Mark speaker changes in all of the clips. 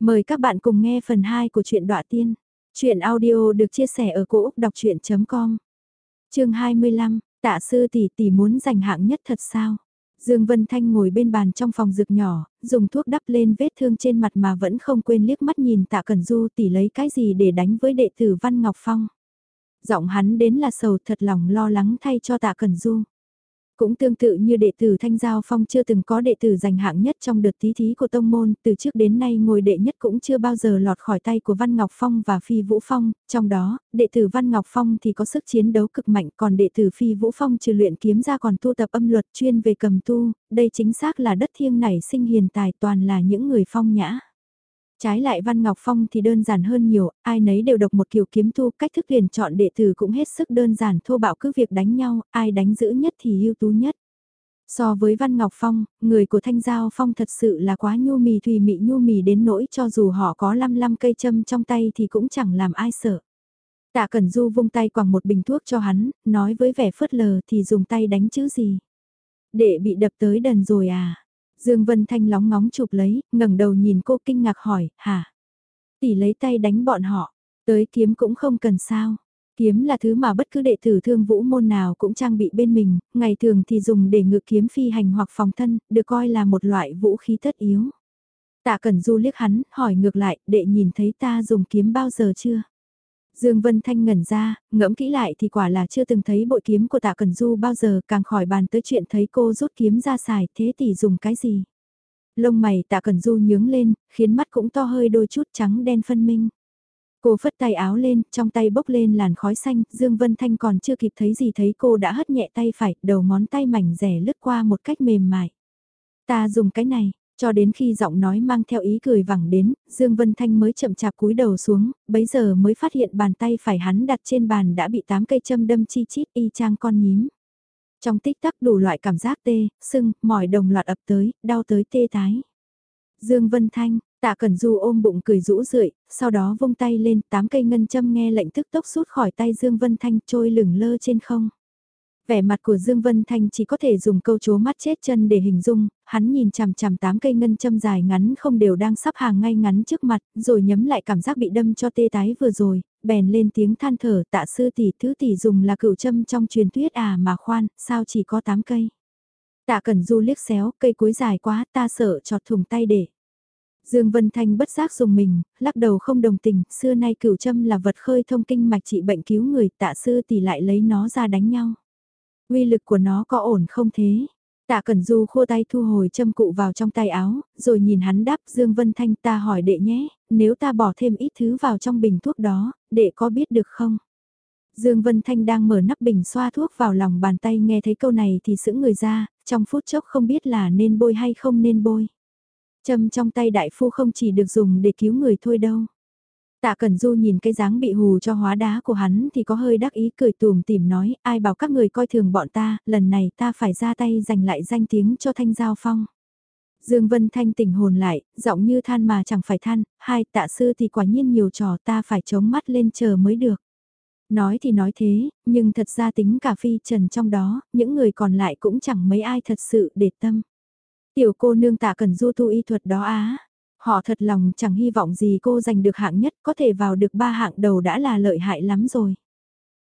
Speaker 1: Mời các bạn cùng nghe phần 2 của truyện Đoạ Tiên. Chuyện audio được chia sẻ ở cỗ đọc chuyện.com Trường 25, tạ sư tỷ tỷ muốn giành hạng nhất thật sao? Dương Vân Thanh ngồi bên bàn trong phòng dược nhỏ, dùng thuốc đắp lên vết thương trên mặt mà vẫn không quên liếc mắt nhìn tạ Cẩn Du tỷ lấy cái gì để đánh với đệ tử Văn Ngọc Phong. Giọng hắn đến là sầu thật lòng lo lắng thay cho tạ Cẩn Du. Cũng tương tự như đệ tử Thanh Giao Phong chưa từng có đệ tử giành hạng nhất trong đợt tí thí của tông môn, từ trước đến nay ngồi đệ nhất cũng chưa bao giờ lọt khỏi tay của Văn Ngọc Phong và Phi Vũ Phong, trong đó, đệ tử Văn Ngọc Phong thì có sức chiến đấu cực mạnh, còn đệ tử Phi Vũ Phong trừ luyện kiếm ra còn tu tập âm luật chuyên về cầm tu, đây chính xác là đất thiêng nảy sinh hiền tài toàn là những người phong nhã. Trái lại Văn Ngọc Phong thì đơn giản hơn nhiều, ai nấy đều độc một kiểu kiếm thu, cách thức liền chọn đệ tử cũng hết sức đơn giản thô bạo cứ việc đánh nhau, ai đánh giữ nhất thì ưu tú nhất. So với Văn Ngọc Phong, người của Thanh Giao Phong thật sự là quá nhu mì thùy mị nhu mì đến nỗi cho dù họ có 55 cây châm trong tay thì cũng chẳng làm ai sợ. Tạ Cẩn Du vung tay quẳng một bình thuốc cho hắn, nói với vẻ phớt lờ thì dùng tay đánh chữ gì. Đệ bị đập tới đần rồi à? Dương Vân Thanh lóng ngóng chụp lấy, ngẩng đầu nhìn cô kinh ngạc hỏi, hả? Tỷ lấy tay đánh bọn họ, tới kiếm cũng không cần sao. Kiếm là thứ mà bất cứ đệ tử thương vũ môn nào cũng trang bị bên mình, ngày thường thì dùng để ngự kiếm phi hành hoặc phòng thân, được coi là một loại vũ khí tất yếu. Tạ Cẩn Du liếc hắn, hỏi ngược lại, đệ nhìn thấy ta dùng kiếm bao giờ chưa? Dương Vân Thanh ngẩn ra, ngẫm kỹ lại thì quả là chưa từng thấy bội kiếm của Tạ Cần Du bao giờ càng khỏi bàn tới chuyện thấy cô rút kiếm ra xài, thế thì dùng cái gì? Lông mày Tạ Cần Du nhướng lên, khiến mắt cũng to hơi đôi chút trắng đen phân minh. Cô phất tay áo lên, trong tay bốc lên làn khói xanh, Dương Vân Thanh còn chưa kịp thấy gì thấy cô đã hất nhẹ tay phải, đầu ngón tay mảnh rẻ lướt qua một cách mềm mại. Ta dùng cái này, cho đến khi giọng nói mang theo ý cười vẳng đến, Dương Vân Thanh mới chậm chạp cúi đầu xuống, bấy giờ mới phát hiện bàn tay phải hắn đặt trên bàn đã bị tám cây châm đâm chi chít y chang con nhím. Trong tích tắc đủ loại cảm giác tê, sưng, mỏi đồng loạt ập tới, đau tới tê tái. Dương Vân Thanh, tạ cẩn du ôm bụng cười rũ rượi, sau đó vung tay lên, tám cây ngân châm nghe lệnh tức tốc rút khỏi tay Dương Vân Thanh trôi lửng lơ trên không. Vẻ mặt của Dương Vân Thanh chỉ có thể dùng câu chố mắt chết chân để hình dung, hắn nhìn chằm chằm tám cây ngân châm dài ngắn không đều đang sắp hàng ngay ngắn trước mặt, rồi nhấm lại cảm giác bị đâm cho tê tái vừa rồi, bèn lên tiếng than thở tạ sư tỷ thứ tỷ dùng là cựu châm trong truyền thuyết à mà khoan, sao chỉ có tám cây. Tạ Cẩn Du liếc xéo, cây cuối dài quá, ta sợ chọt thùng tay để. Dương Vân Thanh bất giác dùng mình, lắc đầu không đồng tình, xưa nay cửu châm là vật khơi thông kinh mạch trị bệnh cứu người, tạ sư tỷ lại lấy nó ra đánh nhau uy lực của nó có ổn không thế? Tạ Cẩn Du khô tay thu hồi châm cụ vào trong tay áo, rồi nhìn hắn đáp Dương Vân Thanh ta hỏi đệ nhé, nếu ta bỏ thêm ít thứ vào trong bình thuốc đó, đệ có biết được không? Dương Vân Thanh đang mở nắp bình xoa thuốc vào lòng bàn tay nghe thấy câu này thì sững người ra, trong phút chốc không biết là nên bôi hay không nên bôi. Châm trong tay đại phu không chỉ được dùng để cứu người thôi đâu. Tạ Cẩn Du nhìn cái dáng bị hù cho hóa đá của hắn thì có hơi đắc ý cười tùm tìm nói, ai bảo các người coi thường bọn ta, lần này ta phải ra tay giành lại danh tiếng cho Thanh Giao Phong. Dương Vân Thanh tỉnh hồn lại, giọng như than mà chẳng phải than, hai tạ sư thì quả nhiên nhiều trò ta phải chống mắt lên chờ mới được. Nói thì nói thế, nhưng thật ra tính cả phi trần trong đó, những người còn lại cũng chẳng mấy ai thật sự để tâm. Tiểu cô nương tạ cần du tu y thuật đó á, Họ thật lòng chẳng hy vọng gì cô giành được hạng nhất, có thể vào được ba hạng đầu đã là lợi hại lắm rồi.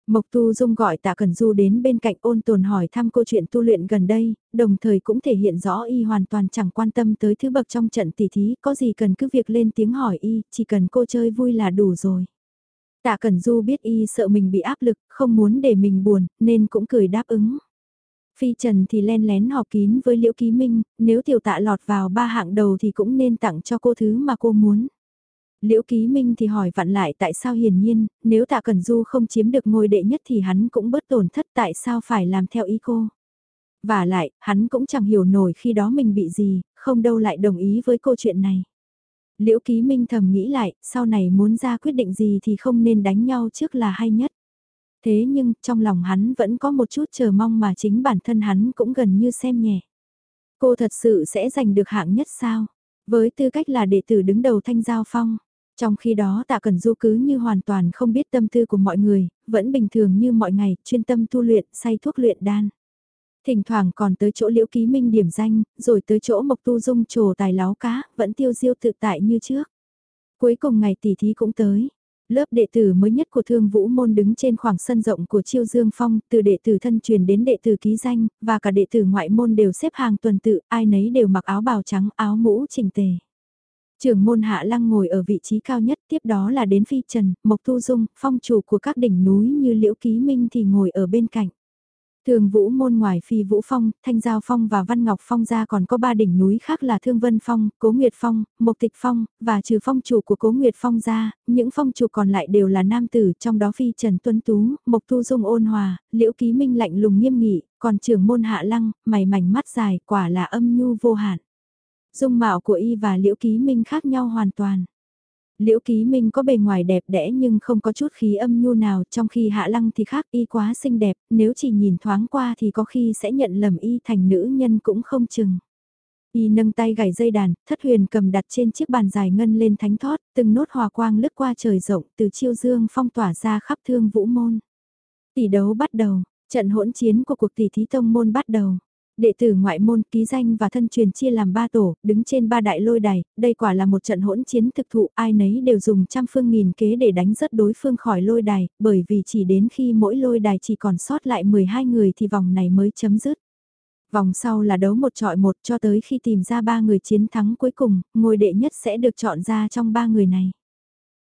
Speaker 1: Mộc Tu Dung gọi Tạ Cẩn Du đến bên cạnh ôn tồn hỏi thăm câu chuyện tu luyện gần đây, đồng thời cũng thể hiện rõ y hoàn toàn chẳng quan tâm tới thứ bậc trong trận tỷ thí, có gì cần cứ việc lên tiếng hỏi y, chỉ cần cô chơi vui là đủ rồi. Tạ Cẩn Du biết y sợ mình bị áp lực, không muốn để mình buồn, nên cũng cười đáp ứng. Phi Trần thì len lén họp kín với Liễu Ký Minh, nếu tiểu tạ lọt vào ba hạng đầu thì cũng nên tặng cho cô thứ mà cô muốn. Liễu Ký Minh thì hỏi vặn lại tại sao hiển nhiên, nếu tạ Cẩn Du không chiếm được ngôi đệ nhất thì hắn cũng bất tổn thất tại sao phải làm theo ý cô. Và lại, hắn cũng chẳng hiểu nổi khi đó mình bị gì, không đâu lại đồng ý với câu chuyện này. Liễu Ký Minh thầm nghĩ lại, sau này muốn ra quyết định gì thì không nên đánh nhau trước là hay nhất. Thế nhưng, trong lòng hắn vẫn có một chút chờ mong mà chính bản thân hắn cũng gần như xem nhẹ. Cô thật sự sẽ giành được hạng nhất sao? Với tư cách là đệ tử đứng đầu thanh giao phong. Trong khi đó tạ cần du cứ như hoàn toàn không biết tâm tư của mọi người, vẫn bình thường như mọi ngày, chuyên tâm tu luyện, say thuốc luyện đan. Thỉnh thoảng còn tới chỗ liễu ký minh điểm danh, rồi tới chỗ mộc tu dung trồ tài láo cá, vẫn tiêu diêu tự tại như trước. Cuối cùng ngày tỷ thí cũng tới. Lớp đệ tử mới nhất của thương vũ môn đứng trên khoảng sân rộng của Chiêu Dương Phong, từ đệ tử thân truyền đến đệ tử ký danh, và cả đệ tử ngoại môn đều xếp hàng tuần tự, ai nấy đều mặc áo bào trắng, áo mũ chỉnh tề. Trưởng môn Hạ Lăng ngồi ở vị trí cao nhất, tiếp đó là đến Phi Trần, Mộc thu Dung, phong chủ của các đỉnh núi như Liễu Ký Minh thì ngồi ở bên cạnh. Thường Vũ môn ngoài Phi Vũ Phong, Thanh Giao Phong và Văn Ngọc Phong ra còn có ba đỉnh núi khác là Thương Vân Phong, Cố Nguyệt Phong, Mộc Tịch Phong, và trừ phong chủ của Cố Nguyệt Phong ra, những phong chủ còn lại đều là nam tử, trong đó Phi Trần Tuấn Tú, Mộc Tu Dung ôn hòa, Liễu Ký Minh lạnh lùng nghiêm nghị, còn trưởng môn Hạ Lăng, mày mảnh mắt dài, quả là âm nhu vô hạn. Dung mạo của y và Liễu Ký Minh khác nhau hoàn toàn. Liễu Ký Minh có bề ngoài đẹp đẽ nhưng không có chút khí âm nhu nào, trong khi Hạ Lăng thì khác y quá xinh đẹp, nếu chỉ nhìn thoáng qua thì có khi sẽ nhận lầm y thành nữ nhân cũng không chừng. Y nâng tay gảy dây đàn, thất huyền cầm đặt trên chiếc bàn dài ngân lên thánh thót, từng nốt hòa quang lướt qua trời rộng từ chiêu dương phong tỏa ra khắp thương vũ môn. Tỷ đấu bắt đầu, trận hỗn chiến của cuộc tỷ thí tông môn bắt đầu. Đệ tử ngoại môn ký danh và thân truyền chia làm ba tổ, đứng trên ba đại lôi đài, đây quả là một trận hỗn chiến thực thụ, ai nấy đều dùng trăm phương nghìn kế để đánh rớt đối phương khỏi lôi đài, bởi vì chỉ đến khi mỗi lôi đài chỉ còn sót lại 12 người thì vòng này mới chấm dứt. Vòng sau là đấu một trọi một cho tới khi tìm ra ba người chiến thắng cuối cùng, ngôi đệ nhất sẽ được chọn ra trong ba người này.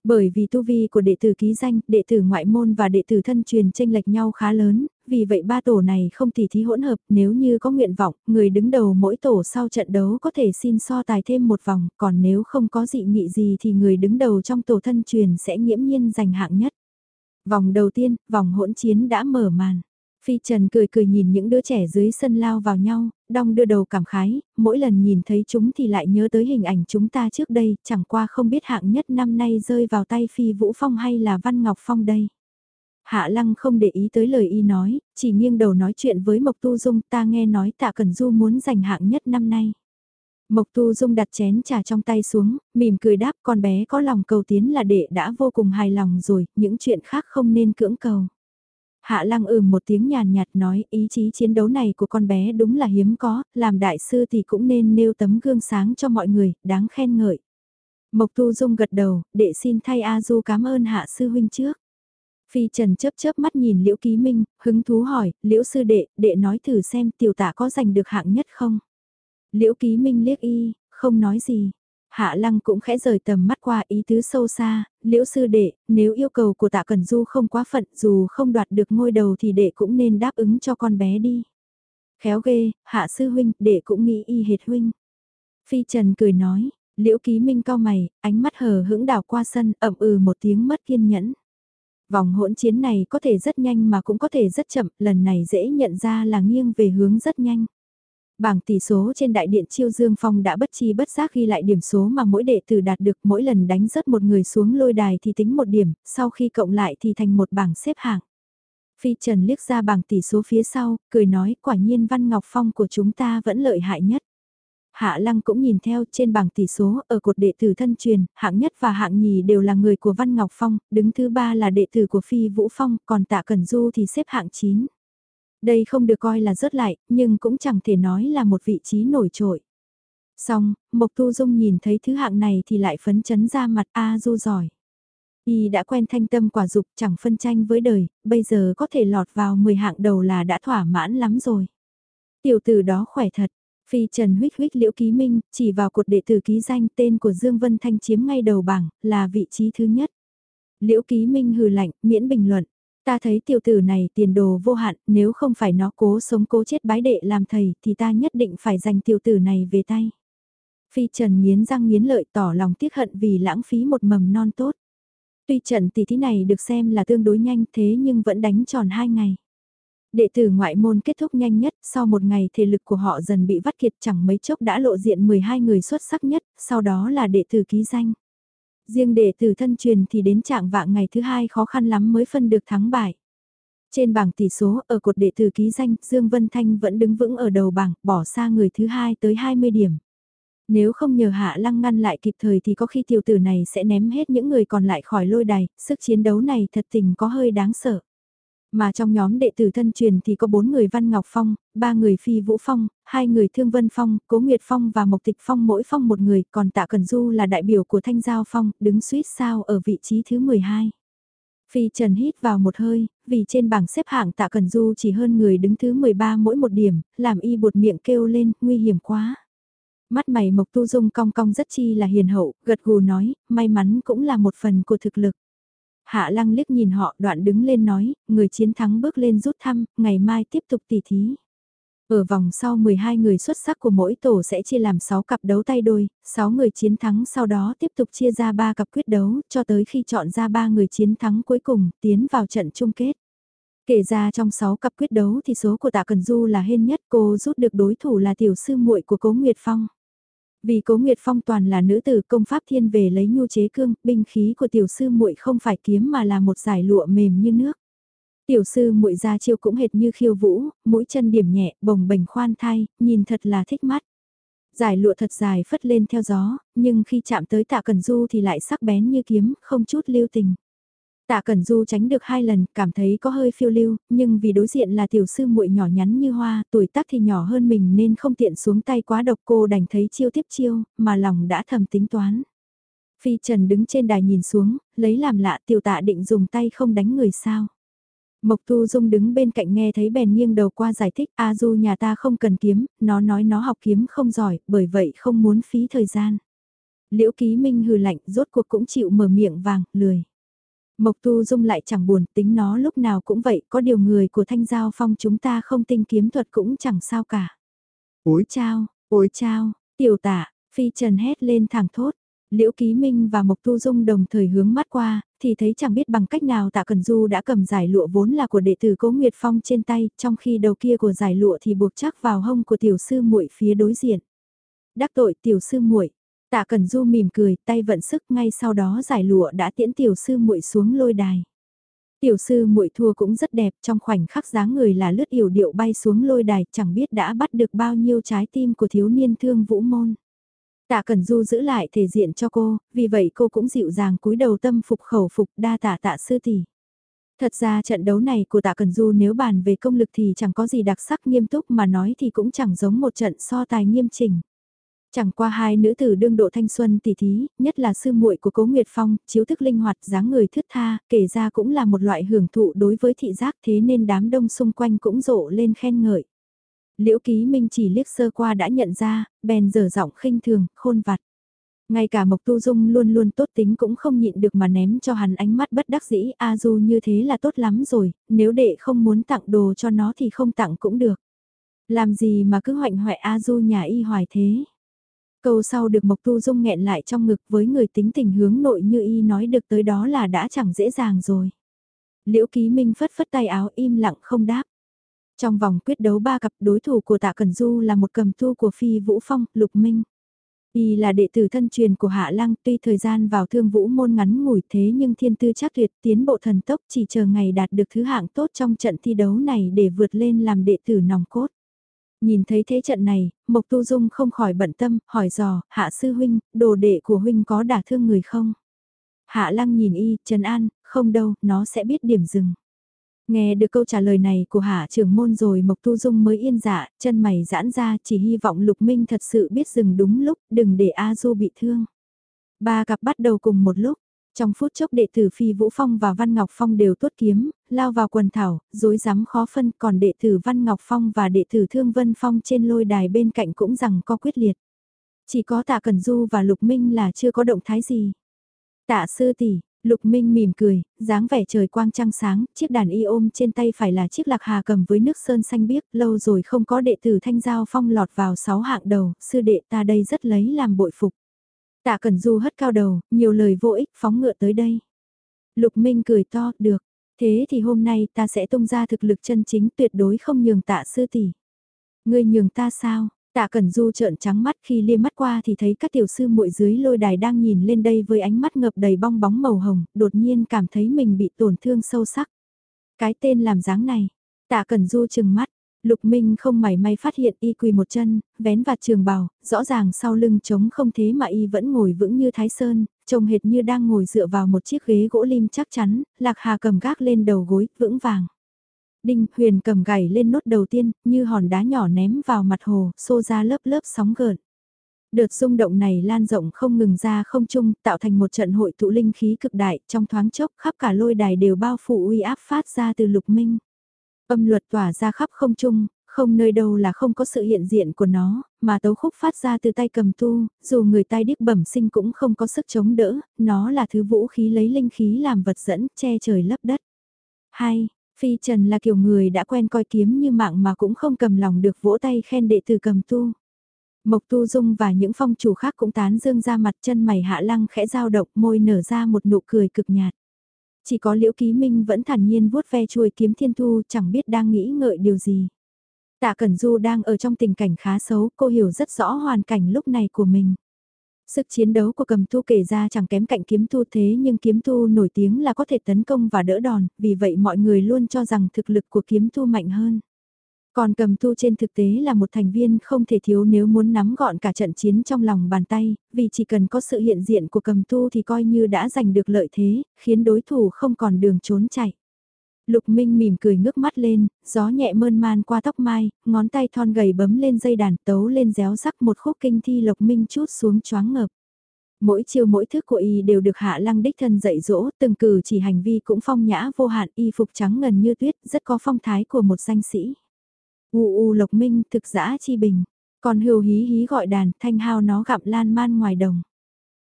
Speaker 1: Bởi vì tu vi của đệ tử ký danh, đệ tử ngoại môn và đệ tử thân truyền tranh lệch nhau khá lớn, vì vậy ba tổ này không tỉ thí hỗn hợp, nếu như có nguyện vọng, người đứng đầu mỗi tổ sau trận đấu có thể xin so tài thêm một vòng, còn nếu không có dị nghị gì thì người đứng đầu trong tổ thân truyền sẽ nghiễm nhiên giành hạng nhất. Vòng đầu tiên, vòng hỗn chiến đã mở màn. Phi Trần cười cười nhìn những đứa trẻ dưới sân lao vào nhau, đong đưa đầu cảm khái, mỗi lần nhìn thấy chúng thì lại nhớ tới hình ảnh chúng ta trước đây, chẳng qua không biết hạng nhất năm nay rơi vào tay Phi Vũ Phong hay là Văn Ngọc Phong đây. Hạ Lăng không để ý tới lời y nói, chỉ nghiêng đầu nói chuyện với Mộc Tu Dung ta nghe nói tạ Cẩn Du muốn giành hạng nhất năm nay. Mộc Tu Dung đặt chén trà trong tay xuống, mỉm cười đáp con bé có lòng cầu tiến là đệ đã vô cùng hài lòng rồi, những chuyện khác không nên cưỡng cầu. Hạ lăng ừ một tiếng nhàn nhạt nói ý chí chiến đấu này của con bé đúng là hiếm có, làm đại sư thì cũng nên nêu tấm gương sáng cho mọi người, đáng khen ngợi. Mộc Tu Dung gật đầu, đệ xin thay A Du cảm ơn hạ sư huynh trước. Phi Trần chớp chớp mắt nhìn Liễu Ký Minh, hứng thú hỏi, Liễu sư đệ, đệ nói thử xem tiểu tạ có giành được hạng nhất không? Liễu Ký Minh liếc y, không nói gì. Hạ Lăng cũng khẽ rời tầm mắt qua ý tứ sâu xa, liễu sư đệ, nếu yêu cầu của tạ Cẩn Du không quá phận dù không đoạt được ngôi đầu thì đệ cũng nên đáp ứng cho con bé đi. Khéo ghê, hạ sư huynh, đệ cũng nghĩ y hệt huynh. Phi Trần cười nói, liễu ký minh cao mày, ánh mắt hờ hững đảo qua sân, ẩm ừ một tiếng mất kiên nhẫn. Vòng hỗn chiến này có thể rất nhanh mà cũng có thể rất chậm, lần này dễ nhận ra là nghiêng về hướng rất nhanh. Bảng tỷ số trên đại điện Chiêu Dương Phong đã bất chi bất giác ghi lại điểm số mà mỗi đệ tử đạt được mỗi lần đánh rớt một người xuống lôi đài thì tính một điểm, sau khi cộng lại thì thành một bảng xếp hạng. Phi Trần liếc ra bảng tỷ số phía sau, cười nói quả nhiên Văn Ngọc Phong của chúng ta vẫn lợi hại nhất. Hạ Lăng cũng nhìn theo trên bảng tỷ số ở cột đệ tử thân truyền, hạng nhất và hạng nhì đều là người của Văn Ngọc Phong, đứng thứ ba là đệ tử của Phi Vũ Phong, còn Tạ Cẩn Du thì xếp hạng 9. Đây không được coi là rớt lại, nhưng cũng chẳng thể nói là một vị trí nổi trội. Xong, Mộc Tu Dung nhìn thấy thứ hạng này thì lại phấn chấn ra mặt A Du giỏi. Y đã quen thanh tâm quả dục chẳng phân tranh với đời, bây giờ có thể lọt vào 10 hạng đầu là đã thỏa mãn lắm rồi. Tiểu tử đó khỏe thật, Phi Trần huyết huyết liễu ký minh, chỉ vào cột đệ tử ký danh tên của Dương Vân Thanh chiếm ngay đầu bảng, là vị trí thứ nhất. Liễu ký minh hừ lạnh, miễn bình luận. Ta thấy tiểu tử này tiền đồ vô hạn, nếu không phải nó cố sống cố chết bái đệ làm thầy thì ta nhất định phải giành tiểu tử này về tay. Phi Trần nghiến răng nghiến lợi tỏ lòng tiếc hận vì lãng phí một mầm non tốt. Tuy trận tỷ thí này được xem là tương đối nhanh thế nhưng vẫn đánh tròn hai ngày. Đệ tử ngoại môn kết thúc nhanh nhất, sau một ngày thể lực của họ dần bị vắt kiệt chẳng mấy chốc đã lộ diện 12 người xuất sắc nhất, sau đó là đệ tử ký danh. Riêng đệ tử thân truyền thì đến trạng vạng ngày thứ hai khó khăn lắm mới phân được thắng bại. Trên bảng tỷ số ở cột đệ tử ký danh, Dương Vân Thanh vẫn đứng vững ở đầu bảng, bỏ xa người thứ hai tới 20 điểm. Nếu không nhờ Hạ Lăng ngăn lại kịp thời thì có khi tiểu tử này sẽ ném hết những người còn lại khỏi lôi đài, sức chiến đấu này thật tình có hơi đáng sợ. Mà trong nhóm đệ tử thân truyền thì có bốn người Văn Ngọc Phong, ba người Phi Vũ Phong, hai người Thương Vân Phong, Cố Nguyệt Phong và Mộc Tịch Phong mỗi phong một người, còn Tạ Cần Du là đại biểu của Thanh Giao Phong, đứng suýt sao ở vị trí thứ 12. Phi Trần hít vào một hơi, vì trên bảng xếp hạng Tạ Cần Du chỉ hơn người đứng thứ 13 mỗi một điểm, làm y buột miệng kêu lên, nguy hiểm quá. Mắt mày Mộc Tu Dung cong cong rất chi là hiền hậu, gật gù nói, may mắn cũng là một phần của thực lực. Hạ lăng liếc nhìn họ đoạn đứng lên nói, người chiến thắng bước lên rút thăm, ngày mai tiếp tục tỉ thí. Ở vòng sau 12 người xuất sắc của mỗi tổ sẽ chia làm 6 cặp đấu tay đôi, 6 người chiến thắng sau đó tiếp tục chia ra 3 cặp quyết đấu cho tới khi chọn ra 3 người chiến thắng cuối cùng tiến vào trận chung kết. Kể ra trong 6 cặp quyết đấu thì số của Tạ Cần Du là hên nhất cô rút được đối thủ là tiểu sư muội của Cố Nguyệt Phong. Vì Cố Nguyệt Phong toàn là nữ tử công pháp thiên về lấy nhu chế cương, binh khí của tiểu sư muội không phải kiếm mà là một giải lụa mềm như nước. Tiểu sư muội ra chiêu cũng hệt như khiêu vũ, mũi chân điểm nhẹ, bồng bềnh khoan thai, nhìn thật là thích mắt. Giải lụa thật dài phất lên theo gió, nhưng khi chạm tới tạ cần du thì lại sắc bén như kiếm, không chút lưu tình. Tạ Cẩn Du tránh được hai lần, cảm thấy có hơi phiêu lưu, nhưng vì đối diện là tiểu sư muội nhỏ nhắn như hoa, tuổi tác thì nhỏ hơn mình nên không tiện xuống tay quá độc cô đành thấy chiêu tiếp chiêu, mà lòng đã thầm tính toán. Phi Trần đứng trên đài nhìn xuống, lấy làm lạ tiểu tạ định dùng tay không đánh người sao. Mộc Tu Dung đứng bên cạnh nghe thấy bèn nghiêng đầu qua giải thích A Du nhà ta không cần kiếm, nó nói nó học kiếm không giỏi, bởi vậy không muốn phí thời gian. Liễu Ký Minh hừ lạnh, rốt cuộc cũng chịu mở miệng vàng, lười. Mộc Tu Dung lại chẳng buồn, tính nó lúc nào cũng vậy, có điều người của Thanh Giao Phong chúng ta không tinh kiếm thuật cũng chẳng sao cả. Ôi chao, ôi chao, tiểu tả, phi trần hét lên thẳng thốt. Liễu Ký Minh và Mộc Tu Dung đồng thời hướng mắt qua, thì thấy chẳng biết bằng cách nào Tạ Cần Du đã cầm giải lụa vốn là của đệ tử Cố Nguyệt Phong trên tay, trong khi đầu kia của giải lụa thì buộc chắc vào hông của tiểu sư muội phía đối diện. Đắc tội tiểu sư muội, Tạ Cần Du mỉm cười, tay vận sức ngay sau đó giải lụa đã tiễn tiểu sư muội xuống lôi đài. Tiểu sư muội thua cũng rất đẹp, trong khoảnh khắc dáng người là lướt yểu điệu bay xuống lôi đài, chẳng biết đã bắt được bao nhiêu trái tim của thiếu niên thương vũ môn. Tạ Cần Du giữ lại thể diện cho cô, vì vậy cô cũng dịu dàng cúi đầu tâm phục khẩu phục đa tạ tạ sư tỷ. Thật ra trận đấu này của Tạ Cần Du nếu bàn về công lực thì chẳng có gì đặc sắc nghiêm túc mà nói thì cũng chẳng giống một trận so tài nghiêm chỉnh. Chẳng qua hai nữ tử đương độ thanh xuân tỷ thí, nhất là sư muội của Cố Nguyệt Phong, chiếu thức linh hoạt dáng người thướt tha, kể ra cũng là một loại hưởng thụ đối với thị giác thế nên đám đông xung quanh cũng rộ lên khen ngợi. Liễu Ký Minh chỉ liếc sơ qua đã nhận ra, bèn dở giọng khinh thường, khôn vặt. Ngay cả Mộc Tu Dung luôn luôn tốt tính cũng không nhịn được mà ném cho hắn ánh mắt bất đắc dĩ, A Du như thế là tốt lắm rồi, nếu đệ không muốn tặng đồ cho nó thì không tặng cũng được. Làm gì mà cứ hoạnh hoại A Du nhà y hoài thế. Câu sau được Mộc Tu Dung nghẹn lại trong ngực với người tính tình hướng nội như y nói được tới đó là đã chẳng dễ dàng rồi. Liễu Ký Minh phất phất tay áo im lặng không đáp. Trong vòng quyết đấu ba cặp đối thủ của Tạ Cần Du là một cầm tu của Phi Vũ Phong, Lục Minh. Y là đệ tử thân truyền của Hạ Lăng tuy thời gian vào thương vũ môn ngắn ngủi thế nhưng thiên tư chắc tuyệt tiến bộ thần tốc chỉ chờ ngày đạt được thứ hạng tốt trong trận thi đấu này để vượt lên làm đệ tử nòng cốt. Nhìn thấy thế trận này, Mộc Tu Dung không khỏi bận tâm, hỏi dò, hạ sư huynh, đồ đệ của huynh có đả thương người không? Hạ lăng nhìn y, Trần An, không đâu, nó sẽ biết điểm dừng. Nghe được câu trả lời này của hạ trưởng môn rồi Mộc Tu Dung mới yên dạ, chân mày giãn ra chỉ hy vọng Lục Minh thật sự biết dừng đúng lúc, đừng để A Du bị thương. Ba cặp bắt đầu cùng một lúc, trong phút chốc đệ tử Phi Vũ Phong và Văn Ngọc Phong đều tuốt kiếm, lao vào quần thảo, dối rắm khó phân còn đệ tử Văn Ngọc Phong và đệ tử Thương Vân Phong trên lôi đài bên cạnh cũng rằng có quyết liệt. Chỉ có tạ Cần Du và Lục Minh là chưa có động thái gì. Tạ sư tỷ Lục Minh mỉm cười, dáng vẻ trời quang trăng sáng, chiếc đàn y ôm trên tay phải là chiếc lạc hà cầm với nước sơn xanh biếc, lâu rồi không có đệ tử thanh giao phong lọt vào sáu hạng đầu, sư đệ ta đây rất lấy làm bội phục. Tạ Cẩn Du hất cao đầu, nhiều lời vô ích phóng ngựa tới đây. Lục Minh cười to, được, thế thì hôm nay ta sẽ tung ra thực lực chân chính tuyệt đối không nhường tạ sư tỷ. Ngươi nhường ta sao? Tạ Cẩn Du trợn trắng mắt khi liếc mắt qua thì thấy các tiểu sư muội dưới lôi đài đang nhìn lên đây với ánh mắt ngập đầy bong bóng màu hồng, đột nhiên cảm thấy mình bị tổn thương sâu sắc. Cái tên làm dáng này, Tạ Cẩn Du chừng mắt, Lục Minh không mảy may phát hiện y quỳ một chân, vén vạt trường bào, rõ ràng sau lưng trống không thế mà y vẫn ngồi vững như Thái Sơn, trông hệt như đang ngồi dựa vào một chiếc ghế gỗ lim chắc chắn, Lạc Hà cầm gác lên đầu gối, vững vàng. Đinh huyền cầm gảy lên nốt đầu tiên, như hòn đá nhỏ ném vào mặt hồ, xô ra lớp lớp sóng gợn. Đợt rung động này lan rộng không ngừng ra không trung, tạo thành một trận hội tụ linh khí cực đại, trong thoáng chốc khắp cả lôi đài đều bao phủ uy áp phát ra từ lục minh. Âm luật tỏa ra khắp không trung, không nơi đâu là không có sự hiện diện của nó, mà tấu khúc phát ra từ tay cầm tu, dù người tai điếc bẩm sinh cũng không có sức chống đỡ, nó là thứ vũ khí lấy linh khí làm vật dẫn, che trời lấp đất. 2. Phi Trần là kiểu người đã quen coi kiếm như mạng mà cũng không cầm lòng được vỗ tay khen đệ tử cầm tu. Mộc Tu Dung và những phong chủ khác cũng tán dương ra mặt chân mày hạ lăng khẽ giao động môi nở ra một nụ cười cực nhạt. Chỉ có Liễu Ký Minh vẫn thản nhiên vuốt ve chuôi kiếm thiên thu chẳng biết đang nghĩ ngợi điều gì. Tạ Cẩn Du đang ở trong tình cảnh khá xấu, cô hiểu rất rõ hoàn cảnh lúc này của mình. Sức chiến đấu của cầm tu kể ra chẳng kém cạnh kiếm tu thế nhưng kiếm tu nổi tiếng là có thể tấn công và đỡ đòn, vì vậy mọi người luôn cho rằng thực lực của kiếm tu mạnh hơn. Còn cầm tu trên thực tế là một thành viên không thể thiếu nếu muốn nắm gọn cả trận chiến trong lòng bàn tay, vì chỉ cần có sự hiện diện của cầm tu thì coi như đã giành được lợi thế, khiến đối thủ không còn đường trốn chạy. Lục Minh mỉm cười ngước mắt lên, gió nhẹ mơn man qua tóc mai, ngón tay thon gầy bấm lên dây đàn tấu lên réo rắc một khúc kinh thi Lục Minh chút xuống choáng ngợp. Mỗi chiêu mỗi thức của y đều được hạ lăng đích thân dạy dỗ, từng cử chỉ hành vi cũng phong nhã vô hạn y phục trắng ngần như tuyết, rất có phong thái của một danh sĩ. U u Lộc Minh thực giã chi bình, còn hưu hí hí gọi đàn thanh hao nó gặm lan man ngoài đồng.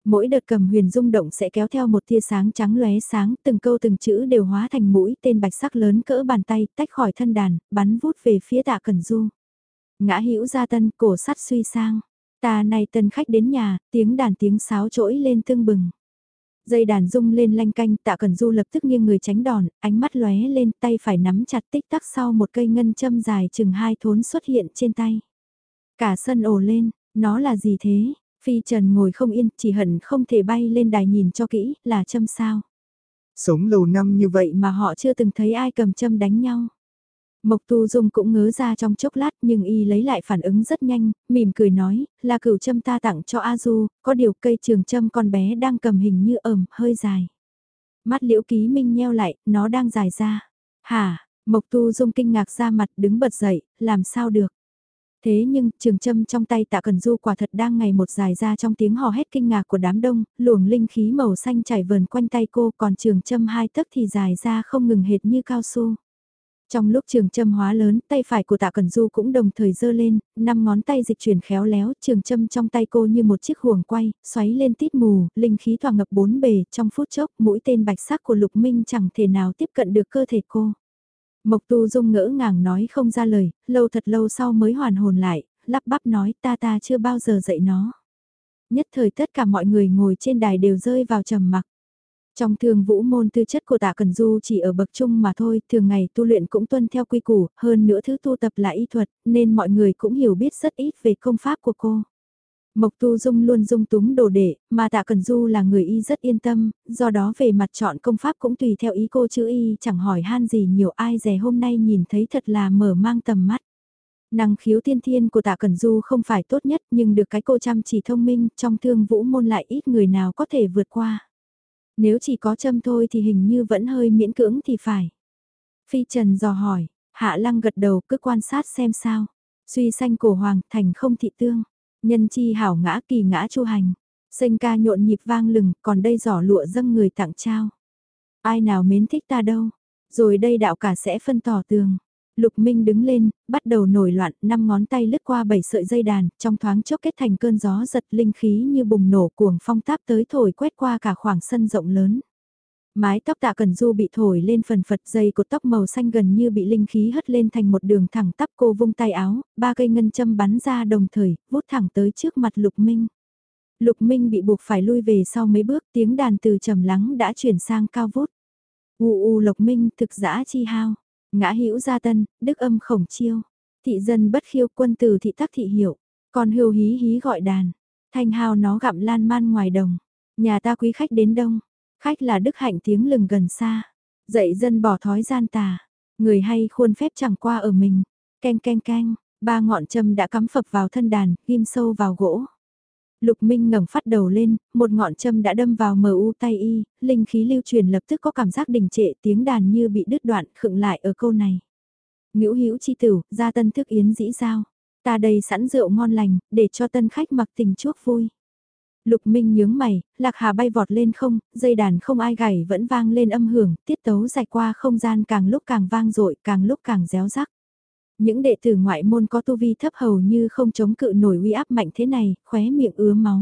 Speaker 1: Mỗi đợt cầm huyền rung động sẽ kéo theo một tia sáng trắng lóe sáng, từng câu từng chữ đều hóa thành mũi tên bạch sắc lớn cỡ bàn tay, tách khỏi thân đàn, bắn vút về phía tạ cẩn du. Ngã hữu gia tân, cổ sắt suy sang. Ta này tân khách đến nhà, tiếng đàn tiếng sáo trỗi lên tương bừng. Dây đàn rung lên lanh canh, tạ cẩn du lập tức nghiêng người tránh đòn, ánh mắt lóe lên tay phải nắm chặt tích tắc sau một cây ngân châm dài chừng hai thốn xuất hiện trên tay. Cả sân ồ lên, nó là gì thế? Phi Trần ngồi không yên, chỉ hận không thể bay lên đài nhìn cho kỹ, là châm sao.
Speaker 2: Sống lâu năm như vậy
Speaker 1: mà họ chưa từng thấy ai cầm châm đánh nhau. Mộc Tu Dung cũng ngớ ra trong chốc lát nhưng y lấy lại phản ứng rất nhanh, mỉm cười nói, là cửu châm ta tặng cho A Du, có điều cây trường châm con bé đang cầm hình như ẩm, hơi dài. Mắt liễu ký minh nheo lại, nó đang dài ra. Hả, Mộc Tu Dung kinh ngạc ra mặt đứng bật dậy, làm sao được. Thế nhưng, trường châm trong tay tạ cần du quả thật đang ngày một dài ra trong tiếng hò hét kinh ngạc của đám đông, luồng linh khí màu xanh chảy vờn quanh tay cô còn trường châm hai tấc thì dài ra không ngừng hệt như cao su. Trong lúc trường châm hóa lớn, tay phải của tạ Cần Du cũng đồng thời dơ lên, năm ngón tay dịch chuyển khéo léo, trường châm trong tay cô như một chiếc huồng quay, xoáy lên tít mù, linh khí tỏa ngập bốn bề, trong phút chốc, mũi tên bạch sắc của Lục Minh chẳng thể nào tiếp cận được cơ thể cô. Mộc Tu Dung ngỡ ngàng nói không ra lời, lâu thật lâu sau mới hoàn hồn lại, lắp bắp nói ta ta chưa bao giờ dạy nó. Nhất thời tất cả mọi người ngồi trên đài đều rơi vào trầm mặc. Trong thương vũ môn tư chất của tạ Cần Du chỉ ở bậc trung mà thôi, thường ngày tu luyện cũng tuân theo quy củ, hơn nữa thứ tu tập là y thuật, nên mọi người cũng hiểu biết rất ít về công pháp của cô. Mộc Tu Dung luôn dung túng đồ đệ, mà Tạ Cần Du là người y rất yên tâm, do đó về mặt chọn công pháp cũng tùy theo ý cô chữ y chẳng hỏi han gì nhiều ai dè hôm nay nhìn thấy thật là mở mang tầm mắt. Năng khiếu thiên thiên của Tạ Cần Du không phải tốt nhất nhưng được cái cô chăm chỉ thông minh trong thương vũ môn lại ít người nào có thể vượt qua. Nếu chỉ có châm thôi thì hình như vẫn hơi miễn cưỡng thì phải. Phi Trần dò hỏi, Hạ Lăng gật đầu cứ quan sát xem sao. Suy sanh cổ hoàng thành không thị tương. Nhân chi hảo ngã kỳ ngã chu hành. xanh ca nhộn nhịp vang lừng, còn đây giỏ lụa dâng người tặng trao. Ai nào mến thích ta đâu. Rồi đây đạo cả sẽ phân tỏ tường. Lục Minh đứng lên, bắt đầu nổi loạn, năm ngón tay lướt qua bảy sợi dây đàn, trong thoáng chốc kết thành cơn gió giật linh khí như bùng nổ cuồng phong táp tới thổi quét qua cả khoảng sân rộng lớn. Mái tóc tạ cần du bị thổi lên phần phật dây cột tóc màu xanh gần như bị linh khí hất lên thành một đường thẳng tắp cô vung tay áo, ba cây ngân châm bắn ra đồng thời, vút thẳng tới trước mặt Lục Minh. Lục Minh bị buộc phải lui về sau mấy bước tiếng đàn từ trầm lắng đã chuyển sang cao vút. U u Lục Minh thực giã chi hao. Ngã hữu gia tân, đức âm khổng chiêu. Thị dân bất khiêu quân từ thị tắc thị hiểu Còn hưu hí hí gọi đàn. Thanh hào nó gặm lan man ngoài đồng. Nhà ta quý khách đến đông. Khách là đức hạnh tiếng lừng gần xa. Dạy dân bỏ thói gian tà. Người hay khuôn phép chẳng qua ở mình. Canh canh canh. Ba ngọn châm đã cắm phập vào thân đàn, ghim sâu vào gỗ. Lục Minh ngẩng phát đầu lên, một ngọn châm đã đâm vào mờ u tay y, linh khí lưu truyền lập tức có cảm giác đình trệ tiếng đàn như bị đứt đoạn khựng lại ở câu này. Ngữ hữu chi tử, ra tân thức yến dĩ giao. Ta đây sẵn rượu ngon lành, để cho tân khách mặc tình chuốc vui. Lục Minh nhướng mày, lạc hà bay vọt lên không, dây đàn không ai gảy vẫn vang lên âm hưởng, tiết tấu dài qua không gian càng lúc càng vang dội càng lúc càng réo rắc. Những đệ tử ngoại môn có tu vi thấp hầu như không chống cự nổi uy áp mạnh thế này, khóe miệng ứa máu.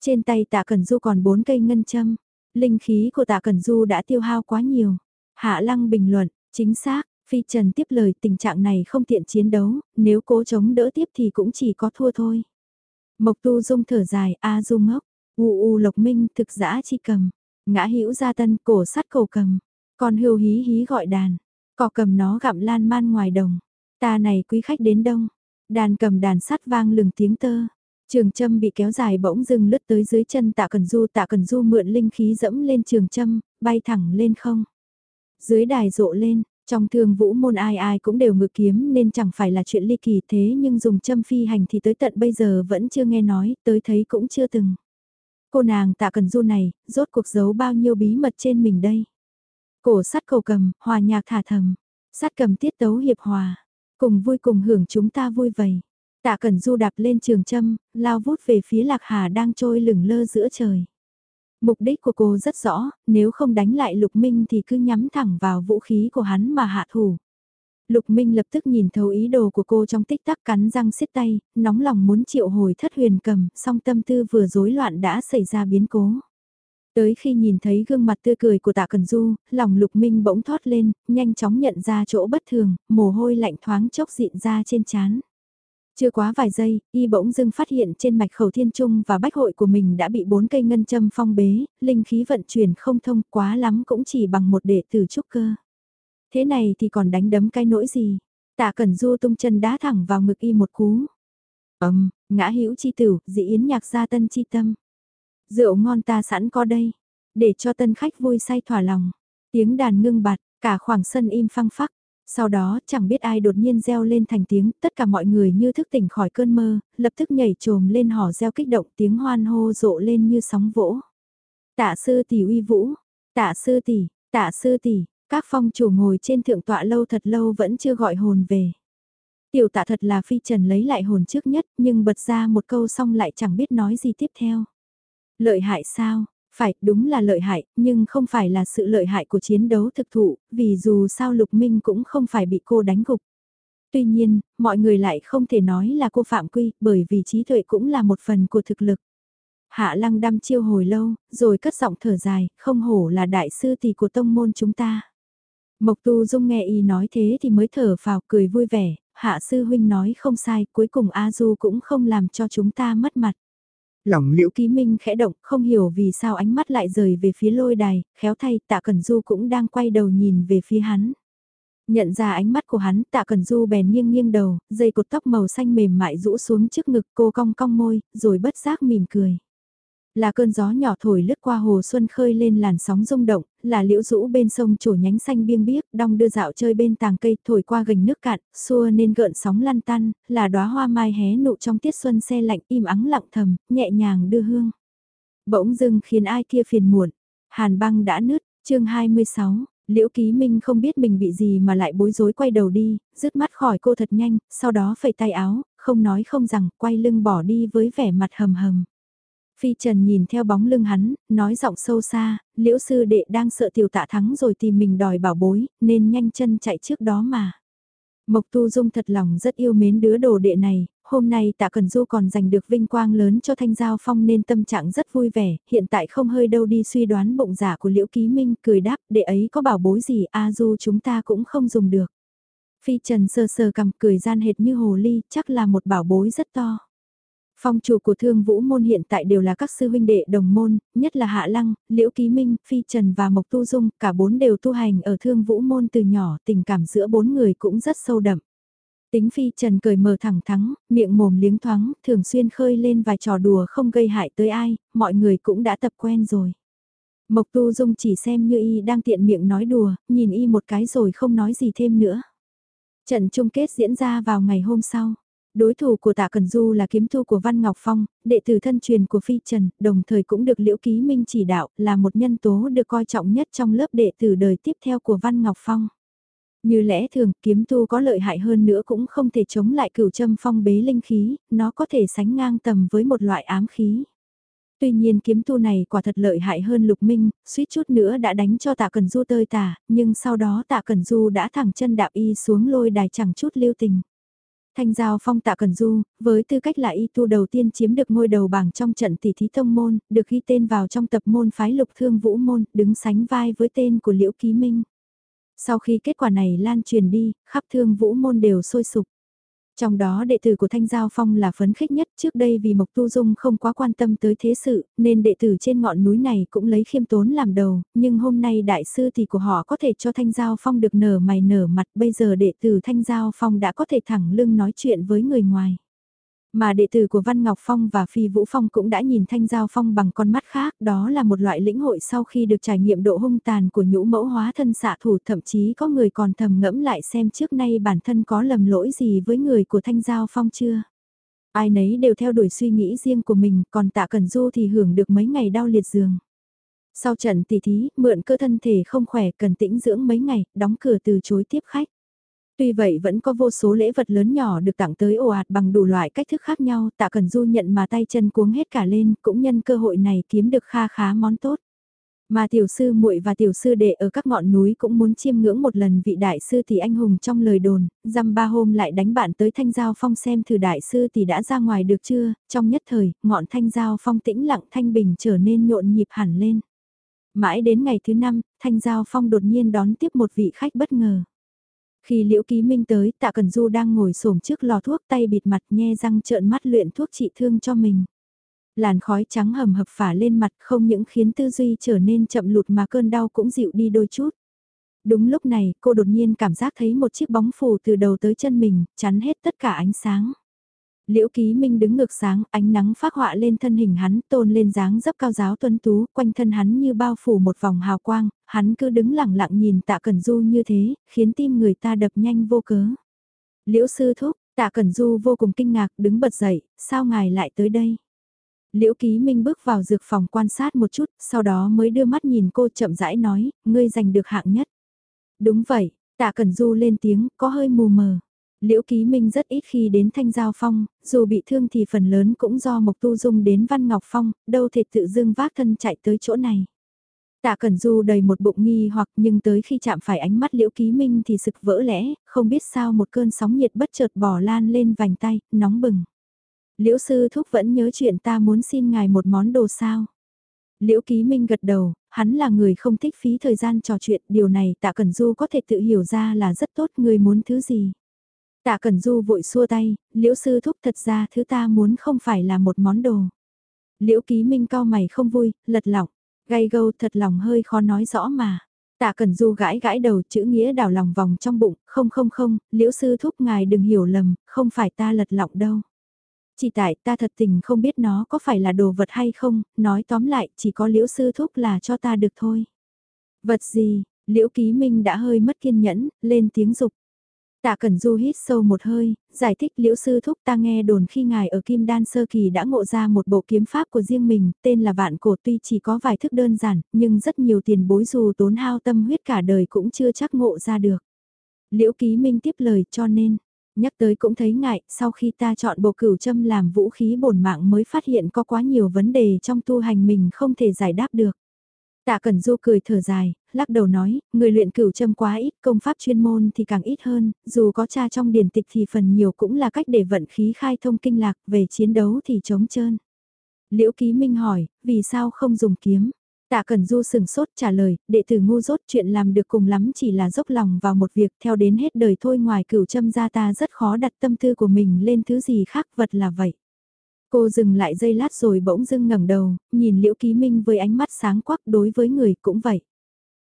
Speaker 1: Trên tay tạ Cẩn Du còn bốn cây ngân châm, linh khí của tạ Cẩn Du đã tiêu hao quá nhiều. Hạ Lăng bình luận, chính xác, Phi Trần tiếp lời tình trạng này không tiện chiến đấu, nếu cố chống đỡ tiếp thì cũng chỉ có thua thôi. Mộc Tu Dung thở dài, A Du ngốc, U U Lộc Minh thực giã chi cầm, ngã hữu gia tân cổ sắt cổ cầm, còn hưu hí hí gọi đàn, cỏ cầm nó gặm lan man ngoài đồng, ta này quý khách đến đông, đàn cầm đàn sắt vang lừng tiếng tơ. Trường châm bị kéo dài bỗng dưng lướt tới dưới chân tạ cần du tạ cần du mượn linh khí dẫm lên trường châm, bay thẳng lên không. Dưới đài rộ lên, trong thương vũ môn ai ai cũng đều ngự kiếm nên chẳng phải là chuyện ly kỳ thế nhưng dùng châm phi hành thì tới tận bây giờ vẫn chưa nghe nói, tới thấy cũng chưa từng. Cô nàng tạ cần du này, rốt cuộc giấu bao nhiêu bí mật trên mình đây. Cổ sắt cầu cầm, hòa nhạc thả thầm, sắt cầm tiết tấu hiệp hòa, cùng vui cùng hưởng chúng ta vui vầy. Tạ cần du đạp lên trường châm, lao vút về phía lạc hà đang trôi lửng lơ giữa trời. Mục đích của cô rất rõ, nếu không đánh lại Lục Minh thì cứ nhắm thẳng vào vũ khí của hắn mà hạ thủ. Lục Minh lập tức nhìn thấu ý đồ của cô trong tích tắc cắn răng xiết tay, nóng lòng muốn triệu hồi thất huyền cầm, song tâm tư vừa rối loạn đã xảy ra biến cố. Tới khi nhìn thấy gương mặt tươi cười của tạ Cần Du, lòng Lục Minh bỗng thoát lên, nhanh chóng nhận ra chỗ bất thường, mồ hôi lạnh thoáng chốc dịn ra trên chán. Chưa quá vài giây, y bỗng dưng phát hiện trên mạch khẩu thiên trung và bách hội của mình đã bị bốn cây ngân châm phong bế, linh khí vận chuyển không thông quá lắm cũng chỉ bằng một đệ tử trúc cơ. Thế này thì còn đánh đấm cái nỗi gì? Tạ Cẩn Du tung chân đá thẳng vào ngực y một cú. Ầm, ngã hữu chi tử, dị yến nhạc gia tân chi tâm. Rượu ngon ta sẵn có đây, để cho tân khách vui say thỏa lòng. Tiếng đàn ngưng bạt cả khoảng sân im phăng phắc. Sau đó, chẳng biết ai đột nhiên reo lên thành tiếng, tất cả mọi người như thức tỉnh khỏi cơn mơ, lập tức nhảy trồm lên hò reo kích động tiếng hoan hô rộ lên như sóng vỗ. Tạ sư tỷ uy vũ, tạ sư tỷ, tạ sư tỷ, các phong chủ ngồi trên thượng tọa lâu thật lâu vẫn chưa gọi hồn về. Tiểu tạ thật là phi trần lấy lại hồn trước nhất nhưng bật ra một câu xong lại chẳng biết nói gì tiếp theo. Lợi hại sao, phải, đúng là lợi hại, nhưng không phải là sự lợi hại của chiến đấu thực thụ, vì dù sao Lục Minh cũng không phải bị cô đánh gục. Tuy nhiên, mọi người lại không thể nói là cô phạm quy, bởi vì trí tuệ cũng là một phần của thực lực. Hạ lăng đăm chiêu hồi lâu, rồi cất giọng thở dài, không hổ là đại sư tỷ của tông môn chúng ta. Mộc tu dung nghe y nói thế thì mới thở vào cười vui vẻ, hạ sư huynh nói không sai, cuối cùng A Du cũng không làm cho chúng ta mất mặt.
Speaker 2: Lòng liễu
Speaker 1: ký minh khẽ động, không hiểu vì sao ánh mắt lại rời về phía lôi đài, khéo thay tạ Cần Du cũng đang quay đầu nhìn về phía hắn. Nhận ra ánh mắt của hắn, tạ Cần Du bèn nghiêng nghiêng đầu, dây cột tóc màu xanh mềm mại rũ xuống trước ngực cô cong cong môi, rồi bất giác mỉm cười. Là cơn gió nhỏ thổi lướt qua hồ xuân khơi lên làn sóng rung động, là liễu rũ bên sông trổ nhánh xanh biêng biếc, đong đưa dạo chơi bên tàng cây thổi qua gành nước cạn, xua nên gợn sóng lăn tăn, là đóa hoa mai hé nụ trong tiết xuân xe lạnh im ắng lặng thầm, nhẹ nhàng đưa hương. Bỗng dưng khiến ai kia phiền muộn, hàn băng đã nứt, chương 26. Liễu Ký Minh không biết mình bị gì mà lại bối rối quay đầu đi, rứt mắt khỏi cô thật nhanh, sau đó phẩy tay áo, không nói không rằng, quay lưng bỏ đi với vẻ mặt hầm hầm. Phi Trần nhìn theo bóng lưng hắn, nói giọng sâu xa, liễu sư đệ đang sợ tiểu tạ thắng rồi tìm mình đòi bảo bối, nên nhanh chân chạy trước đó mà. Mộc Tu Dung thật lòng rất yêu mến đứa đồ đệ này, hôm nay tạ Cần Du còn giành được vinh quang lớn cho Thanh Giao Phong nên tâm trạng rất vui vẻ, hiện tại không hơi đâu đi suy đoán bụng giả của Liễu Ký Minh, cười đáp, đệ ấy có bảo bối gì A Du chúng ta cũng không dùng được. Phi Trần sờ sờ cầm cười gian hệt như hồ ly, chắc là một bảo bối rất to. Phong chủ của thương vũ môn hiện tại đều là các sư huynh đệ đồng môn, nhất là Hạ Lăng, Liễu Ký Minh, Phi Trần và Mộc Tu Dung, cả bốn đều tu hành ở thương vũ môn từ nhỏ, tình cảm giữa bốn người cũng rất sâu đậm. Tính Phi Trần cười mờ thẳng thắng, miệng mồm liếng thoáng, thường xuyên khơi lên vài trò đùa không gây hại tới ai, mọi người cũng đã tập quen rồi. Mộc Tu Dung chỉ xem như y đang tiện miệng nói đùa, nhìn y một cái rồi không nói gì thêm nữa. Trận chung kết diễn ra vào ngày hôm sau. Đối thủ của Tạ Cần Du là kiếm thu của Văn Ngọc Phong, đệ tử thân truyền của Phi Trần, đồng thời cũng được Liễu Ký Minh chỉ đạo, là một nhân tố được coi trọng nhất trong lớp đệ tử đời tiếp theo của Văn Ngọc Phong. Như lẽ thường kiếm tu có lợi hại hơn nữa cũng không thể chống lại cửu châm phong bế linh khí, nó có thể sánh ngang tầm với một loại ám khí. Tuy nhiên kiếm tu này quả thật lợi hại hơn lục minh, suýt chút nữa đã đánh cho tạ cần du tơi tả, nhưng sau đó tạ cần du đã thẳng chân đạp y xuống lôi đài chẳng chút lưu tình. Thanh giao phong tạ cần du, với tư cách là y tu đầu tiên chiếm được ngôi đầu bảng trong trận tỷ thí thông môn, được ghi tên vào trong tập môn phái lục thương vũ môn, đứng sánh vai với tên của Liễu Ký Minh. Sau khi kết quả này lan truyền đi, khắp thương vũ môn đều sôi sục. Trong đó đệ tử của Thanh Giao Phong là phấn khích nhất trước đây vì Mộc Tu Dung không quá quan tâm tới thế sự, nên đệ tử trên ngọn núi này cũng lấy khiêm tốn làm đầu, nhưng hôm nay đại sư thì của họ có thể cho Thanh Giao Phong được nở mày nở mặt, bây giờ đệ tử Thanh Giao Phong đã có thể thẳng lưng nói chuyện với người ngoài. Mà đệ tử của Văn Ngọc Phong và Phi Vũ Phong cũng đã nhìn Thanh Giao Phong bằng con mắt khác, đó là một loại lĩnh hội sau khi được trải nghiệm độ hung tàn của nhũ mẫu hóa thân xạ thủ thậm chí có người còn thầm ngẫm lại xem trước nay bản thân có lầm lỗi gì với người của Thanh Giao Phong chưa. Ai nấy đều theo đuổi suy nghĩ riêng của mình, còn tạ Cần Du thì hưởng được mấy ngày đau liệt giường. Sau trận tỷ thí, mượn cơ thân thể không khỏe cần tĩnh dưỡng mấy ngày, đóng cửa từ chối tiếp khách. Tuy vậy vẫn có vô số lễ vật lớn nhỏ được tặng tới ồ ạt bằng đủ loại cách thức khác nhau, tạ cần du nhận mà tay chân cuống hết cả lên, cũng nhân cơ hội này kiếm được kha khá món tốt. Mà tiểu sư muội và tiểu sư đệ ở các ngọn núi cũng muốn chiêm ngưỡng một lần vị đại sư thì anh hùng trong lời đồn, dăm ba hôm lại đánh bạn tới thanh giao phong xem thử đại sư thì đã ra ngoài được chưa, trong nhất thời, ngọn thanh giao phong tĩnh lặng thanh bình trở nên nhộn nhịp hẳn lên. Mãi đến ngày thứ năm, thanh giao phong đột nhiên đón tiếp một vị khách bất ngờ. Khi Liễu Ký Minh tới, Tạ Cần Du đang ngồi xổm trước lò thuốc tay bịt mặt nhe răng trợn mắt luyện thuốc trị thương cho mình. Làn khói trắng hầm hập phả lên mặt không những khiến tư duy trở nên chậm lụt mà cơn đau cũng dịu đi đôi chút. Đúng lúc này, cô đột nhiên cảm giác thấy một chiếc bóng phủ từ đầu tới chân mình, chắn hết tất cả ánh sáng. Liễu Ký Minh đứng ngược sáng, ánh nắng phát họa lên thân hình hắn, tôn lên dáng dấp cao giáo tuấn tú, quanh thân hắn như bao phủ một vòng hào quang, hắn cứ đứng lặng lặng nhìn tạ Cẩn Du như thế, khiến tim người ta đập nhanh vô cớ. Liễu sư thúc, tạ Cẩn Du vô cùng kinh ngạc, đứng bật dậy, sao ngài lại tới đây? Liễu Ký Minh bước vào dược phòng quan sát một chút, sau đó mới đưa mắt nhìn cô chậm rãi nói, ngươi giành được hạng nhất. Đúng vậy, tạ Cẩn Du lên tiếng, có hơi mù mờ. Liễu Ký Minh rất ít khi đến Thanh Giao Phong, dù bị thương thì phần lớn cũng do Mộc Tu Dung đến Văn Ngọc Phong, đâu thể tự dưng vác thân chạy tới chỗ này. Tạ Cẩn Du đầy một bụng nghi hoặc nhưng tới khi chạm phải ánh mắt Liễu Ký Minh thì sực vỡ lẽ, không biết sao một cơn sóng nhiệt bất chợt bỏ lan lên vành tay, nóng bừng. Liễu Sư Thúc vẫn nhớ chuyện ta muốn xin ngài một món đồ sao. Liễu Ký Minh gật đầu, hắn là người không thích phí thời gian trò chuyện, điều này Tạ Cẩn Du có thể tự hiểu ra là rất tốt, người muốn thứ gì. Tạ Cẩn Du vội xua tay, liễu sư thúc thật ra thứ ta muốn không phải là một món đồ. Liễu ký minh cao mày không vui, lật lỏng, gay gâu thật lòng hơi khó nói rõ mà. Tạ Cẩn Du gãi gãi đầu chữ nghĩa đảo lòng vòng trong bụng, không không không, liễu sư thúc ngài đừng hiểu lầm, không phải ta lật lọng đâu. Chỉ tại ta thật tình không biết nó có phải là đồ vật hay không, nói tóm lại chỉ có liễu sư thúc là cho ta được thôi. Vật gì, liễu ký minh đã hơi mất kiên nhẫn, lên tiếng dục Tạ Cẩn Du hít sâu một hơi, giải thích liễu sư thúc ta nghe đồn khi ngài ở Kim Đan Sơ Kỳ đã ngộ ra một bộ kiếm pháp của riêng mình, tên là Vạn Cổ tuy chỉ có vài thức đơn giản, nhưng rất nhiều tiền bối dù tốn hao tâm huyết cả đời cũng chưa chắc ngộ ra được. Liễu Ký Minh tiếp lời cho nên, nhắc tới cũng thấy ngại, sau khi ta chọn bộ cửu châm làm vũ khí bổn mạng mới phát hiện có quá nhiều vấn đề trong tu hành mình không thể giải đáp được. Tạ Cẩn Du cười thở dài, lắc đầu nói, người luyện cửu châm quá ít, công pháp chuyên môn thì càng ít hơn, dù có cha trong điển tịch thì phần nhiều cũng là cách để vận khí khai thông kinh lạc, về chiến đấu thì trống trơn. Liễu Ký Minh hỏi, vì sao không dùng kiếm? Tạ Cẩn Du sừng sốt trả lời, đệ tử ngu dốt chuyện làm được cùng lắm chỉ là dốc lòng vào một việc theo đến hết đời thôi ngoài cửu châm ra ta rất khó đặt tâm tư của mình lên thứ gì khác vật là vậy. Cô dừng lại giây lát rồi bỗng dưng ngẩng đầu, nhìn Liễu Ký Minh với ánh mắt sáng quắc đối với người cũng vậy.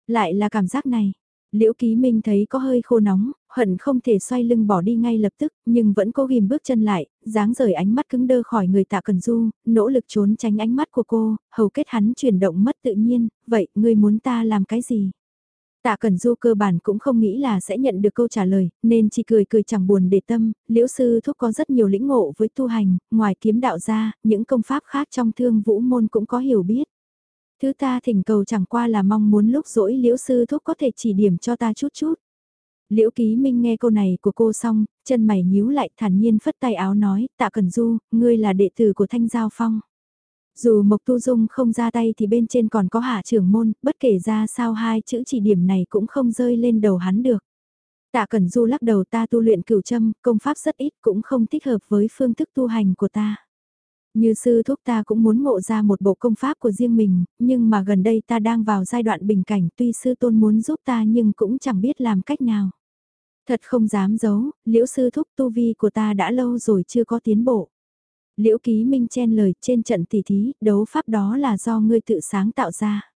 Speaker 1: Lại là cảm giác này. Liễu Ký Minh thấy có hơi khô nóng, hận không thể xoay lưng bỏ đi ngay lập tức, nhưng vẫn cố ghim bước chân lại, dáng rời ánh mắt cứng đơ khỏi người tạ cần du, nỗ lực trốn tránh ánh mắt của cô, hầu kết hắn chuyển động mất tự nhiên, vậy ngươi muốn ta làm cái gì? Tạ Cẩn Du cơ bản cũng không nghĩ là sẽ nhận được câu trả lời, nên chỉ cười cười chẳng buồn để tâm, liễu sư thúc có rất nhiều lĩnh ngộ với tu hành, ngoài kiếm đạo ra, những công pháp khác trong thương vũ môn cũng có hiểu biết. Thứ ta thỉnh cầu chẳng qua là mong muốn lúc rỗi liễu sư thúc có thể chỉ điểm cho ta chút chút. Liễu Ký Minh nghe câu này của cô xong, chân mày nhíu lại thản nhiên phất tay áo nói, tạ Cần Du, ngươi là đệ tử của Thanh Giao Phong. Dù Mộc Tu Dung không ra tay thì bên trên còn có hạ trưởng môn, bất kể ra sao hai chữ chỉ điểm này cũng không rơi lên đầu hắn được. Tạ Cẩn Du lắc đầu ta tu luyện cửu châm, công pháp rất ít cũng không thích hợp với phương thức tu hành của ta. Như sư thúc ta cũng muốn ngộ ra một bộ công pháp của riêng mình, nhưng mà gần đây ta đang vào giai đoạn bình cảnh tuy sư tôn muốn giúp ta nhưng cũng chẳng biết làm cách nào. Thật không dám giấu, liễu sư thúc tu vi của ta đã lâu rồi chưa có tiến bộ. Liễu ký minh chen lời trên trận tỷ thí, đấu pháp đó là do ngươi tự sáng tạo ra.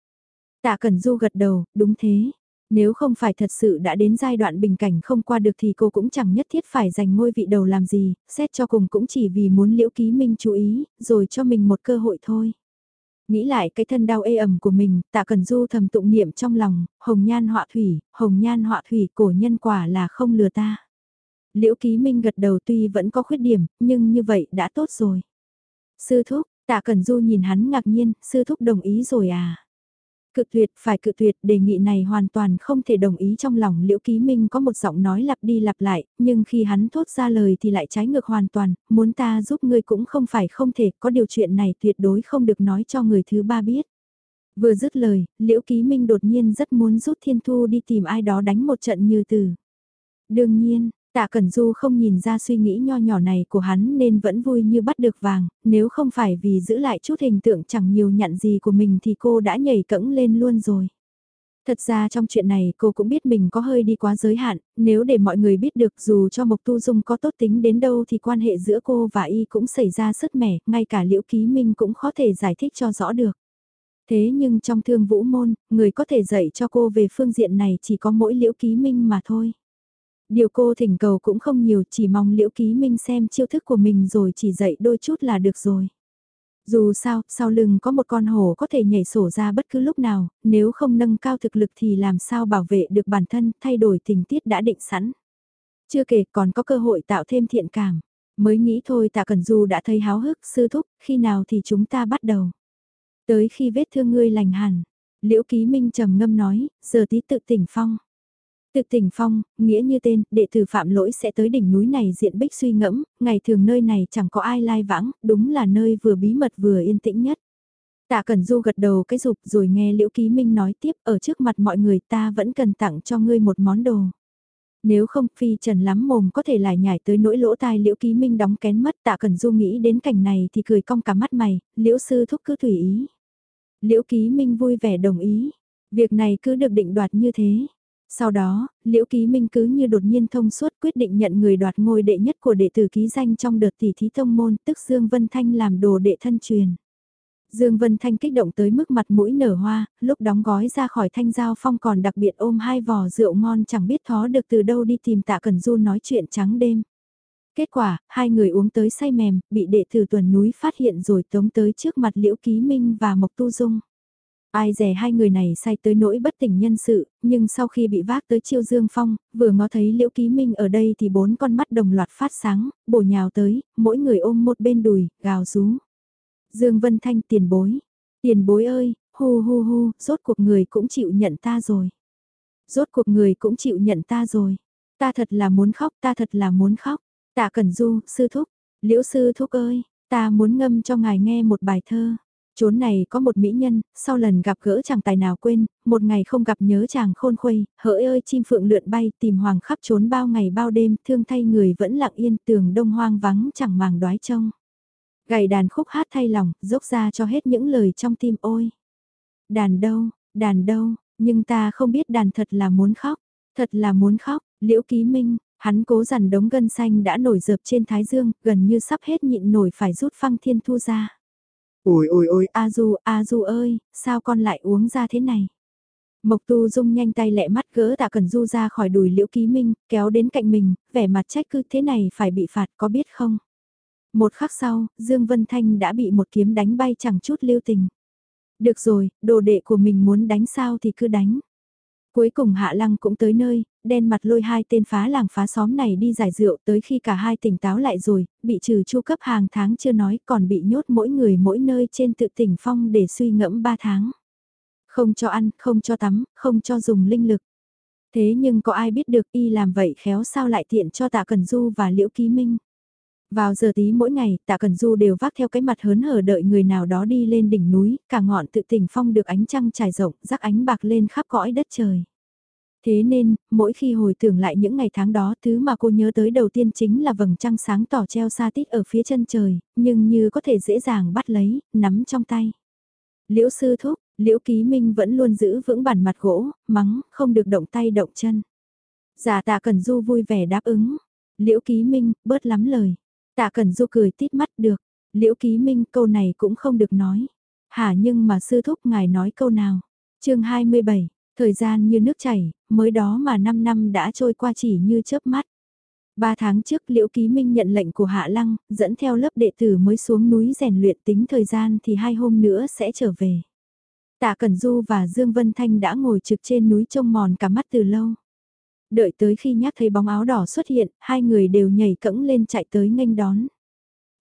Speaker 1: Tạ Cẩn Du gật đầu, đúng thế. Nếu không phải thật sự đã đến giai đoạn bình cảnh không qua được thì cô cũng chẳng nhất thiết phải giành ngôi vị đầu làm gì, xét cho cùng cũng chỉ vì muốn liễu ký minh chú ý, rồi cho mình một cơ hội thôi. Nghĩ lại cái thân đau ê ẩm của mình, tạ cần du thầm tụng niệm trong lòng, hồng nhan họa thủy, hồng nhan họa thủy cổ nhân quả là không lừa ta. Liễu ký minh gật đầu tuy vẫn có khuyết điểm, nhưng như vậy đã tốt rồi. Sư thúc, tạ cần du nhìn hắn ngạc nhiên, sư thúc đồng ý rồi à. Cự tuyệt, phải cự tuyệt, đề nghị này hoàn toàn không thể đồng ý trong lòng Liễu Ký Minh có một giọng nói lặp đi lặp lại, nhưng khi hắn thốt ra lời thì lại trái ngược hoàn toàn, muốn ta giúp ngươi cũng không phải không thể, có điều chuyện này tuyệt đối không được nói cho người thứ ba biết. Vừa dứt lời, Liễu Ký Minh đột nhiên rất muốn rút Thiên Thu đi tìm ai đó đánh một trận như từ. Đương nhiên, Tạ Cẩn Du không nhìn ra suy nghĩ nho nhỏ này của hắn nên vẫn vui như bắt được vàng, nếu không phải vì giữ lại chút hình tượng chẳng nhiều nhận gì của mình thì cô đã nhảy cẫng lên luôn rồi. Thật ra trong chuyện này cô cũng biết mình có hơi đi quá giới hạn, nếu để mọi người biết được dù cho Mộc Tu Dung có tốt tính đến đâu thì quan hệ giữa cô và y cũng xảy ra sứt mẻ, ngay cả Liễu Ký Minh cũng khó thể giải thích cho rõ được. Thế nhưng trong thương vũ môn, người có thể dạy cho cô về phương diện này chỉ có mỗi Liễu Ký Minh mà thôi. Điều cô thỉnh cầu cũng không nhiều, chỉ mong Liễu Ký Minh xem chiêu thức của mình rồi chỉ dạy đôi chút là được rồi. Dù sao, sau lưng có một con hổ có thể nhảy sổ ra bất cứ lúc nào, nếu không nâng cao thực lực thì làm sao bảo vệ được bản thân, thay đổi tình tiết đã định sẵn. Chưa kể còn có cơ hội tạo thêm thiện cảm. Mới nghĩ thôi tạ Cần Du đã thấy háo hức, sư thúc, khi nào thì chúng ta bắt đầu. Tới khi vết thương ngươi lành hẳn, Liễu Ký Minh trầm ngâm nói, giờ tí tự tỉnh phong. Tự tỉnh phong, nghĩa như tên, đệ tử phạm lỗi sẽ tới đỉnh núi này diện bích suy ngẫm, ngày thường nơi này chẳng có ai lai vãng, đúng là nơi vừa bí mật vừa yên tĩnh nhất. Tạ Cẩn Du gật đầu cái dục rồi nghe Liễu Ký Minh nói tiếp ở trước mặt mọi người ta vẫn cần tặng cho ngươi một món đồ. Nếu không phi trần lắm mồm có thể lại nhảy tới nỗi lỗ tai Liễu Ký Minh đóng kén mất Tạ Cẩn Du nghĩ đến cảnh này thì cười cong cả mắt mày, Liễu Sư thúc cứ tùy ý. Liễu Ký Minh vui vẻ đồng ý, việc này cứ được định đoạt như thế. Sau đó, Liễu Ký Minh cứ như đột nhiên thông suốt quyết định nhận người đoạt ngôi đệ nhất của đệ tử ký danh trong đợt tỷ thí thông môn tức Dương Vân Thanh làm đồ đệ thân truyền. Dương Vân Thanh kích động tới mức mặt mũi nở hoa, lúc đóng gói ra khỏi thanh giao phong còn đặc biệt ôm hai vò rượu ngon chẳng biết thó được từ đâu đi tìm tạ Cần Du nói chuyện trắng đêm. Kết quả, hai người uống tới say mềm, bị đệ tử tuần núi phát hiện rồi tống tới trước mặt Liễu Ký Minh và Mộc Tu Dung. Ai rẻ hai người này say tới nỗi bất tỉnh nhân sự, nhưng sau khi bị vác tới chiêu dương phong, vừa ngó thấy liễu ký minh ở đây thì bốn con mắt đồng loạt phát sáng, bổ nhào tới, mỗi người ôm một bên đùi, gào rú. Dương Vân Thanh tiền bối, tiền bối ơi, hu hu hu, rốt cuộc người cũng chịu nhận ta rồi. Rốt cuộc người cũng chịu nhận ta rồi. Ta thật là muốn khóc, ta thật là muốn khóc. Tạ Cẩn Du, sư thúc, liễu sư thúc ơi, ta muốn ngâm cho ngài nghe một bài thơ. Chốn này có một mỹ nhân, sau lần gặp gỡ chàng tài nào quên, một ngày không gặp nhớ chàng khôn khuây, hỡi ơi chim phượng lượn bay tìm hoàng khắp trốn bao ngày bao đêm, thương thay người vẫn lặng yên tường đông hoang vắng chẳng màng đoái trông. Gầy đàn khúc hát thay lòng, dốc ra cho hết những lời trong tim ôi. Đàn đâu, đàn đâu, nhưng ta không biết đàn thật là muốn khóc, thật là muốn khóc, liễu ký minh, hắn cố dằn đống gân xanh đã nổi dợp trên thái dương, gần như sắp hết nhịn nổi phải rút phăng thiên thu ra.
Speaker 2: Ôi ôi ôi,
Speaker 1: A Du, A Du ơi, sao con lại uống ra thế này? Mộc Tu Dung nhanh tay lẹ mắt gỡ Tạ Cần Du ra khỏi đùi Liễu Ký Minh, kéo đến cạnh mình, vẻ mặt trách cứ thế này phải bị phạt có biết không? Một khắc sau, Dương Vân Thanh đã bị một kiếm đánh bay chẳng chút lưu tình. Được rồi, đồ đệ của mình muốn đánh sao thì cứ đánh. Cuối cùng Hạ Lăng cũng tới nơi, đen mặt lôi hai tên phá làng phá xóm này đi giải rượu tới khi cả hai tỉnh táo lại rồi, bị trừ chu cấp hàng tháng chưa nói còn bị nhốt mỗi người mỗi nơi trên tự tỉnh phong để suy ngẫm ba tháng. Không cho ăn, không cho tắm, không cho dùng linh lực. Thế nhưng có ai biết được y làm vậy khéo sao lại tiện cho tạ Cần Du và Liễu Ký Minh. Vào giờ tí mỗi ngày, tạ Cần Du đều vác theo cái mặt hớn hở đợi người nào đó đi lên đỉnh núi, cả ngọn tự tỉnh phong được ánh trăng trải rộng, rắc ánh bạc lên khắp cõi đất trời. Thế nên, mỗi khi hồi tưởng lại những ngày tháng đó, thứ mà cô nhớ tới đầu tiên chính là vầng trăng sáng tỏ treo xa tít ở phía chân trời, nhưng như có thể dễ dàng bắt lấy, nắm trong tay. Liễu sư thúc, Liễu Ký Minh vẫn luôn giữ vững bản mặt gỗ, mắng, không được động tay động chân. Giả tạ Cần Du vui vẻ đáp ứng. Liễu Ký Minh, bớt lắm lời. Tạ Cần Du cười tít mắt được. Liễu Ký Minh câu này cũng không được nói. Hả nhưng mà sư thúc ngài nói câu nào. chương 27, thời gian như nước chảy, mới đó mà 5 năm đã trôi qua chỉ như chớp mắt. Ba tháng trước Liễu Ký Minh nhận lệnh của Hạ Lăng, dẫn theo lớp đệ tử mới xuống núi rèn luyện tính thời gian thì hai hôm nữa sẽ trở về. Tạ Cẩn Du và Dương Vân Thanh đã ngồi trực trên núi trông mòn cả mắt từ lâu. Đợi tới khi nhắc thấy bóng áo đỏ xuất hiện, hai người đều nhảy cẫng lên chạy tới nghênh đón.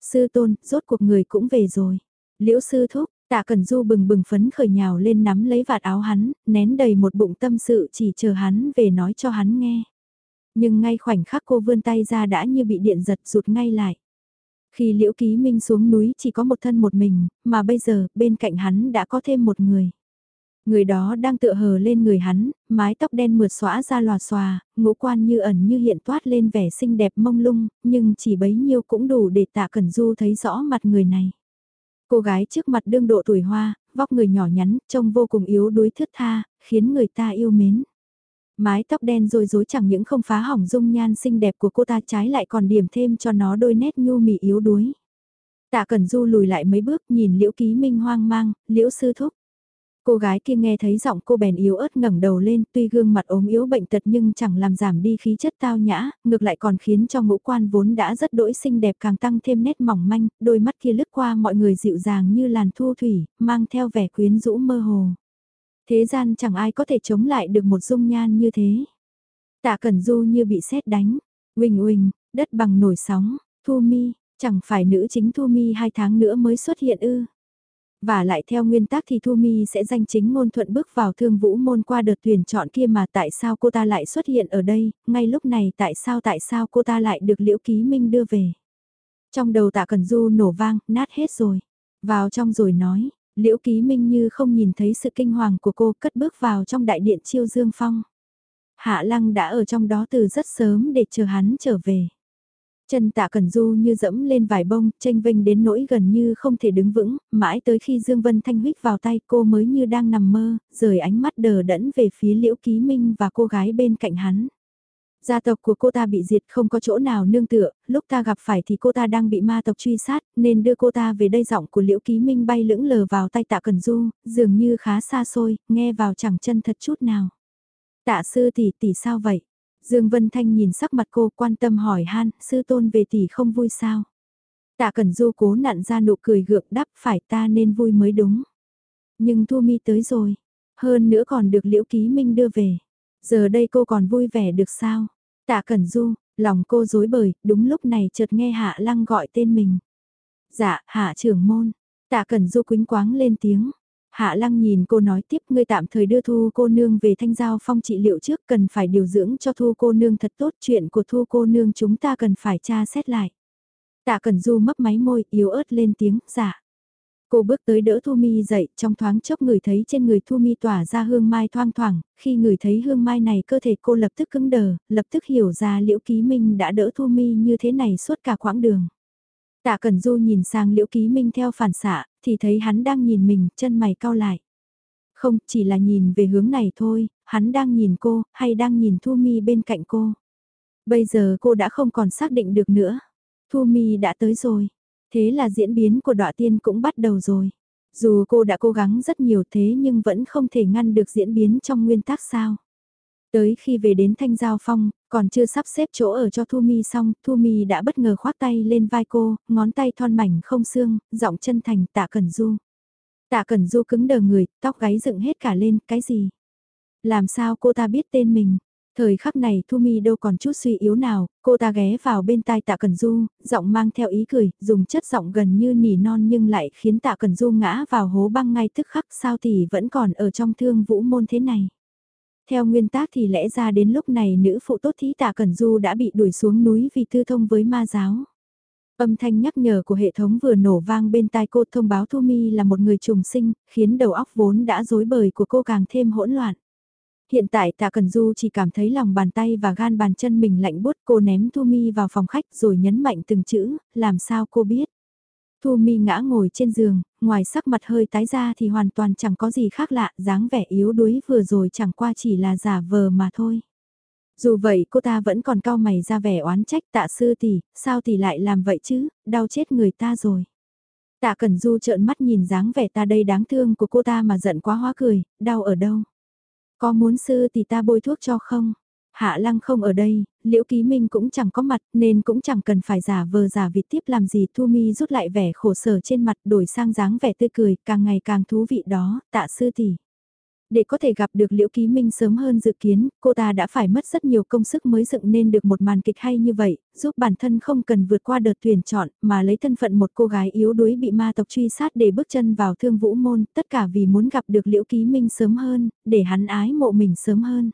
Speaker 1: Sư tôn, rốt cuộc người cũng về rồi. Liễu sư thúc, tạ Cẩn Du bừng bừng phấn khởi nhào lên nắm lấy vạt áo hắn, nén đầy một bụng tâm sự chỉ chờ hắn về nói cho hắn nghe. Nhưng ngay khoảnh khắc cô vươn tay ra đã như bị điện giật rụt ngay lại. Khi Liễu Ký Minh xuống núi chỉ có một thân một mình, mà bây giờ bên cạnh hắn đã có thêm một người. Người đó đang tựa hờ lên người hắn, mái tóc đen mượt xóa ra lòa xòa, ngũ quan như ẩn như hiện toát lên vẻ xinh đẹp mông lung, nhưng chỉ bấy nhiêu cũng đủ để tạ Cẩn Du thấy rõ mặt người này. Cô gái trước mặt đương độ tuổi hoa, vóc người nhỏ nhắn, trông vô cùng yếu đuối thướt tha, khiến người ta yêu mến. Mái tóc đen rồi rối chẳng những không phá hỏng dung nhan xinh đẹp của cô ta trái lại còn điểm thêm cho nó đôi nét nhu mì yếu đuối. Tạ Cẩn Du lùi lại mấy bước nhìn Liễu Ký Minh hoang mang, Liễu Sư Thúc. Cô gái kia nghe thấy giọng cô bèn yếu ớt ngẩng đầu lên, tuy gương mặt ốm yếu bệnh tật nhưng chẳng làm giảm đi khí chất tao nhã, ngược lại còn khiến cho ngũ quan vốn đã rất đỗi xinh đẹp càng tăng thêm nét mỏng manh, đôi mắt kia lướt qua mọi người dịu dàng như làn thu thủy, mang theo vẻ quyến rũ mơ hồ. Thế gian chẳng ai có thể chống lại được một dung nhan như thế. Tạ Cẩn Du như bị sét đánh, uỳnh uỳnh, đất bằng nổi sóng, Thu Mi, chẳng phải nữ chính Thu Mi hai tháng nữa mới xuất hiện ư. Và lại theo nguyên tắc thì Thu Mi sẽ danh chính ngôn thuận bước vào thương vũ môn qua đợt tuyển chọn kia mà tại sao cô ta lại xuất hiện ở đây, ngay lúc này tại sao tại sao cô ta lại được Liễu Ký Minh đưa về. Trong đầu tạ Cần Du nổ vang, nát hết rồi. Vào trong rồi nói, Liễu Ký Minh như không nhìn thấy sự kinh hoàng của cô cất bước vào trong đại điện chiêu dương phong. Hạ Lăng đã ở trong đó từ rất sớm để chờ hắn trở về. Chân tạ cần du như dẫm lên vải bông, tranh vinh đến nỗi gần như không thể đứng vững, mãi tới khi Dương Vân Thanh huyết vào tay cô mới như đang nằm mơ, rời ánh mắt đờ đẫn về phía Liễu Ký Minh và cô gái bên cạnh hắn. Gia tộc của cô ta bị diệt không có chỗ nào nương tựa, lúc ta gặp phải thì cô ta đang bị ma tộc truy sát, nên đưa cô ta về đây giọng của Liễu Ký Minh bay lững lờ vào tay tạ Cần Du, dường như khá xa xôi, nghe vào chẳng chân thật chút nào. Tạ sư tỷ tỷ sao vậy? Dương Vân Thanh nhìn sắc mặt cô quan tâm hỏi han, sư tôn về tỷ không vui sao? Tạ Cần Du cố nặn ra nụ cười gượng đáp phải ta nên vui mới đúng. Nhưng Thu Mi tới rồi, hơn nữa còn được Liễu Ký Minh đưa về. Giờ đây cô còn vui vẻ được sao? Tạ Cẩn Du, lòng cô dối bời, đúng lúc này chợt nghe Hạ Lăng gọi tên mình. Dạ, Hạ trưởng môn. Tạ Cẩn Du quính quáng lên tiếng. Hạ Lăng nhìn cô nói tiếp ngươi tạm thời đưa Thu cô nương về thanh giao phong trị liệu trước cần phải điều dưỡng cho Thu cô nương thật tốt chuyện của Thu cô nương chúng ta cần phải tra xét lại. Tạ Cẩn Du mấp máy môi yếu ớt lên tiếng, dạ. Cô bước tới đỡ Thu Mi dậy, trong thoáng chốc người thấy trên người Thu Mi tỏa ra hương mai thoang thoảng, khi người thấy hương mai này cơ thể cô lập tức cứng đờ, lập tức hiểu ra Liễu Ký Minh đã đỡ Thu Mi như thế này suốt cả quãng đường. Tạ Cẩn Du nhìn sang Liễu Ký Minh theo phản xạ, thì thấy hắn đang nhìn mình, chân mày cau lại. Không, chỉ là nhìn về hướng này thôi, hắn đang nhìn cô, hay đang nhìn Thu Mi bên cạnh cô. Bây giờ cô đã không còn xác định được nữa. Thu Mi đã tới rồi. Thế là diễn biến của đọa tiên cũng bắt đầu rồi. Dù cô đã cố gắng rất nhiều thế nhưng vẫn không thể ngăn được diễn biến trong nguyên tắc sao. Tới khi về đến Thanh Giao Phong, còn chưa sắp xếp chỗ ở cho Thu Mi xong, Thu Mi đã bất ngờ khoác tay lên vai cô, ngón tay thon mảnh không xương, giọng chân thành tạ cẩn du. Tạ cẩn du cứng đờ người, tóc gáy dựng hết cả lên, cái gì? Làm sao cô ta biết tên mình? Thời khắc này Thu Mi đâu còn chút suy yếu nào, cô ta ghé vào bên tai Tạ cẩn Du, giọng mang theo ý cười, dùng chất giọng gần như nỉ non nhưng lại khiến Tạ cẩn Du ngã vào hố băng ngay tức khắc sao thì vẫn còn ở trong thương vũ môn thế này. Theo nguyên tác thì lẽ ra đến lúc này nữ phụ tốt thí tạ Cẩn Du đã bị đuổi xuống núi vì tư thông với ma giáo. Âm thanh nhắc nhở của hệ thống vừa nổ vang bên tai cô thông báo Thu Mi là một người trùng sinh, khiến đầu óc vốn đã rối bời của cô càng thêm hỗn loạn. Hiện tại Tạ Cần Du chỉ cảm thấy lòng bàn tay và gan bàn chân mình lạnh bút cô ném Thu Mi vào phòng khách rồi nhấn mạnh từng chữ, làm sao cô biết. Thu Mi ngã ngồi trên giường, ngoài sắc mặt hơi tái ra thì hoàn toàn chẳng có gì khác lạ, dáng vẻ yếu đuối vừa rồi chẳng qua chỉ là giả vờ mà thôi. Dù vậy cô ta vẫn còn cao mày ra vẻ oán trách tạ sư tỷ, sao tỷ lại làm vậy chứ, đau chết người ta rồi. Tạ Cẩn Du trợn mắt nhìn dáng vẻ ta đây đáng thương của cô ta mà giận quá hóa cười, đau ở đâu. Có muốn sư tỷ ta bôi thuốc cho không? Hạ Lăng không ở đây, Liễu Ký Minh cũng chẳng có mặt nên cũng chẳng cần phải giả vờ giả vịt tiếp làm gì Thu Mi rút lại vẻ khổ sở trên mặt đổi sang dáng vẻ tươi cười càng ngày càng thú vị đó, tạ sư tỷ. Để có thể gặp được Liễu Ký Minh sớm hơn dự kiến, cô ta đã phải mất rất nhiều công sức mới dựng nên được một màn kịch hay như vậy, giúp bản thân không cần vượt qua đợt tuyển chọn, mà lấy thân phận một cô gái yếu đuối bị ma tộc truy sát để bước chân vào thương vũ môn, tất cả vì muốn gặp được Liễu Ký Minh sớm hơn, để hắn ái mộ mình sớm hơn.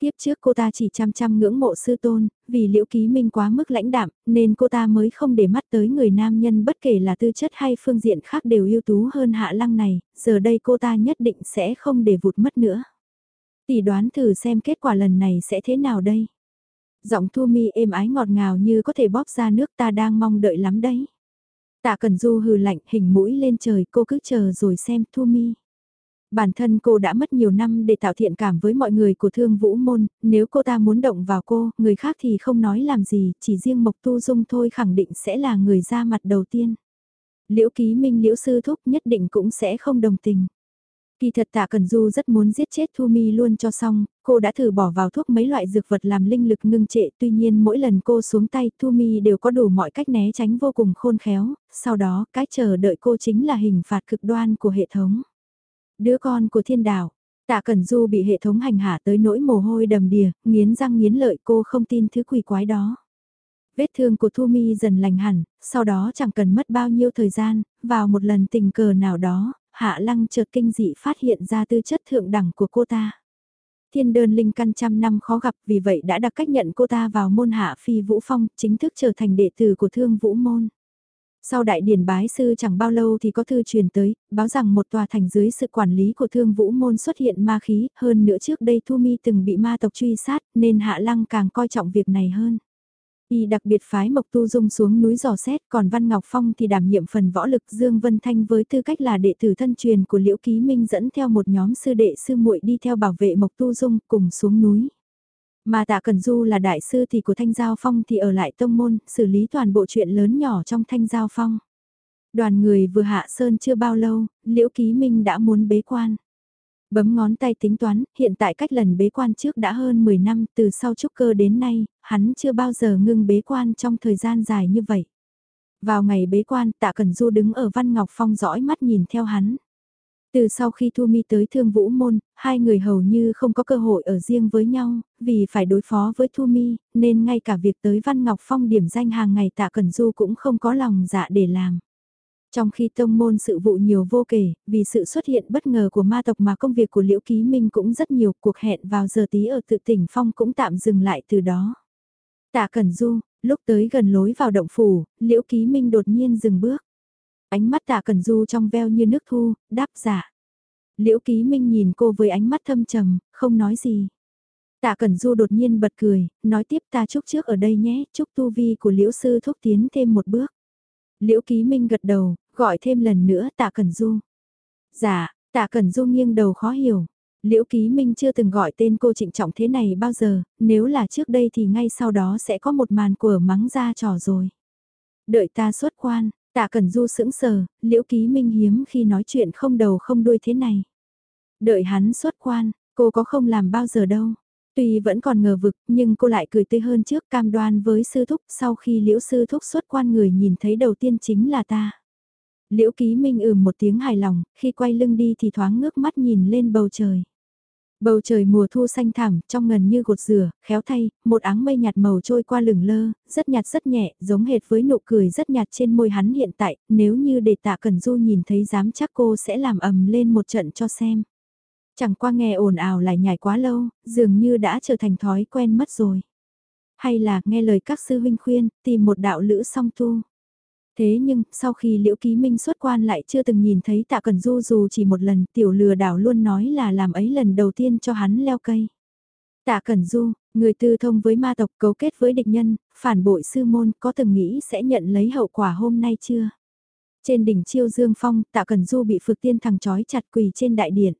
Speaker 1: Tiếp trước cô ta chỉ chăm chăm ngưỡng mộ sư tôn, vì liễu ký minh quá mức lãnh đạm, nên cô ta mới không để mắt tới người nam nhân bất kể là tư chất hay phương diện khác đều ưu tú hơn hạ lăng này, giờ đây cô ta nhất định sẽ không để vụt mất nữa. Tỷ đoán thử xem kết quả lần này sẽ thế nào đây? Giọng thu mi êm ái ngọt ngào như có thể bóp ra nước ta đang mong đợi lắm đấy. Tạ Cần Du hừ lạnh hình mũi lên trời cô cứ chờ rồi xem thu mi. Bản thân cô đã mất nhiều năm để tạo thiện cảm với mọi người của thương vũ môn, nếu cô ta muốn động vào cô, người khác thì không nói làm gì, chỉ riêng Mộc Tu Dung thôi khẳng định sẽ là người ra mặt đầu tiên. Liễu ký minh liễu sư thúc nhất định cũng sẽ không đồng tình. Kỳ thật tạ Cần Du rất muốn giết chết Thu Mi luôn cho xong, cô đã thử bỏ vào thuốc mấy loại dược vật làm linh lực ngưng trệ tuy nhiên mỗi lần cô xuống tay Thu Mi đều có đủ mọi cách né tránh vô cùng khôn khéo, sau đó cái chờ đợi cô chính là hình phạt cực đoan của hệ thống. Đứa con của thiên đạo. Tạ Cẩn Du bị hệ thống hành hạ tới nỗi mồ hôi đầm đìa, nghiến răng nghiến lợi cô không tin thứ quỷ quái đó. Vết thương của Thu Mi dần lành hẳn, sau đó chẳng cần mất bao nhiêu thời gian, vào một lần tình cờ nào đó, Hạ Lăng chợt kinh dị phát hiện ra tư chất thượng đẳng của cô ta. Thiên đơn linh căn trăm năm khó gặp vì vậy đã đặt cách nhận cô ta vào môn hạ phi vũ phong, chính thức trở thành đệ tử của thương vũ môn. Sau đại điển bái sư chẳng bao lâu thì có thư truyền tới, báo rằng một tòa thành dưới sự quản lý của thương vũ môn xuất hiện ma khí, hơn nữa trước đây Thu Mi từng bị ma tộc truy sát, nên Hạ Lăng càng coi trọng việc này hơn. Y đặc biệt phái Mộc Tu Dung xuống núi dò xét, còn Văn Ngọc Phong thì đảm nhiệm phần võ lực Dương Vân Thanh với tư cách là đệ tử thân truyền của Liễu Ký Minh dẫn theo một nhóm sư đệ sư muội đi theo bảo vệ Mộc Tu Dung cùng xuống núi. Mà tạ Cần Du là đại sư thì của Thanh Giao Phong thì ở lại tông môn, xử lý toàn bộ chuyện lớn nhỏ trong Thanh Giao Phong. Đoàn người vừa hạ sơn chưa bao lâu, Liễu Ký Minh đã muốn bế quan. Bấm ngón tay tính toán, hiện tại cách lần bế quan trước đã hơn 10 năm, từ sau trúc cơ đến nay, hắn chưa bao giờ ngưng bế quan trong thời gian dài như vậy. Vào ngày bế quan, tạ Cần Du đứng ở Văn Ngọc Phong dõi mắt nhìn theo hắn. Từ sau khi Thu Mi tới Thương Vũ Môn, hai người hầu như không có cơ hội ở riêng với nhau, vì phải đối phó với Thu Mi, nên ngay cả việc tới Văn Ngọc Phong điểm danh hàng ngày Tạ Cẩn Du cũng không có lòng dạ để làm. Trong khi tông môn sự vụ nhiều vô kể, vì sự xuất hiện bất ngờ của ma tộc mà công việc của Liễu Ký Minh cũng rất nhiều, cuộc hẹn vào giờ tí ở tự tỉnh Phong cũng tạm dừng lại từ đó. Tạ Cẩn Du, lúc tới gần lối vào động phủ, Liễu Ký Minh đột nhiên dừng bước. Ánh mắt tạ cần du trong veo như nước thu, đáp giả. Liễu ký minh nhìn cô với ánh mắt thâm trầm, không nói gì. Tạ Cẩn Du đột nhiên bật cười, nói tiếp ta chúc trước ở đây nhé, chúc tu vi của Liễu Sư thúc tiến thêm một bước. Liễu Ký Minh gật đầu, gọi thêm lần nữa Tạ Cẩn Du. Dạ, Tạ Cẩn Du nghiêng đầu khó hiểu. Liễu Ký Minh chưa từng gọi tên cô trịnh trọng thế này bao giờ, nếu là trước đây thì ngay sau đó sẽ có một màn của mắng ra trò rồi. Đợi ta xuất quan, Tạ Cẩn Du sững sờ, liễu ký minh hiếm khi nói chuyện không đầu không đuôi thế này. Đợi hắn xuất quan, cô có không làm bao giờ đâu. Tuy vẫn còn ngờ vực, nhưng cô lại cười tươi hơn trước cam đoan với sư thúc sau khi liễu sư thúc xuất quan người nhìn thấy đầu tiên chính là ta. Liễu ký minh ừm một tiếng hài lòng, khi quay lưng đi thì thoáng ngước mắt nhìn lên bầu trời. Bầu trời mùa thu xanh thẳm, trong ngần như gột rửa, khéo thay, một áng mây nhạt màu trôi qua lửng lơ, rất nhạt rất nhẹ, giống hệt với nụ cười rất nhạt trên môi hắn hiện tại, nếu như để tạ Cẩn Du nhìn thấy dám chắc cô sẽ làm ầm lên một trận cho xem. Chẳng qua nghe ồn ào lại nhảy quá lâu, dường như đã trở thành thói quen mất rồi. Hay là nghe lời các sư huynh khuyên, tìm một đạo lữ song tu. Thế nhưng, sau khi Liễu Ký Minh xuất quan lại chưa từng nhìn thấy Tạ Cần Du dù chỉ một lần, tiểu lừa đảo luôn nói là làm ấy lần đầu tiên cho hắn leo cây. Tạ Cẩn Du, người tư thông với ma tộc cấu kết với địch nhân, phản bội sư môn có từng nghĩ sẽ nhận lấy hậu quả hôm nay chưa? Trên đỉnh chiêu dương phong, Tạ Cẩn Du bị phược tiên thằng chói chặt quỳ trên đại điện.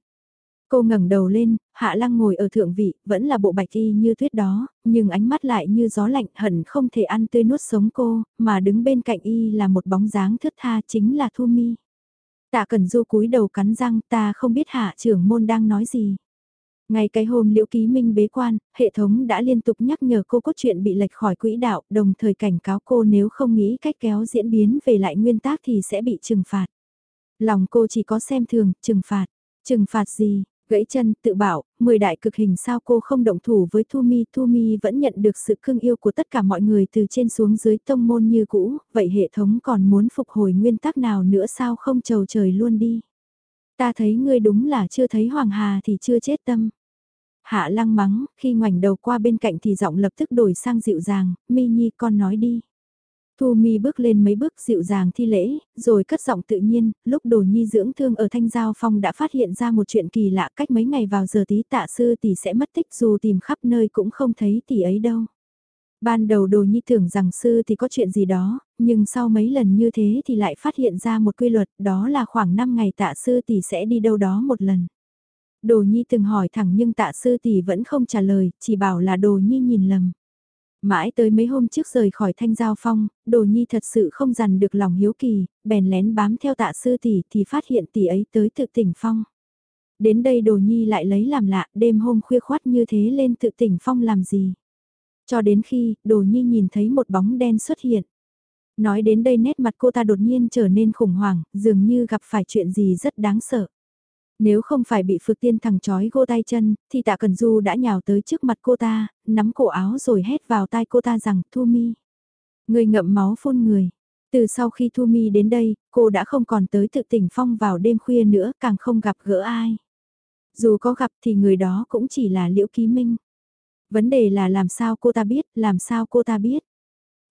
Speaker 1: Cô ngẩng đầu lên, Hạ Lăng ngồi ở thượng vị, vẫn là bộ bạch y như tuyết đó, nhưng ánh mắt lại như gió lạnh hận không thể ăn tươi nuốt sống cô, mà đứng bên cạnh y là một bóng dáng thướt tha chính là Thu Mi. Tạ Cẩn Du cúi đầu cắn răng ta không biết hạ trưởng môn đang nói gì. ngay cái hôm liễu ký minh bế quan, hệ thống đã liên tục nhắc nhở cô cốt truyện bị lệch khỏi quỹ đạo, đồng thời cảnh cáo cô nếu không nghĩ cách kéo diễn biến về lại nguyên tác thì sẽ bị trừng phạt. Lòng cô chỉ có xem thường, trừng phạt. Trừng phạt gì, gãy chân, tự bảo, 10 đại cực hình sao cô không động thủ với Thu Mi, Thu Mi vẫn nhận được sự cưng yêu của tất cả mọi người từ trên xuống dưới tông môn như cũ, vậy hệ thống còn muốn phục hồi nguyên tắc nào nữa sao không trầu trời luôn đi. Ta thấy ngươi đúng là chưa thấy Hoàng Hà thì chưa chết tâm. Hạ lăng mắng, khi ngoảnh đầu qua bên cạnh thì giọng lập tức đổi sang dịu dàng, Mi Nhi con nói đi. Thu Mi bước lên mấy bước dịu dàng thi lễ, rồi cất giọng tự nhiên, lúc đồ nhi dưỡng thương ở Thanh Giao Phong đã phát hiện ra một chuyện kỳ lạ cách mấy ngày vào giờ tí tạ sư tỷ sẽ mất tích dù tìm khắp nơi cũng không thấy tỷ ấy đâu. Ban đầu đồ nhi tưởng rằng sư thì có chuyện gì đó, nhưng sau mấy lần như thế thì lại phát hiện ra một quy luật đó là khoảng 5 ngày tạ sư tỷ sẽ đi đâu đó một lần. Đồ nhi từng hỏi thẳng nhưng tạ sư tỷ vẫn không trả lời, chỉ bảo là đồ nhi nhìn lầm. Mãi tới mấy hôm trước rời khỏi thanh giao phong, đồ nhi thật sự không dằn được lòng hiếu kỳ, bèn lén bám theo tạ sư tỷ thì phát hiện tỷ ấy tới tự tỉnh phong. Đến đây đồ nhi lại lấy làm lạ, đêm hôm khuya khoát như thế lên tự tỉnh phong làm gì. Cho đến khi, đồ nhi nhìn thấy một bóng đen xuất hiện. Nói đến đây nét mặt cô ta đột nhiên trở nên khủng hoảng, dường như gặp phải chuyện gì rất đáng sợ. Nếu không phải bị phược tiên thằng chói gô tay chân, thì tạ cần du đã nhào tới trước mặt cô ta, nắm cổ áo rồi hét vào tai cô ta rằng Thu Mi. Người ngậm máu phun người. Từ sau khi Thu Mi đến đây, cô đã không còn tới tự tỉnh phong vào đêm khuya nữa, càng không gặp gỡ ai. Dù có gặp thì người đó cũng chỉ là Liễu Ký Minh. Vấn đề là làm sao cô ta biết, làm sao cô ta biết.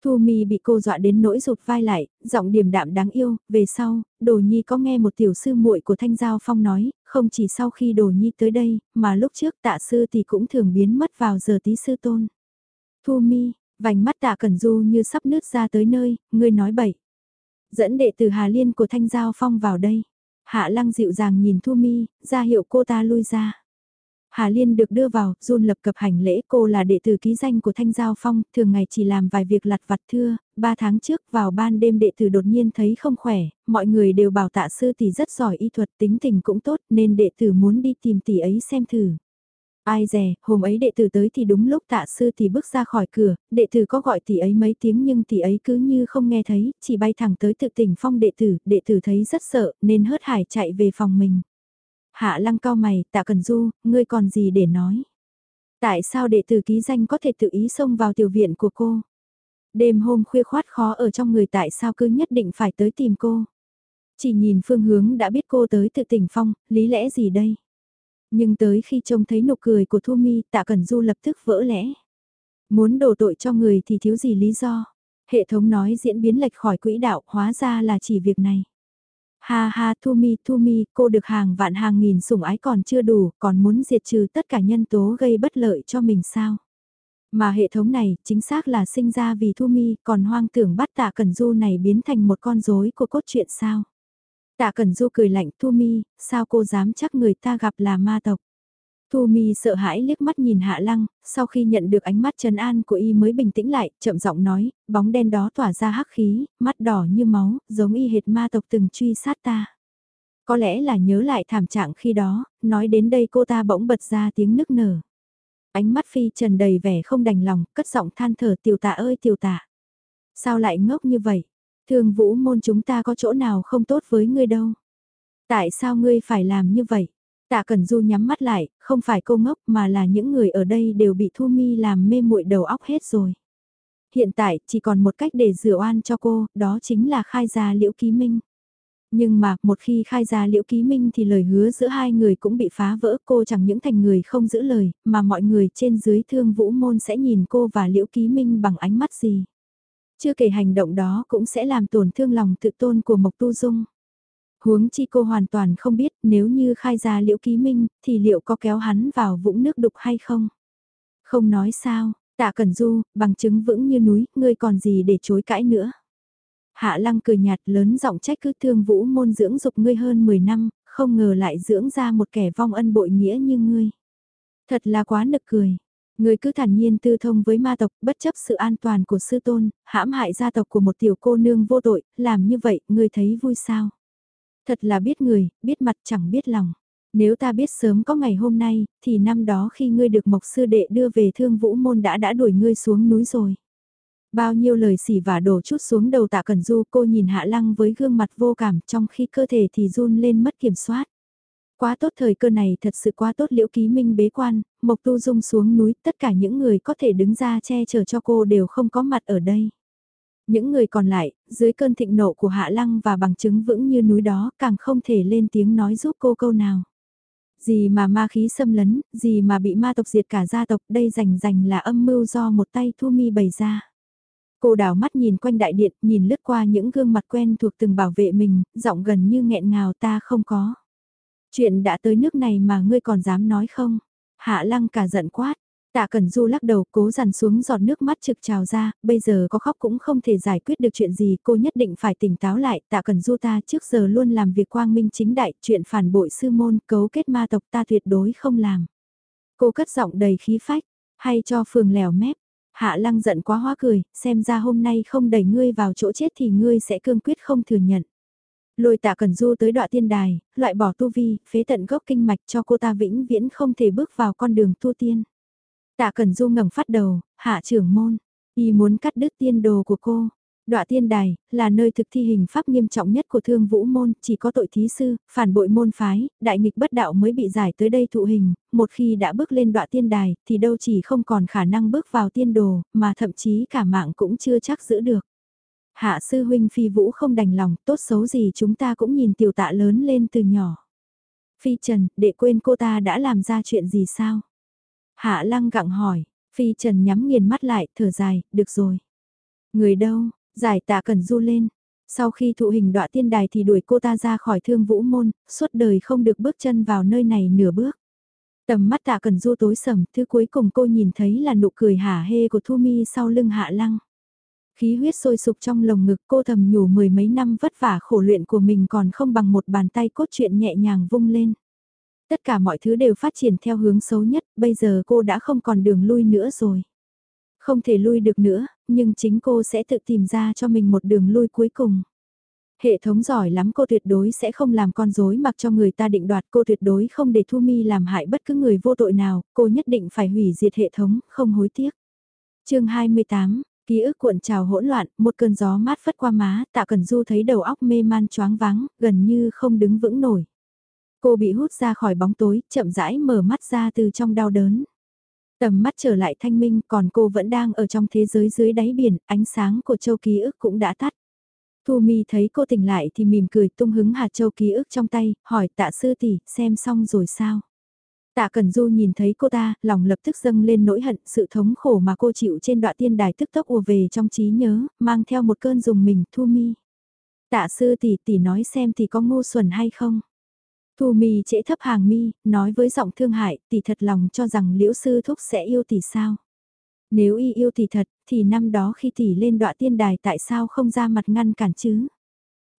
Speaker 1: Thu Mi bị cô dọa đến nỗi rụt vai lại, giọng điềm đạm đáng yêu, về sau, Đồ Nhi có nghe một tiểu sư muội của Thanh Giao Phong nói, không chỉ sau khi Đồ Nhi tới đây, mà lúc trước tạ sư thì cũng thường biến mất vào giờ tí sư tôn. Thu Mi, vành mắt tạ Cẩn Du như sắp nứt ra tới nơi, ngươi nói bậy. Dẫn đệ tử Hà Liên của Thanh Giao Phong vào đây. Hạ Lăng dịu dàng nhìn Thu Mi, ra hiệu cô ta lui ra. Hà Liên được đưa vào, run lập cập hành lễ cô là đệ tử ký danh của Thanh Giao Phong, thường ngày chỉ làm vài việc lặt vặt thưa, ba tháng trước vào ban đêm đệ tử đột nhiên thấy không khỏe, mọi người đều bảo tạ sư tỷ rất giỏi y thuật tính tình cũng tốt nên đệ tử muốn đi tìm tỷ ấy xem thử. Ai dè, hôm ấy đệ tử tới thì đúng lúc tạ sư tỷ bước ra khỏi cửa, đệ tử có gọi tỷ ấy mấy tiếng nhưng tỷ ấy cứ như không nghe thấy, chỉ bay thẳng tới tự tỉnh phong đệ tử, đệ tử thấy rất sợ nên hớt hải chạy về phòng mình. Hạ lăng cao mày, tạ cần du, ngươi còn gì để nói? Tại sao đệ tử ký danh có thể tự ý xông vào tiểu viện của cô? Đêm hôm khuya khoát khó ở trong người tại sao cứ nhất định phải tới tìm cô? Chỉ nhìn phương hướng đã biết cô tới tự tỉnh phong, lý lẽ gì đây? Nhưng tới khi trông thấy nụ cười của Thu Mi, tạ cần du lập tức vỡ lẽ. Muốn đổ tội cho người thì thiếu gì lý do? Hệ thống nói diễn biến lệch khỏi quỹ đạo hóa ra là chỉ việc này. Ha ha Thu Mi Thu Mi, cô được hàng vạn hàng nghìn sủng ái còn chưa đủ, còn muốn diệt trừ tất cả nhân tố gây bất lợi cho mình sao? Mà hệ thống này chính xác là sinh ra vì Thu Mi, còn hoang tưởng bắt tạ Cần Du này biến thành một con rối của cốt truyện sao? Tạ Cần Du cười lạnh Thu Mi, sao cô dám chắc người ta gặp là ma tộc? Thu Mi sợ hãi liếc mắt nhìn Hạ Lăng, sau khi nhận được ánh mắt trấn an của y mới bình tĩnh lại, chậm giọng nói, bóng đen đó tỏa ra hắc khí, mắt đỏ như máu, giống y hệt ma tộc từng truy sát ta. Có lẽ là nhớ lại thảm trạng khi đó, nói đến đây cô ta bỗng bật ra tiếng nức nở. Ánh mắt phi trần đầy vẻ không đành lòng, cất giọng than thở tiểu tạ ơi tiểu tạ. Sao lại ngốc như vậy? Thường vũ môn chúng ta có chỗ nào không tốt với ngươi đâu. Tại sao ngươi phải làm như vậy? Tạ Cẩn Du nhắm mắt lại, không phải cô ngốc mà là những người ở đây đều bị Thu Mi làm mê muội đầu óc hết rồi. Hiện tại chỉ còn một cách để rửa oan cho cô, đó chính là khai ra Liễu Ký Minh. Nhưng mà, một khi khai ra liễu ký minh thì lời hứa giữa hai người cũng bị phá vỡ cô chẳng những thành người không giữ lời, mà mọi người trên dưới thương vũ môn sẽ nhìn cô và liễu ký minh bằng ánh mắt gì. Chưa kể hành động đó cũng sẽ làm tổn thương lòng tự tôn của Mộc Tu Dung. Huống chi cô hoàn toàn không biết nếu như khai ra liễu ký minh thì liệu có kéo hắn vào vũng nước đục hay không. Không nói sao, tạ Cẩn Du, bằng chứng vững như núi, ngươi còn gì để chối cãi nữa. Hạ lăng cười nhạt lớn giọng trách cứ thương vũ môn dưỡng dục ngươi hơn 10 năm, không ngờ lại dưỡng ra một kẻ vong ân bội nghĩa như ngươi. Thật là quá nực cười. Ngươi cứ thản nhiên tư thông với ma tộc bất chấp sự an toàn của sư tôn, hãm hại gia tộc của một tiểu cô nương vô tội, làm như vậy, ngươi thấy vui sao? Thật là biết người, biết mặt chẳng biết lòng. Nếu ta biết sớm có ngày hôm nay, thì năm đó khi ngươi được mộc sư đệ đưa về thương vũ môn đã đã đuổi ngươi xuống núi rồi. Bao nhiêu lời xỉ và đổ chút xuống đầu tạ cần du cô nhìn hạ lăng với gương mặt vô cảm trong khi cơ thể thì run lên mất kiểm soát. Quá tốt thời cơ này thật sự quá tốt liễu ký minh bế quan, mộc tu dung xuống núi tất cả những người có thể đứng ra che chở cho cô đều không có mặt ở đây. Những người còn lại, dưới cơn thịnh nộ của hạ lăng và bằng chứng vững như núi đó càng không thể lên tiếng nói giúp cô câu nào. Gì mà ma khí xâm lấn, gì mà bị ma tộc diệt cả gia tộc, đây rành rành là âm mưu do một tay Thu Mi bày ra. Cô đảo mắt nhìn quanh đại điện, nhìn lướt qua những gương mặt quen thuộc từng bảo vệ mình, giọng gần như nghẹn ngào ta không có. Chuyện đã tới nước này mà ngươi còn dám nói không? Hạ lăng cả giận quát. Tạ Cẩn Du lắc đầu cố dằn xuống giọt nước mắt trực trào ra, bây giờ có khóc cũng không thể giải quyết được chuyện gì, cô nhất định phải tỉnh táo lại, Tạ Cẩn Du ta trước giờ luôn làm việc quang minh chính đại, chuyện phản bội sư môn, cấu kết ma tộc ta tuyệt đối không làm. Cô cất giọng đầy khí phách, hay cho phường lèo mép, Hạ lăng giận quá hóa cười, xem ra hôm nay không đẩy ngươi vào chỗ chết thì ngươi sẽ cương quyết không thừa nhận. Lôi tạ cần du tới đoạn tiên đài, loại bỏ tu vi, phế tận gốc kinh mạch cho cô ta vĩnh viễn không thể bước vào con đường tu tiên. Tạ cần du ngẩng phát đầu, hạ trưởng môn, y muốn cắt đứt tiên đồ của cô. Đọa tiên đài, là nơi thực thi hình pháp nghiêm trọng nhất của thương vũ môn, chỉ có tội thí sư, phản bội môn phái, đại nghịch bất đạo mới bị giải tới đây thụ hình, một khi đã bước lên đọa tiên đài, thì đâu chỉ không còn khả năng bước vào tiên đồ, mà thậm chí cả mạng cũng chưa chắc giữ được. Hạ sư huynh phi vũ không đành lòng, tốt xấu gì chúng ta cũng nhìn tiểu tạ lớn lên từ nhỏ. Phi Trần, để quên cô ta đã làm ra chuyện gì sao? Hạ lăng gặng hỏi, Phi Trần nhắm nghiền mắt lại, thở dài, được rồi. Người đâu, Giải tạ cần du lên. Sau khi thụ hình đọa tiên đài thì đuổi cô ta ra khỏi thương vũ môn, suốt đời không được bước chân vào nơi này nửa bước. Tầm mắt tạ cần du tối sầm, thứ cuối cùng cô nhìn thấy là nụ cười hả hê của Thu Mi sau lưng hạ lăng. Khí huyết sôi sục trong lồng ngực cô thầm nhủ mười mấy năm vất vả khổ luyện của mình còn không bằng một bàn tay cốt truyện nhẹ nhàng vung lên. Tất cả mọi thứ đều phát triển theo hướng xấu nhất, bây giờ cô đã không còn đường lui nữa rồi. Không thể lui được nữa, nhưng chính cô sẽ tự tìm ra cho mình một đường lui cuối cùng. Hệ thống giỏi lắm cô tuyệt đối sẽ không làm con rối mặc cho người ta định đoạt cô tuyệt đối không để Thu Mi làm hại bất cứ người vô tội nào, cô nhất định phải hủy diệt hệ thống, không hối tiếc. chương 28, ký ức cuộn trào hỗn loạn, một cơn gió mát phất qua má, tạ cần du thấy đầu óc mê man choáng váng, gần như không đứng vững nổi. Cô bị hút ra khỏi bóng tối, chậm rãi mở mắt ra từ trong đau đớn. Tầm mắt trở lại thanh minh còn cô vẫn đang ở trong thế giới dưới đáy biển, ánh sáng của châu ký ức cũng đã tắt. Thu Mi thấy cô tỉnh lại thì mỉm cười tung hứng hạt châu ký ức trong tay, hỏi tạ sư tỷ xem xong rồi sao. Tạ Cần Du nhìn thấy cô ta, lòng lập tức dâng lên nỗi hận, sự thống khổ mà cô chịu trên đoạn tiên đài tức tốc ùa về trong trí nhớ, mang theo một cơn dùng mình Thu Mi. Tạ sư tỷ tỷ nói xem thì có ngu xuẩn hay không. Thu mi trễ thấp hàng mi, nói với giọng thương hại, tỷ thật lòng cho rằng liễu sư thúc sẽ yêu tỷ sao. Nếu y yêu tỷ thật, thì năm đó khi tỷ lên đọa tiên đài tại sao không ra mặt ngăn cản chứ?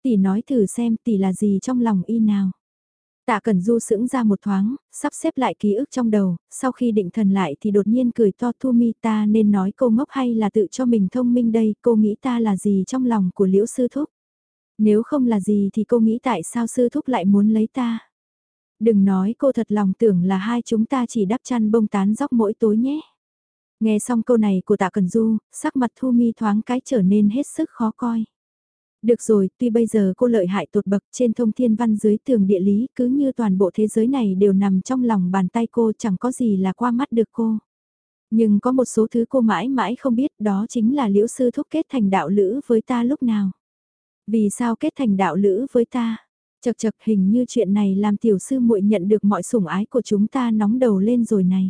Speaker 1: Tỷ nói thử xem tỷ là gì trong lòng y nào. Tạ Cẩn Du sững ra một thoáng, sắp xếp lại ký ức trong đầu, sau khi định thần lại thì đột nhiên cười to Thu Mi ta nên nói cô ngốc hay là tự cho mình thông minh đây, cô nghĩ ta là gì trong lòng của Liễu Sư Thúc. Nếu không là gì thì cô nghĩ tại sao Sư Thúc lại muốn lấy ta. Đừng nói cô thật lòng tưởng là hai chúng ta chỉ đắp chăn bông tán dóc mỗi tối nhé. Nghe xong câu này của tạ Cần Du, sắc mặt Thu Mi thoáng cái trở nên hết sức khó coi. Được rồi, tuy bây giờ cô lợi hại tột bậc trên thông thiên văn dưới tường địa lý, cứ như toàn bộ thế giới này đều nằm trong lòng bàn tay cô chẳng có gì là qua mắt được cô. Nhưng có một số thứ cô mãi mãi không biết đó chính là liễu sư thúc kết thành đạo lữ với ta lúc nào. Vì sao kết thành đạo lữ với ta? Chật chật hình như chuyện này làm tiểu sư muội nhận được mọi sủng ái của chúng ta nóng đầu lên rồi này.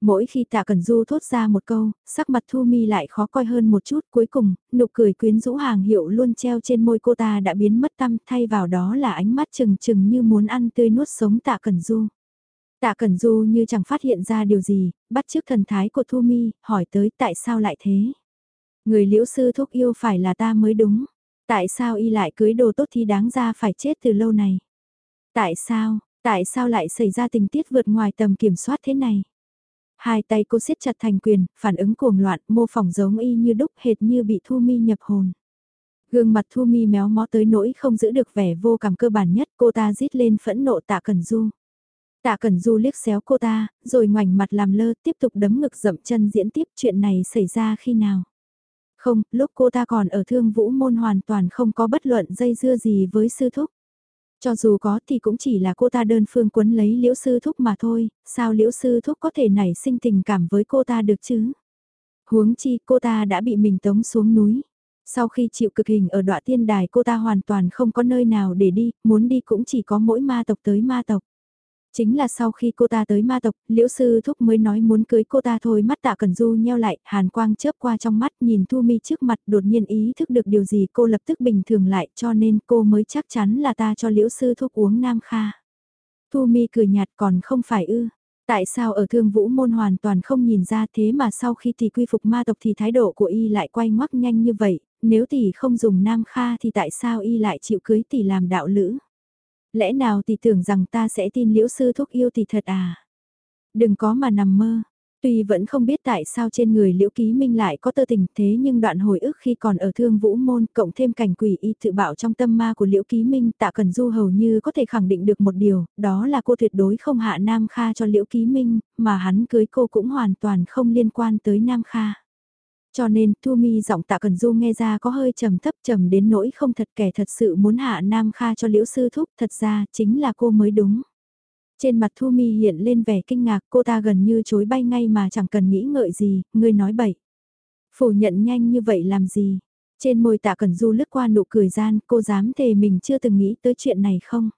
Speaker 1: Mỗi khi tạ Cẩn Du thốt ra một câu, sắc mặt Thu Mi lại khó coi hơn một chút cuối cùng, nụ cười quyến rũ hàng hiệu luôn treo trên môi cô ta đã biến mất tâm thay vào đó là ánh mắt trừng trừng như muốn ăn tươi nuốt sống tạ Cẩn Du. Tạ Cẩn Du như chẳng phát hiện ra điều gì, bắt chước thần thái của Thu Mi, hỏi tới tại sao lại thế. Người liễu sư thúc yêu phải là ta mới đúng. Tại sao y lại cưới đồ tốt thì đáng ra phải chết từ lâu này? Tại sao, tại sao lại xảy ra tình tiết vượt ngoài tầm kiểm soát thế này? Hai tay cô siết chặt thành quyền, phản ứng cuồng loạn, mô phỏng giống y như đúc hệt như bị Thu Mi nhập hồn. Gương mặt Thu Mi méo mó tới nỗi không giữ được vẻ vô cảm cơ bản nhất, cô ta rít lên phẫn nộ tạ Cẩn Du. Tạ Cẩn Du liếc xéo cô ta, rồi ngoảnh mặt làm lơ, tiếp tục đấm ngực dậm chân diễn tiếp chuyện này xảy ra khi nào. Không, lúc cô ta còn ở thương vũ môn hoàn toàn không có bất luận dây dưa gì với sư thúc. Cho dù có thì cũng chỉ là cô ta đơn phương quấn lấy liễu sư thúc mà thôi, sao liễu sư thúc có thể nảy sinh tình cảm với cô ta được chứ? Huống chi cô ta đã bị mình tống xuống núi. Sau khi chịu cực hình ở đoạn tiên đài cô ta hoàn toàn không có nơi nào để đi, muốn đi cũng chỉ có mỗi ma tộc tới ma tộc. Chính là sau khi cô ta tới ma tộc, liễu sư thúc mới nói muốn cưới cô ta thôi mắt tạ cần du nheo lại, hàn quang chớp qua trong mắt nhìn Thu Mi trước mặt đột nhiên ý thức được điều gì cô lập tức bình thường lại cho nên cô mới chắc chắn là ta cho liễu sư thúc uống nam kha. Thu Mi cười nhạt còn không phải ư. Tại sao ở thương vũ môn hoàn toàn không nhìn ra thế mà sau khi tỷ quy phục ma tộc thì thái độ của y lại quay ngoắc nhanh như vậy, nếu tỷ không dùng nam kha thì tại sao y lại chịu cưới tỷ làm đạo lữ? Lẽ nào thì tưởng rằng ta sẽ tin liễu sư thúc yêu thì thật à? Đừng có mà nằm mơ. Tuy vẫn không biết tại sao trên người liễu ký minh lại có tơ tình thế nhưng đoạn hồi ức khi còn ở thương vũ môn cộng thêm cảnh quỷ y tự bạo trong tâm ma của liễu ký minh tạ cần du hầu như có thể khẳng định được một điều, đó là cô tuyệt đối không hạ Nam Kha cho liễu ký minh, mà hắn cưới cô cũng hoàn toàn không liên quan tới Nam Kha. Cho nên, Thu Mi giọng tạ cần du nghe ra có hơi trầm thấp trầm đến nỗi không thật kẻ thật sự muốn hạ Nam Kha cho liễu sư thúc, thật ra, chính là cô mới đúng. Trên mặt Thu Mi hiện lên vẻ kinh ngạc, cô ta gần như chối bay ngay mà chẳng cần nghĩ ngợi gì, ngươi nói bậy. Phủ nhận nhanh như vậy làm gì? Trên môi tạ cần du lướt qua nụ cười gian, cô dám thề mình chưa từng nghĩ tới chuyện này không?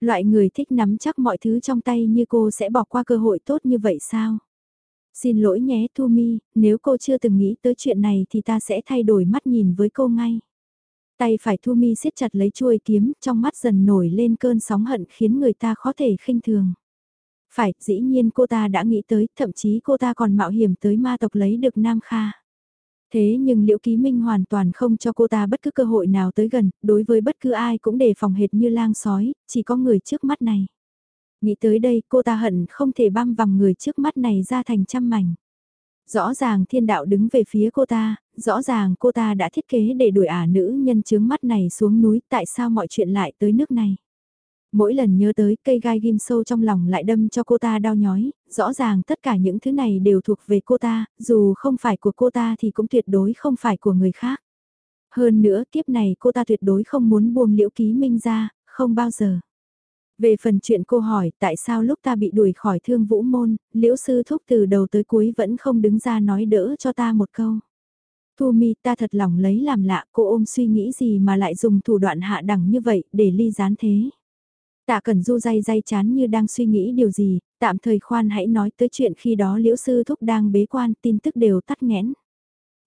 Speaker 1: Loại người thích nắm chắc mọi thứ trong tay như cô sẽ bỏ qua cơ hội tốt như vậy sao? Xin lỗi nhé Thu Mi, nếu cô chưa từng nghĩ tới chuyện này thì ta sẽ thay đổi mắt nhìn với cô ngay. Tay phải Thu Mi siết chặt lấy chuôi kiếm, trong mắt dần nổi lên cơn sóng hận khiến người ta khó thể khinh thường. Phải, dĩ nhiên cô ta đã nghĩ tới, thậm chí cô ta còn mạo hiểm tới ma tộc lấy được Nam Kha. Thế nhưng Liễu Ký Minh hoàn toàn không cho cô ta bất cứ cơ hội nào tới gần, đối với bất cứ ai cũng đề phòng hệt như lang sói, chỉ có người trước mắt này. Nghĩ tới đây cô ta hận không thể băm vằm người trước mắt này ra thành trăm mảnh. Rõ ràng thiên đạo đứng về phía cô ta, rõ ràng cô ta đã thiết kế để đuổi ả nữ nhân chướng mắt này xuống núi, tại sao mọi chuyện lại tới nước này. Mỗi lần nhớ tới cây gai ghim sâu trong lòng lại đâm cho cô ta đau nhói, rõ ràng tất cả những thứ này đều thuộc về cô ta, dù không phải của cô ta thì cũng tuyệt đối không phải của người khác. Hơn nữa kiếp này cô ta tuyệt đối không muốn buông liễu ký minh ra, không bao giờ. Về phần chuyện cô hỏi tại sao lúc ta bị đuổi khỏi thương vũ môn, liễu sư thúc từ đầu tới cuối vẫn không đứng ra nói đỡ cho ta một câu. Thu mi ta thật lòng lấy làm lạ cô ôm suy nghĩ gì mà lại dùng thủ đoạn hạ đẳng như vậy để ly gián thế. Tạ Cần Du day day chán như đang suy nghĩ điều gì, tạm thời khoan hãy nói tới chuyện khi đó liễu sư thúc đang bế quan tin tức đều tắt nghẽn.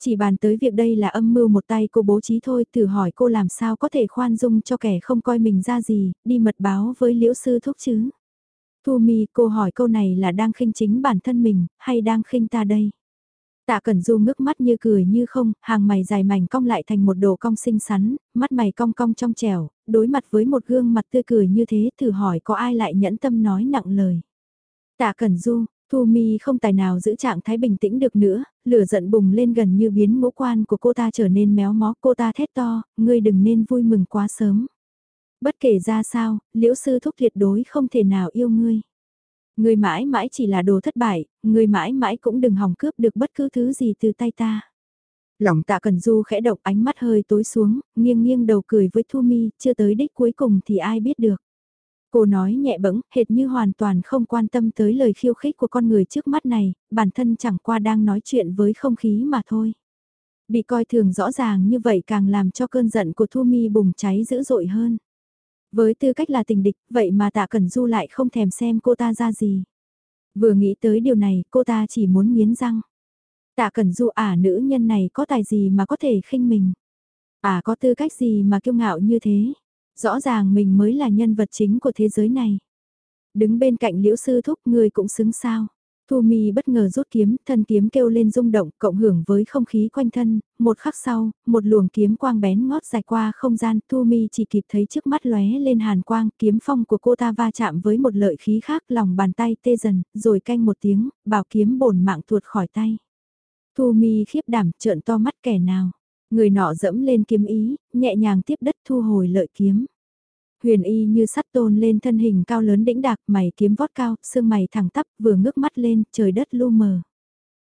Speaker 1: Chỉ bàn tới việc đây là âm mưu một tay cô bố trí thôi, thử hỏi cô làm sao có thể khoan dung cho kẻ không coi mình ra gì, đi mật báo với liễu sư thúc chứ. Thu mi cô hỏi câu này là đang khinh chính bản thân mình, hay đang khinh ta đây? Tạ Cẩn Du ngước mắt như cười như không, hàng mày dài mảnh cong lại thành một đồ cong xinh xắn, mắt mày cong cong trong trẻo, đối mặt với một gương mặt tươi cười như thế thử hỏi có ai lại nhẫn tâm nói nặng lời. Tạ Cẩn Du, Thu Mi không tài nào giữ trạng thái bình tĩnh được nữa, lửa giận bùng lên gần như biến ngũ quan của cô ta trở nên méo mó, cô ta thét to, ngươi đừng nên vui mừng quá sớm. Bất kể ra sao, liễu sư thúc tuyệt đối không thể nào yêu ngươi. Ngươi mãi mãi chỉ là đồ thất bại, ngươi mãi mãi cũng đừng hòng cướp được bất cứ thứ gì từ tay ta. Lòng tạ cần du khẽ động ánh mắt hơi tối xuống, nghiêng nghiêng đầu cười với Thu Mi, chưa tới đích cuối cùng thì ai biết được. Cô nói nhẹ bẫng, hệt như hoàn toàn không quan tâm tới lời khiêu khích của con người trước mắt này, bản thân chẳng qua đang nói chuyện với không khí mà thôi. Bị coi thường rõ ràng như vậy càng làm cho cơn giận của Thu Mi bùng cháy dữ dội hơn. Với tư cách là tình địch, vậy mà tạ Cẩn Du lại không thèm xem cô ta ra gì. Vừa nghĩ tới điều này, cô ta chỉ muốn nghiến răng. Tạ Cẩn Du à nữ nhân này có tài gì mà có thể khinh mình. à có tư cách gì mà kiêu ngạo như thế. Rõ ràng mình mới là nhân vật chính của thế giới này. Đứng bên cạnh liễu sư thúc người cũng xứng sao. Thu Mi bất ngờ rút kiếm, thân kiếm kêu lên rung động, cộng hưởng với không khí quanh thân, một khắc sau, một luồng kiếm quang bén ngót dài qua không gian, Thu Mi chỉ kịp thấy trước mắt lóe lên hàn quang, kiếm phong của cô ta va chạm với một lợi khí khác, lòng bàn tay tê dần, rồi canh một tiếng, bảo kiếm bổn mạng tuột khỏi tay. Thu Mi khiếp đảm, trợn to mắt kẻ nào. Người nọ dẫm lên kiếm ý, nhẹ nhàng tiếp đất thu hồi lợi kiếm. Huyền y như sắt tôn lên thân hình cao lớn đĩnh đạc, mày kiếm vót cao, xương mày thẳng tắp, vừa ngước mắt lên, trời đất lu mờ.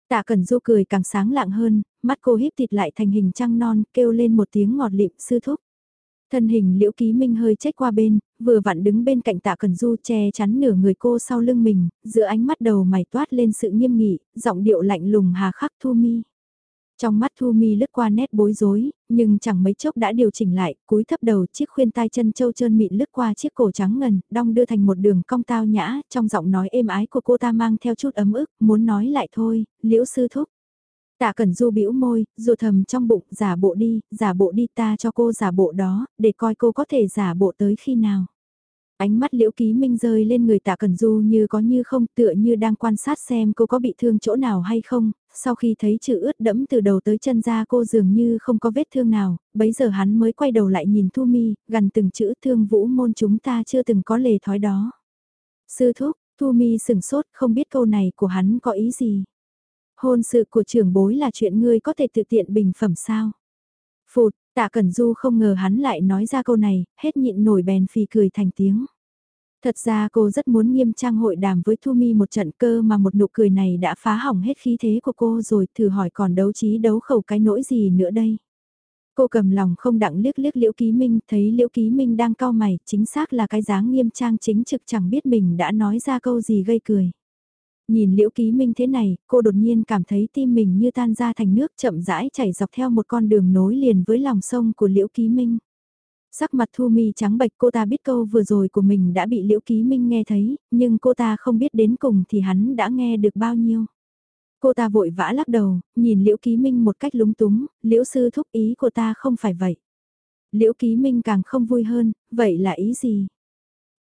Speaker 1: Tạ Cẩn Du cười càng sáng lạng hơn, mắt cô híp thịt lại thành hình trăng non, kêu lên một tiếng ngọt lịm sư thúc. Thân hình liễu ký minh hơi chết qua bên, vừa vặn đứng bên cạnh tạ cẩn du che chắn nửa người cô sau lưng mình, giữa ánh mắt đầu mày toát lên sự nghiêm nghị, giọng điệu lạnh lùng hà khắc thu mi. Trong mắt Thu Mi lướt qua nét bối rối, nhưng chẳng mấy chốc đã điều chỉnh lại, cúi thấp đầu chiếc khuyên tai chân châu trơn mịn lướt qua chiếc cổ trắng ngần, đong đưa thành một đường cong tao nhã, trong giọng nói êm ái của cô ta mang theo chút ấm ức, muốn nói lại thôi, liễu sư thúc. Tạ Cẩn Du bĩu môi, dù thầm trong bụng, giả bộ đi, giả bộ đi ta cho cô giả bộ đó, để coi cô có thể giả bộ tới khi nào. Ánh mắt liễu ký minh rơi lên người tạ Cẩn Du như có như không tựa như đang quan sát xem cô có bị thương chỗ nào hay không, sau khi thấy chữ ướt đẫm từ đầu tới chân ra cô dường như không có vết thương nào, bấy giờ hắn mới quay đầu lại nhìn Thu Mi, gần từng chữ thương vũ môn chúng ta chưa từng có lề thói đó. Sư thúc, Thu Mi sừng sốt không biết câu này của hắn có ý gì. Hôn sự của trưởng bối là chuyện ngươi có thể tự tiện bình phẩm sao? Phụt, tạ Cẩn Du không ngờ hắn lại nói ra câu này, hết nhịn nổi bèn phì cười thành tiếng. Thật ra cô rất muốn nghiêm trang hội đàm với Thu Mi một trận cơ mà một nụ cười này đã phá hỏng hết khí thế của cô rồi thử hỏi còn đấu trí đấu khẩu cái nỗi gì nữa đây. Cô cầm lòng không đặng liếc liếc Liễu Ký Minh thấy Liễu Ký Minh đang cau mày chính xác là cái dáng nghiêm trang chính trực chẳng biết mình đã nói ra câu gì gây cười. Nhìn Liễu Ký Minh thế này, cô đột nhiên cảm thấy tim mình như tan ra thành nước chậm rãi chảy dọc theo một con đường nối liền với lòng sông của Liễu Ký Minh. Sắc mặt Thu Mi trắng bệch cô ta biết câu vừa rồi của mình đã bị Liễu Ký Minh nghe thấy, nhưng cô ta không biết đến cùng thì hắn đã nghe được bao nhiêu. Cô ta vội vã lắc đầu, nhìn Liễu Ký Minh một cách lúng túng, Liễu Sư thúc ý cô ta không phải vậy. Liễu Ký Minh càng không vui hơn, vậy là ý gì?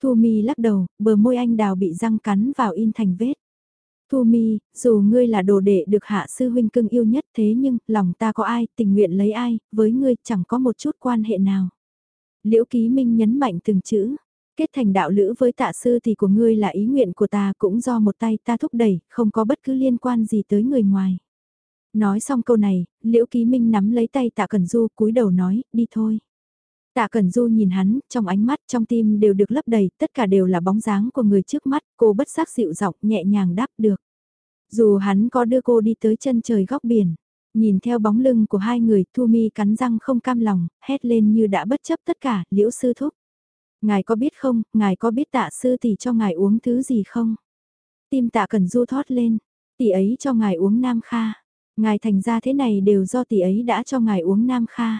Speaker 1: Thu Mi lắc đầu, bờ môi anh đào bị răng cắn vào in thành vết. Thu Mi, dù ngươi là đồ đệ được hạ sư huynh cưng yêu nhất thế nhưng lòng ta có ai, tình nguyện lấy ai, với ngươi chẳng có một chút quan hệ nào. Liễu Ký Minh nhấn mạnh từng chữ, kết thành đạo lữ với tạ sư thì của ngươi là ý nguyện của ta cũng do một tay ta thúc đẩy, không có bất cứ liên quan gì tới người ngoài. Nói xong câu này, Liễu Ký Minh nắm lấy tay tạ Cẩn Du cúi đầu nói, đi thôi. Tạ Cẩn Du nhìn hắn, trong ánh mắt, trong tim đều được lấp đầy, tất cả đều là bóng dáng của người trước mắt, cô bất giác dịu giọng nhẹ nhàng đáp được. Dù hắn có đưa cô đi tới chân trời góc biển, Nhìn theo bóng lưng của hai người, Thu Mi cắn răng không cam lòng, hét lên như đã bất chấp tất cả, liễu sư thúc. Ngài có biết không, ngài có biết tạ sư tỷ cho ngài uống thứ gì không? Tim tạ cần du thoát lên, tỷ ấy cho ngài uống nam kha. Ngài thành ra thế này đều do tỷ ấy đã cho ngài uống nam kha.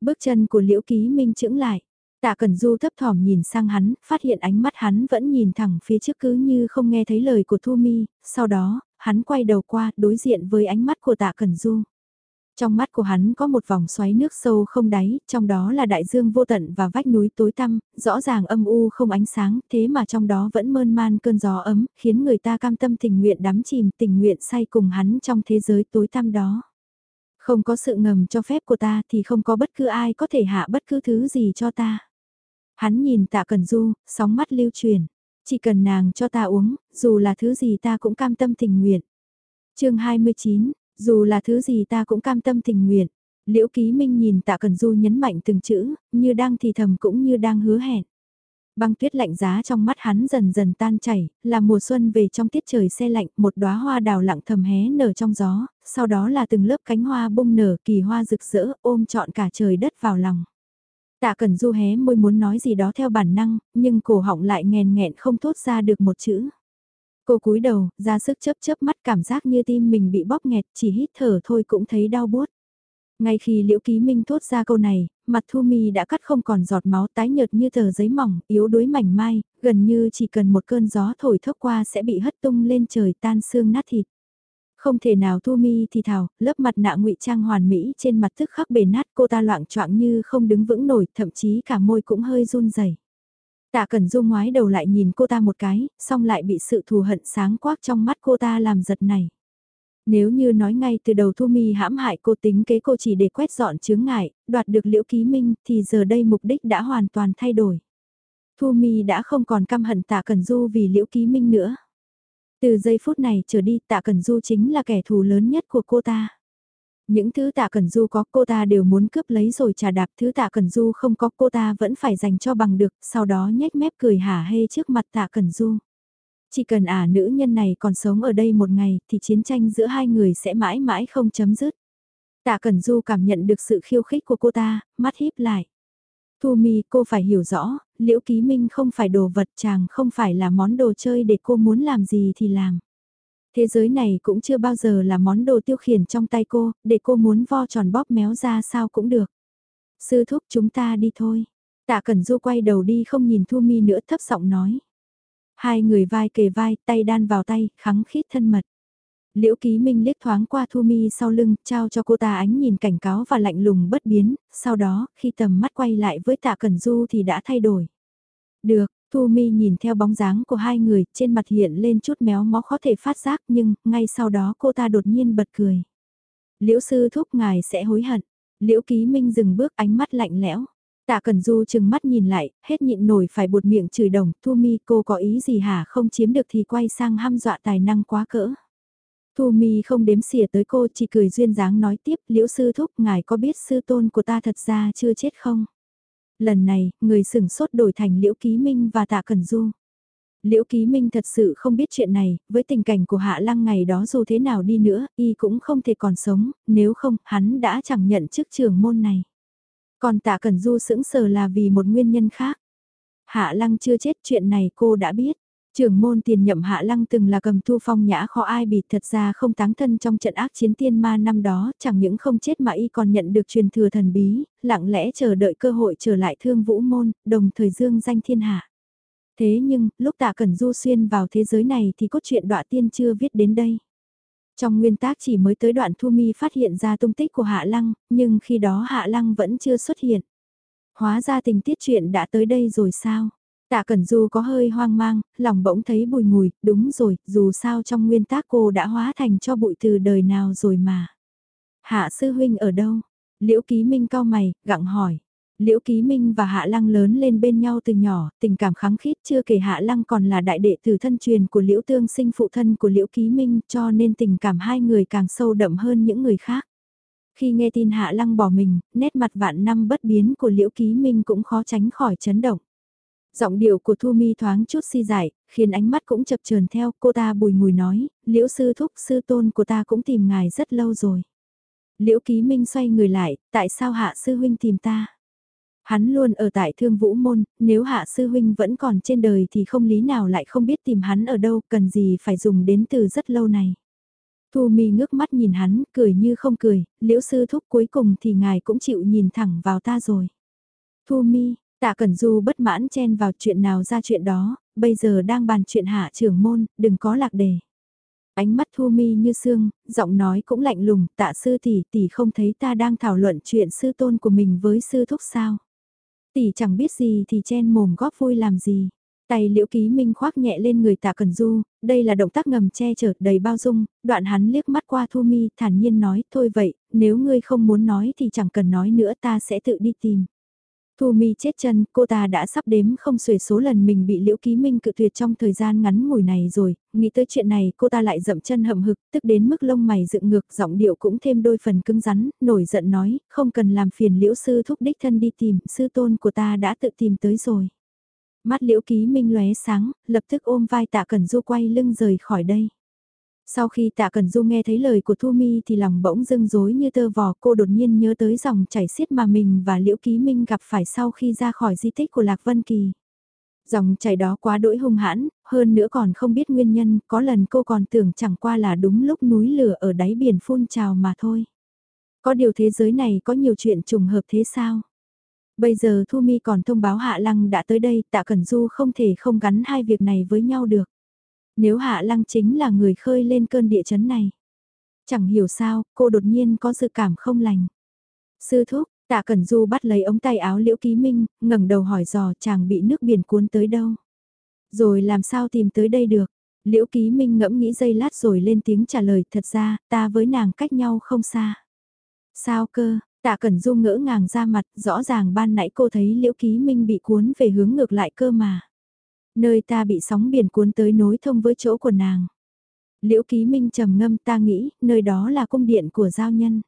Speaker 1: Bước chân của liễu ký minh chững lại. Tạ cần Du thấp thỏm nhìn sang hắn, phát hiện ánh mắt hắn vẫn nhìn thẳng phía trước cứ như không nghe thấy lời của Thu Mi, sau đó, hắn quay đầu qua đối diện với ánh mắt của tạ Cẩn Du. Trong mắt của hắn có một vòng xoáy nước sâu không đáy, trong đó là đại dương vô tận và vách núi tối tăm, rõ ràng âm u không ánh sáng, thế mà trong đó vẫn mơn man cơn gió ấm, khiến người ta cam tâm tình nguyện đắm chìm, tình nguyện say cùng hắn trong thế giới tối tăm đó. Không có sự ngầm cho phép của ta thì không có bất cứ ai có thể hạ bất cứ thứ gì cho ta. Hắn nhìn tạ Cần Du, sóng mắt lưu truyền. Chỉ cần nàng cho ta uống, dù là thứ gì ta cũng cam tâm tình nguyện. chương 29, dù là thứ gì ta cũng cam tâm tình nguyện. Liễu Ký Minh nhìn Tạ Cần Du nhấn mạnh từng chữ, như đang thì thầm cũng như đang hứa hẹn. Băng tuyết lạnh giá trong mắt hắn dần dần tan chảy, là mùa xuân về trong tiết trời xe lạnh, một đóa hoa đào lặng thầm hé nở trong gió, sau đó là từng lớp cánh hoa bung nở kỳ hoa rực rỡ ôm trọn cả trời đất vào lòng. Tạ Cần Du hé môi muốn nói gì đó theo bản năng, nhưng cổ họng lại nghèn nghẹn không thốt ra được một chữ. Cô cúi đầu, ra sức chớp chớp mắt cảm giác như tim mình bị bóp nghẹt, chỉ hít thở thôi cũng thấy đau buốt. Ngay khi Liễu Ký Minh thốt ra câu này, mặt Thu Mi đã cắt không còn giọt máu tái nhợt như tờ giấy mỏng, yếu đuối mảnh mai, gần như chỉ cần một cơn gió thổi thốc qua sẽ bị hất tung lên trời tan xương nát thịt. Không thể nào Thu Mi thì thào, lớp mặt nạ ngụy trang hoàn mỹ trên mặt tức khắc bể nát cô ta loạn choạng như không đứng vững nổi, thậm chí cả môi cũng hơi run rẩy. Tạ Cẩn Du ngoái đầu lại nhìn cô ta một cái, xong lại bị sự thù hận sáng quắc trong mắt cô ta làm giật này. Nếu như nói ngay từ đầu Thu Mi hãm hại cô tính kế cô chỉ để quét dọn chướng ngại, đoạt được liễu ký minh thì giờ đây mục đích đã hoàn toàn thay đổi. Thu Mi đã không còn căm hận Tạ Cẩn Du vì liễu ký minh nữa. Từ giây phút này trở đi Tạ Cẩn Du chính là kẻ thù lớn nhất của cô ta. Những thứ tạ Cẩn Du có cô ta đều muốn cướp lấy rồi trả đạp thứ tạ Cẩn Du không có cô ta vẫn phải dành cho bằng được, sau đó nhếch mép cười hả hê trước mặt tạ Cẩn Du. Chỉ cần ả nữ nhân này còn sống ở đây một ngày thì chiến tranh giữa hai người sẽ mãi mãi không chấm dứt. Tạ Cẩn Du cảm nhận được sự khiêu khích của cô ta, mắt híp lại. Thu Mi, cô phải hiểu rõ, Liễu Ký Minh không phải đồ vật chàng không phải là món đồ chơi để cô muốn làm gì thì làm. Thế giới này cũng chưa bao giờ là món đồ tiêu khiển trong tay cô, để cô muốn vo tròn bóp méo ra sao cũng được. Sư thúc chúng ta đi thôi. Tạ Cẩn Du quay đầu đi không nhìn Thu Mi nữa thấp giọng nói. Hai người vai kề vai, tay đan vào tay, khắng khít thân mật. Liễu Ký Minh liếc thoáng qua Thu Mi sau lưng, trao cho cô ta ánh nhìn cảnh cáo và lạnh lùng bất biến, sau đó, khi tầm mắt quay lại với Tạ Cẩn Du thì đã thay đổi. Được, Thu Mi nhìn theo bóng dáng của hai người, trên mặt hiện lên chút méo mó khó thể phát giác nhưng, ngay sau đó cô ta đột nhiên bật cười. Liễu sư thúc ngài sẽ hối hận. Liễu Ký Minh dừng bước ánh mắt lạnh lẽo. Tạ Cần Du chừng mắt nhìn lại, hết nhịn nổi phải buột miệng chửi đồng, Thu Mi cô có ý gì hả không chiếm được thì quay sang ham dọa tài năng quá cỡ. Thu Mi không đếm xỉa tới cô chỉ cười duyên dáng nói tiếp, liễu sư thúc ngài có biết sư tôn của ta thật ra chưa chết không? Lần này, người sừng sốt đổi thành liễu ký minh và tạ cần du. Liễu Ký Minh thật sự không biết chuyện này, với tình cảnh của Hạ Lăng ngày đó dù thế nào đi nữa, y cũng không thể còn sống, nếu không, hắn đã chẳng nhận chức trưởng môn này. Còn tạ Cẩn Du sững sờ là vì một nguyên nhân khác. Hạ Lăng chưa chết chuyện này cô đã biết. Trưởng môn tiền nhậm Hạ Lăng từng là cầm thu phong nhã khó ai bị thật ra không táng thân trong trận ác chiến tiên ma năm đó, chẳng những không chết mà y còn nhận được truyền thừa thần bí, lặng lẽ chờ đợi cơ hội trở lại thương vũ môn, đồng thời dương danh thiên hạ. Thế nhưng, lúc tạ cẩn du xuyên vào thế giới này thì cốt truyện đọa tiên chưa viết đến đây. Trong nguyên tác chỉ mới tới đoạn Thu Mi phát hiện ra tung tích của Hạ Lăng, nhưng khi đó Hạ Lăng vẫn chưa xuất hiện. Hóa ra tình tiết chuyện đã tới đây rồi sao? Tạ Cẩn Du có hơi hoang mang, lòng bỗng thấy bùi ngùi, đúng rồi, dù sao trong nguyên tác cô đã hóa thành cho bụi từ đời nào rồi mà. Hạ sư huynh ở đâu? Liễu Ký Minh cao mày, gặng hỏi. Liễu Ký Minh và Hạ Lăng lớn lên bên nhau từ nhỏ, tình cảm kháng khít chưa kể Hạ Lăng còn là đại đệ tử thân truyền của Liễu Tương sinh phụ thân của Liễu Ký Minh cho nên tình cảm hai người càng sâu đậm hơn những người khác. Khi nghe tin Hạ Lăng bỏ mình, nét mặt vạn năm bất biến của Liễu Ký Minh cũng khó tránh khỏi chấn động. Giọng điệu của Thu Mi thoáng chút si giải, khiến ánh mắt cũng chập chờn theo, cô ta bùi ngùi nói, liễu sư thúc sư tôn của ta cũng tìm ngài rất lâu rồi. Liễu Ký Minh xoay người lại, tại sao hạ sư huynh tìm ta? Hắn luôn ở tại thương vũ môn, nếu hạ sư huynh vẫn còn trên đời thì không lý nào lại không biết tìm hắn ở đâu, cần gì phải dùng đến từ rất lâu này. Thu mi ngước mắt nhìn hắn, cười như không cười, liễu sư thúc cuối cùng thì ngài cũng chịu nhìn thẳng vào ta rồi. Thu mi, tạ Cẩn Du bất mãn chen vào chuyện nào ra chuyện đó, bây giờ đang bàn chuyện hạ trưởng môn, đừng có lạc đề. Ánh mắt Thu mi như xương, giọng nói cũng lạnh lùng, tạ sư tỷ tỷ không thấy ta đang thảo luận chuyện sư tôn của mình với sư thúc sao. Tỷ chẳng biết gì thì chen mồm góp vui làm gì. Tay liễu ký minh khoác nhẹ lên người tạ cần du, đây là động tác ngầm che chở đầy bao dung, đoạn hắn liếc mắt qua thu mi thản nhiên nói, thôi vậy, nếu ngươi không muốn nói thì chẳng cần nói nữa ta sẽ tự đi tìm. Thu Mi chết chân, cô ta đã sắp đếm không xuể số lần mình bị Liễu Ký Minh cự tuyệt trong thời gian ngắn ngủi này rồi, nghĩ tới chuyện này cô ta lại dậm chân hậm hực, tức đến mức lông mày dựng ngược giọng điệu cũng thêm đôi phần cứng rắn, nổi giận nói, không cần làm phiền Liễu Sư thúc đích thân đi tìm, sư tôn của ta đã tự tìm tới rồi. Mắt Liễu Ký Minh lóe sáng, lập tức ôm vai tạ cẩn du quay lưng rời khỏi đây. Sau khi tạ Cần Du nghe thấy lời của Thu Mi thì lòng bỗng dưng rối như tơ vò cô đột nhiên nhớ tới dòng chảy xiết mà mình và Liễu Ký Minh gặp phải sau khi ra khỏi di tích của Lạc Vân Kỳ. Dòng chảy đó quá đỗi hung hãn, hơn nữa còn không biết nguyên nhân, có lần cô còn tưởng chẳng qua là đúng lúc núi lửa ở đáy biển phun trào mà thôi. Có điều thế giới này có nhiều chuyện trùng hợp thế sao? Bây giờ Thu Mi còn thông báo Hạ Lăng đã tới đây, Tạ Cẩn Du không thể không gắn hai việc này với nhau được. Nếu Hạ Lăng chính là người khơi lên cơn địa chấn này. Chẳng hiểu sao, cô đột nhiên có dự cảm không lành. Sư thúc, Tạ Cẩn Du bắt lấy ống tay áo Liễu Ký Minh, ngẩng đầu hỏi dò chàng bị nước biển cuốn tới đâu. Rồi làm sao tìm tới đây được? Liễu Ký Minh ngẫm nghĩ giây lát rồi lên tiếng trả lời thật ra ta với nàng cách nhau không xa. Sao cơ, tạ cẩn du ngỡ ngàng ra mặt, rõ ràng ban nãy cô thấy Liễu Ký Minh bị cuốn về hướng ngược lại cơ mà. Nơi ta bị sóng biển cuốn tới nối thông với chỗ của nàng. Liễu Ký Minh trầm ngâm ta nghĩ, nơi đó là cung điện của giao nhân.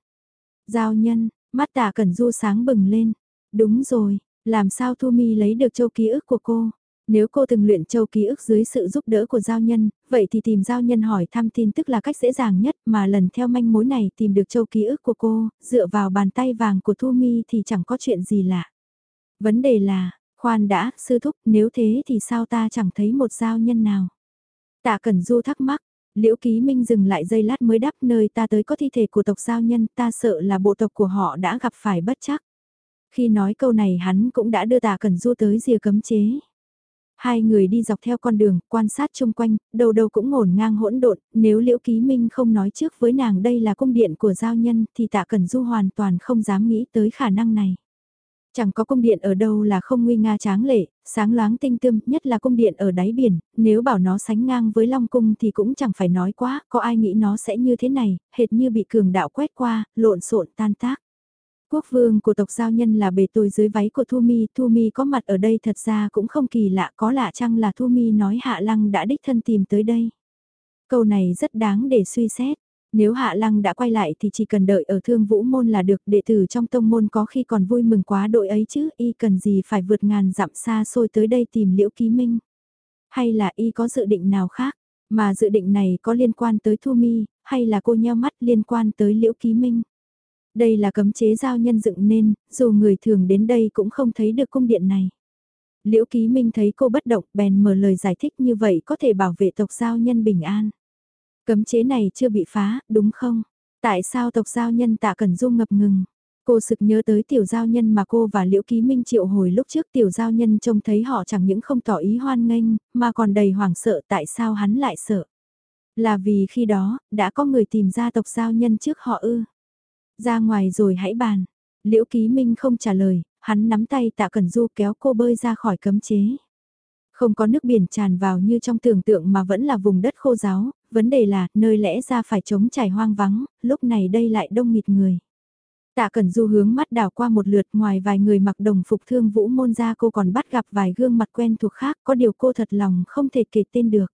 Speaker 1: Giao nhân, mắt tạ cẩn du sáng bừng lên. Đúng rồi, làm sao Thu Mi lấy được châu ký ức của cô? Nếu cô từng luyện châu ký ức dưới sự giúp đỡ của giao nhân, vậy thì tìm giao nhân hỏi thăm tin tức là cách dễ dàng nhất mà lần theo manh mối này tìm được châu ký ức của cô, dựa vào bàn tay vàng của Thu Mi thì chẳng có chuyện gì lạ. Vấn đề là, khoan đã, sư thúc, nếu thế thì sao ta chẳng thấy một giao nhân nào? Tạ Cẩn Du thắc mắc, Liễu Ký Minh dừng lại giây lát mới đáp nơi ta tới có thi thể của tộc giao nhân, ta sợ là bộ tộc của họ đã gặp phải bất chắc. Khi nói câu này hắn cũng đã đưa Tạ Cẩn Du tới rìa cấm chế. Hai người đi dọc theo con đường, quan sát chung quanh, đầu đầu cũng ngổn ngang hỗn độn, nếu Liễu Ký Minh không nói trước với nàng đây là cung điện của giao nhân thì Tạ Cẩn Du hoàn toàn không dám nghĩ tới khả năng này. Chẳng có cung điện ở đâu là không nguy nga tráng lệ, sáng loáng tinh tươm, nhất là cung điện ở đáy biển, nếu bảo nó sánh ngang với Long Cung thì cũng chẳng phải nói quá, có ai nghĩ nó sẽ như thế này, hệt như bị cường đạo quét qua, lộn xộn tan tác. Quốc vương của tộc giao nhân là bề tôi dưới váy của Thu Mi, Thu Mi có mặt ở đây thật ra cũng không kỳ lạ, có lạ chăng là Thu Mi nói Hạ Lăng đã đích thân tìm tới đây. Câu này rất đáng để suy xét. Nếu Hạ Lăng đã quay lại thì chỉ cần đợi ở thương vũ môn là được đệ tử trong tông môn có khi còn vui mừng quá đội ấy chứ, y cần gì phải vượt ngàn dặm xa xôi tới đây tìm liễu ký minh. Hay là y có dự định nào khác, mà dự định này có liên quan tới Thu Mi, hay là cô nheo mắt liên quan tới liễu ký minh. Đây là cấm chế giao nhân dựng nên, dù người thường đến đây cũng không thấy được cung điện này. Liễu Ký Minh thấy cô bất động bèn mở lời giải thích như vậy có thể bảo vệ tộc giao nhân bình an. Cấm chế này chưa bị phá, đúng không? Tại sao tộc giao nhân tạ cần du ngập ngừng? Cô sực nhớ tới tiểu giao nhân mà cô và Liễu Ký Minh triệu hồi lúc trước tiểu giao nhân trông thấy họ chẳng những không tỏ ý hoan nghênh, mà còn đầy hoảng sợ tại sao hắn lại sợ. Là vì khi đó, đã có người tìm ra tộc giao nhân trước họ ư. Ra ngoài rồi hãy bàn. Liễu Ký Minh không trả lời, hắn nắm tay tạ cẩn du kéo cô bơi ra khỏi cấm chế. Không có nước biển tràn vào như trong tưởng tượng mà vẫn là vùng đất khô giáo, vấn đề là nơi lẽ ra phải chống trải hoang vắng, lúc này đây lại đông nghịt người. Tạ Cẩn Du hướng mắt đảo qua một lượt ngoài vài người mặc đồng phục thương vũ môn ra cô còn bắt gặp vài gương mặt quen thuộc khác có điều cô thật lòng không thể kể tên được.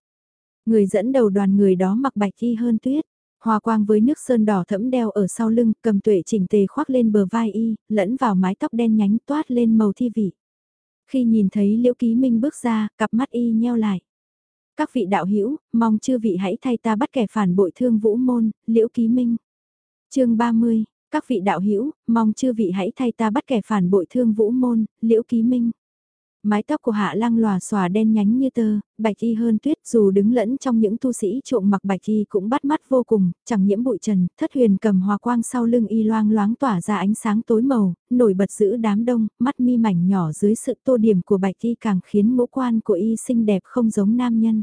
Speaker 1: Người dẫn đầu đoàn người đó mặc bạch y hơn tuyết, Hoa quang với nước sơn đỏ thẫm đeo ở sau lưng, cầm tuệ chỉnh tề khoác lên bờ vai y, lẫn vào mái tóc đen nhánh toát lên màu thi vị. Khi nhìn thấy Liễu Ký Minh bước ra, cặp mắt y nheo lại. Các vị đạo hữu mong chư vị hãy thay ta bắt kẻ phản bội thương vũ môn, Liễu Ký Minh. chương 30, các vị đạo hữu mong chư vị hãy thay ta bắt kẻ phản bội thương vũ môn, Liễu Ký Minh. Mái tóc của hạ lăng lòa xòa đen nhánh như tơ, bạch y hơn tuyết dù đứng lẫn trong những tu sĩ trộm mặc bạch y cũng bắt mắt vô cùng, chẳng nhiễm bụi trần, thất huyền cầm hòa quang sau lưng y loang loáng tỏa ra ánh sáng tối màu, nổi bật giữ đám đông, mắt mi mảnh nhỏ dưới sự tô điểm của bạch y càng khiến ngũ quan của y xinh đẹp không giống nam nhân.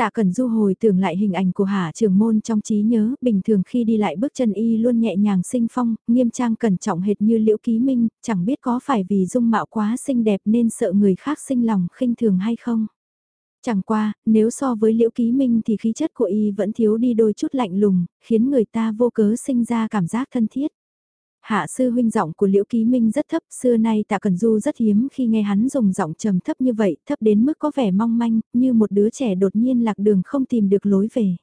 Speaker 1: Tạ Cẩn Du hồi tưởng lại hình ảnh của Hà Trường Môn trong trí nhớ, bình thường khi đi lại bước chân y luôn nhẹ nhàng sinh phong, nghiêm trang cẩn trọng hệt như Liễu Ký Minh, chẳng biết có phải vì dung mạo quá xinh đẹp nên sợ người khác sinh lòng khinh thường hay không. Chẳng qua, nếu so với Liễu Ký Minh thì khí chất của y vẫn thiếu đi đôi chút lạnh lùng, khiến người ta vô cớ sinh ra cảm giác thân thiết. Hạ sư huynh giọng của Liễu Ký Minh rất thấp, xưa nay Tạ Cần Du rất hiếm khi nghe hắn dùng giọng trầm thấp như vậy, thấp đến mức có vẻ mong manh, như một đứa trẻ đột nhiên lạc đường không tìm được lối về.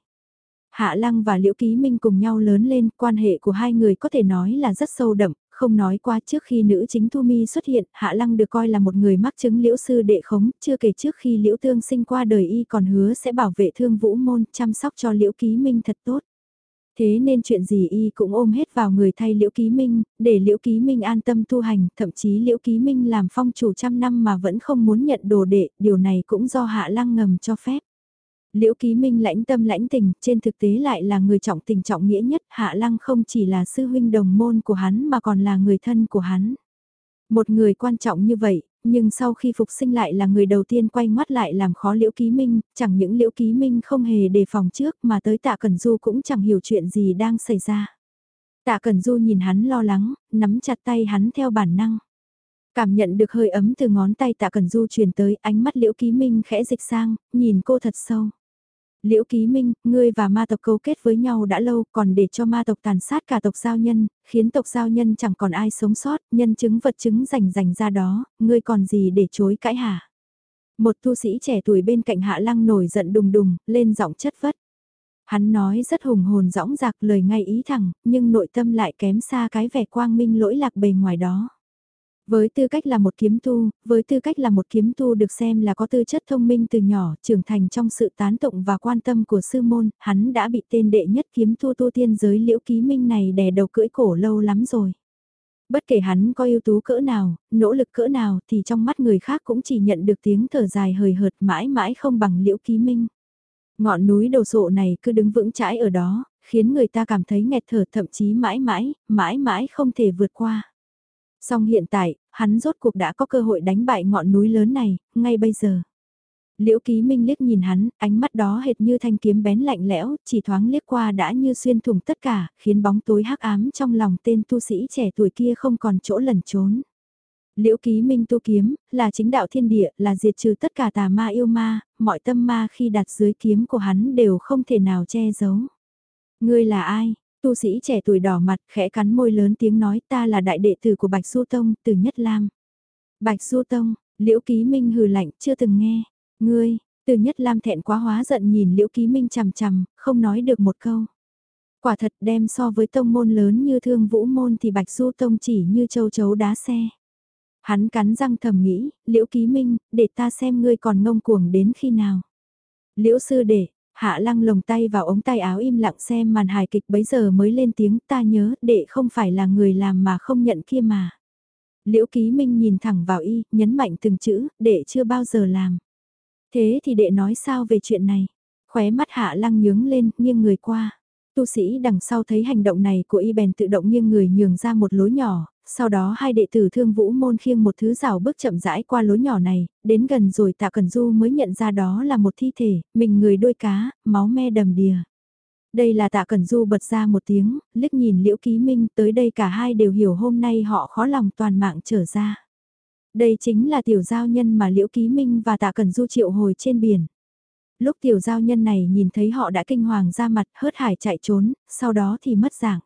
Speaker 1: Hạ Lăng và Liễu Ký Minh cùng nhau lớn lên, quan hệ của hai người có thể nói là rất sâu đậm, không nói qua trước khi nữ chính Thu Mi xuất hiện, Hạ Lăng được coi là một người mắc chứng liễu sư đệ khống, chưa kể trước khi liễu tương sinh qua đời y còn hứa sẽ bảo vệ thương vũ môn, chăm sóc cho liễu ký minh thật tốt. Thế nên chuyện gì y cũng ôm hết vào người thay Liễu Ký Minh, để Liễu Ký Minh an tâm tu hành, thậm chí Liễu Ký Minh làm phong chủ trăm năm mà vẫn không muốn nhận đồ đệ, điều này cũng do Hạ Lăng ngầm cho phép. Liễu Ký Minh lãnh tâm lãnh tình, trên thực tế lại là người trọng tình trọng nghĩa nhất, Hạ Lăng không chỉ là sư huynh đồng môn của hắn mà còn là người thân của hắn. Một người quan trọng như vậy, nhưng sau khi phục sinh lại là người đầu tiên quay ngoắt lại làm khó Liễu Ký Minh, chẳng những Liễu Ký Minh không hề đề phòng trước mà tới Tạ Cẩn Du cũng chẳng hiểu chuyện gì đang xảy ra. Tạ Cẩn Du nhìn hắn lo lắng, nắm chặt tay hắn theo bản năng. Cảm nhận được hơi ấm từ ngón tay Tạ Cẩn Du truyền tới, ánh mắt Liễu Ký Minh khẽ dịch sang, nhìn cô thật sâu. Liễu Ký Minh, ngươi và ma tộc cấu kết với nhau đã lâu còn để cho ma tộc tàn sát cả tộc giao nhân, khiến tộc giao nhân chẳng còn ai sống sót, nhân chứng vật chứng rành rành ra đó, ngươi còn gì để chối cãi hả? Một tu sĩ trẻ tuổi bên cạnh Hạ Lăng nổi giận đùng đùng, lên giọng chất vất. Hắn nói rất hùng hồn dõng dạc lời ngay ý thẳng, nhưng nội tâm lại kém xa cái vẻ quang minh lỗi lạc bề ngoài đó. Với tư cách là một kiếm tu, với tư cách là một kiếm tu được xem là có tư chất thông minh từ nhỏ, trưởng thành trong sự tán tụng và quan tâm của sư môn, hắn đã bị tên đệ nhất kiếm tu tu tiên giới liễu ký minh này đè đầu cưỡi cổ lâu lắm rồi. Bất kể hắn có ưu tú cỡ nào, nỗ lực cỡ nào thì trong mắt người khác cũng chỉ nhận được tiếng thở dài hời hợt mãi mãi không bằng liễu ký minh. Ngọn núi đồ sộ này cứ đứng vững chãi ở đó, khiến người ta cảm thấy nghẹt thở thậm chí mãi mãi, mãi mãi không thể vượt qua. Song hiện tại, hắn rốt cuộc đã có cơ hội đánh bại ngọn núi lớn này, ngay bây giờ. Liễu Ký Minh liếc nhìn hắn, ánh mắt đó hệt như thanh kiếm bén lạnh lẽo, chỉ thoáng liếc qua đã như xuyên thủng tất cả, khiến bóng tối hắc ám trong lòng tên tu sĩ trẻ tuổi kia không còn chỗ lẩn trốn. Liễu Ký Minh tu kiếm, là chính đạo thiên địa, là diệt trừ tất cả tà ma yêu ma, mọi tâm ma khi đặt dưới kiếm của hắn đều không thể nào che giấu. Ngươi là ai? Tu sĩ trẻ tuổi đỏ mặt, khẽ cắn môi lớn tiếng nói ta là đại đệ tử của Bạch Du Tông, từ Nhất Lam. Bạch Du Tông, Liễu Ký Minh hừ lạnh, chưa từng nghe. Ngươi, từ Nhất Lam thẹn quá hóa giận nhìn Liễu Ký Minh chằm chằm, không nói được một câu. Quả thật đem so với tông môn lớn như thương vũ môn thì Bạch Du Tông chỉ như châu chấu đá xe. Hắn cắn răng thầm nghĩ, Liễu Ký Minh, để ta xem ngươi còn ngông cuồng đến khi nào. Liễu sư đệ, Hạ lăng lồng tay vào ống tay áo im lặng xem màn hài kịch bấy giờ mới lên tiếng ta nhớ đệ không phải là người làm mà không nhận kia mà. Liễu Ký Minh nhìn thẳng vào y, nhấn mạnh từng chữ, đệ chưa bao giờ làm. Thế thì đệ nói sao về chuyện này? Khóe mắt hạ lăng nhướng lên, nghiêng người qua. Tu sĩ đằng sau thấy hành động này của y bèn tự động nghiêng người nhường ra một lối nhỏ, sau đó hai đệ tử thương vũ môn khiêng một thứ rào bước chậm rãi qua lối nhỏ này, đến gần rồi tạ cần du mới nhận ra đó là một thi thể, mình người đôi cá, máu me đầm đìa. Đây là tạ cần du bật ra một tiếng, liếc nhìn liễu ký minh tới đây cả hai đều hiểu hôm nay họ khó lòng toàn mạng trở ra. Đây chính là tiểu giao nhân mà liễu ký minh và tạ cần du triệu hồi trên biển. Lúc tiểu giao nhân này nhìn thấy họ đã kinh hoàng ra mặt hớt hải chạy trốn, sau đó thì mất dạng.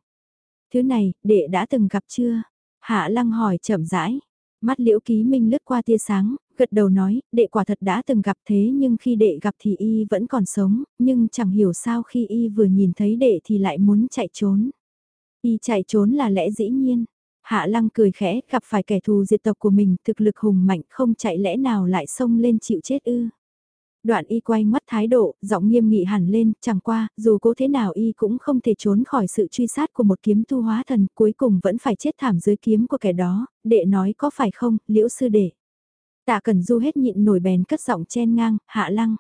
Speaker 1: Thứ này, đệ đã từng gặp chưa? Hạ lăng hỏi chậm rãi. Mắt liễu ký minh lướt qua tia sáng, gật đầu nói, đệ quả thật đã từng gặp thế nhưng khi đệ gặp thì y vẫn còn sống, nhưng chẳng hiểu sao khi y vừa nhìn thấy đệ thì lại muốn chạy trốn. Y chạy trốn là lẽ dĩ nhiên. Hạ lăng cười khẽ, gặp phải kẻ thù diệt tộc của mình, thực lực hùng mạnh không chạy lẽ nào lại xông lên chịu chết ư. Đoạn y quay ngoắt thái độ, giọng nghiêm nghị hẳn lên, chẳng qua, dù cố thế nào y cũng không thể trốn khỏi sự truy sát của một kiếm tu hóa thần, cuối cùng vẫn phải chết thảm dưới kiếm của kẻ đó, đệ nói có phải không, liễu sư đệ. Tạ Cần Du hết nhịn nổi bèn cất giọng chen ngang, hạ lăng.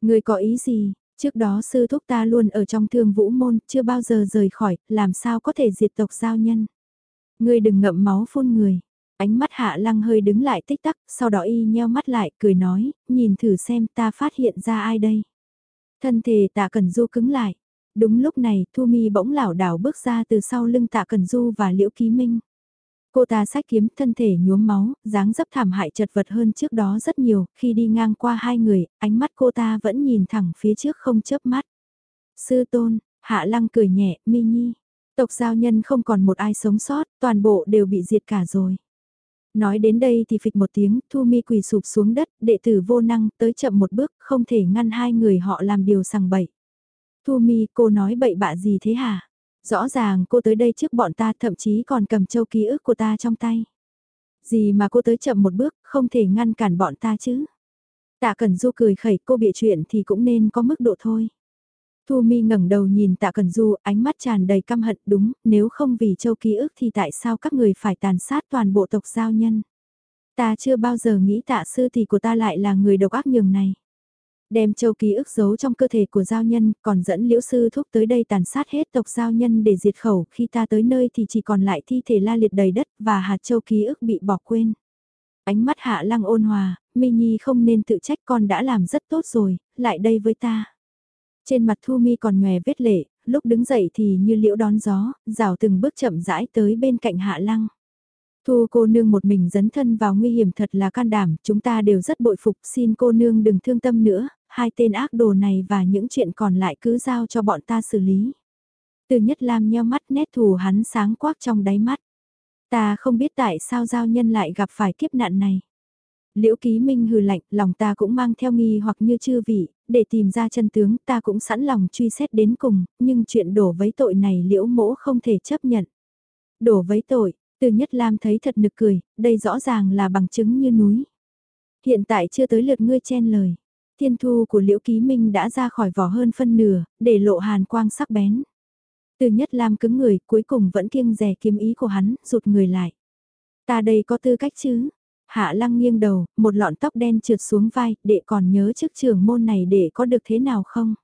Speaker 1: Người có ý gì, trước đó sư thúc ta luôn ở trong thương vũ môn, chưa bao giờ rời khỏi, làm sao có thể diệt tộc giao nhân. Người đừng ngậm máu phun người. Ánh mắt hạ lăng hơi đứng lại tích tắc, sau đó y nheo mắt lại, cười nói, nhìn thử xem ta phát hiện ra ai đây. Thân thể tạ cần du cứng lại. Đúng lúc này, Thu Mi bỗng lảo đảo bước ra từ sau lưng tạ cần du và liễu ký minh. Cô ta sách kiếm thân thể nhuốm máu, dáng dấp thảm hại chật vật hơn trước đó rất nhiều, khi đi ngang qua hai người, ánh mắt cô ta vẫn nhìn thẳng phía trước không chớp mắt. Sư tôn, hạ lăng cười nhẹ, mi nhi. Tộc giao nhân không còn một ai sống sót, toàn bộ đều bị diệt cả rồi. Nói đến đây thì phịch một tiếng, Thu Mi quỳ sụp xuống đất, đệ tử vô năng, tới chậm một bước, không thể ngăn hai người họ làm điều sằng bậy. Thu Mi, cô nói bậy bạ gì thế hả? Rõ ràng cô tới đây trước bọn ta thậm chí còn cầm châu ký ức của ta trong tay. Gì mà cô tới chậm một bước, không thể ngăn cản bọn ta chứ? Tạ Cần Du cười khẩy cô bịa chuyện thì cũng nên có mức độ thôi. Thu Mi ngẩng đầu nhìn Tạ Cần Du, ánh mắt tràn đầy căm hận đúng, nếu không vì châu ký ức thì tại sao các người phải tàn sát toàn bộ tộc giao nhân? Ta chưa bao giờ nghĩ tạ sư tỷ của ta lại là người độc ác nhường này. Đem châu ký ức giấu trong cơ thể của giao nhân, còn dẫn liễu sư thúc tới đây tàn sát hết tộc giao nhân để diệt khẩu, khi ta tới nơi thì chỉ còn lại thi thể la liệt đầy đất và hạt châu ký ức bị bỏ quên. Ánh mắt hạ lăng ôn hòa, mi nhi không nên tự trách con đã làm rất tốt rồi, lại đây với ta. Trên mặt Thu Mi còn nhòe vết lệ, lúc đứng dậy thì như liễu đón gió, rào từng bước chậm rãi tới bên cạnh hạ lăng. Thu cô nương một mình dấn thân vào nguy hiểm thật là can đảm, chúng ta đều rất bội phục, xin cô nương đừng thương tâm nữa, hai tên ác đồ này và những chuyện còn lại cứ giao cho bọn ta xử lý. Từ nhất lam nheo mắt nét thù hắn sáng quắc trong đáy mắt. Ta không biết tại sao giao nhân lại gặp phải kiếp nạn này. Liễu ký minh hừ lạnh, lòng ta cũng mang theo nghi hoặc như chư vị, để tìm ra chân tướng ta cũng sẵn lòng truy xét đến cùng, nhưng chuyện đổ vấy tội này liễu mỗ không thể chấp nhận. Đổ vấy tội, từ nhất lam thấy thật nực cười, đây rõ ràng là bằng chứng như núi. Hiện tại chưa tới lượt ngươi chen lời. Thiên thu của liễu ký minh đã ra khỏi vỏ hơn phân nửa, để lộ hàn quang sắc bén. Từ nhất lam cứng người, cuối cùng vẫn kiêng rẻ kiếm ý của hắn, rụt người lại. Ta đây có tư cách chứ? Hạ lăng nghiêng đầu, một lọn tóc đen trượt xuống vai, đệ còn nhớ chức trưởng môn này để có được thế nào không?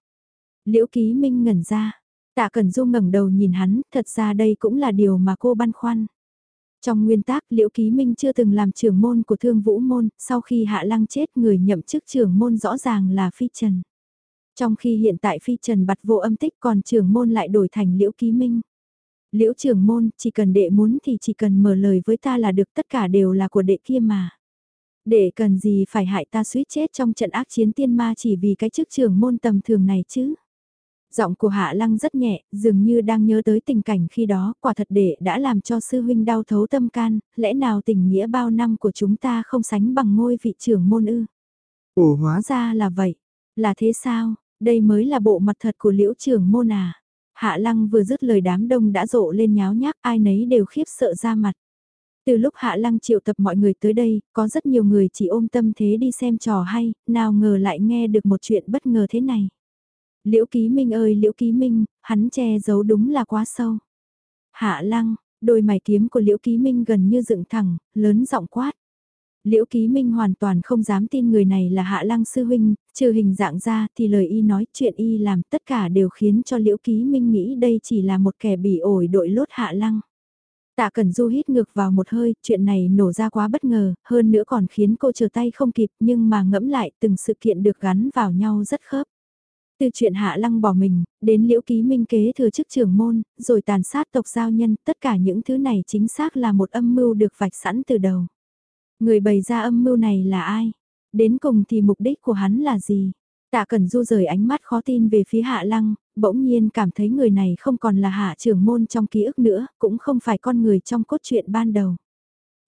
Speaker 1: Liễu ký minh ngẩn ra. Tạ Cẩn Du ngẩng đầu nhìn hắn, thật ra đây cũng là điều mà cô băn khoăn. Trong nguyên tác, Liễu Ký Minh chưa từng làm trưởng môn của Thương Vũ Môn, sau khi Hạ Lăng chết người nhậm chức trưởng môn rõ ràng là Phi Trần. Trong khi hiện tại Phi Trần bặt vô âm tích còn trưởng môn lại đổi thành Liễu Ký Minh. Liễu trưởng môn, chỉ cần đệ muốn thì chỉ cần mở lời với ta là được tất cả đều là của đệ kia mà. Đệ cần gì phải hại ta suýt chết trong trận ác chiến tiên ma chỉ vì cái chức trưởng môn tầm thường này chứ. Giọng của Hạ Lăng rất nhẹ, dường như đang nhớ tới tình cảnh khi đó, quả thật đệ đã làm cho sư huynh đau thấu tâm can, lẽ nào tình nghĩa bao năm của chúng ta không sánh bằng ngôi vị trưởng môn ư?
Speaker 2: Ồ hóa
Speaker 1: ra là vậy, là thế sao, đây mới là bộ mặt thật của liễu trưởng môn à? Hạ Lăng vừa dứt lời đám đông đã rộ lên nháo nhác, ai nấy đều khiếp sợ ra mặt. Từ lúc Hạ Lăng triệu tập mọi người tới đây, có rất nhiều người chỉ ôm tâm thế đi xem trò hay, nào ngờ lại nghe được một chuyện bất ngờ thế này. Liễu Ký Minh ơi Liễu Ký Minh, hắn che giấu đúng là quá sâu. Hạ Lăng, đôi mày kiếm của Liễu Ký Minh gần như dựng thẳng, lớn giọng quát. Liễu Ký Minh hoàn toàn không dám tin người này là Hạ Lăng sư huynh, trừ hình dạng ra thì lời y nói chuyện y làm tất cả đều khiến cho Liễu Ký Minh nghĩ đây chỉ là một kẻ bị ổi đội lốt Hạ Lăng. Tạ Cẩn Du hít ngược vào một hơi, chuyện này nổ ra quá bất ngờ, hơn nữa còn khiến cô chờ tay không kịp nhưng mà ngẫm lại từng sự kiện được gắn vào nhau rất khớp. Từ chuyện Hạ Lăng bỏ mình, đến liễu ký minh kế thừa chức trưởng môn, rồi tàn sát tộc giao nhân, tất cả những thứ này chính xác là một âm mưu được vạch sẵn từ đầu. Người bày ra âm mưu này là ai? Đến cùng thì mục đích của hắn là gì? Tạ Cẩn Du rời ánh mắt khó tin về phía Hạ Lăng, bỗng nhiên cảm thấy người này không còn là Hạ trưởng môn trong ký ức nữa, cũng không phải con người trong cốt truyện ban đầu.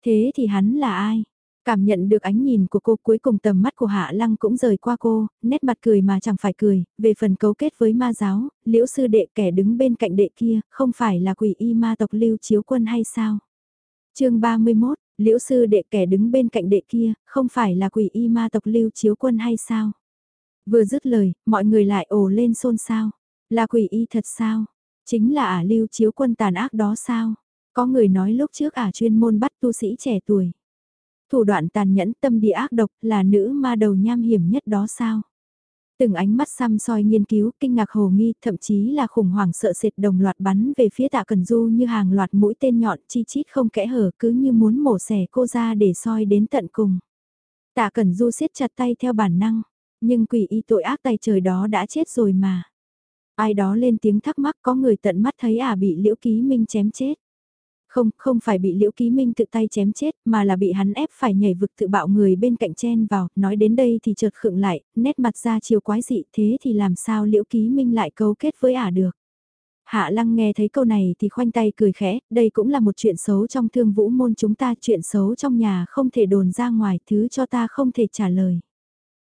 Speaker 1: Thế thì hắn là ai? Cảm nhận được ánh nhìn của cô cuối cùng tầm mắt của Hạ Lăng cũng rời qua cô, nét mặt cười mà chẳng phải cười, về phần cấu kết với ma giáo, liễu sư đệ kẻ đứng bên cạnh đệ kia, không phải là quỷ y ma tộc lưu chiếu quân hay sao? chương 31, liễu sư đệ kẻ đứng bên cạnh đệ kia, không phải là quỷ y ma tộc lưu chiếu quân hay sao? Vừa dứt lời, mọi người lại ồ lên xôn xao. Là quỷ y thật sao? Chính là ả lưu chiếu quân tàn ác đó sao? Có người nói lúc trước ả chuyên môn bắt tu sĩ trẻ tuổi. Thủ đoạn tàn nhẫn tâm địa ác độc là nữ ma đầu nham hiểm nhất đó sao? Từng ánh mắt xăm soi nghiên cứu, kinh ngạc hồ nghi, thậm chí là khủng hoảng sợ sệt đồng loạt bắn về phía tạ cần du như hàng loạt mũi tên nhọn chi chít không kẽ hở cứ như muốn mổ xẻ cô ra để soi đến tận cùng. Tạ cần du siết chặt tay theo bản năng, nhưng quỷ y tội ác tay trời đó đã chết rồi mà. Ai đó lên tiếng thắc mắc có người tận mắt thấy à bị liễu ký minh chém chết. Không, không phải bị Liễu Ký Minh tự tay chém chết, mà là bị hắn ép phải nhảy vực tự bạo người bên cạnh chen vào, nói đến đây thì chợt khựng lại, nét mặt ra chiều quái dị thế thì làm sao Liễu Ký Minh lại cấu kết với ả được. Hạ Lăng nghe thấy câu này thì khoanh tay cười khẽ, đây cũng là một chuyện xấu trong thương vũ môn chúng ta, chuyện xấu trong nhà không thể đồn ra ngoài, thứ cho ta không thể trả lời.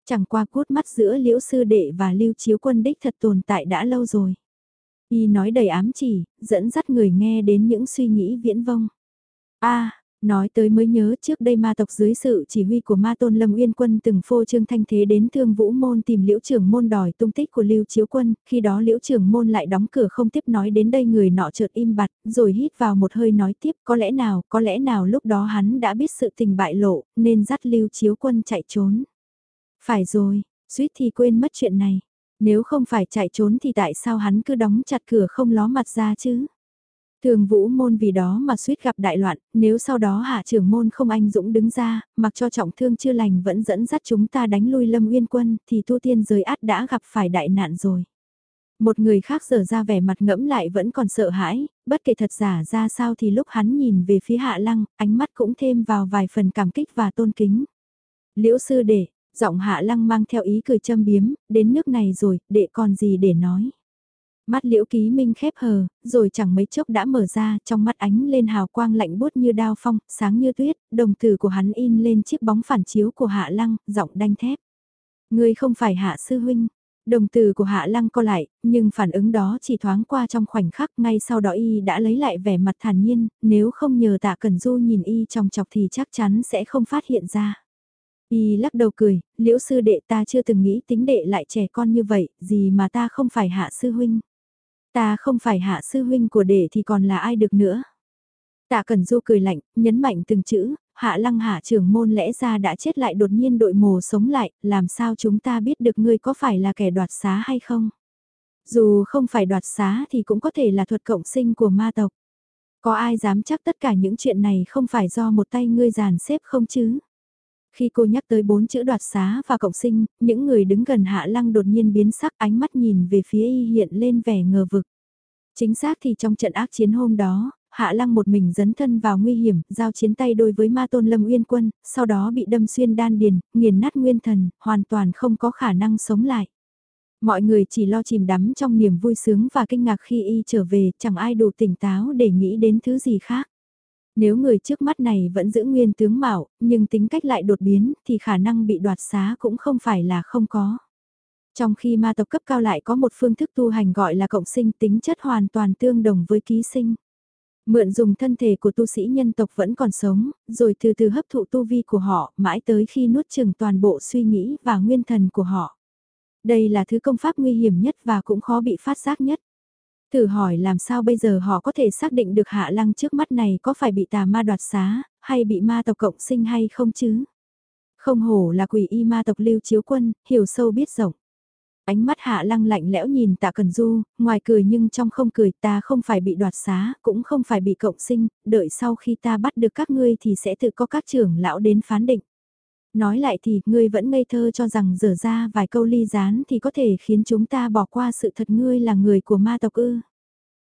Speaker 1: Chẳng qua cút mắt giữa liễu sư đệ và lưu chiếu quân đích thật tồn tại đã lâu rồi. Y nói đầy ám chỉ, dẫn dắt người nghe đến những suy nghĩ viễn vông. a nói tới mới nhớ trước đây ma tộc dưới sự chỉ huy của ma tôn Lâm Uyên Quân từng phô trương thanh thế đến thương vũ môn tìm liễu trưởng môn đòi tung tích của lưu chiếu quân, khi đó liễu trưởng môn lại đóng cửa không tiếp nói đến đây người nọ chợt im bặt, rồi hít vào một hơi nói tiếp có lẽ nào, có lẽ nào lúc đó hắn đã biết sự tình bại lộ, nên dắt lưu chiếu quân chạy trốn. Phải rồi, Suýt thì quên mất chuyện này. Nếu không phải chạy trốn thì tại sao hắn cứ đóng chặt cửa không ló mặt ra chứ? Thường vũ môn vì đó mà suýt gặp đại loạn, nếu sau đó hạ trưởng môn không anh dũng đứng ra, mặc cho trọng thương chưa lành vẫn dẫn dắt chúng ta đánh lui lâm uyên quân, thì tu tiên giới át đã gặp phải đại nạn rồi. Một người khác giờ ra vẻ mặt ngẫm lại vẫn còn sợ hãi, bất kể thật giả ra sao thì lúc hắn nhìn về phía hạ lăng, ánh mắt cũng thêm vào vài phần cảm kích và tôn kính. Liễu sư đệ, giọng hạ lăng mang theo ý cười châm biếm, đến nước này rồi, đệ còn gì để nói. Mắt liễu ký minh khép hờ, rồi chẳng mấy chốc đã mở ra, trong mắt ánh lên hào quang lạnh bút như đao phong, sáng như tuyết, đồng tử của hắn in lên chiếc bóng phản chiếu của hạ lăng, giọng đanh thép. Ngươi không phải hạ sư huynh. Đồng tử của hạ lăng co lại, nhưng phản ứng đó chỉ thoáng qua trong khoảnh khắc ngay sau đó y đã lấy lại vẻ mặt thản nhiên, nếu không nhờ tạ cẩn du nhìn y trong chọc thì chắc chắn sẽ không phát hiện ra. Y lắc đầu cười, liễu sư đệ ta chưa từng nghĩ tính đệ lại trẻ con như vậy, gì mà ta không phải hạ sư huynh. Ta không phải hạ sư huynh của đệ thì còn là ai được nữa. Tạ Cẩn Du cười lạnh, nhấn mạnh từng chữ, hạ lăng hạ trưởng môn lẽ ra đã chết lại đột nhiên đội mồ sống lại, làm sao chúng ta biết được ngươi có phải là kẻ đoạt xá hay không? Dù không phải đoạt xá thì cũng có thể là thuật cộng sinh của ma tộc. Có ai dám chắc tất cả những chuyện này không phải do một tay ngươi giàn xếp không chứ? Khi cô nhắc tới bốn chữ đoạt xá và cộng sinh, những người đứng gần hạ lăng đột nhiên biến sắc ánh mắt nhìn về phía y hiện lên vẻ ngờ vực. Chính xác thì trong trận ác chiến hôm đó, Hạ Lăng một mình dấn thân vào nguy hiểm, giao chiến tay đôi với ma tôn Lâm Uyên Quân, sau đó bị đâm xuyên đan điền, nghiền nát nguyên thần, hoàn toàn không có khả năng sống lại. Mọi người chỉ lo chìm đắm trong niềm vui sướng và kinh ngạc khi y trở về, chẳng ai đủ tỉnh táo để nghĩ đến thứ gì khác. Nếu người trước mắt này vẫn giữ nguyên tướng mạo, nhưng tính cách lại đột biến, thì khả năng bị đoạt xá cũng không phải là không có. Trong khi ma tộc cấp cao lại có một phương thức tu hành gọi là cộng sinh tính chất hoàn toàn tương đồng với ký sinh. Mượn dùng thân thể của tu sĩ nhân tộc vẫn còn sống, rồi từ từ hấp thụ tu vi của họ, mãi tới khi nuốt chừng toàn bộ suy nghĩ và nguyên thần của họ. Đây là thứ công pháp nguy hiểm nhất và cũng khó bị phát giác nhất. Thử hỏi làm sao bây giờ họ có thể xác định được hạ lăng trước mắt này có phải bị tà ma đoạt xá, hay bị ma tộc cộng sinh hay không chứ? Không hổ là quỷ y ma tộc lưu chiếu quân, hiểu sâu biết rộng. Ánh mắt hạ lăng lạnh lẽo nhìn tạ cần du, ngoài cười nhưng trong không cười ta không phải bị đoạt xá, cũng không phải bị cộng sinh, đợi sau khi ta bắt được các ngươi thì sẽ tự có các trưởng lão đến phán định. Nói lại thì, ngươi vẫn ngây thơ cho rằng dở ra vài câu ly gián thì có thể khiến chúng ta bỏ qua sự thật ngươi là người của ma tộc ư.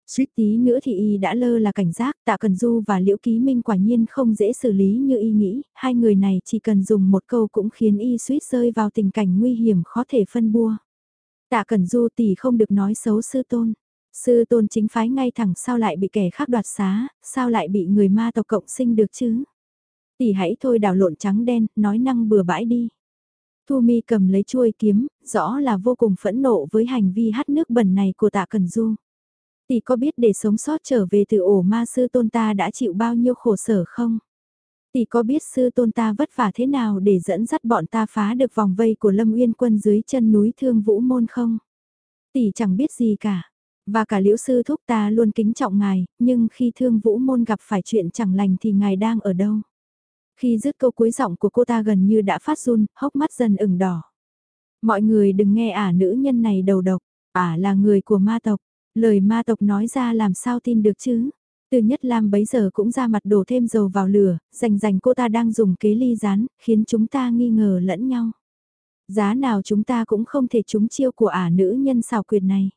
Speaker 1: Suýt tí nữa thì y đã lơ là cảnh giác, tạ cần du và liễu ký minh quả nhiên không dễ xử lý như y nghĩ, hai người này chỉ cần dùng một câu cũng khiến y suýt rơi vào tình cảnh nguy hiểm khó thể phân bua. Tạ cần Du tỷ không được nói xấu sư tôn. Sư tôn chính phái ngay thẳng sao lại bị kẻ khác đoạt xá, sao lại bị người ma tộc cộng sinh được chứ? Tỷ hãy thôi đảo lộn trắng đen, nói năng bừa bãi đi. Thu Mi cầm lấy chuôi kiếm, rõ là vô cùng phẫn nộ với hành vi hắt nước bẩn này của Tạ cần Du. Tỷ có biết để sống sót trở về từ ổ ma sư tôn ta đã chịu bao nhiêu khổ sở không? Tỷ có biết sư tôn ta vất vả thế nào để dẫn dắt bọn ta phá được vòng vây của Lâm Uyên quân dưới chân núi Thương Vũ Môn không? Tỷ chẳng biết gì cả. Và cả liễu sư thúc ta luôn kính trọng ngài, nhưng khi Thương Vũ Môn gặp phải chuyện chẳng lành thì ngài đang ở đâu? Khi dứt câu cuối giọng của cô ta gần như đã phát run, hốc mắt dần ửng đỏ. Mọi người đừng nghe ả nữ nhân này đầu độc, ả là người của ma tộc, lời ma tộc nói ra làm sao tin được chứ? Từ nhất Lam bấy giờ cũng ra mặt đổ thêm dầu vào lửa, rành rành cô ta đang dùng kế ly rán, khiến chúng ta nghi ngờ lẫn nhau. Giá nào chúng ta cũng không thể trúng chiêu của ả nữ nhân xào quyệt này.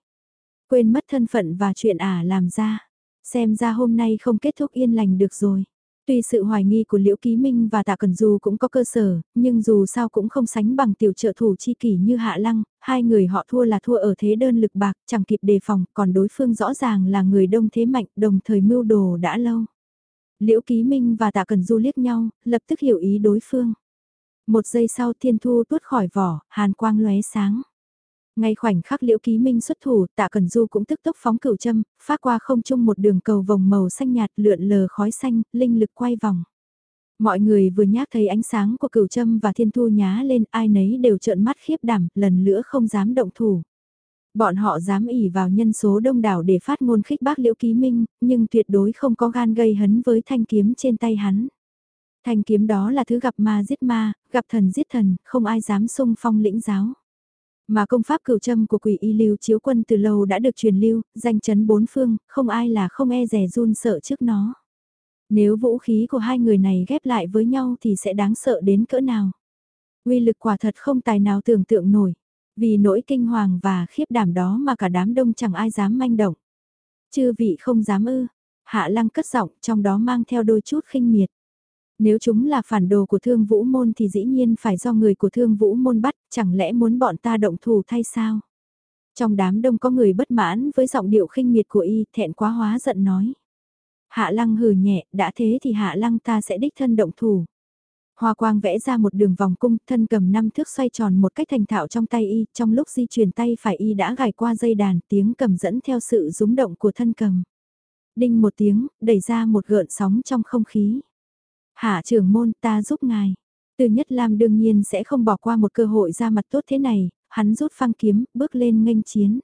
Speaker 1: Quên mất thân phận và chuyện ả làm ra. Xem ra hôm nay không kết thúc yên lành được rồi. Tuy sự hoài nghi của Liễu Ký Minh và Tạ Cần Du cũng có cơ sở, nhưng dù sao cũng không sánh bằng tiểu trợ thủ chi kỷ như Hạ Lăng, hai người họ thua là thua ở thế đơn lực bạc, chẳng kịp đề phòng, còn đối phương rõ ràng là người đông thế mạnh, đồng thời mưu đồ đã lâu. Liễu Ký Minh và Tạ Cần Du liếc nhau, lập tức hiểu ý đối phương. Một giây sau thiên thu tuốt khỏi vỏ, hàn quang lóe sáng. Ngay khoảnh khắc liễu ký minh xuất thủ, tạ cần du cũng tức tốc phóng cửu châm, phát qua không trung một đường cầu vòng màu xanh nhạt lượn lờ khói xanh, linh lực quay vòng. Mọi người vừa nhác thấy ánh sáng của cửu châm và thiên thu nhá lên ai nấy đều trợn mắt khiếp đảm, lần nữa không dám động thủ. Bọn họ dám ỉ vào nhân số đông đảo để phát ngôn khích bác liễu ký minh, nhưng tuyệt đối không có gan gây hấn với thanh kiếm trên tay hắn. Thanh kiếm đó là thứ gặp ma giết ma, gặp thần giết thần, không ai dám sung phong lĩnh giáo. Mà công pháp cửu châm của quỷ y lưu chiếu quân từ lâu đã được truyền lưu, danh chấn bốn phương, không ai là không e rè run sợ trước nó. Nếu vũ khí của hai người này ghép lại với nhau thì sẽ đáng sợ đến cỡ nào. Uy lực quả thật không tài nào tưởng tượng nổi. Vì nỗi kinh hoàng và khiếp đảm đó mà cả đám đông chẳng ai dám manh động. Chư vị không dám ư. Hạ lăng cất giọng trong đó mang theo đôi chút khinh miệt. Nếu chúng là phản đồ của thương vũ môn thì dĩ nhiên phải do người của thương vũ môn bắt, chẳng lẽ muốn bọn ta động thủ thay sao? Trong đám đông có người bất mãn với giọng điệu khinh miệt của y, thẹn quá hóa giận nói. Hạ lăng hừ nhẹ, đã thế thì hạ lăng ta sẽ đích thân động thủ. Hoa quang vẽ ra một đường vòng cung, thân cầm năm thước xoay tròn một cách thành thạo trong tay y, trong lúc di chuyển tay phải y đã gài qua dây đàn, tiếng cầm dẫn theo sự rúng động của thân cầm. Đinh một tiếng, đẩy ra một gợn sóng trong không khí. Hạ trưởng môn ta giúp ngài. Từ nhất Lam đương nhiên sẽ không bỏ qua một cơ hội ra mặt tốt thế này, hắn rút phăng kiếm, bước lên nghênh chiến.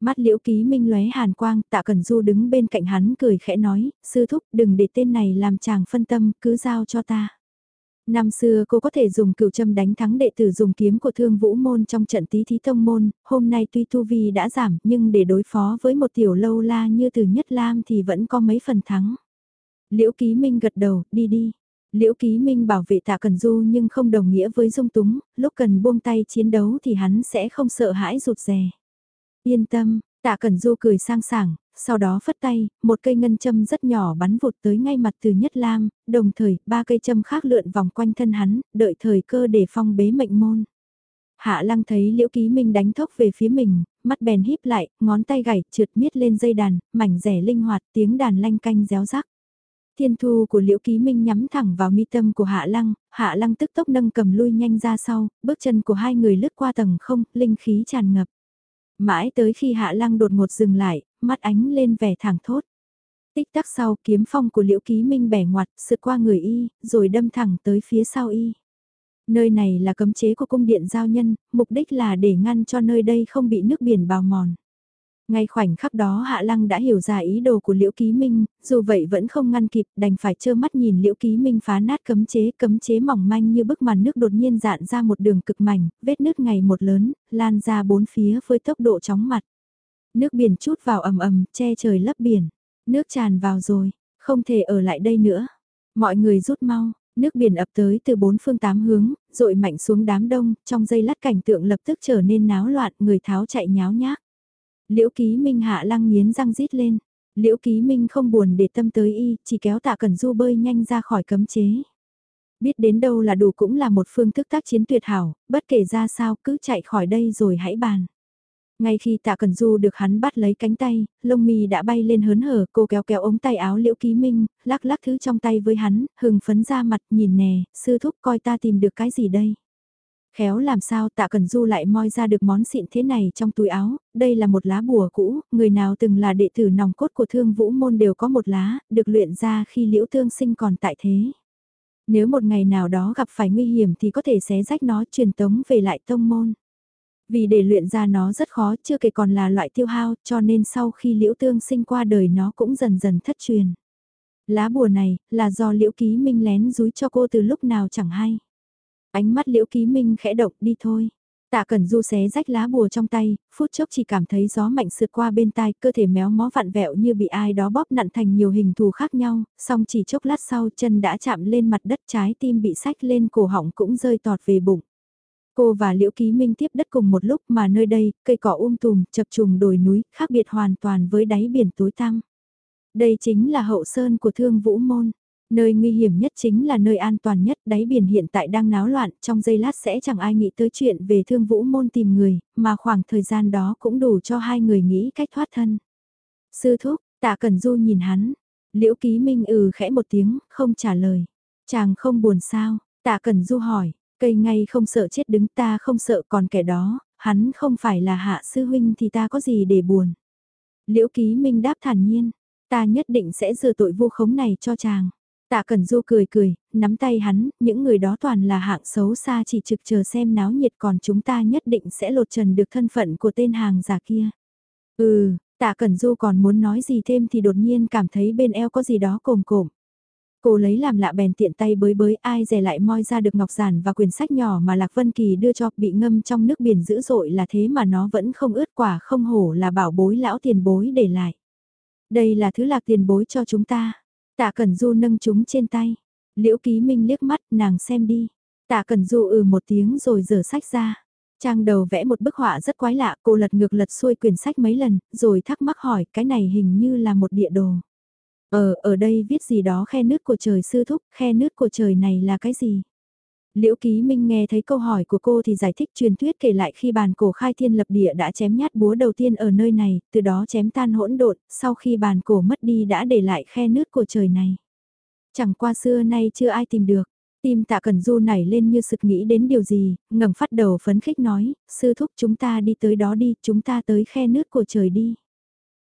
Speaker 1: Mắt liễu ký minh lóe hàn quang, tạ cần du đứng bên cạnh hắn cười khẽ nói, sư thúc đừng để tên này làm chàng phân tâm, cứ giao cho ta. Năm xưa cô có thể dùng cửu châm đánh thắng đệ tử dùng kiếm của thương vũ môn trong trận tí thí tông môn, hôm nay tuy tu vi đã giảm nhưng để đối phó với một tiểu lâu la như từ nhất lam thì vẫn có mấy phần thắng. Liễu Ký Minh gật đầu, đi đi. Liễu Ký Minh bảo vệ Tạ Cần Du nhưng không đồng nghĩa với dung túng, lúc cần buông tay chiến đấu thì hắn sẽ không sợ hãi rụt rè. Yên tâm, Tạ Cần Du cười sang sảng, sau đó phất tay, một cây ngân châm rất nhỏ bắn vụt tới ngay mặt từ Nhất Lam, đồng thời ba cây châm khác lượn vòng quanh thân hắn, đợi thời cơ để phong bế mệnh môn. Hạ lăng thấy liễu ký minh đánh thốc về phía mình, mắt bèn híp lại, ngón tay gảy, trượt miết lên dây đàn, mảnh rẻ linh hoạt, tiếng đàn lanh canh réo rắc. Thiên thu của Liễu Ký Minh nhắm thẳng vào mi tâm của Hạ Lăng, Hạ Lăng tức tốc nâng cầm lui nhanh ra sau, bước chân của hai người lướt qua tầng không, linh khí tràn ngập. Mãi tới khi Hạ Lăng đột ngột dừng lại, mắt ánh lên vẻ thẳng thốt. Tích tắc sau kiếm phong của Liễu Ký Minh bẻ ngoặt, sượt qua người y, rồi đâm thẳng tới phía sau y. Nơi này là cấm chế của cung điện giao nhân, mục đích là để ngăn cho nơi đây không bị nước biển bào mòn. Ngay khoảnh khắc đó Hạ Lăng đã hiểu ra ý đồ của Liễu Ký Minh, dù vậy vẫn không ngăn kịp, đành phải trơ mắt nhìn Liễu Ký Minh phá nát cấm chế, cấm chế mỏng manh như bức màn nước đột nhiên dạn ra một đường cực mảnh, vết nứt ngày một lớn, lan ra bốn phía với tốc độ chóng mặt. Nước biển chút vào ầm ầm, che trời lấp biển. Nước tràn vào rồi, không thể ở lại đây nữa. Mọi người rút mau, nước biển ập tới từ bốn phương tám hướng, dội mạnh xuống đám đông, trong giây lát cảnh tượng lập tức trở nên náo loạn, người tháo chạy nháo nhác. Liễu Ký Minh hạ lăng nghiến răng rít lên. Liễu Ký Minh không buồn để tâm tới y, chỉ kéo tạ Cần Du bơi nhanh ra khỏi cấm chế. Biết đến đâu là đủ cũng là một phương thức tác chiến tuyệt hảo, bất kể ra sao cứ chạy khỏi đây rồi hãy bàn. Ngay khi tạ Cần Du được hắn bắt lấy cánh tay, lông mi đã bay lên hớn hở, cô kéo kéo ống tay áo liễu ký minh, lắc lắc thứ trong tay với hắn, hừng phấn ra mặt nhìn nè, sư thúc coi ta tìm được cái gì đây. Khéo làm sao tạ cần du lại moi ra được món xịn thế này trong túi áo, đây là một lá bùa cũ, người nào từng là đệ tử nòng cốt của thương vũ môn đều có một lá, được luyện ra khi liễu thương sinh còn tại thế. Nếu một ngày nào đó gặp phải nguy hiểm thì có thể xé rách nó truyền tống về lại tông môn. Vì để luyện ra nó rất khó chưa kể còn là loại tiêu hao cho nên sau khi liễu tương sinh qua đời nó cũng dần dần thất truyền. Lá bùa này là do liễu ký minh lén rúi cho cô từ lúc nào chẳng hay. Ánh mắt liễu ký minh khẽ động đi thôi. Tạ Cẩn Du xé rách lá bùa trong tay, phút chốc chỉ cảm thấy gió mạnh sượt qua bên tai, cơ thể méo mó vặn vẹo như bị ai đó bóp nặn thành nhiều hình thù khác nhau, song chỉ chốc lát sau chân đã chạm lên mặt đất trái tim bị sách lên cổ họng cũng rơi tọt về bụng. Cô và Liễu Ký Minh tiếp đất cùng một lúc mà nơi đây, cây cỏ um tùm, chập trùng đồi núi, khác biệt hoàn toàn với đáy biển tối tăm. Đây chính là hậu sơn của thương vũ môn. Nơi nguy hiểm nhất chính là nơi an toàn nhất, đáy biển hiện tại đang náo loạn, trong giây lát sẽ chẳng ai nghĩ tới chuyện về thương vũ môn tìm người, mà khoảng thời gian đó cũng đủ cho hai người nghĩ cách thoát thân. Sư thúc, tạ Cần Du nhìn hắn, liễu ký minh ừ khẽ một tiếng, không trả lời. Chàng không buồn sao, tạ Cần Du hỏi, cây ngay không sợ chết đứng ta không sợ còn kẻ đó, hắn không phải là hạ sư huynh thì ta có gì để buồn. Liễu ký minh đáp thản nhiên, ta nhất định sẽ rửa tội vu khống này cho chàng. Tạ Cẩn Du cười cười, nắm tay hắn, những người đó toàn là hạng xấu xa chỉ trực chờ xem náo nhiệt còn chúng ta nhất định sẽ lột trần được thân phận của tên hàng giả kia. Ừ, Tạ Cẩn Du còn muốn nói gì thêm thì đột nhiên cảm thấy bên eo có gì đó cồm cộm. Cô lấy làm lạ bèn tiện tay bới bới ai dè lại moi ra được ngọc giản và quyển sách nhỏ mà Lạc Vân Kỳ đưa cho bị ngâm trong nước biển dữ dội là thế mà nó vẫn không ướt quả không hổ là bảo bối lão tiền bối để lại. Đây là thứ lạc tiền bối cho chúng ta. Tạ Cẩn Du nâng chúng trên tay. Liễu Ký Minh liếc mắt nàng xem đi. Tạ Cẩn Du ừ một tiếng rồi dở sách ra. Trang đầu vẽ một bức họa rất quái lạ, cô lật ngược lật xuôi quyển sách mấy lần, rồi thắc mắc hỏi cái này hình như là một địa đồ. Ờ, ở đây viết gì đó khe nước của trời sư thúc, khe nước của trời này là cái gì? Liễu Ký Minh nghe thấy câu hỏi của cô thì giải thích truyền thuyết kể lại khi bàn cổ khai thiên lập địa đã chém nhát búa đầu tiên ở nơi này, từ đó chém tan hỗn độn, sau khi bàn cổ mất đi đã để lại khe nước của trời này. Chẳng qua xưa nay chưa ai tìm được. Tim tạ cần du nảy lên như sực nghĩ đến điều gì, ngẩng phát đầu phấn khích nói, sư thúc chúng ta đi tới đó đi, chúng ta tới khe nước của trời đi.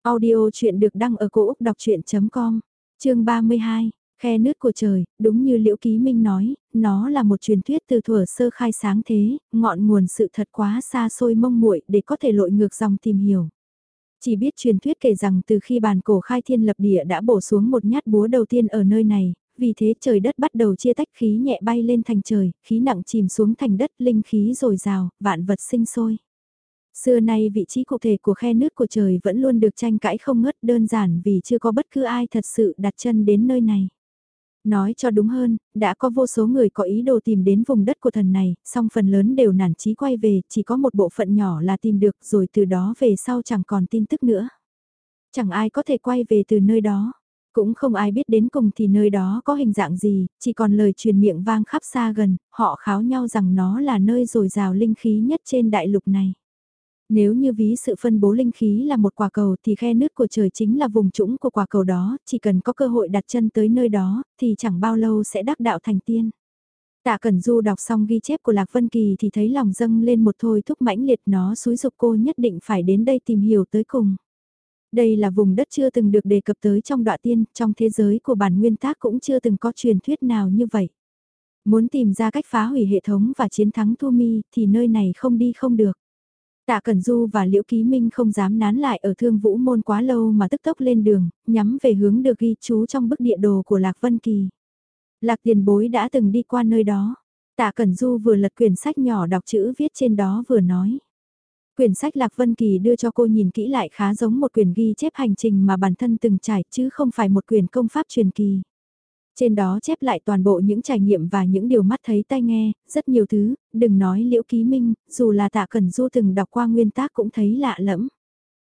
Speaker 1: Audio chuyện được đăng ở cổ Úc đọc chuyện.com, chương 32, khe nước của trời, đúng như Liễu Ký Minh nói, nó là một truyền thuyết từ thuở sơ khai sáng thế, ngọn nguồn sự thật quá xa xôi mông muội để có thể lội ngược dòng tìm hiểu. Chỉ biết truyền thuyết kể rằng từ khi bàn cổ khai thiên lập địa đã bổ xuống một nhát búa đầu tiên ở nơi này, vì thế trời đất bắt đầu chia tách khí nhẹ bay lên thành trời, khí nặng chìm xuống thành đất, linh khí dồi dào, vạn vật sinh sôi. Xưa nay vị trí cụ thể của khe nước của trời vẫn luôn được tranh cãi không ngớt đơn giản vì chưa có bất cứ ai thật sự đặt chân đến nơi này. Nói cho đúng hơn, đã có vô số người có ý đồ tìm đến vùng đất của thần này, song phần lớn đều nản chí quay về, chỉ có một bộ phận nhỏ là tìm được rồi từ đó về sau chẳng còn tin tức nữa. Chẳng ai có thể quay về từ nơi đó. Cũng không ai biết đến cùng thì nơi đó có hình dạng gì, chỉ còn lời truyền miệng vang khắp xa gần, họ kháo nhau rằng nó là nơi dồi dào linh khí nhất trên đại lục này. Nếu như ví sự phân bố linh khí là một quả cầu thì khe nước của trời chính là vùng trũng của quả cầu đó, chỉ cần có cơ hội đặt chân tới nơi đó thì chẳng bao lâu sẽ đắc đạo thành tiên. Tạ Cẩn Du đọc xong ghi chép của Lạc Vân Kỳ thì thấy lòng dâng lên một thôi thúc mãnh liệt nó xúi dục cô nhất định phải đến đây tìm hiểu tới cùng. Đây là vùng đất chưa từng được đề cập tới trong đoạn tiên, trong thế giới của bản nguyên tác cũng chưa từng có truyền thuyết nào như vậy. Muốn tìm ra cách phá hủy hệ thống và chiến thắng Thu Mi thì nơi này không đi không được. Tạ Cẩn Du và Liễu Ký Minh không dám nán lại ở thương vũ môn quá lâu mà tức tốc lên đường, nhắm về hướng được ghi chú trong bức địa đồ của Lạc Vân Kỳ. Lạc tiền bối đã từng đi qua nơi đó. Tạ Cẩn Du vừa lật quyển sách nhỏ đọc chữ viết trên đó vừa nói. Quyển sách Lạc Vân Kỳ đưa cho cô nhìn kỹ lại khá giống một quyển ghi chép hành trình mà bản thân từng trải chứ không phải một quyển công pháp truyền kỳ. Trên đó chép lại toàn bộ những trải nghiệm và những điều mắt thấy tai nghe, rất nhiều thứ, đừng nói Liễu Ký Minh, dù là tạ Cẩn Du từng đọc qua nguyên tác cũng thấy lạ lẫm.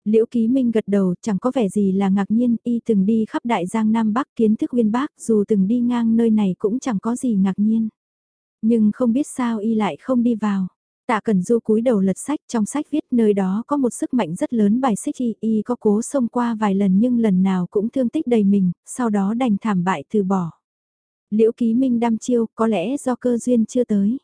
Speaker 1: Liễu Ký Minh gật đầu chẳng có vẻ gì là ngạc nhiên, y từng đi khắp Đại Giang Nam Bắc kiến thức nguyên bác, dù từng đi ngang nơi này cũng chẳng có gì ngạc nhiên. Nhưng không biết sao y lại không đi vào. Tạ Cẩn Du cúi đầu lật sách, trong sách viết nơi đó có một sức mạnh rất lớn bài xích y, y có cố xông qua vài lần nhưng lần nào cũng thương tích đầy mình, sau đó đành thảm bại từ bỏ. Liễu Ký Minh đăm chiêu, có lẽ do cơ duyên chưa tới.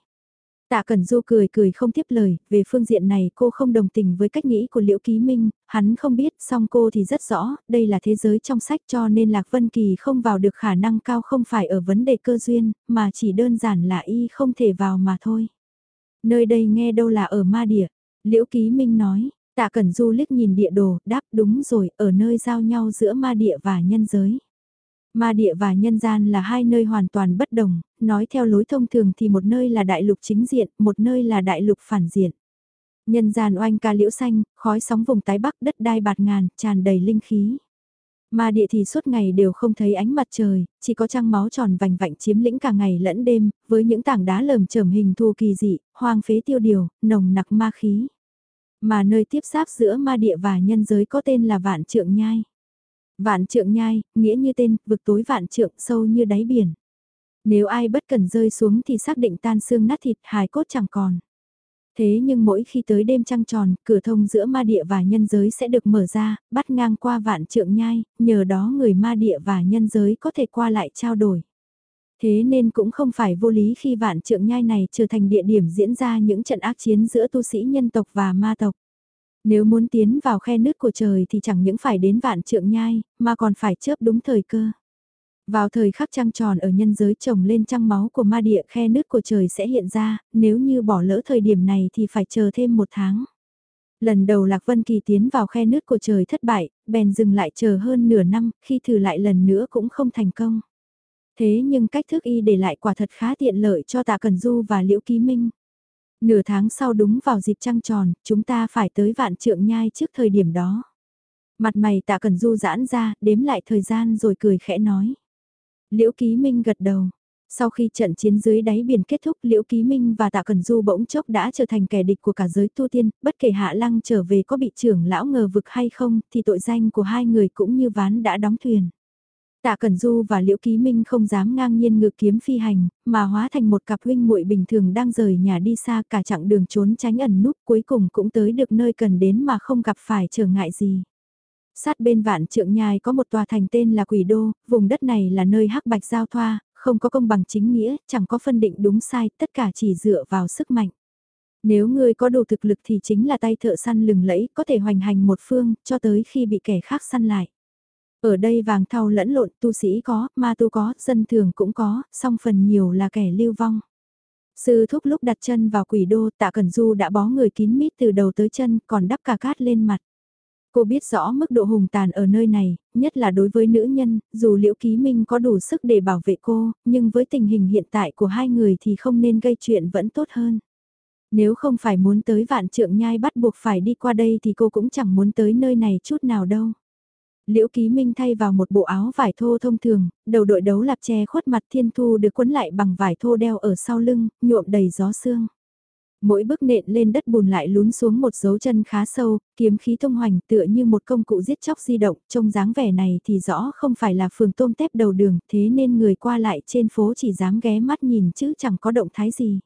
Speaker 1: Tạ Cẩn Du cười cười không tiếp lời, về phương diện này cô không đồng tình với cách nghĩ của Liễu Ký Minh, hắn không biết, song cô thì rất rõ, đây là thế giới trong sách cho nên Lạc Vân Kỳ không vào được khả năng cao không phải ở vấn đề cơ duyên, mà chỉ đơn giản là y không thể vào mà thôi. Nơi đây nghe đâu là ở ma địa, Liễu Ký Minh nói, Tạ Cẩn Du liếc nhìn địa đồ, đáp đúng rồi, ở nơi giao nhau giữa ma địa và nhân giới. Ma địa và nhân gian là hai nơi hoàn toàn bất đồng, nói theo lối thông thường thì một nơi là đại lục chính diện, một nơi là đại lục phản diện. Nhân gian oanh ca liễu xanh, khói sóng vùng tái bắc đất đai bạt ngàn, tràn đầy linh khí. Ma địa thì suốt ngày đều không thấy ánh mặt trời, chỉ có trăng máu tròn vành vạnh chiếm lĩnh cả ngày lẫn đêm, với những tảng đá lởm chởm hình thù kỳ dị, hoang phế tiêu điều, nồng nặc ma khí. Mà nơi tiếp giáp giữa ma địa và nhân giới có tên là Vạn Trượng Nhai. Vạn Trượng Nhai, nghĩa như tên, vực tối vạn trượng sâu như đáy biển. Nếu ai bất cần rơi xuống thì xác định tan xương nát thịt hài cốt chẳng còn. Thế nhưng mỗi khi tới đêm trăng tròn, cửa thông giữa ma địa và nhân giới sẽ được mở ra, bắt ngang qua vạn trượng nhai, nhờ đó người ma địa và nhân giới có thể qua lại trao đổi. Thế nên cũng không phải vô lý khi vạn trượng nhai này trở thành địa điểm diễn ra những trận ác chiến giữa tu sĩ nhân tộc và ma tộc. Nếu muốn tiến vào khe nước của trời thì chẳng những phải đến vạn trượng nhai, mà còn phải chớp đúng thời cơ. Vào thời khắc trăng tròn ở nhân giới trồng lên trăng máu của ma địa khe nứt của trời sẽ hiện ra, nếu như bỏ lỡ thời điểm này thì phải chờ thêm một tháng. Lần đầu Lạc Vân Kỳ tiến vào khe nứt của trời thất bại, bèn dừng lại chờ hơn nửa năm, khi thử lại lần nữa cũng không thành công. Thế nhưng cách thức y để lại quả thật khá tiện lợi cho Tạ Cần Du và Liễu Ký Minh. Nửa tháng sau đúng vào dịp trăng tròn, chúng ta phải tới vạn trượng nhai trước thời điểm đó. Mặt mày Tạ Cần Du giãn ra, đếm lại thời gian rồi cười khẽ nói. Liễu Ký Minh gật đầu. Sau khi trận chiến dưới đáy biển kết thúc Liễu Ký Minh và Tạ Cần Du bỗng chốc đã trở thành kẻ địch của cả giới tu tiên, bất kể Hạ Lăng trở về có bị trưởng lão ngờ vực hay không thì tội danh của hai người cũng như ván đã đóng thuyền. Tạ Cẩn Du và Liễu Ký Minh không dám ngang nhiên ngự kiếm phi hành, mà hóa thành một cặp huynh muội bình thường đang rời nhà đi xa cả chặng đường trốn tránh ẩn núp cuối cùng cũng tới được nơi cần đến mà không gặp phải trở ngại gì. Sát bên vạn trượng nhai có một tòa thành tên là Quỷ Đô, vùng đất này là nơi hắc bạch giao thoa, không có công bằng chính nghĩa, chẳng có phân định đúng sai, tất cả chỉ dựa vào sức mạnh. Nếu ngươi có đủ thực lực thì chính là tay thợ săn lừng lẫy, có thể hoành hành một phương, cho tới khi bị kẻ khác săn lại. Ở đây vàng thau lẫn lộn, tu sĩ có, ma tu có, dân thường cũng có, song phần nhiều là kẻ lưu vong. Sư thúc lúc đặt chân vào quỷ đô tạ cẩn du đã bó người kín mít từ đầu tới chân còn đắp cả cát lên mặt. Cô biết rõ mức độ hùng tàn ở nơi này, nhất là đối với nữ nhân, dù liễu ký minh có đủ sức để bảo vệ cô, nhưng với tình hình hiện tại của hai người thì không nên gây chuyện vẫn tốt hơn. Nếu không phải muốn tới vạn trượng nhai bắt buộc phải đi qua đây thì cô cũng chẳng muốn tới nơi này chút nào đâu. Liễu Ký Minh thay vào một bộ áo vải thô thông thường, đầu đội đấu lạp che khuất mặt thiên thu được quấn lại bằng vải thô đeo ở sau lưng, nhuộm đầy gió sương. Mỗi bước nện lên đất bùn lại lún xuống một dấu chân khá sâu, kiếm khí thông hoành tựa như một công cụ giết chóc di động, trông dáng vẻ này thì rõ không phải là phường tôm tép đầu đường, thế nên người qua lại trên phố chỉ dám ghé mắt nhìn chứ chẳng có động thái gì.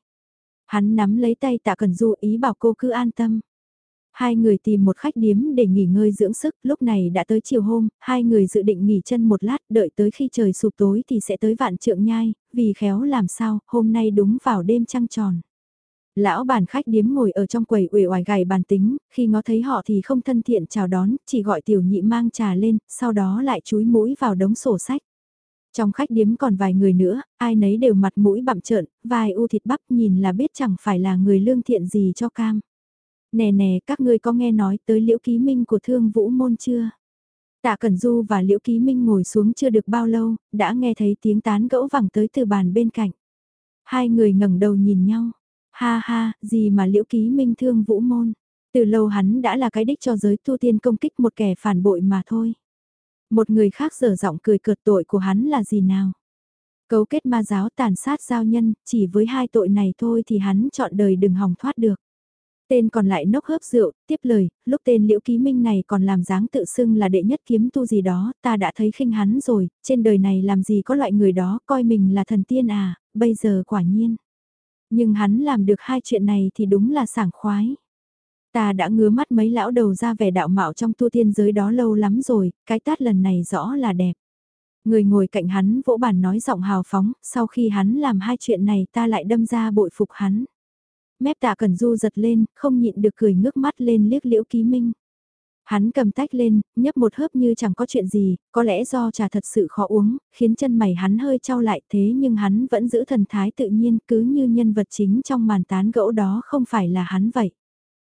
Speaker 1: Hắn nắm lấy tay tạ cần du ý bảo cô cứ an tâm. Hai người tìm một khách điếm để nghỉ ngơi dưỡng sức, lúc này đã tới chiều hôm, hai người dự định nghỉ chân một lát, đợi tới khi trời sụp tối thì sẽ tới vạn trượng nhai, vì khéo làm sao, hôm nay đúng vào đêm trăng tròn. Lão bản khách điếm ngồi ở trong quầy uể oải gầy bàn tính, khi ngó thấy họ thì không thân thiện chào đón, chỉ gọi tiểu nhị mang trà lên, sau đó lại chúi mũi vào đống sổ sách. Trong khách điếm còn vài người nữa, ai nấy đều mặt mũi bặm trợn, vài u thịt bắp nhìn là biết chẳng phải là người lương thiện gì cho cam. Nè nè, các ngươi có nghe nói tới liễu ký minh của thương vũ môn chưa? Tạ Cẩn Du và Liễu Ký Minh ngồi xuống chưa được bao lâu, đã nghe thấy tiếng tán gẫu vẳng tới từ bàn bên cạnh. Hai người ngẩng đầu nhìn nhau. Ha ha, gì mà Liễu Ký Minh thương vũ môn. Từ lâu hắn đã là cái đích cho giới tu tiên công kích một kẻ phản bội mà thôi. Một người khác dở giọng cười cợt tội của hắn là gì nào? Cấu kết ma giáo tàn sát giao nhân, chỉ với hai tội này thôi thì hắn chọn đời đừng hòng thoát được. Tên còn lại nốc hớp rượu, tiếp lời, lúc tên liễu ký minh này còn làm dáng tự xưng là đệ nhất kiếm tu gì đó, ta đã thấy khinh hắn rồi, trên đời này làm gì có loại người đó, coi mình là thần tiên à, bây giờ quả nhiên. Nhưng hắn làm được hai chuyện này thì đúng là sảng khoái. Ta đã ngứa mắt mấy lão đầu ra vẻ đạo mạo trong tu tiên giới đó lâu lắm rồi, cái tát lần này rõ là đẹp. Người ngồi cạnh hắn vỗ bàn nói giọng hào phóng, sau khi hắn làm hai chuyện này ta lại đâm ra bội phục hắn. Mép tạ cẩn du giật lên, không nhịn được cười ngước mắt lên liếc liễu ký minh. Hắn cầm tách lên, nhấp một hớp như chẳng có chuyện gì, có lẽ do trà thật sự khó uống, khiến chân mày hắn hơi trao lại thế nhưng hắn vẫn giữ thần thái tự nhiên cứ như nhân vật chính trong màn tán gẫu đó không phải là hắn vậy.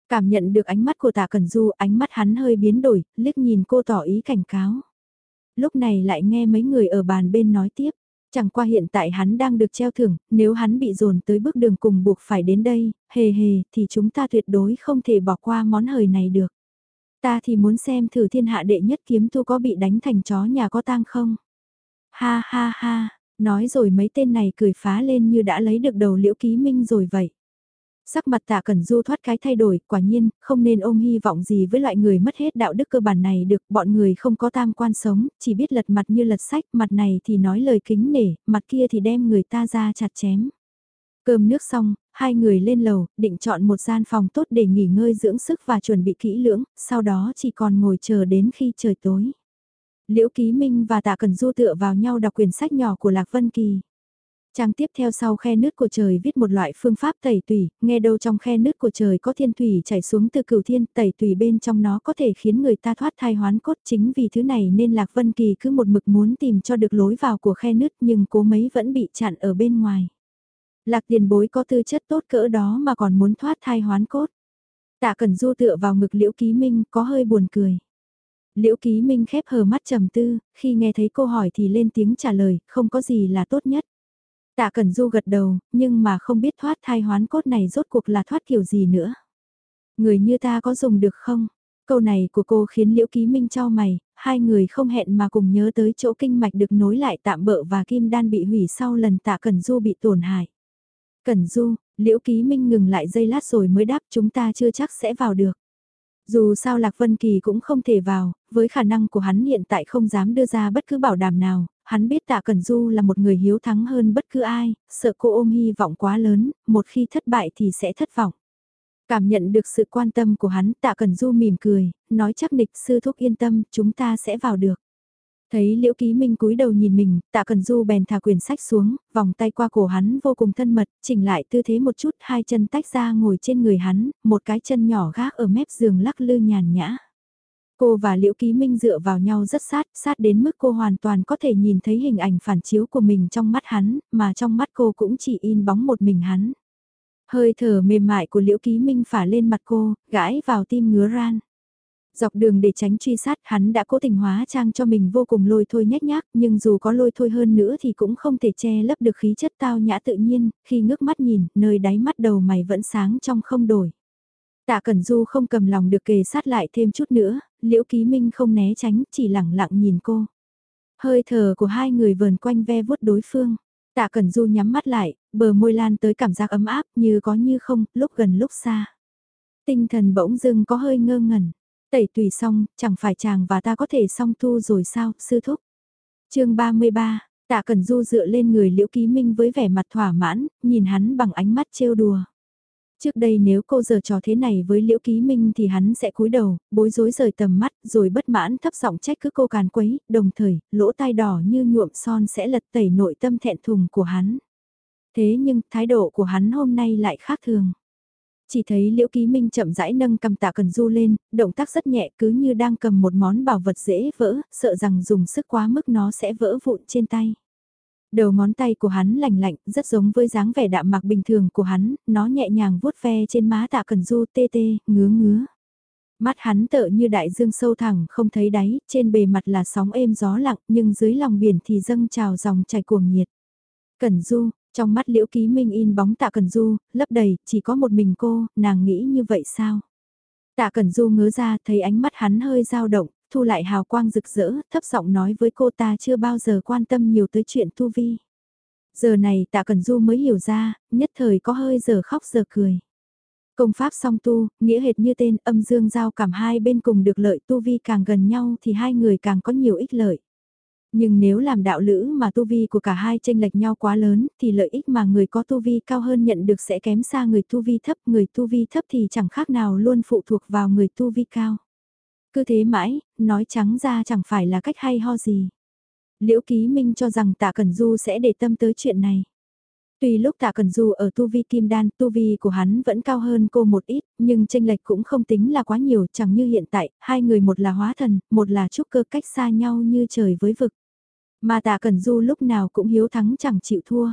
Speaker 1: Cảm nhận được ánh mắt của tạ Cẩn Du, ánh mắt hắn hơi biến đổi, liếc nhìn cô tỏ ý cảnh cáo. Lúc này lại nghe mấy người ở bàn bên nói tiếp. Chẳng qua hiện tại hắn đang được treo thưởng, nếu hắn bị dồn tới bước đường cùng buộc phải đến đây, hề hề, thì chúng ta tuyệt đối không thể bỏ qua món hời này được. Ta thì muốn xem thử thiên hạ đệ nhất kiếm tu có bị đánh thành chó nhà có tang không. Ha ha ha, nói rồi mấy tên này cười phá lên như đã lấy được đầu liễu ký minh rồi vậy. Sắc mặt tạ cẩn du thoát cái thay đổi, quả nhiên, không nên ôm hy vọng gì với loại người mất hết đạo đức cơ bản này được, bọn người không có tam quan sống, chỉ biết lật mặt như lật sách, mặt này thì nói lời kính nể, mặt kia thì đem người ta ra chặt chém. Cơm nước xong, hai người lên lầu, định chọn một gian phòng tốt để nghỉ ngơi dưỡng sức và chuẩn bị kỹ lưỡng, sau đó chỉ còn ngồi chờ đến khi trời tối. Liễu Ký Minh và Tạ Cần Du tựa vào nhau đọc quyển sách nhỏ của Lạc Vân Kỳ. Trang tiếp theo sau khe nước của trời viết một loại phương pháp tẩy tủy, nghe đâu trong khe nước của trời có thiên thủy chảy xuống từ cửu thiên, tẩy tủy bên trong nó có thể khiến người ta thoát thai hoán cốt chính vì thứ này nên Lạc Vân Kỳ cứ một mực muốn tìm cho được lối vào của khe nước nhưng cố mấy vẫn bị chặn ở bên ngoài. Lạc tiền bối có tư chất tốt cỡ đó mà còn muốn thoát thai hoán cốt. Tạ Cẩn Du tựa vào ngực Liễu Ký Minh có hơi buồn cười. Liễu Ký Minh khép hờ mắt trầm tư, khi nghe thấy cô hỏi thì lên tiếng trả lời, không có gì là tốt nhất. Tạ Cẩn Du gật đầu, nhưng mà không biết thoát thai hoán cốt này rốt cuộc là thoát kiểu gì nữa. Người như ta có dùng được không? Câu này của cô khiến Liễu Ký Minh cho mày, hai người không hẹn mà cùng nhớ tới chỗ kinh mạch được nối lại tạm bỡ và kim đan bị hủy sau lần tạ Cẩn Du bị tổn hại. Cẩn Du, Liễu Ký Minh ngừng lại giây lát rồi mới đáp chúng ta chưa chắc sẽ vào được. Dù sao Lạc Vân Kỳ cũng không thể vào, với khả năng của hắn hiện tại không dám đưa ra bất cứ bảo đảm nào, hắn biết Tạ Cẩn Du là một người hiếu thắng hơn bất cứ ai, sợ cô ôm hy vọng quá lớn, một khi thất bại thì sẽ thất vọng. Cảm nhận được sự quan tâm của hắn Tạ Cẩn Du mỉm cười, nói chắc nịch sư thúc yên tâm, chúng ta sẽ vào được. Thấy Liễu Ký Minh cúi đầu nhìn mình, Tạ Cần Du bèn thả quyển sách xuống, vòng tay qua cổ hắn vô cùng thân mật, chỉnh lại tư thế một chút, hai chân tách ra ngồi trên người hắn, một cái chân nhỏ gác ở mép giường lắc lư nhàn nhã. Cô và Liễu Ký Minh dựa vào nhau rất sát, sát đến mức cô hoàn toàn có thể nhìn thấy hình ảnh phản chiếu của mình trong mắt hắn, mà trong mắt cô cũng chỉ in bóng một mình hắn. Hơi thở mềm mại của Liễu Ký Minh phả lên mặt cô, gãi vào tim ngứa ran. Dọc đường để tránh truy sát hắn đã cố tình hóa trang cho mình vô cùng lôi thôi nhét nhác nhưng dù có lôi thôi hơn nữa thì cũng không thể che lấp được khí chất tao nhã tự nhiên, khi ngước mắt nhìn, nơi đáy mắt đầu mày vẫn sáng trong không đổi. Tạ Cẩn Du không cầm lòng được kề sát lại thêm chút nữa, liễu ký minh không né tránh, chỉ lẳng lặng nhìn cô. Hơi thở của hai người vờn quanh ve vuốt đối phương. Tạ Cẩn Du nhắm mắt lại, bờ môi lan tới cảm giác ấm áp như có như không, lúc gần lúc xa. Tinh thần bỗng dưng có hơi ngơ ngẩn. Tẩy tùy xong, chẳng phải chàng và ta có thể xong thu rồi sao, sư thúc. chương 33, tạ cần Du dựa lên người Liễu Ký Minh với vẻ mặt thỏa mãn, nhìn hắn bằng ánh mắt trêu đùa. Trước đây nếu cô giờ trò thế này với Liễu Ký Minh thì hắn sẽ cúi đầu, bối rối rời tầm mắt, rồi bất mãn thấp giọng trách cứ cô càn quấy, đồng thời, lỗ tai đỏ như nhuộm son sẽ lật tẩy nội tâm thẹn thùng của hắn. Thế nhưng, thái độ của hắn hôm nay lại khác thường. Chỉ thấy Liễu Ký Minh chậm rãi nâng cầm tạ cần du lên, động tác rất nhẹ cứ như đang cầm một món bảo vật dễ vỡ, sợ rằng dùng sức quá mức nó sẽ vỡ vụn trên tay. Đầu ngón tay của hắn lạnh lạnh, rất giống với dáng vẻ đạm mạc bình thường của hắn, nó nhẹ nhàng vuốt ve trên má tạ cần du tê tê, ngứa ngứa. Mắt hắn tợ như đại dương sâu thẳng không thấy đáy, trên bề mặt là sóng êm gió lặng nhưng dưới lòng biển thì dâng trào dòng chảy cuồng nhiệt. Cẩn du, trong mắt liễu ký minh in bóng tạ Cần Du, lấp đầy, chỉ có một mình cô, nàng nghĩ như vậy sao? Tạ Cần Du ngớ ra thấy ánh mắt hắn hơi dao động, thu lại hào quang rực rỡ, thấp giọng nói với cô ta chưa bao giờ quan tâm nhiều tới chuyện tu vi. Giờ này tạ Cần Du mới hiểu ra, nhất thời có hơi giờ khóc giờ cười. Công pháp song tu, nghĩa hệt như tên âm dương giao cảm hai bên cùng được lợi tu vi càng gần nhau thì hai người càng có nhiều ích lợi. Nhưng nếu làm đạo lữ mà tu vi của cả hai tranh lệch nhau quá lớn thì lợi ích mà người có tu vi cao hơn nhận được sẽ kém xa người tu vi thấp. Người tu vi thấp thì chẳng khác nào luôn phụ thuộc vào người tu vi cao. Cứ thế mãi, nói trắng ra chẳng phải là cách hay ho gì. Liễu Ký Minh cho rằng Tạ Cần Du sẽ để tâm tới chuyện này. Tuy lúc Tạ Cần Du ở tu vi kim đan, tu vi của hắn vẫn cao hơn cô một ít, nhưng tranh lệch cũng không tính là quá nhiều, chẳng như hiện tại, hai người một là hóa thần, một là trúc cơ cách xa nhau như trời với vực. Mà Tạ Cần Du lúc nào cũng hiếu thắng chẳng chịu thua.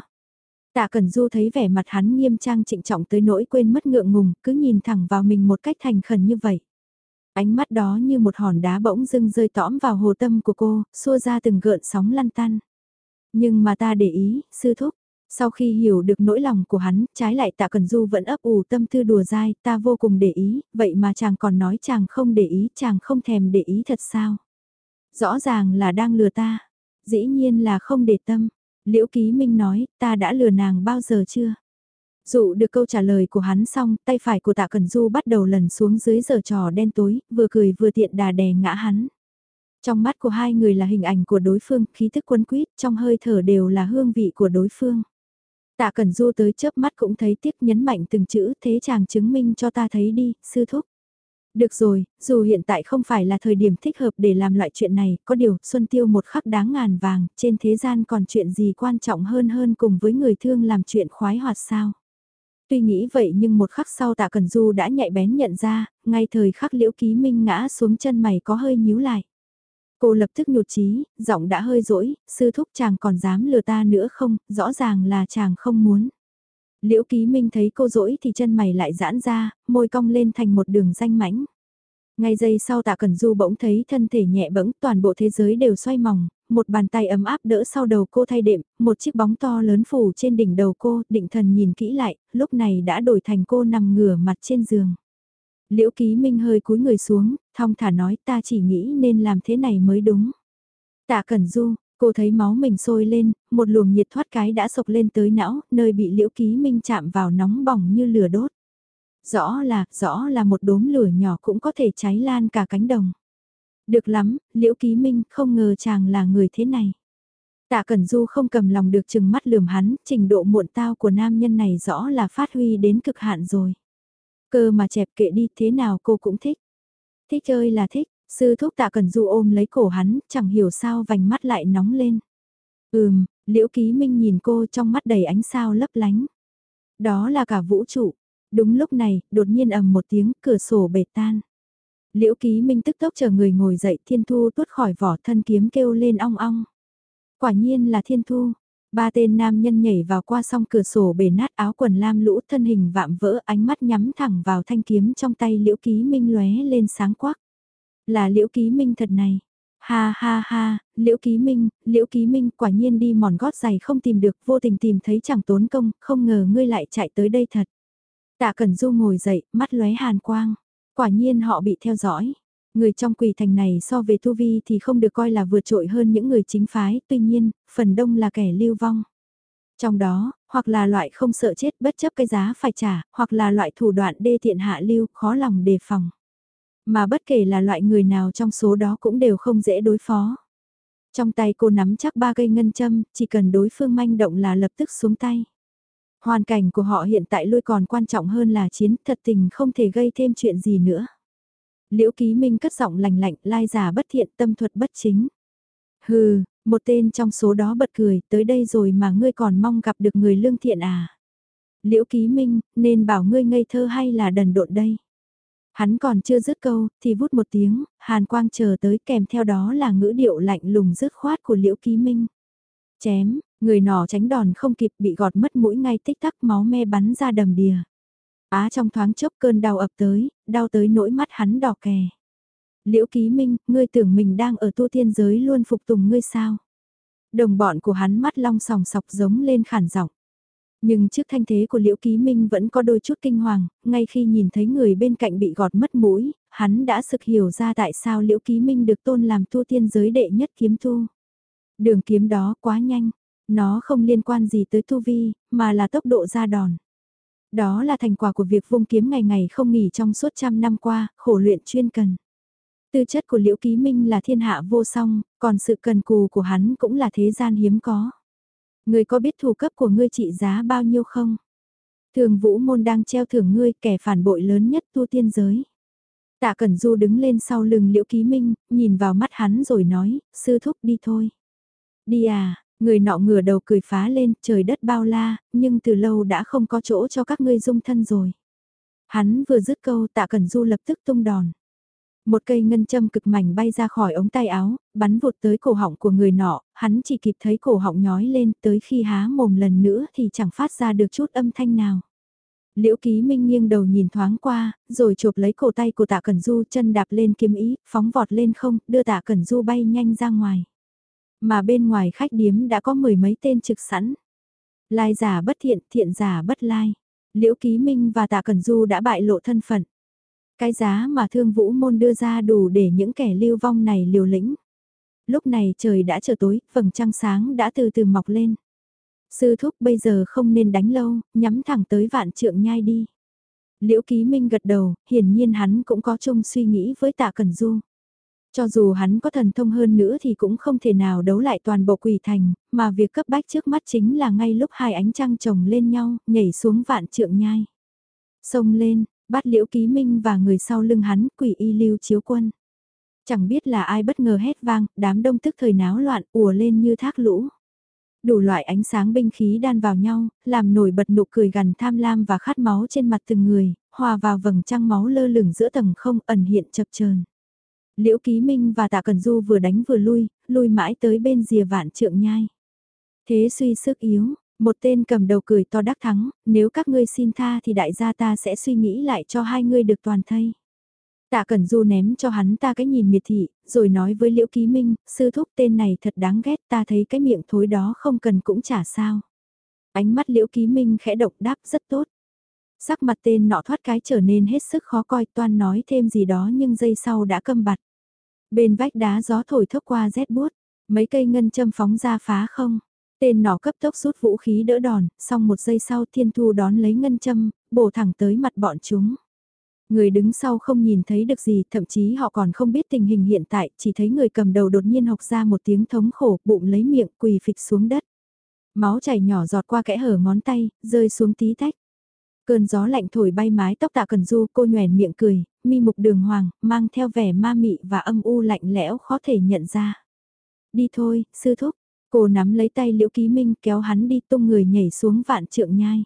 Speaker 1: Tạ Cần Du thấy vẻ mặt hắn nghiêm trang trịnh trọng tới nỗi quên mất ngượng ngùng, cứ nhìn thẳng vào mình một cách thành khẩn như vậy. Ánh mắt đó như một hòn đá bỗng dưng rơi tõm vào hồ tâm của cô, xua ra từng gợn sóng lăn tăn. Nhưng mà ta để ý, sư thúc, sau khi hiểu được nỗi lòng của hắn, trái lại tạ Cần Du vẫn ấp ủ tâm tư đùa dai, ta vô cùng để ý, vậy mà chàng còn nói chàng không để ý, chàng không thèm để ý thật sao? Rõ ràng là đang lừa ta, dĩ nhiên là không để tâm. Liễu Ký Minh nói, ta đã lừa nàng bao giờ chưa? Dụ được câu trả lời của hắn xong, tay phải của tạ Cần Du bắt đầu lần xuống dưới giờ trò đen tối, vừa cười vừa tiện đà đè ngã hắn. Trong mắt của hai người là hình ảnh của đối phương, khí thức quân quýt, trong hơi thở đều là hương vị của đối phương. Tạ Cẩn Du tới chớp mắt cũng thấy tiếc nhấn mạnh từng chữ thế chàng chứng minh cho ta thấy đi, sư thúc. Được rồi, dù hiện tại không phải là thời điểm thích hợp để làm loại chuyện này, có điều Xuân Tiêu một khắc đáng ngàn vàng, trên thế gian còn chuyện gì quan trọng hơn hơn cùng với người thương làm chuyện khoái hoạt sao. Tuy nghĩ vậy nhưng một khắc sau tạ Cần Du đã nhạy bén nhận ra, ngay thời khắc liễu ký minh ngã xuống chân mày có hơi nhíu lại. Cô lập tức nhụt chí, giọng đã hơi dỗi, sư thúc chàng còn dám lừa ta nữa không, rõ ràng là chàng không muốn. Liễu ký minh thấy cô dỗi thì chân mày lại giãn ra, môi cong lên thành một đường danh mãnh Ngay giây sau tạ Cẩn Du bỗng thấy thân thể nhẹ bẫng toàn bộ thế giới đều xoay mỏng, một bàn tay ấm áp đỡ sau đầu cô thay đệm, một chiếc bóng to lớn phủ trên đỉnh đầu cô, định thần nhìn kỹ lại, lúc này đã đổi thành cô nằm ngửa mặt trên giường. Liễu Ký Minh hơi cúi người xuống, thong thả nói ta chỉ nghĩ nên làm thế này mới đúng. Tạ Cẩn Du, cô thấy máu mình sôi lên, một luồng nhiệt thoát cái đã sộc lên tới não, nơi bị Liễu Ký Minh chạm vào nóng bỏng như lửa đốt. Rõ là, rõ là một đốm lửa nhỏ cũng có thể cháy lan cả cánh đồng. Được lắm, Liễu Ký Minh không ngờ chàng là người thế này. Tạ Cẩn Du không cầm lòng được chừng mắt lườm hắn, trình độ muộn tao của nam nhân này rõ là phát huy đến cực hạn rồi. Cơ mà chẹp kệ đi thế nào cô cũng thích. Thích chơi là thích, sư thúc tạ cần du ôm lấy cổ hắn, chẳng hiểu sao vành mắt lại nóng lên. Ừm, liễu ký minh nhìn cô trong mắt đầy ánh sao lấp lánh. Đó là cả vũ trụ. Đúng lúc này, đột nhiên ầm một tiếng, cửa sổ bể tan. Liễu ký minh tức tốc chờ người ngồi dậy thiên thu tuốt khỏi vỏ thân kiếm kêu lên ong ong. Quả nhiên là thiên thu, Ba tên nam nhân nhảy vào qua song cửa sổ bể nát áo quần lam lũ thân hình vạm vỡ ánh mắt nhắm thẳng vào thanh kiếm trong tay liễu ký minh lóe lên sáng quắc. Là liễu ký minh thật này. Ha ha ha, liễu ký minh, liễu ký minh quả nhiên đi mòn gót giày không tìm được vô tình tìm thấy chẳng tốn công, không ngờ ngươi lại chạy tới đây thật. Tạ Cẩn Du ngồi dậy, mắt lóe hàn quang. Quả nhiên họ bị theo dõi. Người trong quỷ thành này so về tu vi thì không được coi là vượt trội hơn những người chính phái, tuy nhiên, phần đông là kẻ lưu vong. Trong đó, hoặc là loại không sợ chết bất chấp cái giá phải trả, hoặc là loại thủ đoạn đê tiện hạ lưu, khó lòng đề phòng. Mà bất kể là loại người nào trong số đó cũng đều không dễ đối phó. Trong tay cô nắm chắc ba cây ngân châm, chỉ cần đối phương manh động là lập tức xuống tay. Hoàn cảnh của họ hiện tại lui còn quan trọng hơn là chiến, thật tình không thể gây thêm chuyện gì nữa. Liễu Ký Minh cất giọng lành lạnh, lai giả bất thiện, tâm thuật bất chính. Hừ, một tên trong số đó bật cười, tới đây rồi mà ngươi còn mong gặp được người lương thiện à? Liễu Ký Minh, nên bảo ngươi ngây thơ hay là đần độn đây? Hắn còn chưa dứt câu, thì vút một tiếng, hàn quang chờ tới kèm theo đó là ngữ điệu lạnh lùng dứt khoát của Liễu Ký Minh. Chém, người nọ tránh đòn không kịp bị gọt mất mũi ngay tích tắc máu me bắn ra đầm đìa. Á trong thoáng chốc cơn đau ập tới, đau tới nỗi mắt hắn đỏ kè. Liễu Ký Minh, ngươi tưởng mình đang ở tu tiên giới luôn phục tùng ngươi sao? Đồng bọn của hắn mắt long sòng sọc giống lên khản giọng. Nhưng trước thanh thế của Liễu Ký Minh vẫn có đôi chút kinh hoàng, ngay khi nhìn thấy người bên cạnh bị gọt mất mũi, hắn đã sực hiểu ra tại sao Liễu Ký Minh được tôn làm tu tiên giới đệ nhất kiếm tu. Đường kiếm đó quá nhanh, nó không liên quan gì tới tu vi, mà là tốc độ ra đòn. Đó là thành quả của việc vung kiếm ngày ngày không nghỉ trong suốt trăm năm qua, khổ luyện chuyên cần. Tư chất của Liễu Ký Minh là thiên hạ vô song, còn sự cần cù của hắn cũng là thế gian hiếm có. Ngươi có biết thù cấp của ngươi trị giá bao nhiêu không? Thường vũ môn đang treo thưởng ngươi kẻ phản bội lớn nhất tu tiên giới. Tạ Cẩn Du đứng lên sau lưng Liễu Ký Minh, nhìn vào mắt hắn rồi nói, sư thúc đi thôi. Đi à, Người nọ ngửa đầu cười phá lên, trời đất bao la, nhưng từ lâu đã không có chỗ cho các ngươi dung thân rồi. Hắn vừa dứt câu tạ cẩn du lập tức tung đòn. Một cây ngân châm cực mảnh bay ra khỏi ống tay áo, bắn vụt tới cổ họng của người nọ, hắn chỉ kịp thấy cổ họng nhói lên tới khi há mồm lần nữa thì chẳng phát ra được chút âm thanh nào. Liễu Ký Minh nghiêng đầu nhìn thoáng qua, rồi chộp lấy cổ tay của Tạ Cẩn Du chân đạp lên kiếm ý, phóng vọt lên không, đưa Tạ Cẩn Du bay nhanh ra ngoài. Mà bên ngoài khách điếm đã có mười mấy tên trực sẵn. Lai giả bất thiện, thiện giả bất lai. Liễu Ký Minh và Tạ Cẩn Du đã bại lộ thân phận. Cái giá mà thương vũ môn đưa ra đủ để những kẻ lưu vong này liều lĩnh. Lúc này trời đã trở tối, vầng trăng sáng đã từ từ mọc lên. Sư thúc bây giờ không nên đánh lâu, nhắm thẳng tới vạn trượng nhai đi. Liễu Ký Minh gật đầu, hiển nhiên hắn cũng có chung suy nghĩ với Tạ Cẩn Du. Cho dù hắn có thần thông hơn nữa thì cũng không thể nào đấu lại toàn bộ quỷ thành, mà việc cấp bách trước mắt chính là ngay lúc hai ánh trăng chồng lên nhau, nhảy xuống vạn trượng nhai. Xông lên, bắt liễu ký minh và người sau lưng hắn quỷ y lưu chiếu quân. Chẳng biết là ai bất ngờ hét vang, đám đông tức thời náo loạn ùa lên như thác lũ. Đủ loại ánh sáng binh khí đan vào nhau, làm nổi bật nụ cười gần tham lam và khát máu trên mặt từng người, hòa vào vầng trăng máu lơ lửng giữa tầng không ẩn hiện chập chờn. Liễu Ký Minh và Tạ Cần Du vừa đánh vừa lui, lui mãi tới bên rìa vạn trượng nhai. Thế suy sức yếu, một tên cầm đầu cười to đắc thắng, nếu các ngươi xin tha thì đại gia ta sẽ suy nghĩ lại cho hai ngươi được toàn thây. Tạ Cẩn Du ném cho hắn ta cái nhìn miệt thị, rồi nói với Liễu Ký Minh, sư thúc tên này thật đáng ghét ta thấy cái miệng thối đó không cần cũng chả sao. Ánh mắt Liễu Ký Minh khẽ động đáp rất tốt. Sắc mặt tên nọ thoát cái trở nên hết sức khó coi toan nói thêm gì đó nhưng giây sau đã câm bặt. Bên vách đá gió thổi thốc qua rét buốt, mấy cây ngân châm phóng ra phá không. Tên nỏ cấp tốc rút vũ khí đỡ đòn, xong một giây sau thiên thu đón lấy ngân châm, bổ thẳng tới mặt bọn chúng. Người đứng sau không nhìn thấy được gì, thậm chí họ còn không biết tình hình hiện tại, chỉ thấy người cầm đầu đột nhiên học ra một tiếng thống khổ, bụng lấy miệng, quỳ phịch xuống đất. Máu chảy nhỏ giọt qua kẽ hở ngón tay, rơi xuống tí tách. Cơn gió lạnh thổi bay mái tóc tạ cần du cô nhoèn miệng cười, mi mục đường hoàng, mang theo vẻ ma mị và âm u lạnh lẽo khó thể nhận ra. Đi thôi, sư thúc, cô nắm lấy tay liễu ký minh kéo hắn đi tung người nhảy xuống vạn trượng nhai.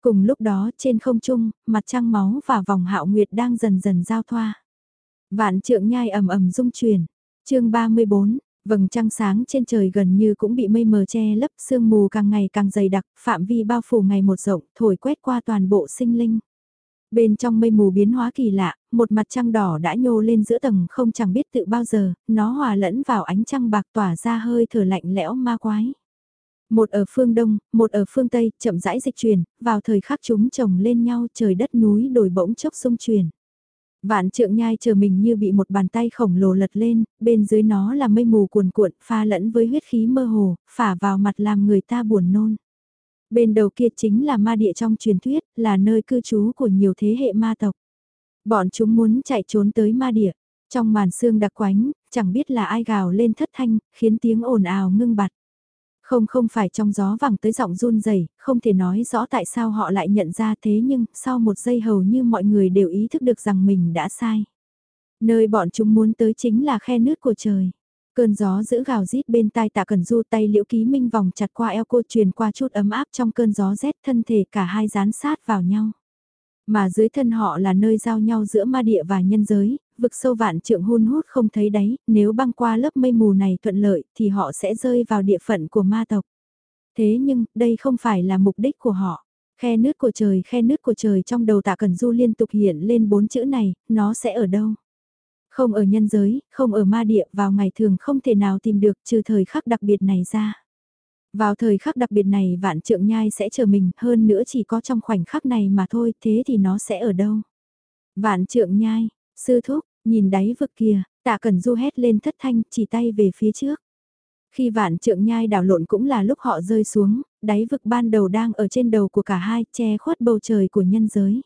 Speaker 1: Cùng lúc đó trên không trung, mặt trăng máu và vòng hạo nguyệt đang dần dần giao thoa. Vạn trượng nhai ầm ầm rung chuyển. chương 34, vầng trăng sáng trên trời gần như cũng bị mây mờ che lấp, sương mù càng ngày càng dày đặc, phạm vi bao phủ ngày một rộng, thổi quét qua toàn bộ sinh linh. Bên trong mây mù biến hóa kỳ lạ, một mặt trăng đỏ đã nhô lên giữa tầng không chẳng biết tự bao giờ, nó hòa lẫn vào ánh trăng bạc tỏa ra hơi thở lạnh lẽo ma quái. Một ở phương đông, một ở phương tây, chậm rãi dịch chuyển, vào thời khắc chúng chồng lên nhau trời đất núi đổi bỗng chốc xung chuyển. Vạn trượng nhai chờ mình như bị một bàn tay khổng lồ lật lên, bên dưới nó là mây mù cuồn cuộn, pha lẫn với huyết khí mơ hồ, phả vào mặt làm người ta buồn nôn. Bên đầu kia chính là ma địa trong truyền thuyết, là nơi cư trú của nhiều thế hệ ma tộc. Bọn chúng muốn chạy trốn tới ma địa, trong màn xương đặc quánh, chẳng biết là ai gào lên thất thanh, khiến tiếng ồn ào ngưng bặt. Không không phải trong gió vàng tới giọng run rẩy không thể nói rõ tại sao họ lại nhận ra thế nhưng sau một giây hầu như mọi người đều ý thức được rằng mình đã sai. Nơi bọn chúng muốn tới chính là khe nước của trời. Cơn gió giữ gào rít bên tai tạ cần du tay liễu ký minh vòng chặt qua eo cô truyền qua chút ấm áp trong cơn gió rét thân thể cả hai dán sát vào nhau. Mà dưới thân họ là nơi giao nhau giữa ma địa và nhân giới, vực sâu vạn trượng hun hút không thấy đáy, nếu băng qua lớp mây mù này thuận lợi thì họ sẽ rơi vào địa phận của ma tộc. Thế nhưng, đây không phải là mục đích của họ. Khe nước của trời, khe nước của trời trong đầu tạ cần du liên tục hiện lên bốn chữ này, nó sẽ ở đâu? Không ở nhân giới, không ở ma địa, vào ngày thường không thể nào tìm được trừ thời khắc đặc biệt này ra. Vào thời khắc đặc biệt này vạn trượng nhai sẽ chờ mình, hơn nữa chỉ có trong khoảnh khắc này mà thôi, thế thì nó sẽ ở đâu? Vạn trượng nhai, sư thúc, nhìn đáy vực kia, tạ cần du hét lên thất thanh, chỉ tay về phía trước. Khi vạn trượng nhai đảo lộn cũng là lúc họ rơi xuống, đáy vực ban đầu đang ở trên đầu của cả hai, che khuất bầu trời của nhân giới.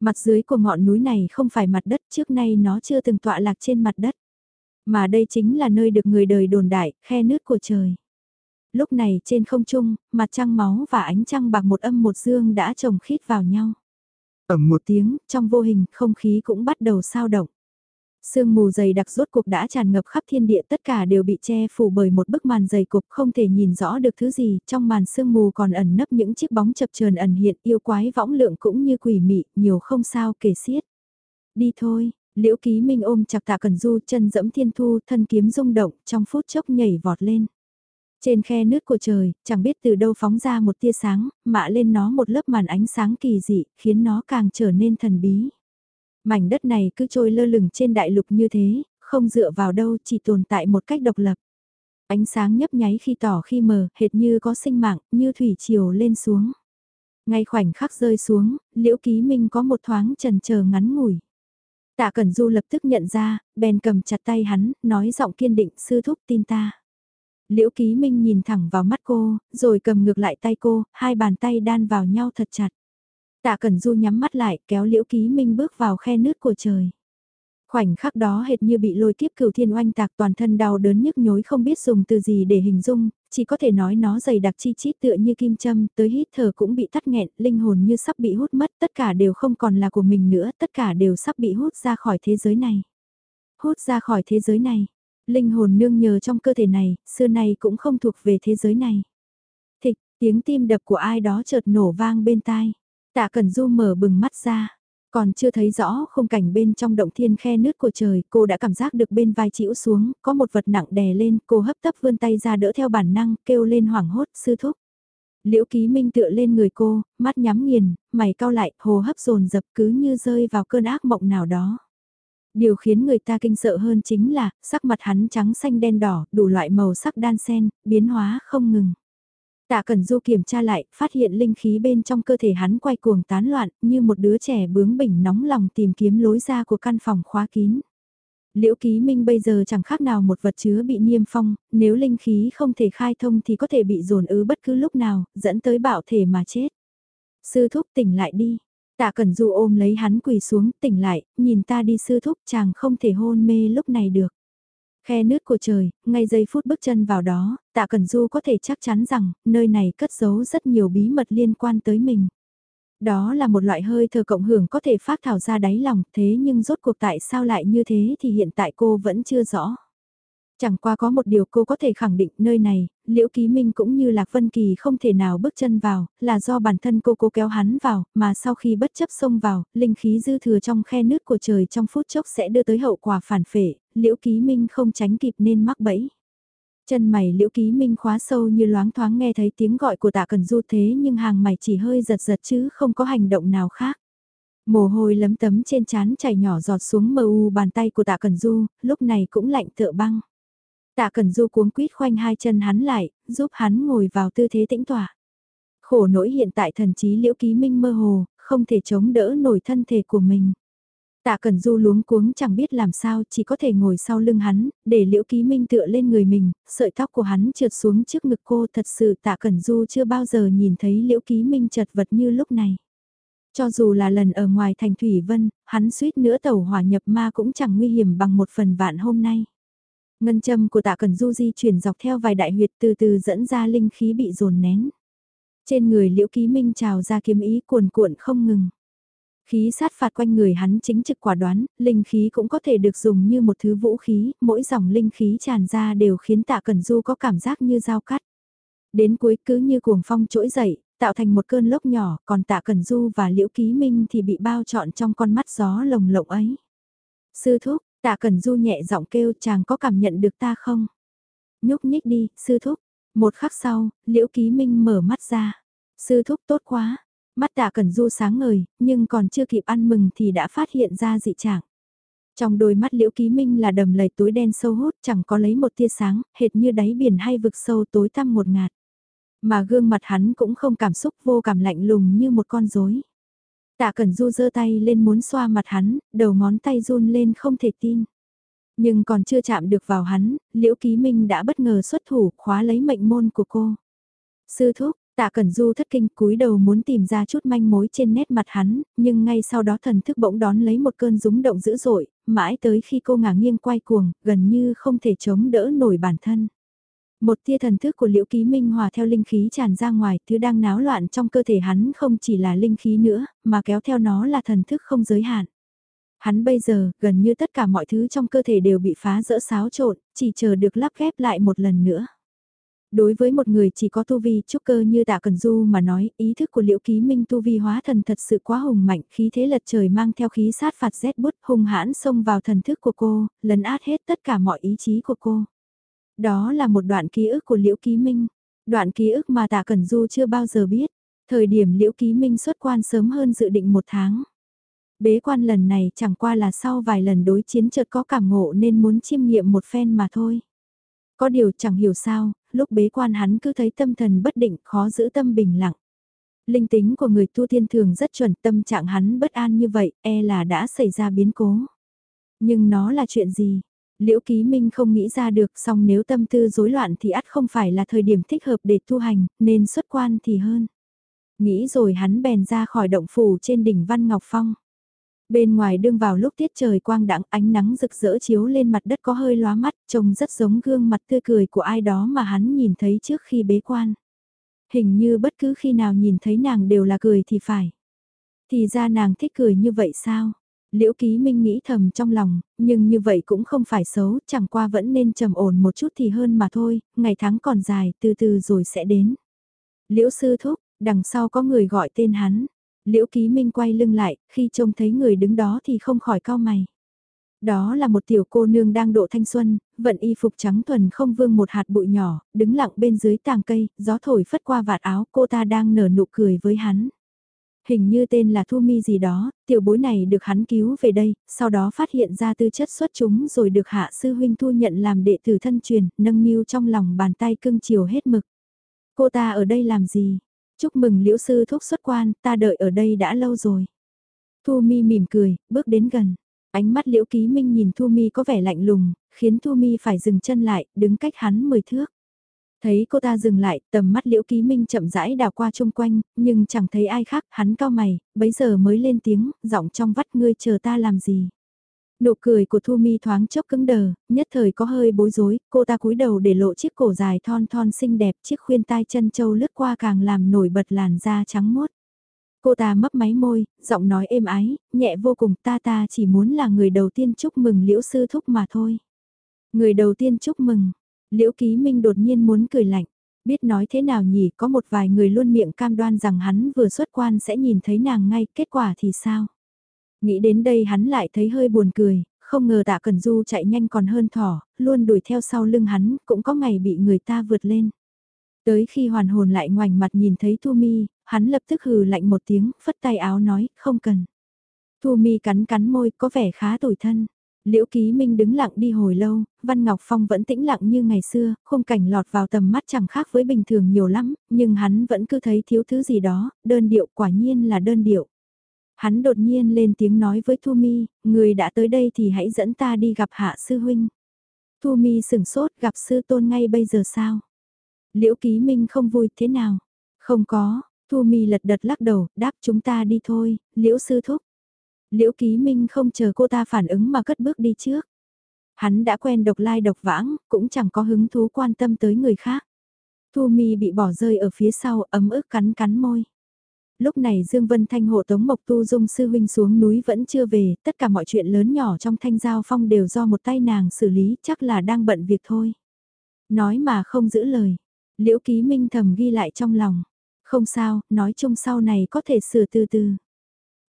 Speaker 1: Mặt dưới của ngọn núi này không phải mặt đất trước nay nó chưa từng tọa lạc trên mặt đất. Mà đây chính là nơi được người đời đồn đại, khe nước của trời. Lúc này trên không trung, mặt trăng máu và ánh trăng bạc một âm một dương đã chồng khít vào nhau. Ẩm một tiếng, trong vô hình, không khí cũng bắt đầu sao động. Sương mù dày đặc rốt cuộc đã tràn ngập khắp thiên địa tất cả đều bị che phủ bởi một bức màn dày cục không thể nhìn rõ được thứ gì, trong màn sương mù còn ẩn nấp những chiếc bóng chập chờn ẩn hiện yêu quái võng lượng cũng như quỷ mị, nhiều không sao kể xiết. Đi thôi, liễu ký minh ôm chặt tạ cần du chân dẫm thiên thu thân kiếm rung động trong phút chốc nhảy vọt lên. Trên khe nước của trời, chẳng biết từ đâu phóng ra một tia sáng, mạ lên nó một lớp màn ánh sáng kỳ dị, khiến nó càng trở nên thần bí. Mảnh đất này cứ trôi lơ lửng trên đại lục như thế, không dựa vào đâu chỉ tồn tại một cách độc lập. Ánh sáng nhấp nháy khi tỏ khi mờ, hệt như có sinh mạng, như thủy triều lên xuống. Ngay khoảnh khắc rơi xuống, liễu ký minh có một thoáng trần chờ ngắn ngủi. Tạ Cẩn Du lập tức nhận ra, bèn cầm chặt tay hắn, nói giọng kiên định sư thúc tin ta. Liễu Ký Minh nhìn thẳng vào mắt cô, rồi cầm ngược lại tay cô, hai bàn tay đan vào nhau thật chặt. Tạ Cẩn Du nhắm mắt lại, kéo Liễu Ký Minh bước vào khe nước của trời. Khoảnh khắc đó hệt như bị lôi kiếp cửu thiên oanh tạc toàn thân đau đớn nhức nhối không biết dùng từ gì để hình dung, chỉ có thể nói nó dày đặc chi chít tựa như kim châm, tới hít thở cũng bị tắt nghẹn, linh hồn như sắp bị hút mất, tất cả đều không còn là của mình nữa, tất cả đều sắp bị hút ra khỏi thế giới này. Hút ra khỏi thế giới này, linh hồn nương nhờ trong cơ thể này, xưa nay cũng không thuộc về thế giới này. Thịch, tiếng tim đập của ai đó chợt nổ vang bên tai. Tạ Cẩn Du mở bừng mắt ra. Còn chưa thấy rõ khung cảnh bên trong động thiên khe nước của trời, cô đã cảm giác được bên vai chĩu xuống, có một vật nặng đè lên, cô hấp tấp vươn tay ra đỡ theo bản năng, kêu lên hoảng hốt, sư thúc. Liễu Ký Minh tựa lên người cô, mắt nhắm nghiền, mày cau lại, hồ hấp dồn dập cứ như rơi vào cơn ác mộng nào đó. Điều khiến người ta kinh sợ hơn chính là, sắc mặt hắn trắng xanh đen đỏ, đủ loại màu sắc đan xen, biến hóa không ngừng. Tạ Cẩn Du kiểm tra lại, phát hiện linh khí bên trong cơ thể hắn quay cuồng tán loạn, như một đứa trẻ bướng bỉnh nóng lòng tìm kiếm lối ra của căn phòng khóa kín. Liễu Ký Minh bây giờ chẳng khác nào một vật chứa bị niêm phong, nếu linh khí không thể khai thông thì có thể bị dồn ứ bất cứ lúc nào, dẫn tới bạo thể mà chết. Sư thúc tỉnh lại đi. Tạ Cẩn Du ôm lấy hắn quỳ xuống, tỉnh lại, nhìn ta đi sư thúc chàng không thể hôn mê lúc này được. Khe nước của trời, ngay giây phút bước chân vào đó, Tạ Cẩn Du có thể chắc chắn rằng, nơi này cất giấu rất nhiều bí mật liên quan tới mình. Đó là một loại hơi thở cộng hưởng có thể phát thảo ra đáy lòng, thế nhưng rốt cuộc tại sao lại như thế thì hiện tại cô vẫn chưa rõ. Chẳng qua có một điều cô có thể khẳng định nơi này, Liễu Ký Minh cũng như Lạc Vân Kỳ không thể nào bước chân vào, là do bản thân cô cố kéo hắn vào, mà sau khi bất chấp xông vào, linh khí dư thừa trong khe nước của trời trong phút chốc sẽ đưa tới hậu quả phản phệ, Liễu Ký Minh không tránh kịp nên mắc bẫy. Chân mày Liễu Ký Minh khóa sâu như loáng thoáng nghe thấy tiếng gọi của tạ cần du thế nhưng hàng mày chỉ hơi giật giật chứ không có hành động nào khác. Mồ hôi lấm tấm trên trán chảy nhỏ giọt xuống mờ u bàn tay của tạ cần du, lúc này cũng lạnh tựa băng. Tạ Cần Du cuống quýt khoanh hai chân hắn lại, giúp hắn ngồi vào tư thế tĩnh tỏa. Khổ nỗi hiện tại thần trí liễu ký minh mơ hồ, không thể chống đỡ nổi thân thể của mình. Tạ Cần Du luống cuống chẳng biết làm sao, chỉ có thể ngồi sau lưng hắn, để Liễu Ký Minh tựa lên người mình, sợi tóc của hắn trượt xuống trước ngực cô, thật sự Tạ Cần Du chưa bao giờ nhìn thấy Liễu Ký Minh chật vật như lúc này. Cho dù là lần ở ngoài thành Thủy Vân, hắn suýt nữa tàu hỏa nhập ma cũng chẳng nguy hiểm bằng một phần vạn hôm nay. Ngân châm của tạ cần du di chuyển dọc theo vài đại huyệt từ từ dẫn ra linh khí bị dồn nén. Trên người liễu ký minh trào ra kiếm ý cuồn cuộn không ngừng. Khí sát phạt quanh người hắn chính trực quả đoán, linh khí cũng có thể được dùng như một thứ vũ khí, mỗi dòng linh khí tràn ra đều khiến tạ cần du có cảm giác như dao cắt. Đến cuối cứ như cuồng phong trỗi dậy, tạo thành một cơn lốc nhỏ, còn tạ cần du và liễu ký minh thì bị bao trọn trong con mắt gió lồng lộng ấy. Sư thúc, Tạ Cần Du nhẹ giọng kêu chàng có cảm nhận được ta không? Nhúc nhích đi, sư thúc. Một khắc sau, Liễu Ký Minh mở mắt ra. Sư thúc tốt quá. Mắt Tạ Cần Du sáng ngời, nhưng còn chưa kịp ăn mừng thì đã phát hiện ra dị trạng. Trong đôi mắt Liễu Ký Minh là đầm lầy tối đen sâu hút chẳng có lấy một tia sáng, hệt như đáy biển hay vực sâu tối tăm một ngạt. Mà gương mặt hắn cũng không cảm xúc vô cảm lạnh lùng như một con rối. Tạ Cẩn Du giơ tay lên muốn xoa mặt hắn, đầu ngón tay run lên không thể tin. Nhưng còn chưa chạm được vào hắn, Liễu Ký Minh đã bất ngờ xuất thủ khóa lấy mệnh môn của cô. Sư thúc, Tạ Cẩn Du thất kinh cúi đầu muốn tìm ra chút manh mối trên nét mặt hắn, nhưng ngay sau đó thần thức bỗng đón lấy một cơn rúng động dữ dội, mãi tới khi cô ngả nghiêng quay cuồng, gần như không thể chống đỡ nổi bản thân. Một tia thần thức của Liễu Ký Minh hòa theo linh khí tràn ra ngoài, thứ đang náo loạn trong cơ thể hắn không chỉ là linh khí nữa, mà kéo theo nó là thần thức không giới hạn. Hắn bây giờ, gần như tất cả mọi thứ trong cơ thể đều bị phá rỡ xáo trộn, chỉ chờ được lắp ghép lại một lần nữa. Đối với một người chỉ có tu vi trúc cơ như tạ cần du mà nói, ý thức của liễu ký minh tu vi hóa thần thật sự quá hùng mạnh, khí thế lật trời mang theo khí sát phạt rét bút hung hãn xông vào thần thức của cô, lấn át hết tất cả mọi ý chí của cô. Đó là một đoạn ký ức của Liễu Ký Minh, đoạn ký ức mà Tạ Cẩn Du chưa bao giờ biết. Thời điểm Liễu Ký Minh xuất quan sớm hơn dự định một tháng. Bế quan lần này chẳng qua là sau vài lần đối chiến chợt có cảm ngộ nên muốn chiêm nghiệm một phen mà thôi. Có điều chẳng hiểu sao, lúc bế quan hắn cứ thấy tâm thần bất định khó giữ tâm bình lặng. Linh tính của người tu thiên thường rất chuẩn tâm trạng hắn bất an như vậy, e là đã xảy ra biến cố. Nhưng nó là chuyện gì? Liễu Ký Minh không nghĩ ra được song nếu tâm tư rối loạn thì ắt không phải là thời điểm thích hợp để tu hành, nên xuất quan thì hơn. Nghĩ rồi hắn bèn ra khỏi động phủ trên đỉnh Văn Ngọc Phong. Bên ngoài đương vào lúc tiết trời quang đãng ánh nắng rực rỡ chiếu lên mặt đất có hơi lóa mắt, trông rất giống gương mặt tươi cười của ai đó mà hắn nhìn thấy trước khi bế quan. Hình như bất cứ khi nào nhìn thấy nàng đều là cười thì phải. Thì ra nàng thích cười như vậy sao? Liễu Ký Minh nghĩ thầm trong lòng, nhưng như vậy cũng không phải xấu, chẳng qua vẫn nên trầm ổn một chút thì hơn mà thôi, ngày tháng còn dài, từ từ rồi sẽ đến. Liễu Sư Thúc, đằng sau có người gọi tên hắn. Liễu Ký Minh quay lưng lại, khi trông thấy người đứng đó thì không khỏi cao mày. Đó là một tiểu cô nương đang độ thanh xuân, vận y phục trắng thuần không vương một hạt bụi nhỏ, đứng lặng bên dưới tàng cây, gió thổi phất qua vạt áo cô ta đang nở nụ cười với hắn hình như tên là Thu Mi gì đó, tiểu bối này được hắn cứu về đây, sau đó phát hiện ra tư chất xuất chúng rồi được hạ sư huynh thu nhận làm đệ tử thân truyền, nâng niu trong lòng bàn tay cưng chiều hết mực. Cô ta ở đây làm gì? Chúc mừng liễu sư thúc xuất quan, ta đợi ở đây đã lâu rồi. Thu Mi mỉm cười, bước đến gần. Ánh mắt liễu ký minh nhìn Thu Mi có vẻ lạnh lùng, khiến Thu Mi phải dừng chân lại, đứng cách hắn mười thước. Thấy cô ta dừng lại, tầm mắt liễu ký minh chậm rãi đào qua chung quanh, nhưng chẳng thấy ai khác, hắn cao mày, bấy giờ mới lên tiếng, giọng trong vắt ngươi chờ ta làm gì. Nụ cười của Thu Mi thoáng chốc cứng đờ, nhất thời có hơi bối rối, cô ta cúi đầu để lộ chiếc cổ dài thon thon xinh đẹp, chiếc khuyên tai chân châu lướt qua càng làm nổi bật làn da trắng muốt. Cô ta mấp máy môi, giọng nói êm ái, nhẹ vô cùng ta ta chỉ muốn là người đầu tiên chúc mừng liễu sư thúc mà thôi. Người đầu tiên chúc mừng, liễu ký minh đột nhiên muốn cười lạnh, biết nói thế nào nhỉ có một vài người luôn miệng cam đoan rằng hắn vừa xuất quan sẽ nhìn thấy nàng ngay, kết quả thì sao? Nghĩ đến đây hắn lại thấy hơi buồn cười, không ngờ tạ Cần Du chạy nhanh còn hơn thỏ, luôn đuổi theo sau lưng hắn, cũng có ngày bị người ta vượt lên. Tới khi hoàn hồn lại ngoảnh mặt nhìn thấy Thu Mi, hắn lập tức hừ lạnh một tiếng, phất tay áo nói, không cần. Thu Mi cắn cắn môi, có vẻ khá tủi thân. Liễu Ký Minh đứng lặng đi hồi lâu, Văn Ngọc Phong vẫn tĩnh lặng như ngày xưa, khung cảnh lọt vào tầm mắt chẳng khác với bình thường nhiều lắm, nhưng hắn vẫn cứ thấy thiếu thứ gì đó, đơn điệu quả nhiên là đơn điệu. Hắn đột nhiên lên tiếng nói với Thu Mi, người đã tới đây thì hãy dẫn ta đi gặp Hạ Sư Huynh. Thu Mi sửng sốt gặp Sư Tôn ngay bây giờ sao? Liễu Ký Minh không vui thế nào? Không có, Thu Mi lật đật lắc đầu, đáp chúng ta đi thôi, Liễu Sư Thúc. Liễu Ký Minh không chờ cô ta phản ứng mà cất bước đi trước. Hắn đã quen độc lai độc vãng, cũng chẳng có hứng thú quan tâm tới người khác. Thu Mi bị bỏ rơi ở phía sau, ấm ức cắn cắn môi. Lúc này Dương Vân Thanh hộ tống Mộc Tu Dung sư huynh xuống núi vẫn chưa về, tất cả mọi chuyện lớn nhỏ trong thanh giao phong đều do một tay nàng xử lý, chắc là đang bận việc thôi. Nói mà không giữ lời, Liễu Ký Minh thầm ghi lại trong lòng. Không sao, nói chung sau này có thể sửa từ từ.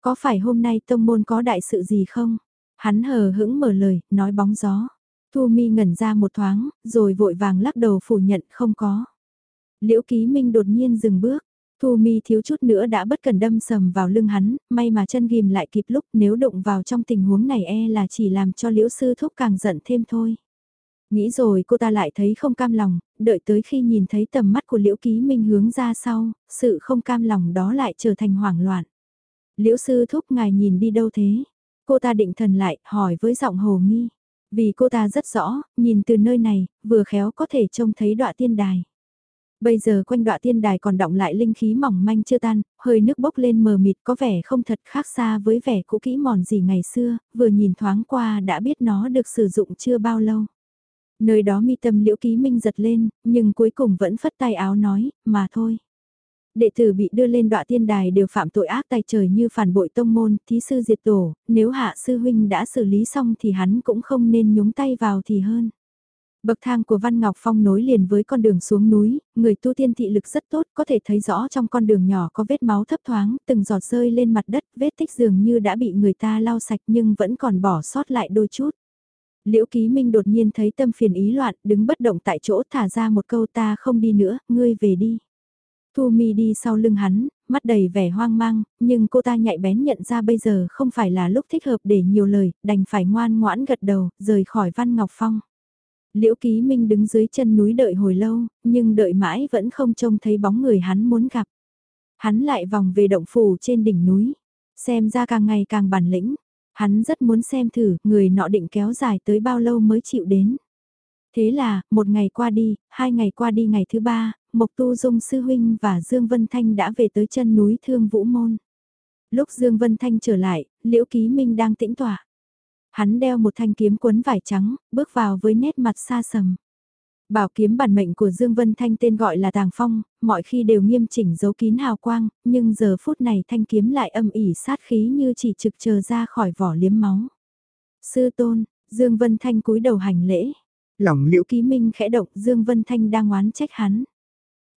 Speaker 1: Có phải hôm nay tông môn có đại sự gì không? Hắn hờ hững mở lời, nói bóng gió. Thu mi ngẩn ra một thoáng, rồi vội vàng lắc đầu phủ nhận không có. Liễu Ký Minh đột nhiên dừng bước. Thu mi thiếu chút nữa đã bất cần đâm sầm vào lưng hắn, may mà chân ghim lại kịp lúc nếu đụng vào trong tình huống này e là chỉ làm cho liễu sư thúc càng giận thêm thôi. Nghĩ rồi cô ta lại thấy không cam lòng, đợi tới khi nhìn thấy tầm mắt của Liễu Ký Minh hướng ra sau, sự không cam lòng đó lại trở thành hoảng loạn. Liễu sư thúc ngài nhìn đi đâu thế? Cô ta định thần lại, hỏi với giọng hồ nghi. Vì cô ta rất rõ, nhìn từ nơi này, vừa khéo có thể trông thấy đọa tiên đài. Bây giờ quanh đọa tiên đài còn động lại linh khí mỏng manh chưa tan, hơi nước bốc lên mờ mịt có vẻ không thật khác xa với vẻ cũ kỹ mòn gì ngày xưa, vừa nhìn thoáng qua đã biết nó được sử dụng chưa bao lâu. Nơi đó mi tâm liễu ký minh giật lên, nhưng cuối cùng vẫn phất tay áo nói, mà thôi. Đệ tử bị đưa lên đọa tiên đài đều phạm tội ác tay trời như phản bội tông môn, thí sư diệt tổ, nếu hạ sư huynh đã xử lý xong thì hắn cũng không nên nhúng tay vào thì hơn. Bậc thang của Văn Ngọc Phong nối liền với con đường xuống núi, người tu tiên thị lực rất tốt, có thể thấy rõ trong con đường nhỏ có vết máu thấp thoáng, từng giọt rơi lên mặt đất, vết tích dường như đã bị người ta lau sạch nhưng vẫn còn bỏ sót lại đôi chút. Liễu Ký Minh đột nhiên thấy tâm phiền ý loạn, đứng bất động tại chỗ thả ra một câu ta không đi nữa, ngươi về đi. Thu Mi đi sau lưng hắn, mắt đầy vẻ hoang mang, nhưng cô ta nhạy bén nhận ra bây giờ không phải là lúc thích hợp để nhiều lời, đành phải ngoan ngoãn gật đầu, rời khỏi Văn Ngọc Phong. Liễu Ký Minh đứng dưới chân núi đợi hồi lâu, nhưng đợi mãi vẫn không trông thấy bóng người hắn muốn gặp. Hắn lại vòng về động phủ trên đỉnh núi, xem ra càng ngày càng bản lĩnh, Hắn rất muốn xem thử người nọ định kéo dài tới bao lâu mới chịu đến. Thế là, một ngày qua đi, hai ngày qua đi ngày thứ ba, Mộc Tu Dung Sư Huynh và Dương Vân Thanh đã về tới chân núi Thương Vũ Môn. Lúc Dương Vân Thanh trở lại, Liễu Ký Minh đang tĩnh tỏa. Hắn đeo một thanh kiếm quấn vải trắng, bước vào với nét mặt xa sầm. Bảo kiếm bản mệnh của Dương Vân Thanh tên gọi là Tàng Phong, mọi khi đều nghiêm chỉnh giấu kín hào quang, nhưng giờ phút này thanh kiếm lại âm ỉ sát khí như chỉ trực chờ ra khỏi vỏ liếm máu. Sư tôn, Dương Vân Thanh cúi đầu hành lễ.
Speaker 2: Lòng liễu
Speaker 1: ký minh khẽ động Dương Vân Thanh đang oán trách hắn.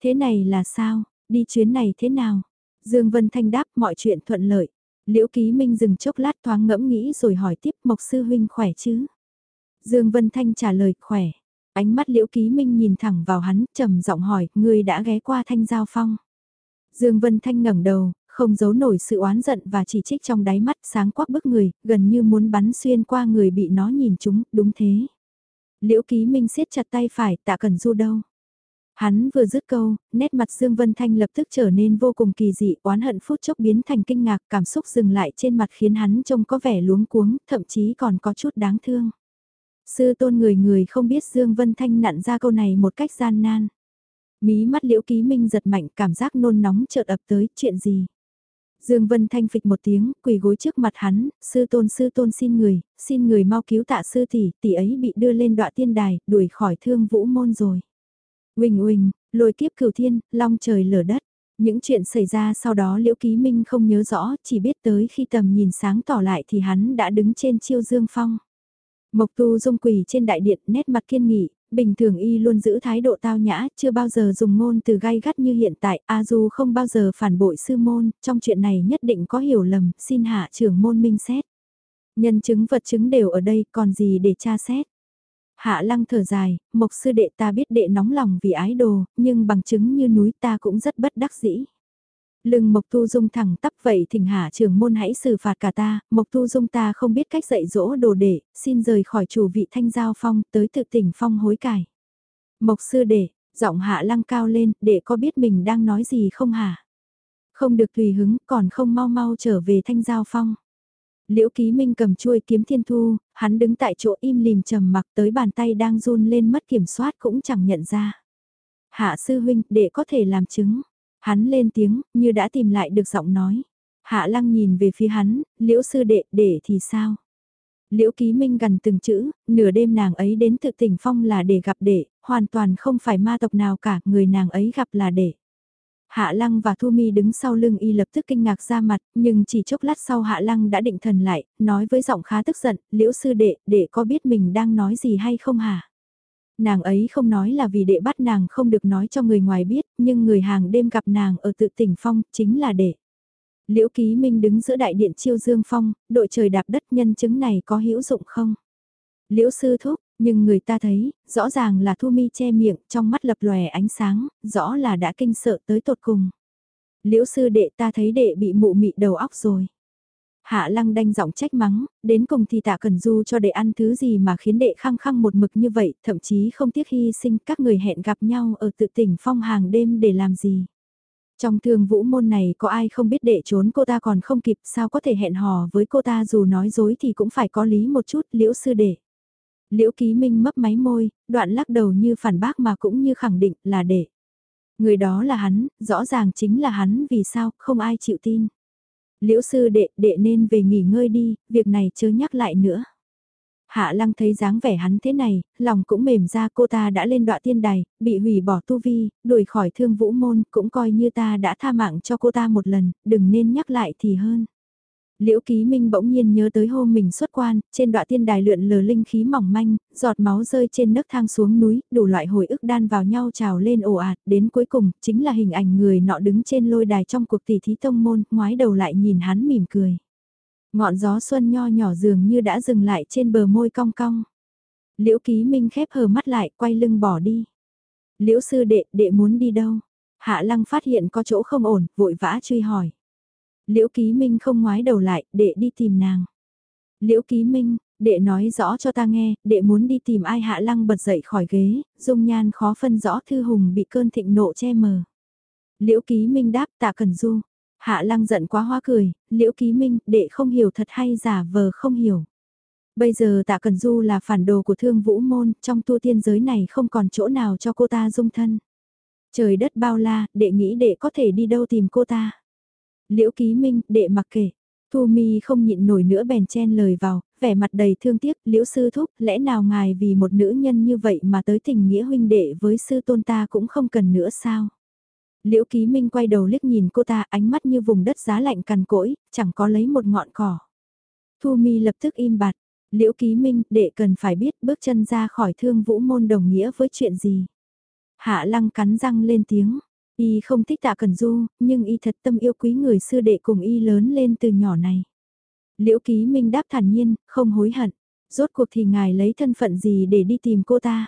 Speaker 1: Thế này là sao, đi chuyến này thế nào? Dương Vân Thanh đáp mọi chuyện thuận lợi. Liễu Ký Minh dừng chốc lát thoáng ngẫm nghĩ rồi hỏi tiếp Mộc Sư Huynh khỏe chứ? Dương Vân Thanh trả lời khỏe. Ánh mắt liễu ký minh nhìn thẳng vào hắn, trầm giọng hỏi, ngươi đã ghé qua thanh giao phong. Dương Vân Thanh ngẩng đầu, Không giấu nổi sự oán giận và chỉ trích trong đáy mắt sáng quắc bức người, gần như muốn bắn xuyên qua người bị nó nhìn chúng, đúng thế. Liễu Ký Minh siết chặt tay phải, tạ cần du đâu. Hắn vừa dứt câu, nét mặt Dương Vân Thanh lập tức trở nên vô cùng kỳ dị, oán hận phút chốc biến thành kinh ngạc, cảm xúc dừng lại trên mặt khiến hắn trông có vẻ luống cuống, thậm chí còn có chút đáng thương. Sư tôn người người không biết Dương Vân Thanh nặn ra câu này một cách gian nan. Mí mắt liễu ký minh giật mạnh cảm giác nôn nóng chợt ập tới, chuyện gì? Dương Vân Thanh phịch một tiếng, quỳ gối trước mặt hắn, sư tôn sư tôn xin người, xin người mau cứu tạ sư tỷ, tỷ ấy bị đưa lên đoạn tiên đài, đuổi khỏi thương vũ môn rồi. Huỳnh huỳnh, lôi kiếp cửu thiên, long trời lở đất. Những chuyện xảy ra sau đó Liễu Ký Minh không nhớ rõ, chỉ biết tới khi tầm nhìn sáng tỏ lại thì hắn đã đứng trên chiêu dương phong. Mộc tu dung quỳ trên đại điện nét mặt kiên nghị, bình thường y luôn giữ thái độ tao nhã, chưa bao giờ dùng ngôn từ gai gắt như hiện tại, A Du không bao giờ phản bội sư môn, trong chuyện này nhất định có hiểu lầm, xin hạ trưởng môn minh xét. Nhân chứng vật chứng đều ở đây, còn gì để tra xét. Hạ lăng thở dài, mộc sư đệ ta biết đệ nóng lòng vì ái đồ, nhưng bằng chứng như núi ta cũng rất bất đắc dĩ. Lưng Mộc Tu Dung thẳng tắp vậy thỉnh hạ trưởng môn hãy xử phạt cả ta, Mộc Tu Dung ta không biết cách dạy dỗ đồ đệ, xin rời khỏi chủ vị thanh giao phong tới tự tỉnh phong hối cải. Mộc sư đệ, giọng hạ lăng cao lên, đệ có biết mình đang nói gì không hả? Không được tùy hứng, còn không mau mau trở về thanh giao phong. Liễu Ký Minh cầm chuôi kiếm thiên thu, hắn đứng tại chỗ im lìm trầm mặc tới bàn tay đang run lên mất kiểm soát cũng chẳng nhận ra. Hạ sư huynh, đệ có thể làm chứng. Hắn lên tiếng, như đã tìm lại được giọng nói. Hạ lăng nhìn về phía hắn, liễu sư đệ, để thì sao? Liễu Ký Minh gần từng chữ, nửa đêm nàng ấy đến thực tỉnh phong là để gặp đệ, hoàn toàn không phải ma tộc nào cả, người nàng ấy gặp là đệ. Hạ Lăng và Thu Mi đứng sau lưng y lập tức kinh ngạc ra mặt, nhưng chỉ chốc lát sau Hạ Lăng đã định thần lại, nói với giọng khá tức giận, liễu sư đệ, đệ có biết mình đang nói gì hay không hả? Nàng ấy không nói là vì đệ bắt nàng không được nói cho người ngoài biết, nhưng người hàng đêm gặp nàng ở tự tỉnh phong, chính là đệ. Liễu Ký Minh đứng giữa đại điện chiêu dương phong, đội trời đạp đất nhân chứng này có hữu dụng không? Liễu sư thúc, nhưng người ta thấy, rõ ràng là Thu Mi che miệng, trong mắt lập lòe ánh sáng, rõ là đã kinh sợ tới tột cùng. Liễu sư đệ ta thấy đệ bị mụ mị đầu óc rồi. Hạ lăng đanh giọng trách mắng, đến cùng thì tạ cần du cho đệ ăn thứ gì mà khiến đệ khăng khăng một mực như vậy, thậm chí không tiếc hy sinh các người hẹn gặp nhau ở tự tỉnh phong hàng đêm để làm gì. Trong thương vũ môn này có ai không biết đệ trốn cô ta còn không kịp sao có thể hẹn hò với cô ta dù nói dối thì cũng phải có lý một chút liễu sư đệ. Liễu Ký Minh mấp máy môi, đoạn lắc đầu như phản bác mà cũng như khẳng định là đệ Người đó là hắn, rõ ràng chính là hắn vì sao, không ai chịu tin. Liễu sư đệ, đệ nên về nghỉ ngơi đi, việc này chớ nhắc lại nữa. Hạ lăng thấy dáng vẻ hắn thế này, lòng cũng mềm ra cô ta đã lên đoạn tiên đài, bị hủy bỏ tu vi, đuổi khỏi thương vũ môn, cũng coi như ta đã tha mạng cho cô ta một lần, đừng nên nhắc lại thì hơn. Liễu Ký Minh bỗng nhiên nhớ tới hôm mình xuất quan, trên đoạn tiên đài lượn lờ linh khí mỏng manh, giọt máu rơi trên nấc thang xuống núi, đủ loại hồi ức đan vào nhau trào lên ồ ạt, đến cuối cùng, chính là hình ảnh người nọ đứng trên lôi đài trong cuộc tỷ thí tông môn, ngoái đầu lại nhìn hắn mỉm cười. Ngọn gió xuân nho nhỏ dường như đã dừng lại trên bờ môi cong cong. Liễu Ký Minh khép hờ mắt lại, quay lưng bỏ đi. Liễu sư đệ, đệ muốn đi đâu? Hạ Lăng phát hiện có chỗ không ổn, vội vã truy hỏi. Liễu Ký Minh không ngoái đầu lại, đệ đi tìm nàng. Liễu Ký Minh, đệ nói rõ cho ta nghe, đệ muốn đi tìm ai hạ lăng bật dậy khỏi ghế, dung nhan khó phân rõ thư hùng bị cơn thịnh nộ che mờ. Liễu Ký Minh đáp tạ cần du. Hạ lăng giận quá hoa cười, liễu ký minh, đệ không hiểu thật hay giả vờ không hiểu. Bây giờ tạ cần du là phản đồ của thương vũ môn, trong tu tiên giới này không còn chỗ nào cho cô ta dung thân. Trời đất bao la, đệ nghĩ đệ có thể đi đâu tìm cô ta. Liễu Ký Minh, đệ mặc kệ. Thu Mi không nhịn nổi nữa bèn chen lời vào, vẻ mặt đầy thương tiếc, Liễu sư thúc, lẽ nào ngài vì một nữ nhân như vậy mà tới tình nghĩa huynh đệ với sư tôn ta cũng không cần nữa sao? Liễu Ký Minh quay đầu liếc nhìn cô ta, ánh mắt như vùng đất giá lạnh cằn cỗi, chẳng có lấy một ngọn cỏ. Thu Mi lập tức im bặt, Liễu Ký Minh, đệ cần phải biết bước chân ra khỏi thương vũ môn đồng nghĩa với chuyện gì. Hạ Lăng cắn răng lên tiếng, Y không thích tạ cần du, nhưng y thật tâm yêu quý người sư đệ cùng y lớn lên từ nhỏ này. Liễu ký minh đáp thản nhiên, không hối hận. Rốt cuộc thì ngài lấy thân phận gì để đi tìm cô ta?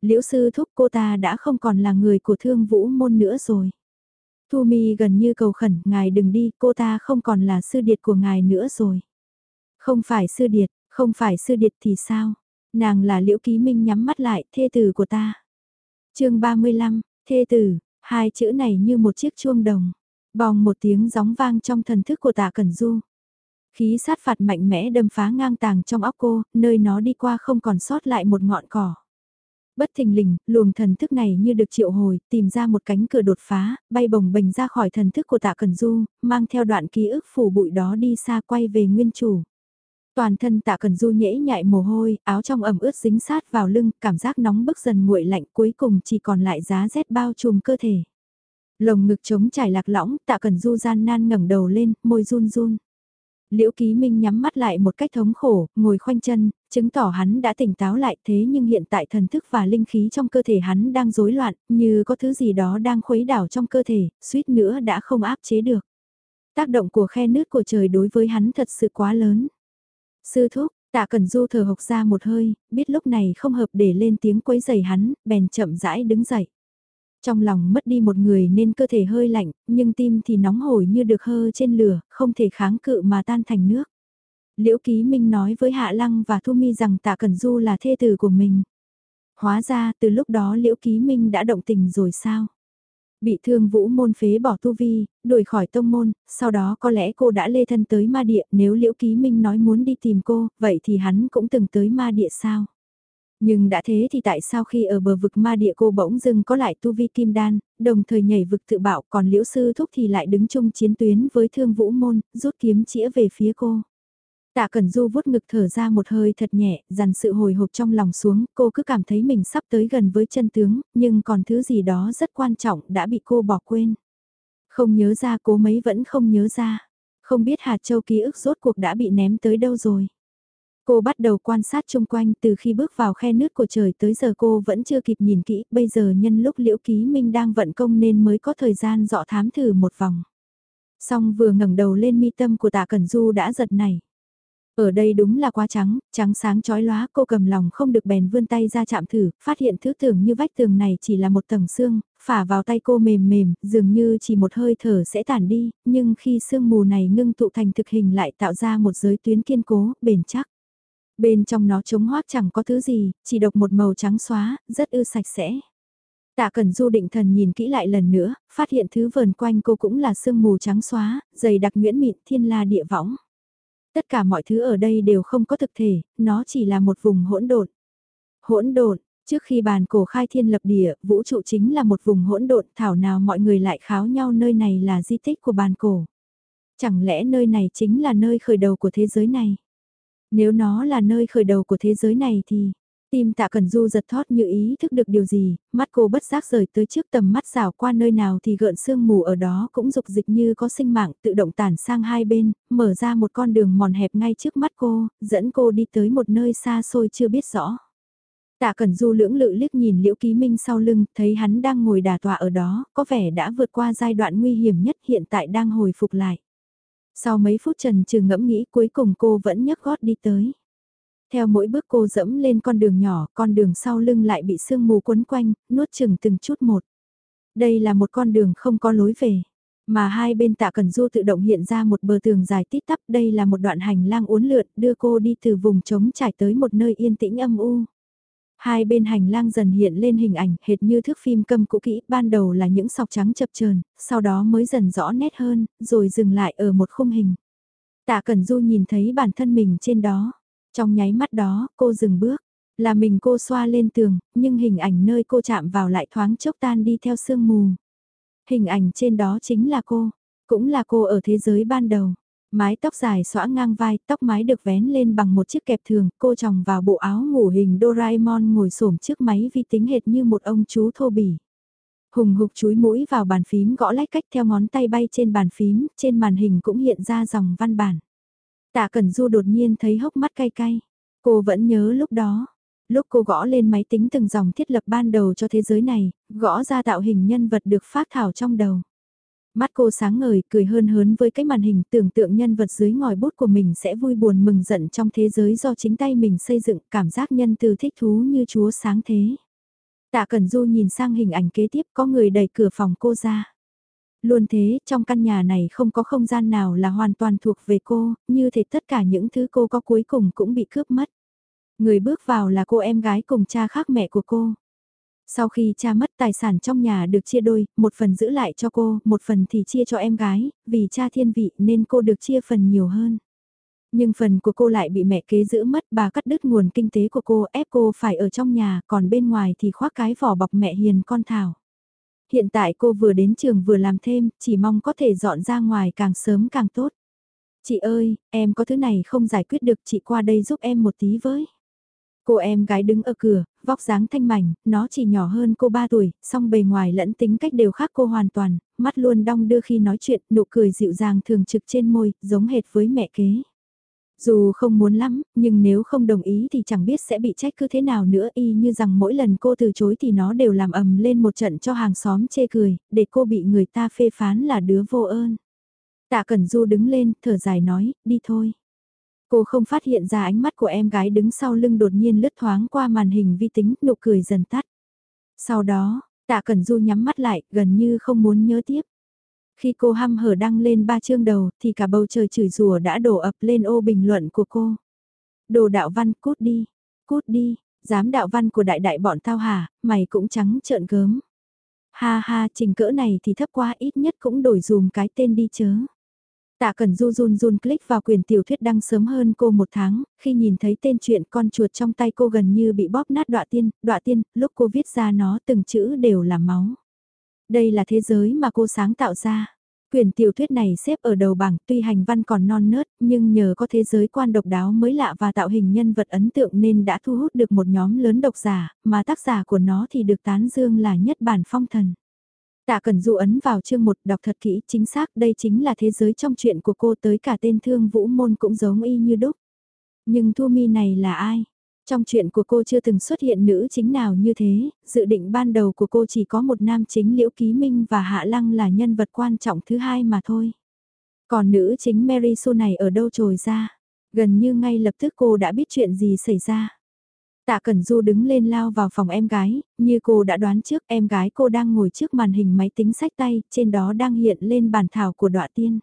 Speaker 1: Liễu sư thúc cô ta đã không còn là người của thương vũ môn nữa rồi. Thu Mi gần như cầu khẩn, ngài đừng đi, cô ta không còn là sư điệt của ngài nữa rồi. Không phải sư điệt, không phải sư điệt thì sao? Nàng là liễu ký minh nhắm mắt lại, thê tử của ta. chương 35, thê tử, hai chữ này như một chiếc chuông đồng. bong một tiếng gióng vang trong thần thức của tạ Cẩn Du. Khí sát phạt mạnh mẽ đâm phá ngang tàng trong óc cô, nơi nó đi qua không còn sót lại một ngọn cỏ. Bất thình lình, luồng thần thức này như được triệu hồi, tìm ra một cánh cửa đột phá, bay bồng bềnh ra khỏi thần thức của tạ Cần Du, mang theo đoạn ký ức phủ bụi đó đi xa quay về nguyên chủ. Toàn thân tạ Cần Du nhễ nhại mồ hôi, áo trong ẩm ướt dính sát vào lưng, cảm giác nóng bức dần nguội lạnh cuối cùng chỉ còn lại giá rét bao trùm cơ thể. Lồng ngực trống trải lạc lõng, tạ Cần Du gian nan ngẩng đầu lên, môi run run. Liễu Ký Minh nhắm mắt lại một cách thống khổ, ngồi khoanh chân, chứng tỏ hắn đã tỉnh táo lại thế nhưng hiện tại thần thức và linh khí trong cơ thể hắn đang rối loạn, như có thứ gì đó đang khuấy đảo trong cơ thể, suýt nữa đã không áp chế được. Tác động của khe nước của trời đối với hắn thật sự quá lớn. Sư thúc, tạ cần du thở hộc ra một hơi, biết lúc này không hợp để lên tiếng quấy giày hắn, bèn chậm rãi đứng dậy. Trong lòng mất đi một người nên cơ thể hơi lạnh, nhưng tim thì nóng hổi như được hơ trên lửa, không thể kháng cự mà tan thành nước. Liễu Ký Minh nói với Hạ Lăng và Thu Mi rằng Tạ Cẩn Du là thê tử của mình. Hóa ra từ lúc đó Liễu Ký Minh đã động tình rồi sao? Bị thương vũ môn phế bỏ tu vi, đuổi khỏi tông môn, sau đó có lẽ cô đã lê thân tới ma địa, nếu Liễu Ký Minh nói muốn đi tìm cô, vậy thì hắn cũng từng tới ma địa sao? Nhưng đã thế thì tại sao khi ở bờ vực ma địa cô bỗng dưng có lại tu vi kim đan, đồng thời nhảy vực tự bạo còn liễu sư thúc thì lại đứng chung chiến tuyến với thương vũ môn, rút kiếm chĩa về phía cô. Tạ Cẩn Du vuốt ngực thở ra một hơi thật nhẹ, dằn sự hồi hộp trong lòng xuống, cô cứ cảm thấy mình sắp tới gần với chân tướng, nhưng còn thứ gì đó rất quan trọng đã bị cô bỏ quên. Không nhớ ra cố mấy vẫn không nhớ ra. Không biết hạt châu ký ức rốt cuộc đã bị ném tới đâu rồi. Cô bắt đầu quan sát chung quanh từ khi bước vào khe nước của trời tới giờ cô vẫn chưa kịp nhìn kỹ, bây giờ nhân lúc Liễu Ký Minh đang vận công nên mới có thời gian dọ thám thử một vòng. Xong vừa ngẩng đầu lên mi tâm của tạ Cẩn Du đã giật này. Ở đây đúng là quá trắng, trắng sáng chói lóa cô cầm lòng không được bèn vươn tay ra chạm thử, phát hiện thứ tưởng như vách tường này chỉ là một tầng xương, phả vào tay cô mềm mềm, dường như chỉ một hơi thở sẽ tản đi, nhưng khi sương mù này ngưng tụ thành thực hình lại tạo ra một giới tuyến kiên cố, bền chắc. Bên trong nó trống hoác chẳng có thứ gì, chỉ độc một màu trắng xóa, rất ư sạch sẽ. Tạ Cần Du định thần nhìn kỹ lại lần nữa, phát hiện thứ vờn quanh cô cũng là sương mù trắng xóa, dày đặc nguyễn mịn thiên la địa võng. Tất cả mọi thứ ở đây đều không có thực thể, nó chỉ là một vùng hỗn độn. Hỗn độn, trước khi bàn cổ khai thiên lập địa, vũ trụ chính là một vùng hỗn độn, thảo nào mọi người lại kháo nhau nơi này là di tích của bàn cổ. Chẳng lẽ nơi này chính là nơi khởi đầu của thế giới này? Nếu nó là nơi khởi đầu của thế giới này thì, tim tạ cần du giật thót như ý thức được điều gì, mắt cô bất giác rời tới trước tầm mắt rảo qua nơi nào thì gợn sương mù ở đó cũng dục dịch như có sinh mạng tự động tản sang hai bên, mở ra một con đường mòn hẹp ngay trước mắt cô, dẫn cô đi tới một nơi xa xôi chưa biết rõ. Tạ Cẩn Du lưỡng lự liếc nhìn Liễu Ký Minh sau lưng, thấy hắn đang ngồi đà tọa ở đó, có vẻ đã vượt qua giai đoạn nguy hiểm nhất hiện tại đang hồi phục lại. Sau mấy phút trần trừ ngẫm nghĩ cuối cùng cô vẫn nhấc gót đi tới. Theo mỗi bước cô dẫm lên con đường nhỏ, con đường sau lưng lại bị sương mù quấn quanh, nuốt chừng từng chút một. Đây là một con đường không có lối về. Mà hai bên tạ cần du tự động hiện ra một bờ tường dài tít tắp đây là một đoạn hành lang uốn lượn đưa cô đi từ vùng trống trải tới một nơi yên tĩnh âm u. Hai bên hành lang dần hiện lên hình ảnh hệt như thước phim câm cũ kỹ, ban đầu là những sọc trắng chập chờn, sau đó mới dần rõ nét hơn, rồi dừng lại ở một khung hình. Tạ Cẩn Du nhìn thấy bản thân mình trên đó. Trong nháy mắt đó, cô dừng bước. Là mình cô xoa lên tường, nhưng hình ảnh nơi cô chạm vào lại thoáng chốc tan đi theo sương mù. Hình ảnh trên đó chính là cô, cũng là cô ở thế giới ban đầu. Mái tóc dài xõa ngang vai, tóc mái được vén lên bằng một chiếc kẹp thường, cô tròng vào bộ áo ngủ hình Doraemon ngồi xổm trước máy vi tính hệt như một ông chú thô bỉ. Hùng hục chúi mũi vào bàn phím gõ lách cách theo ngón tay bay trên bàn phím, trên màn hình cũng hiện ra dòng văn bản. Tạ Cẩn Du đột nhiên thấy hốc mắt cay cay. Cô vẫn nhớ lúc đó, lúc cô gõ lên máy tính từng dòng thiết lập ban đầu cho thế giới này, gõ ra tạo hình nhân vật được phát thảo trong đầu. Mắt cô sáng ngời, cười hơn hớn với cái màn hình tưởng tượng nhân vật dưới ngòi bút của mình sẽ vui buồn mừng giận trong thế giới do chính tay mình xây dựng, cảm giác nhân từ thích thú như chúa sáng thế. Tạ Cẩn Du nhìn sang hình ảnh kế tiếp có người đẩy cửa phòng cô ra. Luôn thế, trong căn nhà này không có không gian nào là hoàn toàn thuộc về cô, như thể tất cả những thứ cô có cuối cùng cũng bị cướp mất. Người bước vào là cô em gái cùng cha khác mẹ của cô. Sau khi cha mất tài sản trong nhà được chia đôi, một phần giữ lại cho cô, một phần thì chia cho em gái, vì cha thiên vị nên cô được chia phần nhiều hơn. Nhưng phần của cô lại bị mẹ kế giữ mất bà cắt đứt nguồn kinh tế của cô ép cô phải ở trong nhà còn bên ngoài thì khoác cái vỏ bọc mẹ hiền con thảo. Hiện tại cô vừa đến trường vừa làm thêm, chỉ mong có thể dọn ra ngoài càng sớm càng tốt. Chị ơi, em có thứ này không giải quyết được chị qua đây giúp em một tí với. Cô em gái đứng ở cửa, vóc dáng thanh mảnh, nó chỉ nhỏ hơn cô 3 tuổi, song bề ngoài lẫn tính cách đều khác cô hoàn toàn, mắt luôn đong đưa khi nói chuyện, nụ cười dịu dàng thường trực trên môi, giống hệt với mẹ kế. Dù không muốn lắm, nhưng nếu không đồng ý thì chẳng biết sẽ bị trách cứ thế nào nữa y như rằng mỗi lần cô từ chối thì nó đều làm ầm lên một trận cho hàng xóm chê cười, để cô bị người ta phê phán là đứa vô ơn. Tạ Cẩn Du đứng lên, thở dài nói, đi thôi. Cô không phát hiện ra ánh mắt của em gái đứng sau lưng đột nhiên lướt thoáng qua màn hình vi tính, nụ cười dần tắt. Sau đó, Tạ Cẩn Du nhắm mắt lại, gần như không muốn nhớ tiếp. Khi cô hăm hở đăng lên ba chương đầu thì cả bầu trời chửi rủa đã đổ ập lên ô bình luận của cô. Đồ đạo văn cút đi, cút đi, dám đạo văn của đại đại bọn tao hả, mày cũng trắng trợn gớm. Ha ha, trình cỡ này thì thấp quá ít nhất cũng đổi dùm cái tên đi chớ. Tạ Cần Du run run click vào quyền tiểu thuyết đăng sớm hơn cô một tháng, khi nhìn thấy tên chuyện con chuột trong tay cô gần như bị bóp nát đọa tiên, đọa tiên, lúc cô viết ra nó từng chữ đều là máu. Đây là thế giới mà cô sáng tạo ra. Quyền tiểu thuyết này xếp ở đầu bảng tuy hành văn còn non nớt nhưng nhờ có thế giới quan độc đáo mới lạ và tạo hình nhân vật ấn tượng nên đã thu hút được một nhóm lớn độc giả, mà tác giả của nó thì được tán dương là nhất bản phong thần. Tạ Cần Du ấn vào chương 1 đọc thật kỹ chính xác đây chính là thế giới trong chuyện của cô tới cả tên thương vũ môn cũng giống y như đúc. Nhưng Thu Mi này là ai? Trong chuyện của cô chưa từng xuất hiện nữ chính nào như thế, dự định ban đầu của cô chỉ có một nam chính Liễu Ký Minh và Hạ Lăng là nhân vật quan trọng thứ hai mà thôi. Còn nữ chính Mary Sue này ở đâu trồi ra? Gần như ngay lập tức cô đã biết chuyện gì xảy ra. Tạ Cẩn Du đứng lên lao vào phòng em gái, như cô đã đoán trước em gái cô đang ngồi trước màn hình máy tính sách tay, trên đó đang hiện lên bản thảo của đọa tiên.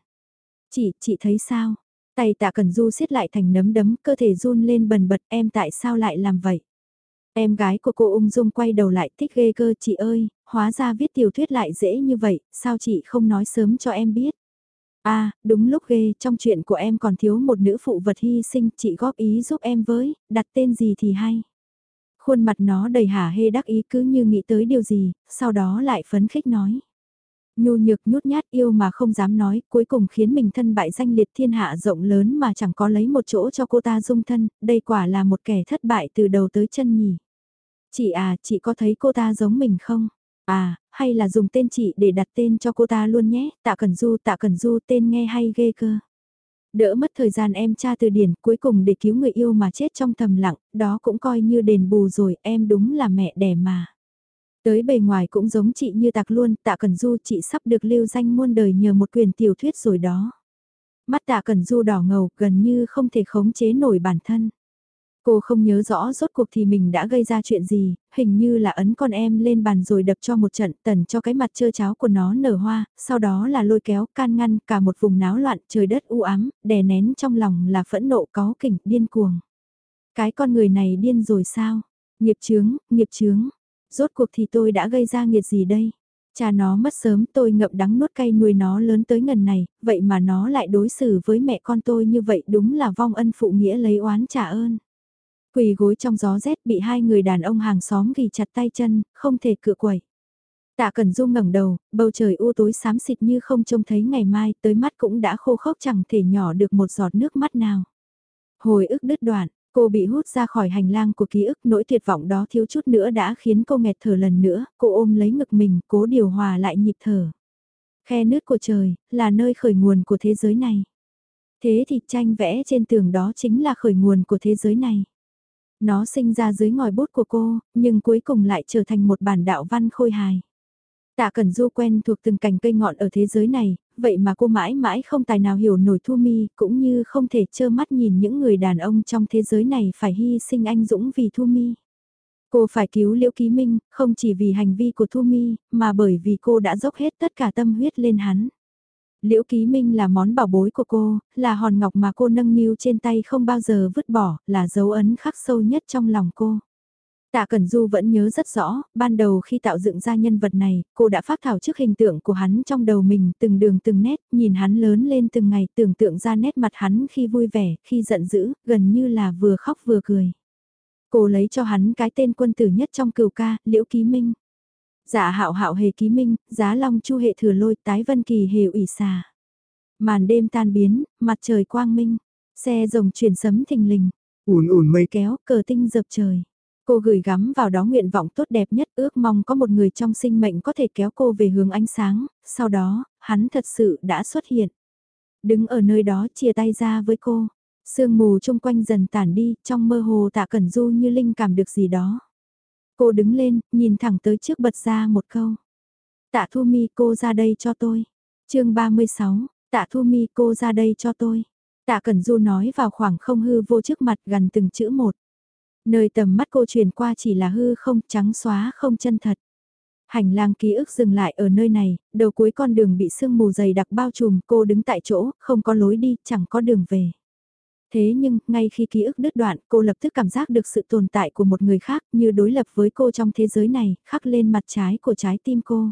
Speaker 1: Chị, chị thấy sao? Tay tạ Cẩn Du siết lại thành nấm đấm, cơ thể run lên bần bật em tại sao lại làm vậy? Em gái của cô ung dung quay đầu lại thích ghê cơ chị ơi, hóa ra viết tiểu thuyết lại dễ như vậy, sao chị không nói sớm cho em biết? À, đúng lúc ghê, trong chuyện của em còn thiếu một nữ phụ vật hy sinh, chị góp ý giúp em với, đặt tên gì thì hay. Khuôn mặt nó đầy hả hê đắc ý cứ như nghĩ tới điều gì, sau đó lại phấn khích nói. Nhu nhược nhút nhát yêu mà không dám nói, cuối cùng khiến mình thân bại danh liệt thiên hạ rộng lớn mà chẳng có lấy một chỗ cho cô ta dung thân, đây quả là một kẻ thất bại từ đầu tới chân nhỉ. Chị à, chị có thấy cô ta giống mình không? À, hay là dùng tên chị để đặt tên cho cô ta luôn nhé, tạ cần du tạ cần du tên nghe hay ghê cơ. Đỡ mất thời gian em tra từ điển cuối cùng để cứu người yêu mà chết trong thầm lặng, đó cũng coi như đền bù rồi, em đúng là mẹ đẻ mà. Tới bề ngoài cũng giống chị như tạc luôn, tạ cần du chị sắp được lưu danh muôn đời nhờ một quyền tiểu thuyết rồi đó. Mắt tạ cần du đỏ ngầu, gần như không thể khống chế nổi bản thân. Cô không nhớ rõ rốt cuộc thì mình đã gây ra chuyện gì, hình như là ấn con em lên bàn rồi đập cho một trận tần cho cái mặt trơ cháo của nó nở hoa, sau đó là lôi kéo can ngăn cả một vùng náo loạn trời đất u ám, đè nén trong lòng là phẫn nộ có kỉnh điên cuồng. Cái con người này điên rồi sao? Nghiệp chướng, nghiệp chướng. Rốt cuộc thì tôi đã gây ra nghiệt gì đây? Cha nó mất sớm tôi ngậm đắng nuốt cay nuôi nó lớn tới ngần này, vậy mà nó lại đối xử với mẹ con tôi như vậy đúng là vong ân phụ nghĩa lấy oán trả ơn. Quỳ gối trong gió rét bị hai người đàn ông hàng xóm ghi chặt tay chân, không thể cựa quẩy. Tạ Cẩn Du ngẩng đầu, bầu trời u tối xám xịt như không trông thấy ngày mai, tới mắt cũng đã khô khốc chẳng thể nhỏ được một giọt nước mắt nào. Hồi ức đứt đoạn, cô bị hút ra khỏi hành lang của ký ức nỗi tuyệt vọng đó thiếu chút nữa đã khiến cô nghẹt thở lần nữa, cô ôm lấy ngực mình, cố điều hòa lại nhịp thở. Khe nước của trời, là nơi khởi nguồn của thế giới này. Thế thì tranh vẽ trên tường đó chính là khởi nguồn của thế giới này. Nó sinh ra dưới ngòi bút của cô, nhưng cuối cùng lại trở thành một bản đạo văn khôi hài. Tạ Cẩn Du quen thuộc từng cành cây ngọn ở thế giới này, vậy mà cô mãi mãi không tài nào hiểu nổi Thu Mi, cũng như không thể trơ mắt nhìn những người đàn ông trong thế giới này phải hy sinh anh dũng vì Thu Mi. Cô phải cứu Liễu Ký Minh, không chỉ vì hành vi của Thu Mi, mà bởi vì cô đã dốc hết tất cả tâm huyết lên hắn. Liễu Ký Minh là món bảo bối của cô, là hòn ngọc mà cô nâng niu trên tay không bao giờ vứt bỏ, là dấu ấn khắc sâu nhất trong lòng cô. Tạ Cẩn Du vẫn nhớ rất rõ, ban đầu khi tạo dựng ra nhân vật này, cô đã phát thảo trước hình tượng của hắn trong đầu mình, từng đường từng nét, nhìn hắn lớn lên từng ngày, tưởng tượng ra nét mặt hắn khi vui vẻ, khi giận dữ, gần như là vừa khóc vừa cười. Cô lấy cho hắn cái tên quân tử nhất trong cửu ca, Liễu Ký Minh. Dạ hạo hạo hề ký minh, giá long chu hệ thừa lôi, tái vân kỳ hề ủy xà. Màn đêm tan biến, mặt trời quang minh, xe rồng chuyển sấm thình lình,
Speaker 2: ùn ùn mây
Speaker 1: kéo, cờ tinh dập trời. Cô gửi gắm vào đó nguyện vọng tốt đẹp nhất ước mong có một người trong sinh mệnh có thể kéo cô về hướng ánh sáng, sau đó, hắn thật sự đã xuất hiện. Đứng ở nơi đó chia tay ra với cô, sương mù chung quanh dần tản đi, trong mơ hồ tạ cẩn du như linh cảm được gì đó. Cô đứng lên, nhìn thẳng tới trước bật ra một câu. Tạ Thu Mi cô ra đây cho tôi. chương 36, Tạ Thu Mi cô ra đây cho tôi. Tạ Cẩn Du nói vào khoảng không hư vô trước mặt gần từng chữ một. Nơi tầm mắt cô truyền qua chỉ là hư không trắng xóa không chân thật. Hành lang ký ức dừng lại ở nơi này, đầu cuối con đường bị sương mù dày đặc bao trùm, cô đứng tại chỗ, không có lối đi, chẳng có đường về. Thế nhưng, ngay khi ký ức đứt đoạn, cô lập tức cảm giác được sự tồn tại của một người khác như đối lập với cô trong thế giới này, khắc lên mặt trái của trái tim cô.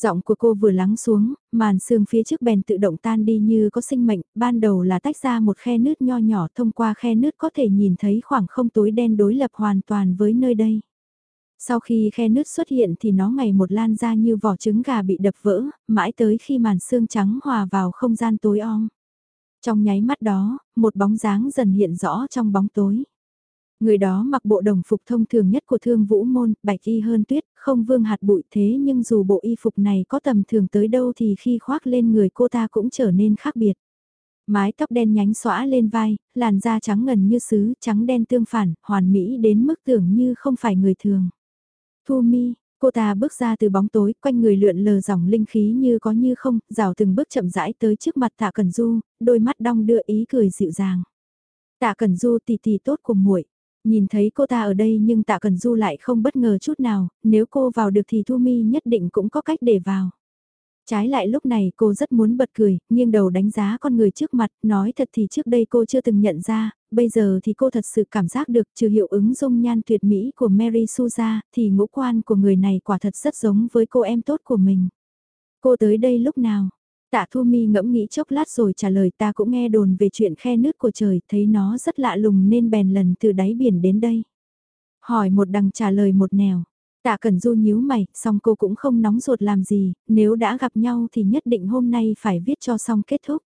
Speaker 1: Giọng của cô vừa lắng xuống, màn xương phía trước bèn tự động tan đi như có sinh mệnh, ban đầu là tách ra một khe nứt nho nhỏ thông qua khe nứt có thể nhìn thấy khoảng không tối đen đối lập hoàn toàn với nơi đây. Sau khi khe nứt xuất hiện thì nó ngày một lan ra như vỏ trứng gà bị đập vỡ, mãi tới khi màn xương trắng hòa vào không gian tối om. Trong nháy mắt đó, một bóng dáng dần hiện rõ trong bóng tối. Người đó mặc bộ đồng phục thông thường nhất của thương vũ môn, bạch y hơn tuyết, không vương hạt bụi thế nhưng dù bộ y phục này có tầm thường tới đâu thì khi khoác lên người cô ta cũng trở nên khác biệt. Mái tóc đen nhánh xõa lên vai, làn da trắng ngần như sứ, trắng đen tương phản, hoàn mỹ đến mức tưởng như không phải người thường. Thu mi, Cô ta bước ra từ bóng tối, quanh người lượn lờ dòng linh khí như có như không, rào từng bước chậm rãi tới trước mặt Tạ Cẩn Du, đôi mắt đong đưa ý cười dịu dàng. Tạ Cẩn Du tì tì tốt của muội. Nhìn thấy cô ta ở đây nhưng Tạ cần Du lại không bất ngờ chút nào, nếu cô vào được thì Thu Mi nhất định cũng có cách để vào. Trái lại lúc này cô rất muốn bật cười, nghiêng đầu đánh giá con người trước mặt, nói thật thì trước đây cô chưa từng nhận ra, bây giờ thì cô thật sự cảm giác được trừ hiệu ứng dung nhan tuyệt mỹ của Mary Suza, thì ngũ quan của người này quả thật rất giống với cô em tốt của mình. Cô tới đây lúc nào? Tạ Thu Mi ngẫm nghĩ chốc lát rồi trả lời ta cũng nghe đồn về chuyện khe nước của trời, thấy nó rất lạ lùng nên bèn lần từ đáy biển đến đây. Hỏi một đằng trả lời một nẻo. Tạ Cẩn Du nhíu mày, song cô cũng không nóng ruột làm gì, nếu đã gặp nhau thì nhất định hôm nay phải viết cho xong kết thúc.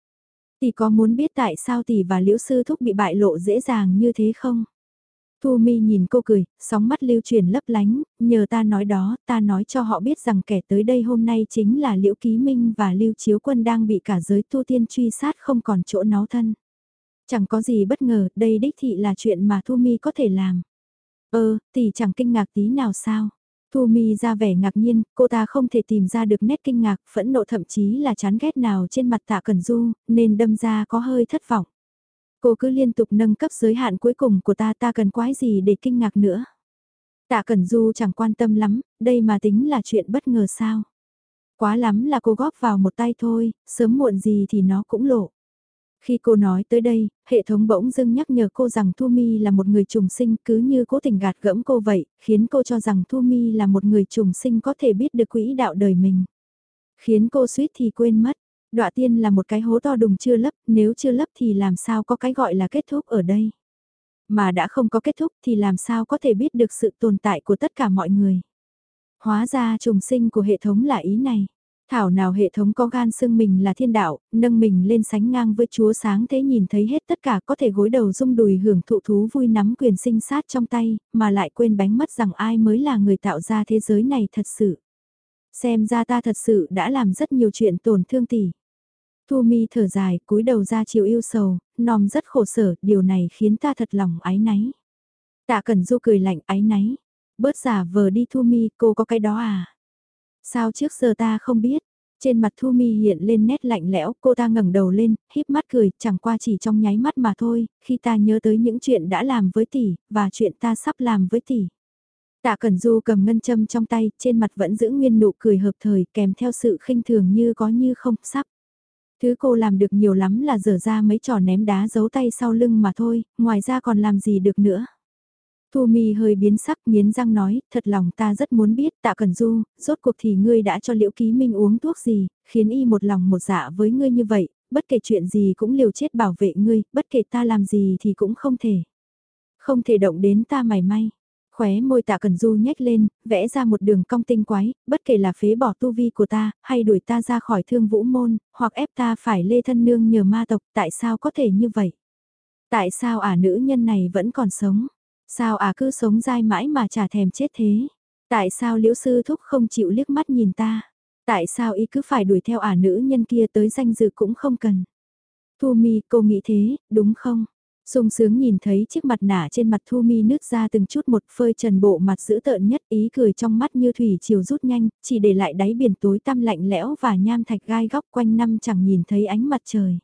Speaker 1: Tỷ có muốn biết tại sao tỷ và liễu sư thúc bị bại lộ dễ dàng như thế không? Thu mi nhìn cô cười, sóng mắt lưu truyền lấp lánh, nhờ ta nói đó, ta nói cho họ biết rằng kẻ tới đây hôm nay chính là Liễu Ký Minh và Lưu Chiếu Quân đang bị cả giới tu tiên truy sát không còn chỗ náu thân. Chẳng có gì bất ngờ, đây đích thị là chuyện mà Thu mi có thể làm. Ơ, tỷ chẳng kinh ngạc tí nào sao? Thu Mi ra vẻ ngạc nhiên, cô ta không thể tìm ra được nét kinh ngạc, phẫn nộ thậm chí là chán ghét nào trên mặt tạ Cẩn Du, nên đâm ra có hơi thất vọng. Cô cứ liên tục nâng cấp giới hạn cuối cùng của ta ta cần quái gì để kinh ngạc nữa. Tạ Cẩn Du chẳng quan tâm lắm, đây mà tính là chuyện bất ngờ sao. Quá lắm là cô góp vào một tay thôi, sớm muộn gì thì nó cũng lộ. Khi cô nói tới đây, hệ thống bỗng dưng nhắc nhở cô rằng Thu Mi là một người trùng sinh cứ như cố tình gạt gẫm cô vậy, khiến cô cho rằng Thu Mi là một người trùng sinh có thể biết được quỹ đạo đời mình. Khiến cô suýt thì quên mất, đọa tiên là một cái hố to đùng chưa lấp, nếu chưa lấp thì làm sao có cái gọi là kết thúc ở đây. Mà đã không có kết thúc thì làm sao có thể biết được sự tồn tại của tất cả mọi người. Hóa ra trùng sinh của hệ thống là ý này. Thảo nào hệ thống có gan xưng mình là thiên đạo, nâng mình lên sánh ngang với chúa sáng thế nhìn thấy hết tất cả có thể gối đầu rung đùi hưởng thụ thú vui nắm quyền sinh sát trong tay, mà lại quên bánh mất rằng ai mới là người tạo ra thế giới này thật sự. Xem ra ta thật sự đã làm rất nhiều chuyện tổn thương tỷ. Thu mi thở dài, cúi đầu ra chiều yêu sầu, nòm rất khổ sở, điều này khiến ta thật lòng ái náy. Tạ Cẩn Du cười lạnh ái náy. Bớt giả vờ đi Thu mi, cô có cái đó à? Sao trước giờ ta không biết? Trên mặt Thu Mi hiện lên nét lạnh lẽo, cô ta ngẩng đầu lên, híp mắt cười, chẳng qua chỉ trong nháy mắt mà thôi, khi ta nhớ tới những chuyện đã làm với tỷ, và chuyện ta sắp làm với tỷ. Tạ Cẩn Du cầm ngân châm trong tay, trên mặt vẫn giữ nguyên nụ cười hợp thời kèm theo sự khinh thường như có như không, sắp. Thứ cô làm được nhiều lắm là dở ra mấy trò ném đá giấu tay sau lưng mà thôi, ngoài ra còn làm gì được nữa. Thu mi hơi biến sắc miến răng nói, thật lòng ta rất muốn biết tạ cần du, rốt cuộc thì ngươi đã cho liễu ký minh uống thuốc gì, khiến y một lòng một dạ với ngươi như vậy, bất kể chuyện gì cũng liều chết bảo vệ ngươi, bất kể ta làm gì thì cũng không thể. Không thể động đến ta mày may. Khóe môi tạ cần du nhếch lên, vẽ ra một đường cong tinh quái, bất kể là phế bỏ tu vi của ta, hay đuổi ta ra khỏi thương vũ môn, hoặc ép ta phải lê thân nương nhờ ma tộc, tại sao có thể như vậy? Tại sao ả nữ nhân này vẫn còn sống? Sao ả cứ sống dai mãi mà chả thèm chết thế? Tại sao liễu sư thúc không chịu liếc mắt nhìn ta? Tại sao y cứ phải đuổi theo ả nữ nhân kia tới danh dự cũng không cần? Thu mi, cô nghĩ thế, đúng không? Sung sướng nhìn thấy chiếc mặt nạ trên mặt Thu Mi nứt ra từng chút một phơi trần bộ mặt dữ tợn nhất ý cười trong mắt như thủy chiều rút nhanh, chỉ để lại đáy biển tối tăm lạnh lẽo và nham thạch gai góc quanh năm chẳng nhìn thấy ánh mặt trời.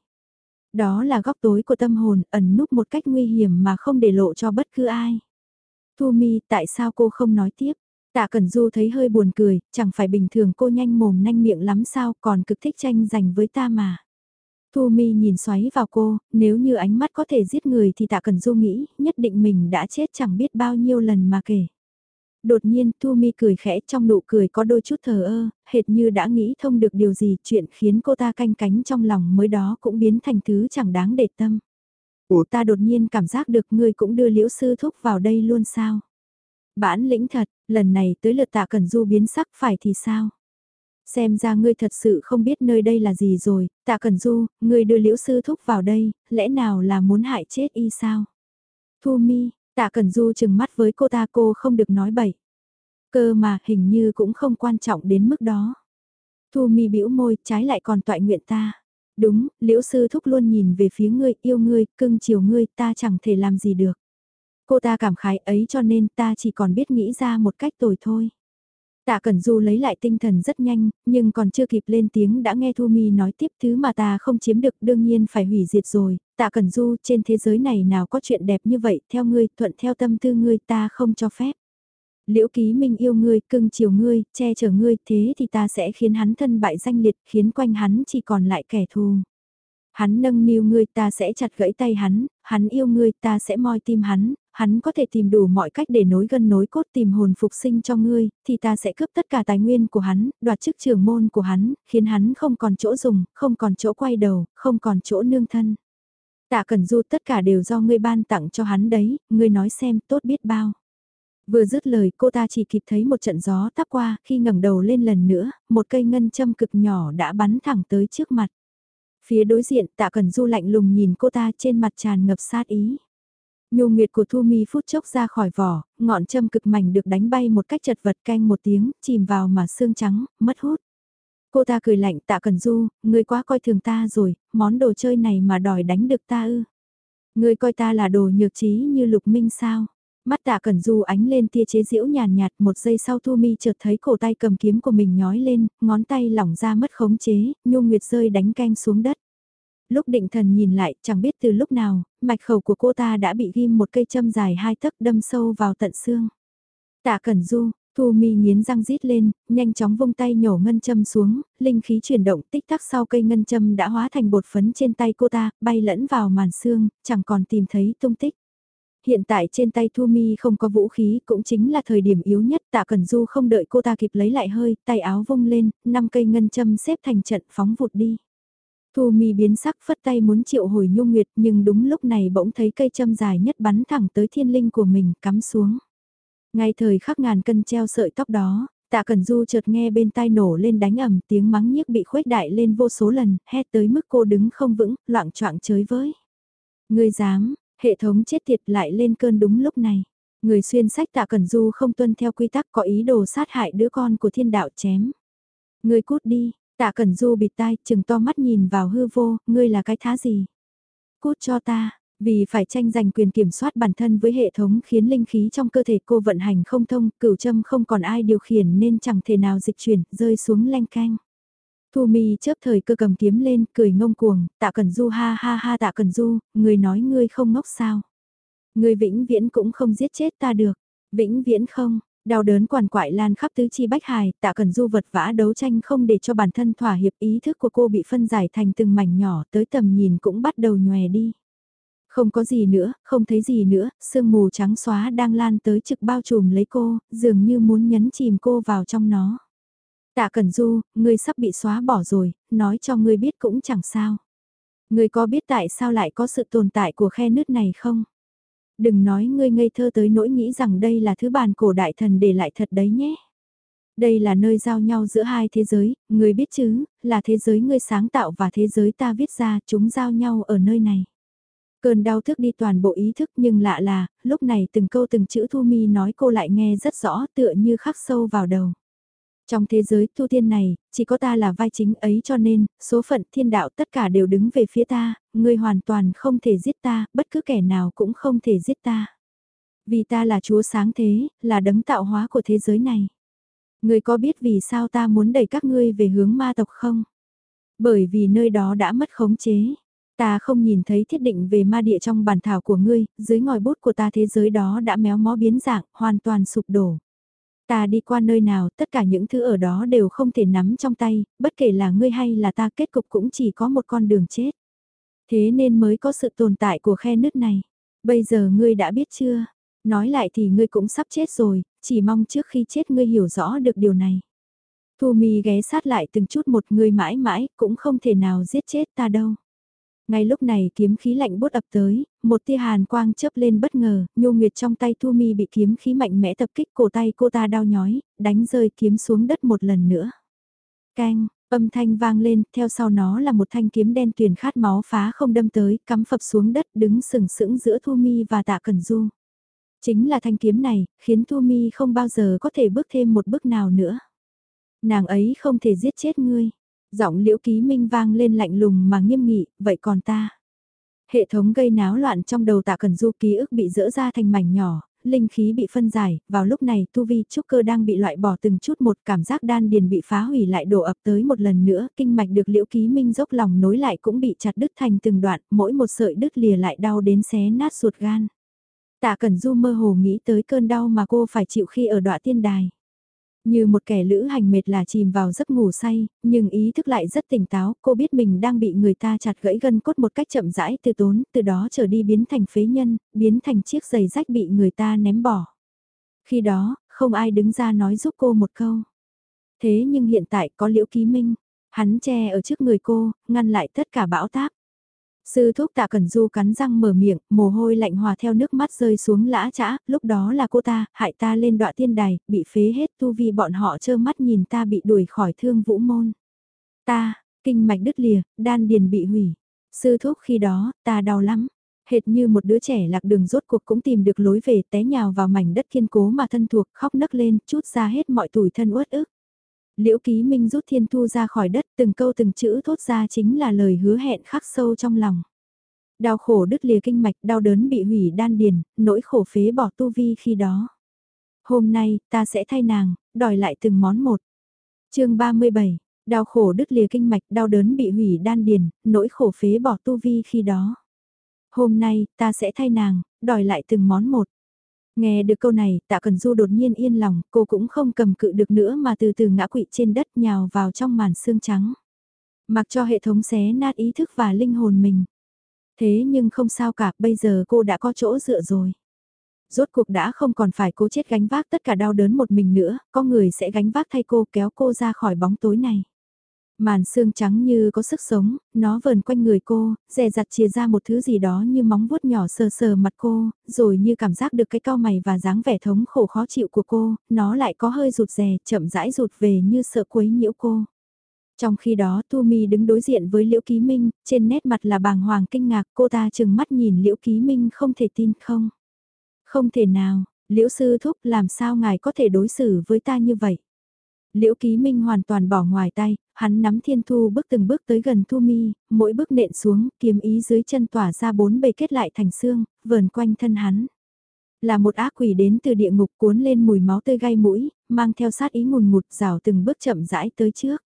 Speaker 1: Đó là góc tối của tâm hồn, ẩn núp một cách nguy hiểm mà không để lộ cho bất cứ ai. Thu Mi, tại sao cô không nói tiếp? Tạ Cẩn Du thấy hơi buồn cười, chẳng phải bình thường cô nhanh mồm nhanh miệng lắm sao, còn cực thích tranh giành với ta mà. Thu Mi nhìn xoáy vào cô, nếu như ánh mắt có thể giết người thì Tạ Cẩn Du nghĩ, nhất định mình đã chết chẳng biết bao nhiêu lần mà kể. Đột nhiên Thu Mi cười khẽ trong nụ cười có đôi chút thờ ơ, hệt như đã nghĩ thông được điều gì chuyện khiến cô ta canh cánh trong lòng mới đó cũng biến thành thứ chẳng đáng để tâm. Ủa ta đột nhiên cảm giác được ngươi cũng đưa liễu sư thúc vào đây luôn sao? Bản lĩnh thật, lần này tới lượt tạ cần du biến sắc phải thì sao? Xem ra ngươi thật sự không biết nơi đây là gì rồi, tạ cần du, ngươi đưa liễu sư thúc vào đây, lẽ nào là muốn hại chết y sao? Thu mi, tạ cần du chừng mắt với cô ta cô không được nói bậy. Cơ mà hình như cũng không quan trọng đến mức đó. Thu mi bĩu môi, trái lại còn toại nguyện ta. Đúng, liễu sư thúc luôn nhìn về phía ngươi, yêu ngươi, cưng chiều ngươi, ta chẳng thể làm gì được. Cô ta cảm khái ấy cho nên ta chỉ còn biết nghĩ ra một cách tồi thôi. Tạ Cẩn Du lấy lại tinh thần rất nhanh, nhưng còn chưa kịp lên tiếng đã nghe Thu Mi nói tiếp thứ mà ta không chiếm được đương nhiên phải hủy diệt rồi. Tạ Cẩn Du trên thế giới này nào có chuyện đẹp như vậy, theo ngươi, thuận theo tâm tư ngươi ta không cho phép. Liễu ký minh yêu ngươi, cưng chiều ngươi, che chở ngươi, thế thì ta sẽ khiến hắn thân bại danh liệt, khiến quanh hắn chỉ còn lại kẻ thù. Hắn nâng niu ngươi ta sẽ chặt gãy tay hắn, hắn yêu ngươi ta sẽ moi tim hắn, hắn có thể tìm đủ mọi cách để nối gân nối cốt tìm hồn phục sinh cho ngươi, thì ta sẽ cướp tất cả tài nguyên của hắn, đoạt chức trưởng môn của hắn, khiến hắn không còn chỗ dùng, không còn chỗ quay đầu, không còn chỗ nương thân. Tạ Cẩn Du tất cả đều do ngươi ban tặng cho hắn đấy, ngươi nói xem tốt biết bao. Vừa dứt lời cô ta chỉ kịp thấy một trận gió tắp qua, khi ngẩng đầu lên lần nữa, một cây ngân châm cực nhỏ đã bắn thẳng tới trước mặt. Phía đối diện tạ cần du lạnh lùng nhìn cô ta trên mặt tràn ngập sát ý. Nhu nguyệt của Thu Mi phút chốc ra khỏi vỏ, ngọn châm cực mảnh được đánh bay một cách chật vật canh một tiếng, chìm vào mà xương trắng, mất hút. Cô ta cười lạnh tạ cần du, ngươi quá coi thường ta rồi, món đồ chơi này mà đòi đánh được ta ư. Ngươi coi ta là đồ nhược trí như lục minh sao. Mắt tạ cẩn du ánh lên tia chế diễu nhàn nhạt, một giây sau Thu Mi chợt thấy cổ tay cầm kiếm của mình nhói lên, ngón tay lỏng ra mất khống chế, nhu nguyệt rơi đánh canh xuống đất. Lúc định thần nhìn lại, chẳng biết từ lúc nào, mạch khẩu của cô ta đã bị ghim một cây châm dài hai tấc đâm sâu vào tận xương. Tạ cẩn du, Thu mi nghiến răng rít lên, nhanh chóng vung tay nhổ ngân châm xuống, linh khí chuyển động tích tắc sau cây ngân châm đã hóa thành bột phấn trên tay cô ta, bay lẫn vào màn xương, chẳng còn tìm thấy tung tích hiện tại trên tay Thu Mi không có vũ khí cũng chính là thời điểm yếu nhất tạ Cần Du không đợi cô ta kịp lấy lại hơi, tay áo vung lên, năm cây ngân châm xếp thành trận phóng vụt đi. Thu Mi biến sắc phất tay muốn triệu hồi nhung nguyệt nhưng đúng lúc này bỗng thấy cây châm dài nhất bắn thẳng tới thiên linh của mình cắm xuống. Ngay thời khắc ngàn cân treo sợi tóc đó, tạ Cần Du chợt nghe bên tai nổ lên đánh ầm tiếng mắng nhiếc bị khuếch đại lên vô số lần, hét tới mức cô đứng không vững, loạn choạng chới với. Ngươi dám, Hệ thống chết tiệt lại lên cơn đúng lúc này. Người xuyên sách tạ cẩn du không tuân theo quy tắc có ý đồ sát hại đứa con của thiên đạo chém. Người cút đi, tạ cẩn du bịt tai, chừng to mắt nhìn vào hư vô, ngươi là cái thá gì? Cút cho ta, vì phải tranh giành quyền kiểm soát bản thân với hệ thống khiến linh khí trong cơ thể cô vận hành không thông, cửu châm không còn ai điều khiển nên chẳng thể nào dịch chuyển, rơi xuống len canh. Thu mi chớp thời cơ cầm kiếm lên, cười ngông cuồng, tạ cần du ha ha ha tạ cần du, người nói ngươi không ngốc sao. Ngươi vĩnh viễn cũng không giết chết ta được, vĩnh viễn không, Đau đớn quản quại lan khắp tứ chi bách hài, tạ cần du vật vã đấu tranh không để cho bản thân thỏa hiệp ý thức của cô bị phân giải thành từng mảnh nhỏ tới tầm nhìn cũng bắt đầu nhòe đi. Không có gì nữa, không thấy gì nữa, sương mù trắng xóa đang lan tới trực bao trùm lấy cô, dường như muốn nhấn chìm cô vào trong nó. Tạ Cẩn Du, ngươi sắp bị xóa bỏ rồi, nói cho ngươi biết cũng chẳng sao. Ngươi có biết tại sao lại có sự tồn tại của khe nứt này không? Đừng nói ngươi ngây thơ tới nỗi nghĩ rằng đây là thứ bàn cổ đại thần để lại thật đấy nhé. Đây là nơi giao nhau giữa hai thế giới, ngươi biết chứ, là thế giới ngươi sáng tạo và thế giới ta viết ra, chúng giao nhau ở nơi này. Cơn đau thức đi toàn bộ ý thức nhưng lạ là, lúc này từng câu từng chữ Thu Mi nói cô lại nghe rất rõ tựa như khắc sâu vào đầu. Trong thế giới tu tiên này, chỉ có ta là vai chính ấy cho nên, số phận thiên đạo tất cả đều đứng về phía ta, ngươi hoàn toàn không thể giết ta, bất cứ kẻ nào cũng không thể giết ta. Vì ta là chúa sáng thế, là đấng tạo hóa của thế giới này. Ngươi có biết vì sao ta muốn đẩy các ngươi về hướng ma tộc không? Bởi vì nơi đó đã mất khống chế. Ta không nhìn thấy thiết định về ma địa trong bản thảo của ngươi, dưới ngòi bút của ta thế giới đó đã méo mó biến dạng, hoàn toàn sụp đổ. Ta đi qua nơi nào, tất cả những thứ ở đó đều không thể nắm trong tay, bất kể là ngươi hay là ta kết cục cũng chỉ có một con đường chết. Thế nên mới có sự tồn tại của khe nứt này. Bây giờ ngươi đã biết chưa? Nói lại thì ngươi cũng sắp chết rồi, chỉ mong trước khi chết ngươi hiểu rõ được điều này. Thu mi ghé sát lại từng chút một người mãi mãi, cũng không thể nào giết chết ta đâu. Ngay lúc này kiếm khí lạnh bút ập tới, một tia hàn quang chớp lên bất ngờ, Nhu nguyệt trong tay Thu Mi bị kiếm khí mạnh mẽ tập kích cổ tay cô ta đau nhói, đánh rơi kiếm xuống đất một lần nữa. Canh, âm thanh vang lên, theo sau nó là một thanh kiếm đen tuyền khát máu phá không đâm tới, cắm phập xuống đất đứng sừng sững giữa Thu Mi và Tạ Cẩn Du. Chính là thanh kiếm này, khiến Thu Mi không bao giờ có thể bước thêm một bước nào nữa. Nàng ấy không thể giết chết ngươi. Giọng liễu ký minh vang lên lạnh lùng mà nghiêm nghị, vậy còn ta? Hệ thống gây náo loạn trong đầu tạ cần du ký ức bị dỡ ra thành mảnh nhỏ, linh khí bị phân giải, vào lúc này tu vi trúc cơ đang bị loại bỏ từng chút một cảm giác đan điền bị phá hủy lại đổ ập tới một lần nữa, kinh mạch được liễu ký minh dốc lòng nối lại cũng bị chặt đứt thành từng đoạn, mỗi một sợi đứt lìa lại đau đến xé nát ruột gan. Tạ Cẩn Du mơ hồ nghĩ tới cơn đau mà cô phải chịu khi ở đọa tiên đài. Như một kẻ lữ hành mệt là chìm vào giấc ngủ say, nhưng ý thức lại rất tỉnh táo, cô biết mình đang bị người ta chặt gãy gân cốt một cách chậm rãi từ tốn, từ đó trở đi biến thành phế nhân, biến thành chiếc giày rách bị người ta ném bỏ. Khi đó, không ai đứng ra nói giúp cô một câu. Thế nhưng hiện tại có liễu ký minh, hắn che ở trước người cô, ngăn lại tất cả bão táp. Sư thúc tạ cẩn du cắn răng mở miệng, mồ hôi lạnh hòa theo nước mắt rơi xuống lã chã, lúc đó là cô ta, hại ta lên đọa tiên đài, bị phế hết tu vi bọn họ trơ mắt nhìn ta bị đuổi khỏi thương vũ môn. Ta, kinh mạch đứt lìa, đan điền bị hủy. Sư thúc khi đó, ta đau lắm. Hệt như một đứa trẻ lạc đường rốt cuộc cũng tìm được lối về té nhào vào mảnh đất kiên cố mà thân thuộc khóc nấc lên, chút ra hết mọi tủi thân uất ức. Liễu Ký Minh rút thiên thu ra khỏi đất từng câu từng chữ thốt ra chính là lời hứa hẹn khắc sâu trong lòng. Đau khổ đứt lìa kinh mạch, đau đớn bị hủy đan điền, nỗi khổ phế bỏ tu vi khi đó. Hôm nay, ta sẽ thay nàng, đòi lại từng món một. chương 37, đau khổ đứt lìa kinh mạch, đau đớn bị hủy đan điền, nỗi khổ phế bỏ tu vi khi đó. Hôm nay, ta sẽ thay nàng, đòi lại từng món một. Nghe được câu này, tạ cần du đột nhiên yên lòng, cô cũng không cầm cự được nữa mà từ từ ngã quỵ trên đất nhào vào trong màn xương trắng. Mặc cho hệ thống xé nát ý thức và linh hồn mình. Thế nhưng không sao cả, bây giờ cô đã có chỗ dựa rồi. Rốt cuộc đã không còn phải cố chết gánh vác tất cả đau đớn một mình nữa, có người sẽ gánh vác thay cô kéo cô ra khỏi bóng tối này. Màn xương trắng như có sức sống, nó vờn quanh người cô, dè dặt chia ra một thứ gì đó như móng vuốt nhỏ sờ sờ mặt cô, rồi như cảm giác được cái cao mày và dáng vẻ thống khổ khó chịu của cô, nó lại có hơi rụt rè, chậm rãi rụt về như sợ quấy nhiễu cô. Trong khi đó Tu Mi đứng đối diện với Liễu Ký Minh, trên nét mặt là bàng hoàng kinh ngạc, cô ta chừng mắt nhìn Liễu Ký Minh không thể tin không. Không thể nào, Liễu Sư Thúc làm sao ngài có thể đối xử với ta như vậy. Liễu Ký Minh hoàn toàn bỏ ngoài tay, hắn nắm thiên thu bước từng bước tới gần Thu Mi, mỗi bước nện xuống, kiếm ý dưới chân tỏa ra bốn bề kết lại thành xương, vờn quanh thân hắn. Là một ác quỷ đến từ địa ngục cuốn lên mùi máu tươi gai mũi, mang theo sát ý ngùn ngụt rào từng bước chậm rãi tới trước.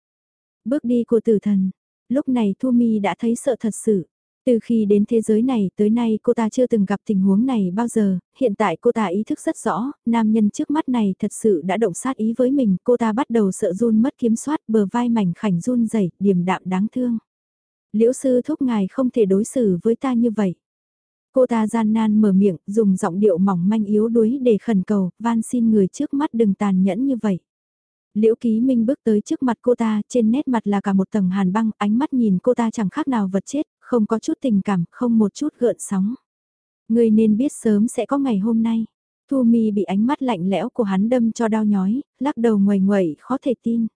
Speaker 1: Bước đi của tử thần, lúc này Thu Mi đã thấy sợ thật sự. Từ khi đến thế giới này tới nay cô ta chưa từng gặp tình huống này bao giờ, hiện tại cô ta ý thức rất rõ, nam nhân trước mắt này thật sự đã động sát ý với mình, cô ta bắt đầu sợ run mất kiểm soát bờ vai mảnh khảnh run rẩy điềm đạm đáng thương. Liễu sư thúc ngài không thể đối xử với ta như vậy. Cô ta gian nan mở miệng, dùng giọng điệu mỏng manh yếu đuối để khẩn cầu, van xin người trước mắt đừng tàn nhẫn như vậy. Liễu Ký Minh bước tới trước mặt cô ta, trên nét mặt là cả một tầng hàn băng, ánh mắt nhìn cô ta chẳng khác nào vật chết, không có chút tình cảm, không một chút gợn sóng. Người nên biết sớm sẽ có ngày hôm nay. Thu Mi bị ánh mắt lạnh lẽo của hắn đâm cho đau nhói, lắc đầu ngoài ngoẩy khó thể tin.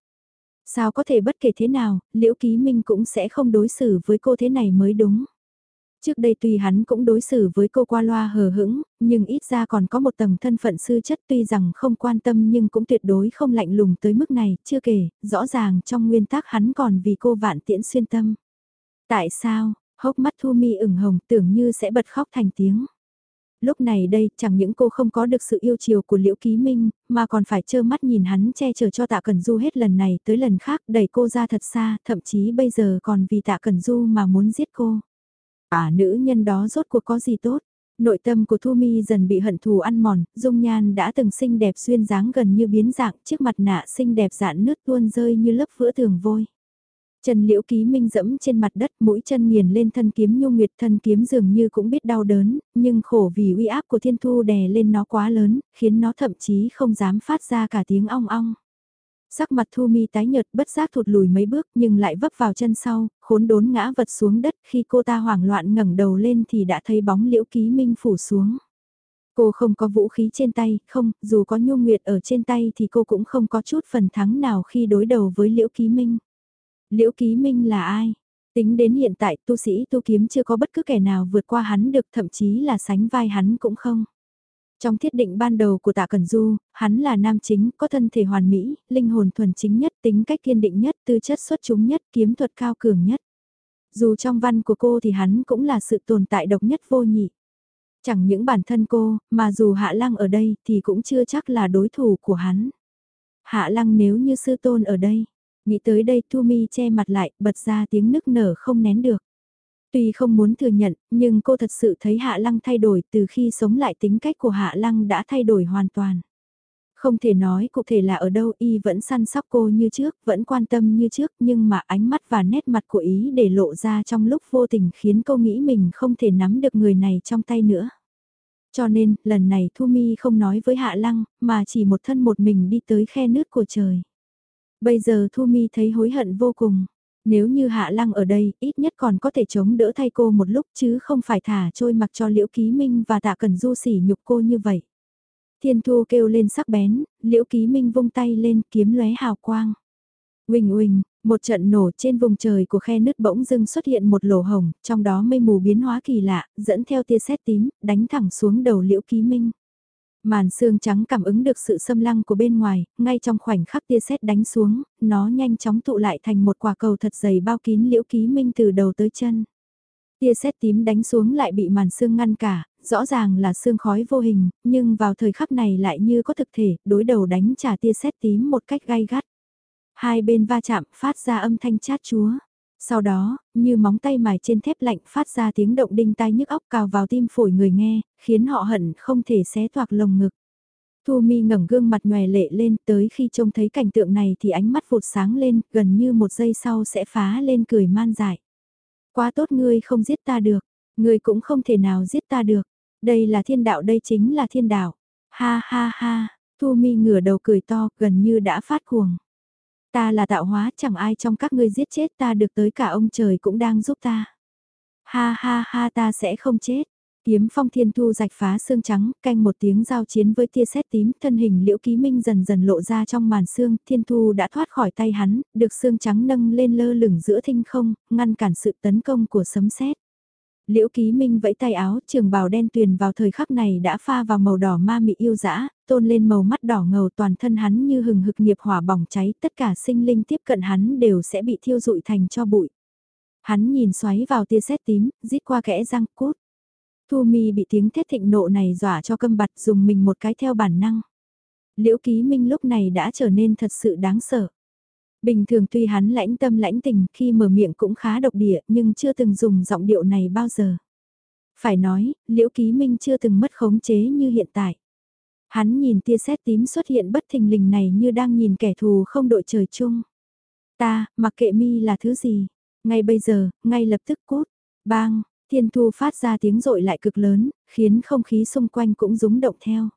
Speaker 1: Sao có thể bất kể thế nào, Liễu Ký Minh cũng sẽ không đối xử với cô thế này mới đúng. Trước đây tuy hắn cũng đối xử với cô qua loa hờ hững, nhưng ít ra còn có một tầng thân phận sư chất tuy rằng không quan tâm nhưng cũng tuyệt đối không lạnh lùng tới mức này, chưa kể, rõ ràng trong nguyên tắc hắn còn vì cô vạn tiễn xuyên tâm. Tại sao, hốc mắt Thu Mi ửng hồng tưởng như sẽ bật khóc thành tiếng. Lúc này đây, chẳng những cô không có được sự yêu chiều của Liễu Ký Minh, mà còn phải trơ mắt nhìn hắn che chở cho Tạ Cần Du hết lần này tới lần khác đẩy cô ra thật xa, thậm chí bây giờ còn vì Tạ Cần Du mà muốn giết cô. À nữ nhân đó rốt cuộc có gì tốt? Nội tâm của Thu Mi dần bị hận thù ăn mòn, dung nhan đã từng xinh đẹp xuyên dáng gần như biến dạng, chiếc mặt nạ xinh đẹp dạn nứt tuôn rơi như lớp vữa tường vôi. Trần Liễu Ký Minh dẫm trên mặt đất, mũi chân nghiền lên thân kiếm nhu nguyệt thân kiếm dường như cũng biết đau đớn, nhưng khổ vì uy áp của thiên thu đè lên nó quá lớn, khiến nó thậm chí không dám phát ra cả tiếng ong ong. Sắc mặt Thu Mi tái nhợt bất giác thụt lùi mấy bước nhưng lại vấp vào chân sau, khốn đốn ngã vật xuống đất khi cô ta hoảng loạn ngẩng đầu lên thì đã thấy bóng liễu ký minh phủ xuống. Cô không có vũ khí trên tay, không, dù có nhu nguyệt ở trên tay thì cô cũng không có chút phần thắng nào khi đối đầu với liễu ký minh. Liễu ký minh là ai? Tính đến hiện tại tu sĩ tu kiếm chưa có bất cứ kẻ nào vượt qua hắn được thậm chí là sánh vai hắn cũng không. Trong thiết định ban đầu của Tạ Cẩn Du, hắn là nam chính, có thân thể hoàn mỹ, linh hồn thuần chính nhất, tính cách kiên định nhất, tư chất xuất chúng nhất, kiếm thuật cao cường nhất. Dù trong văn của cô thì hắn cũng là sự tồn tại độc nhất vô nhị. Chẳng những bản thân cô, mà dù Hạ Lăng ở đây thì cũng chưa chắc là đối thủ của hắn. Hạ Lăng nếu như sư tôn ở đây, nghĩ tới đây Thu Mi che mặt lại, bật ra tiếng nức nở không nén được. Tuy không muốn thừa nhận, nhưng cô thật sự thấy Hạ Lăng thay đổi từ khi sống lại tính cách của Hạ Lăng đã thay đổi hoàn toàn. Không thể nói cụ thể là ở đâu y vẫn săn sóc cô như trước, vẫn quan tâm như trước nhưng mà ánh mắt và nét mặt của ý để lộ ra trong lúc vô tình khiến cô nghĩ mình không thể nắm được người này trong tay nữa. Cho nên, lần này Thu Mi không nói với Hạ Lăng, mà chỉ một thân một mình đi tới khe nước của trời. Bây giờ Thu Mi thấy hối hận vô cùng. Nếu như Hạ Lăng ở đây, ít nhất còn có thể chống đỡ thay cô một lúc chứ không phải thả trôi mặc cho Liễu Ký Minh và Tạ Cần Du sỉ nhục cô như vậy. Thiên Thu kêu lên sắc bén, Liễu Ký Minh vung tay lên kiếm lóe hào quang. Huỳnh huỳnh, một trận nổ trên vùng trời của khe nứt bỗng dưng xuất hiện một lỗ hồng, trong đó mây mù biến hóa kỳ lạ, dẫn theo tia sét tím, đánh thẳng xuống đầu Liễu Ký Minh. Màn xương trắng cảm ứng được sự xâm lăng của bên ngoài, ngay trong khoảnh khắc tia sét đánh xuống, nó nhanh chóng tụ lại thành một quả cầu thật dày bao kín liễu ký minh từ đầu tới chân. Tia sét tím đánh xuống lại bị màn xương ngăn cả, rõ ràng là xương khói vô hình, nhưng vào thời khắc này lại như có thực thể, đối đầu đánh trả tia sét tím một cách gay gắt. Hai bên va chạm phát ra âm thanh chát chúa. Sau đó, như móng tay mài trên thép lạnh phát ra tiếng động đinh tai nhức óc cào vào tim phổi người nghe, khiến họ hận không thể xé toạc lồng ngực. Thu Mi ngẩng gương mặt nhòe lệ lên tới khi trông thấy cảnh tượng này thì ánh mắt vụt sáng lên, gần như một giây sau sẽ phá lên cười man dại. Quá tốt ngươi không giết ta được, ngươi cũng không thể nào giết ta được. Đây là thiên đạo đây chính là thiên đạo. Ha ha ha, Thu Mi ngửa đầu cười to gần như đã phát cuồng. Ta là tạo hóa chẳng ai trong các ngươi giết chết ta được tới cả ông trời cũng đang giúp ta. Ha ha ha ta sẽ không chết. Kiếm phong thiên thu rạch phá xương trắng, canh một tiếng giao chiến với tia sét tím, thân hình liễu ký minh dần dần lộ ra trong màn xương, thiên thu đã thoát khỏi tay hắn, được xương trắng nâng lên lơ lửng giữa thinh không, ngăn cản sự tấn công của sấm sét. Liễu Ký Minh vẫy tay áo, trường bào đen tuyền vào thời khắc này đã pha vào màu đỏ ma mị yêu dã, tôn lên màu mắt đỏ ngầu toàn thân hắn như hừng hực nghiệp hỏa bỏng cháy, tất cả sinh linh tiếp cận hắn đều sẽ bị thiêu rụi thành cho bụi. Hắn nhìn xoáy vào tia sét tím, rít qua kẽ răng cốt. Thu Mi bị tiếng thét thịnh nộ này dọa cho câm bặt dùng mình một cái theo bản năng. Liễu Ký Minh lúc này đã trở nên thật sự đáng sợ. Bình thường tuy hắn lãnh tâm lãnh tình khi mở miệng cũng khá độc địa nhưng chưa từng dùng giọng điệu này bao giờ. Phải nói, liễu ký minh chưa từng mất khống chế như hiện tại. Hắn nhìn tia sét tím xuất hiện bất thình lình này như đang nhìn kẻ thù không đội trời chung. Ta, mặc kệ mi là thứ gì, ngay bây giờ, ngay lập tức cút, bang, thiên thu phát ra tiếng rội lại cực lớn, khiến không khí xung quanh cũng rúng động theo.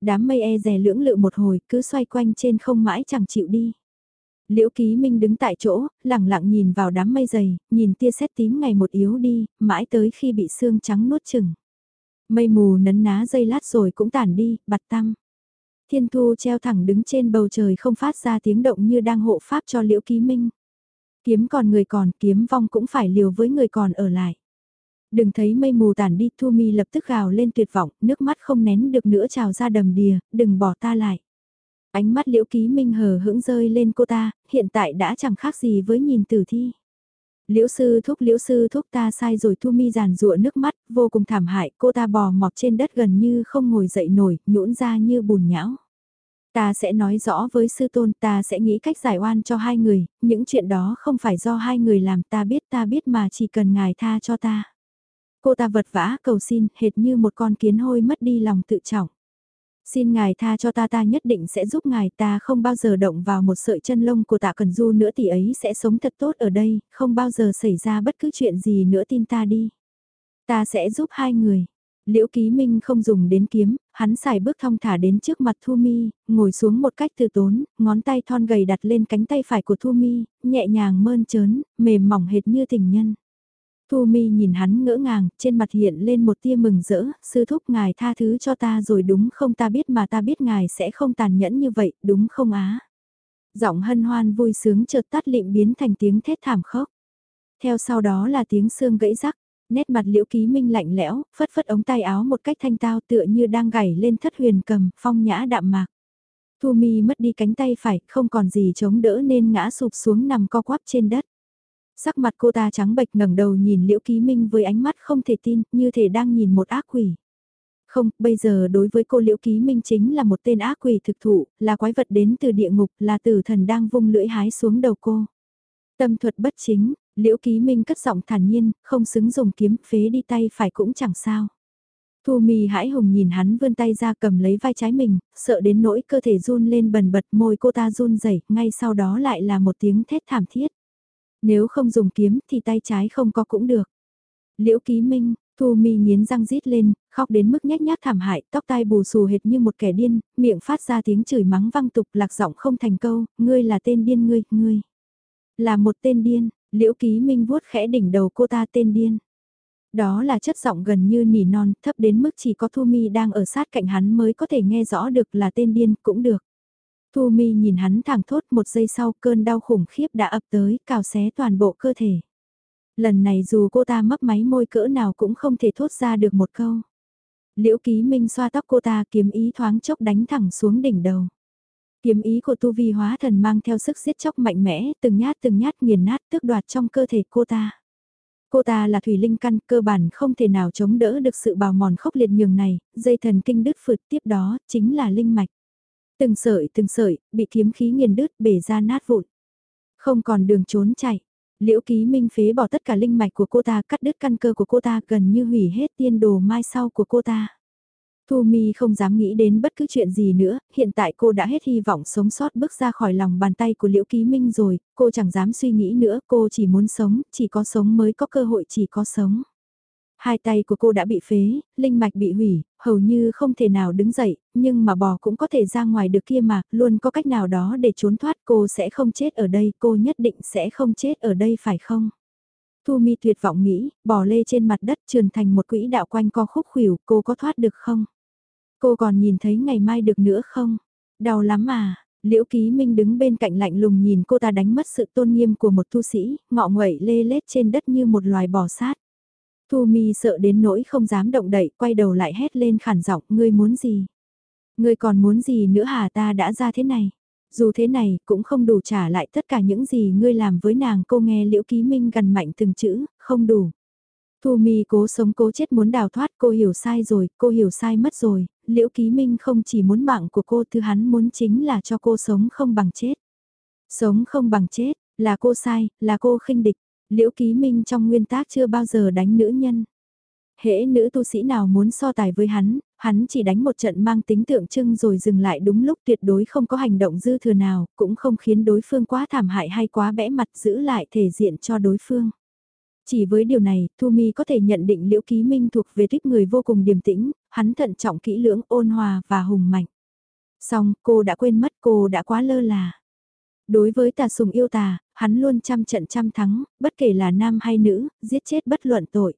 Speaker 1: Đám mây e rè lưỡng lự một hồi cứ xoay quanh trên không mãi chẳng chịu đi. Liễu Ký Minh đứng tại chỗ, lặng lặng nhìn vào đám mây dày, nhìn tia sét tím ngày một yếu đi, mãi tới khi bị sương trắng nuốt chừng. Mây mù nấn ná dây lát rồi cũng tản đi, bặt tăng. Thiên thu treo thẳng đứng trên bầu trời không phát ra tiếng động như đang hộ pháp cho Liễu Ký Minh. Kiếm còn người còn, kiếm vong cũng phải liều với người còn ở lại. Đừng thấy mây mù tản đi, Thu Mi lập tức gào lên tuyệt vọng, nước mắt không nén được nữa trào ra đầm đìa, đừng bỏ ta lại. Ánh mắt liễu ký minh hờ hững rơi lên cô ta, hiện tại đã chẳng khác gì với nhìn tử thi. Liễu sư thúc liễu sư thúc ta sai rồi thu mi giàn rụa nước mắt, vô cùng thảm hại, cô ta bò mọc trên đất gần như không ngồi dậy nổi, nhũn ra như bùn nhão. Ta sẽ nói rõ với sư tôn, ta sẽ nghĩ cách giải oan cho hai người, những chuyện đó không phải do hai người làm ta biết ta biết mà chỉ cần ngài tha cho ta. Cô ta vật vã cầu xin, hệt như một con kiến hôi mất đi lòng tự trọng. Xin ngài tha cho ta ta nhất định sẽ giúp ngài ta không bao giờ động vào một sợi chân lông của tạ cần du nữa thì ấy sẽ sống thật tốt ở đây, không bao giờ xảy ra bất cứ chuyện gì nữa tin ta đi. Ta sẽ giúp hai người. Liễu Ký Minh không dùng đến kiếm, hắn xài bước thong thả đến trước mặt Thu Mi, ngồi xuống một cách từ tốn, ngón tay thon gầy đặt lên cánh tay phải của Thu Mi, nhẹ nhàng mơn trớn, mềm mỏng hệt như tình nhân. Thu mi nhìn hắn ngỡ ngàng, trên mặt hiện lên một tia mừng rỡ, sư thúc ngài tha thứ cho ta rồi đúng không ta biết mà ta biết ngài sẽ không tàn nhẫn như vậy, đúng không á? Giọng hân hoan vui sướng chợt tắt lịm biến thành tiếng thét thảm khốc. Theo sau đó là tiếng xương gãy rắc, nét mặt liễu ký minh lạnh lẽo, phất phất ống tay áo một cách thanh tao tựa như đang gảy lên thất huyền cầm, phong nhã đạm mạc. Thu mi mất đi cánh tay phải, không còn gì chống đỡ nên ngã sụp xuống nằm co quắp trên đất. Sắc mặt cô ta trắng bệch ngẩng đầu nhìn Liễu Ký Minh với ánh mắt không thể tin, như thể đang nhìn một ác quỷ. Không, bây giờ đối với cô Liễu Ký Minh chính là một tên ác quỷ thực thụ, là quái vật đến từ địa ngục, là tử thần đang vung lưỡi hái xuống đầu cô. Tâm thuật bất chính, Liễu Ký Minh cất giọng thản nhiên, không xứng dùng kiếm, phế đi tay phải cũng chẳng sao. Thu mì hãi hùng nhìn hắn vươn tay ra cầm lấy vai trái mình, sợ đến nỗi cơ thể run lên bần bật môi cô ta run rẩy ngay sau đó lại là một tiếng thét thảm thiết. Nếu không dùng kiếm thì tay trái không có cũng được. Liễu Ký Minh, Thu Mi nghiến răng rít lên, khóc đến mức nhếch nhác thảm hại, tóc tai bù xù hệt như một kẻ điên, miệng phát ra tiếng chửi mắng văng tục lạc giọng không thành câu, ngươi là tên điên ngươi, ngươi. Là một tên điên, Liễu Ký Minh vuốt khẽ đỉnh đầu cô ta tên điên. Đó là chất giọng gần như nỉ non, thấp đến mức chỉ có Thu Mi đang ở sát cạnh hắn mới có thể nghe rõ được là tên điên cũng được. Thu mi nhìn hắn thẳng thốt một giây sau cơn đau khủng khiếp đã ập tới, cào xé toàn bộ cơ thể. Lần này dù cô ta mấp máy môi cỡ nào cũng không thể thốt ra được một câu. Liễu ký minh xoa tóc cô ta kiếm ý thoáng chốc đánh thẳng xuống đỉnh đầu. Kiếm ý của tu vi hóa thần mang theo sức giết chóc mạnh mẽ, từng nhát từng nhát nghiền nát tước đoạt trong cơ thể cô ta. Cô ta là thủy linh căn, cơ bản không thể nào chống đỡ được sự bào mòn khốc liệt nhường này, dây thần kinh đứt phượt tiếp đó, chính là linh mạch. Từng sợi từng sợi, bị kiếm khí nghiền đứt bể ra nát vụn. Không còn đường trốn chạy. Liễu ký minh phế bỏ tất cả linh mạch của cô ta, cắt đứt căn cơ của cô ta gần như hủy hết tiên đồ mai sau của cô ta. Thu Mi không dám nghĩ đến bất cứ chuyện gì nữa, hiện tại cô đã hết hy vọng sống sót bước ra khỏi lòng bàn tay của Liễu Ký Minh rồi, cô chẳng dám suy nghĩ nữa, cô chỉ muốn sống, chỉ có sống mới có cơ hội chỉ có sống. Hai tay của cô đã bị phế, linh mạch bị hủy, hầu như không thể nào đứng dậy, nhưng mà bò cũng có thể ra ngoài được kia mà, luôn có cách nào đó để trốn thoát cô sẽ không chết ở đây, cô nhất định sẽ không chết ở đây phải không? Thu mi tuyệt vọng nghĩ, bò lê trên mặt đất trườn thành một quỹ đạo quanh co khúc khuỷu, cô có thoát được không? Cô còn nhìn thấy ngày mai được nữa không? Đau lắm mà, Liễu Ký Minh đứng bên cạnh lạnh lùng nhìn cô ta đánh mất sự tôn nghiêm của một tu sĩ, ngọ nguậy lê lết trên đất như một loài bò sát. Thu mi sợ đến nỗi không dám động đậy, quay đầu lại hét lên khản giọng, ngươi muốn gì? Ngươi còn muốn gì nữa hả ta đã ra thế này? Dù thế này, cũng không đủ trả lại tất cả những gì ngươi làm với nàng cô nghe liễu ký minh gần mạnh từng chữ, không đủ. Thu mi cố sống cố chết muốn đào thoát cô hiểu sai rồi, cô hiểu sai mất rồi, liễu ký minh không chỉ muốn mạng của cô thứ hắn muốn chính là cho cô sống không bằng chết. Sống không bằng chết, là cô sai, là cô khinh địch. Liễu Ký Minh trong nguyên tác chưa bao giờ đánh nữ nhân. Hễ nữ tu sĩ nào muốn so tài với hắn, hắn chỉ đánh một trận mang tính tượng trưng rồi dừng lại đúng lúc tuyệt đối không có hành động dư thừa nào, cũng không khiến đối phương quá thảm hại hay quá bẽ mặt giữ lại thể diện cho đối phương. Chỉ với điều này, Thu Mi có thể nhận định Liễu Ký Minh thuộc về tiếp người vô cùng điềm tĩnh, hắn thận trọng kỹ lưỡng ôn hòa và hùng mạnh. Xong, cô đã quên mất cô đã quá lơ là. Đối với tà sùng yêu tà, hắn luôn trăm trận trăm thắng, bất kể là nam hay nữ, giết chết bất luận tội.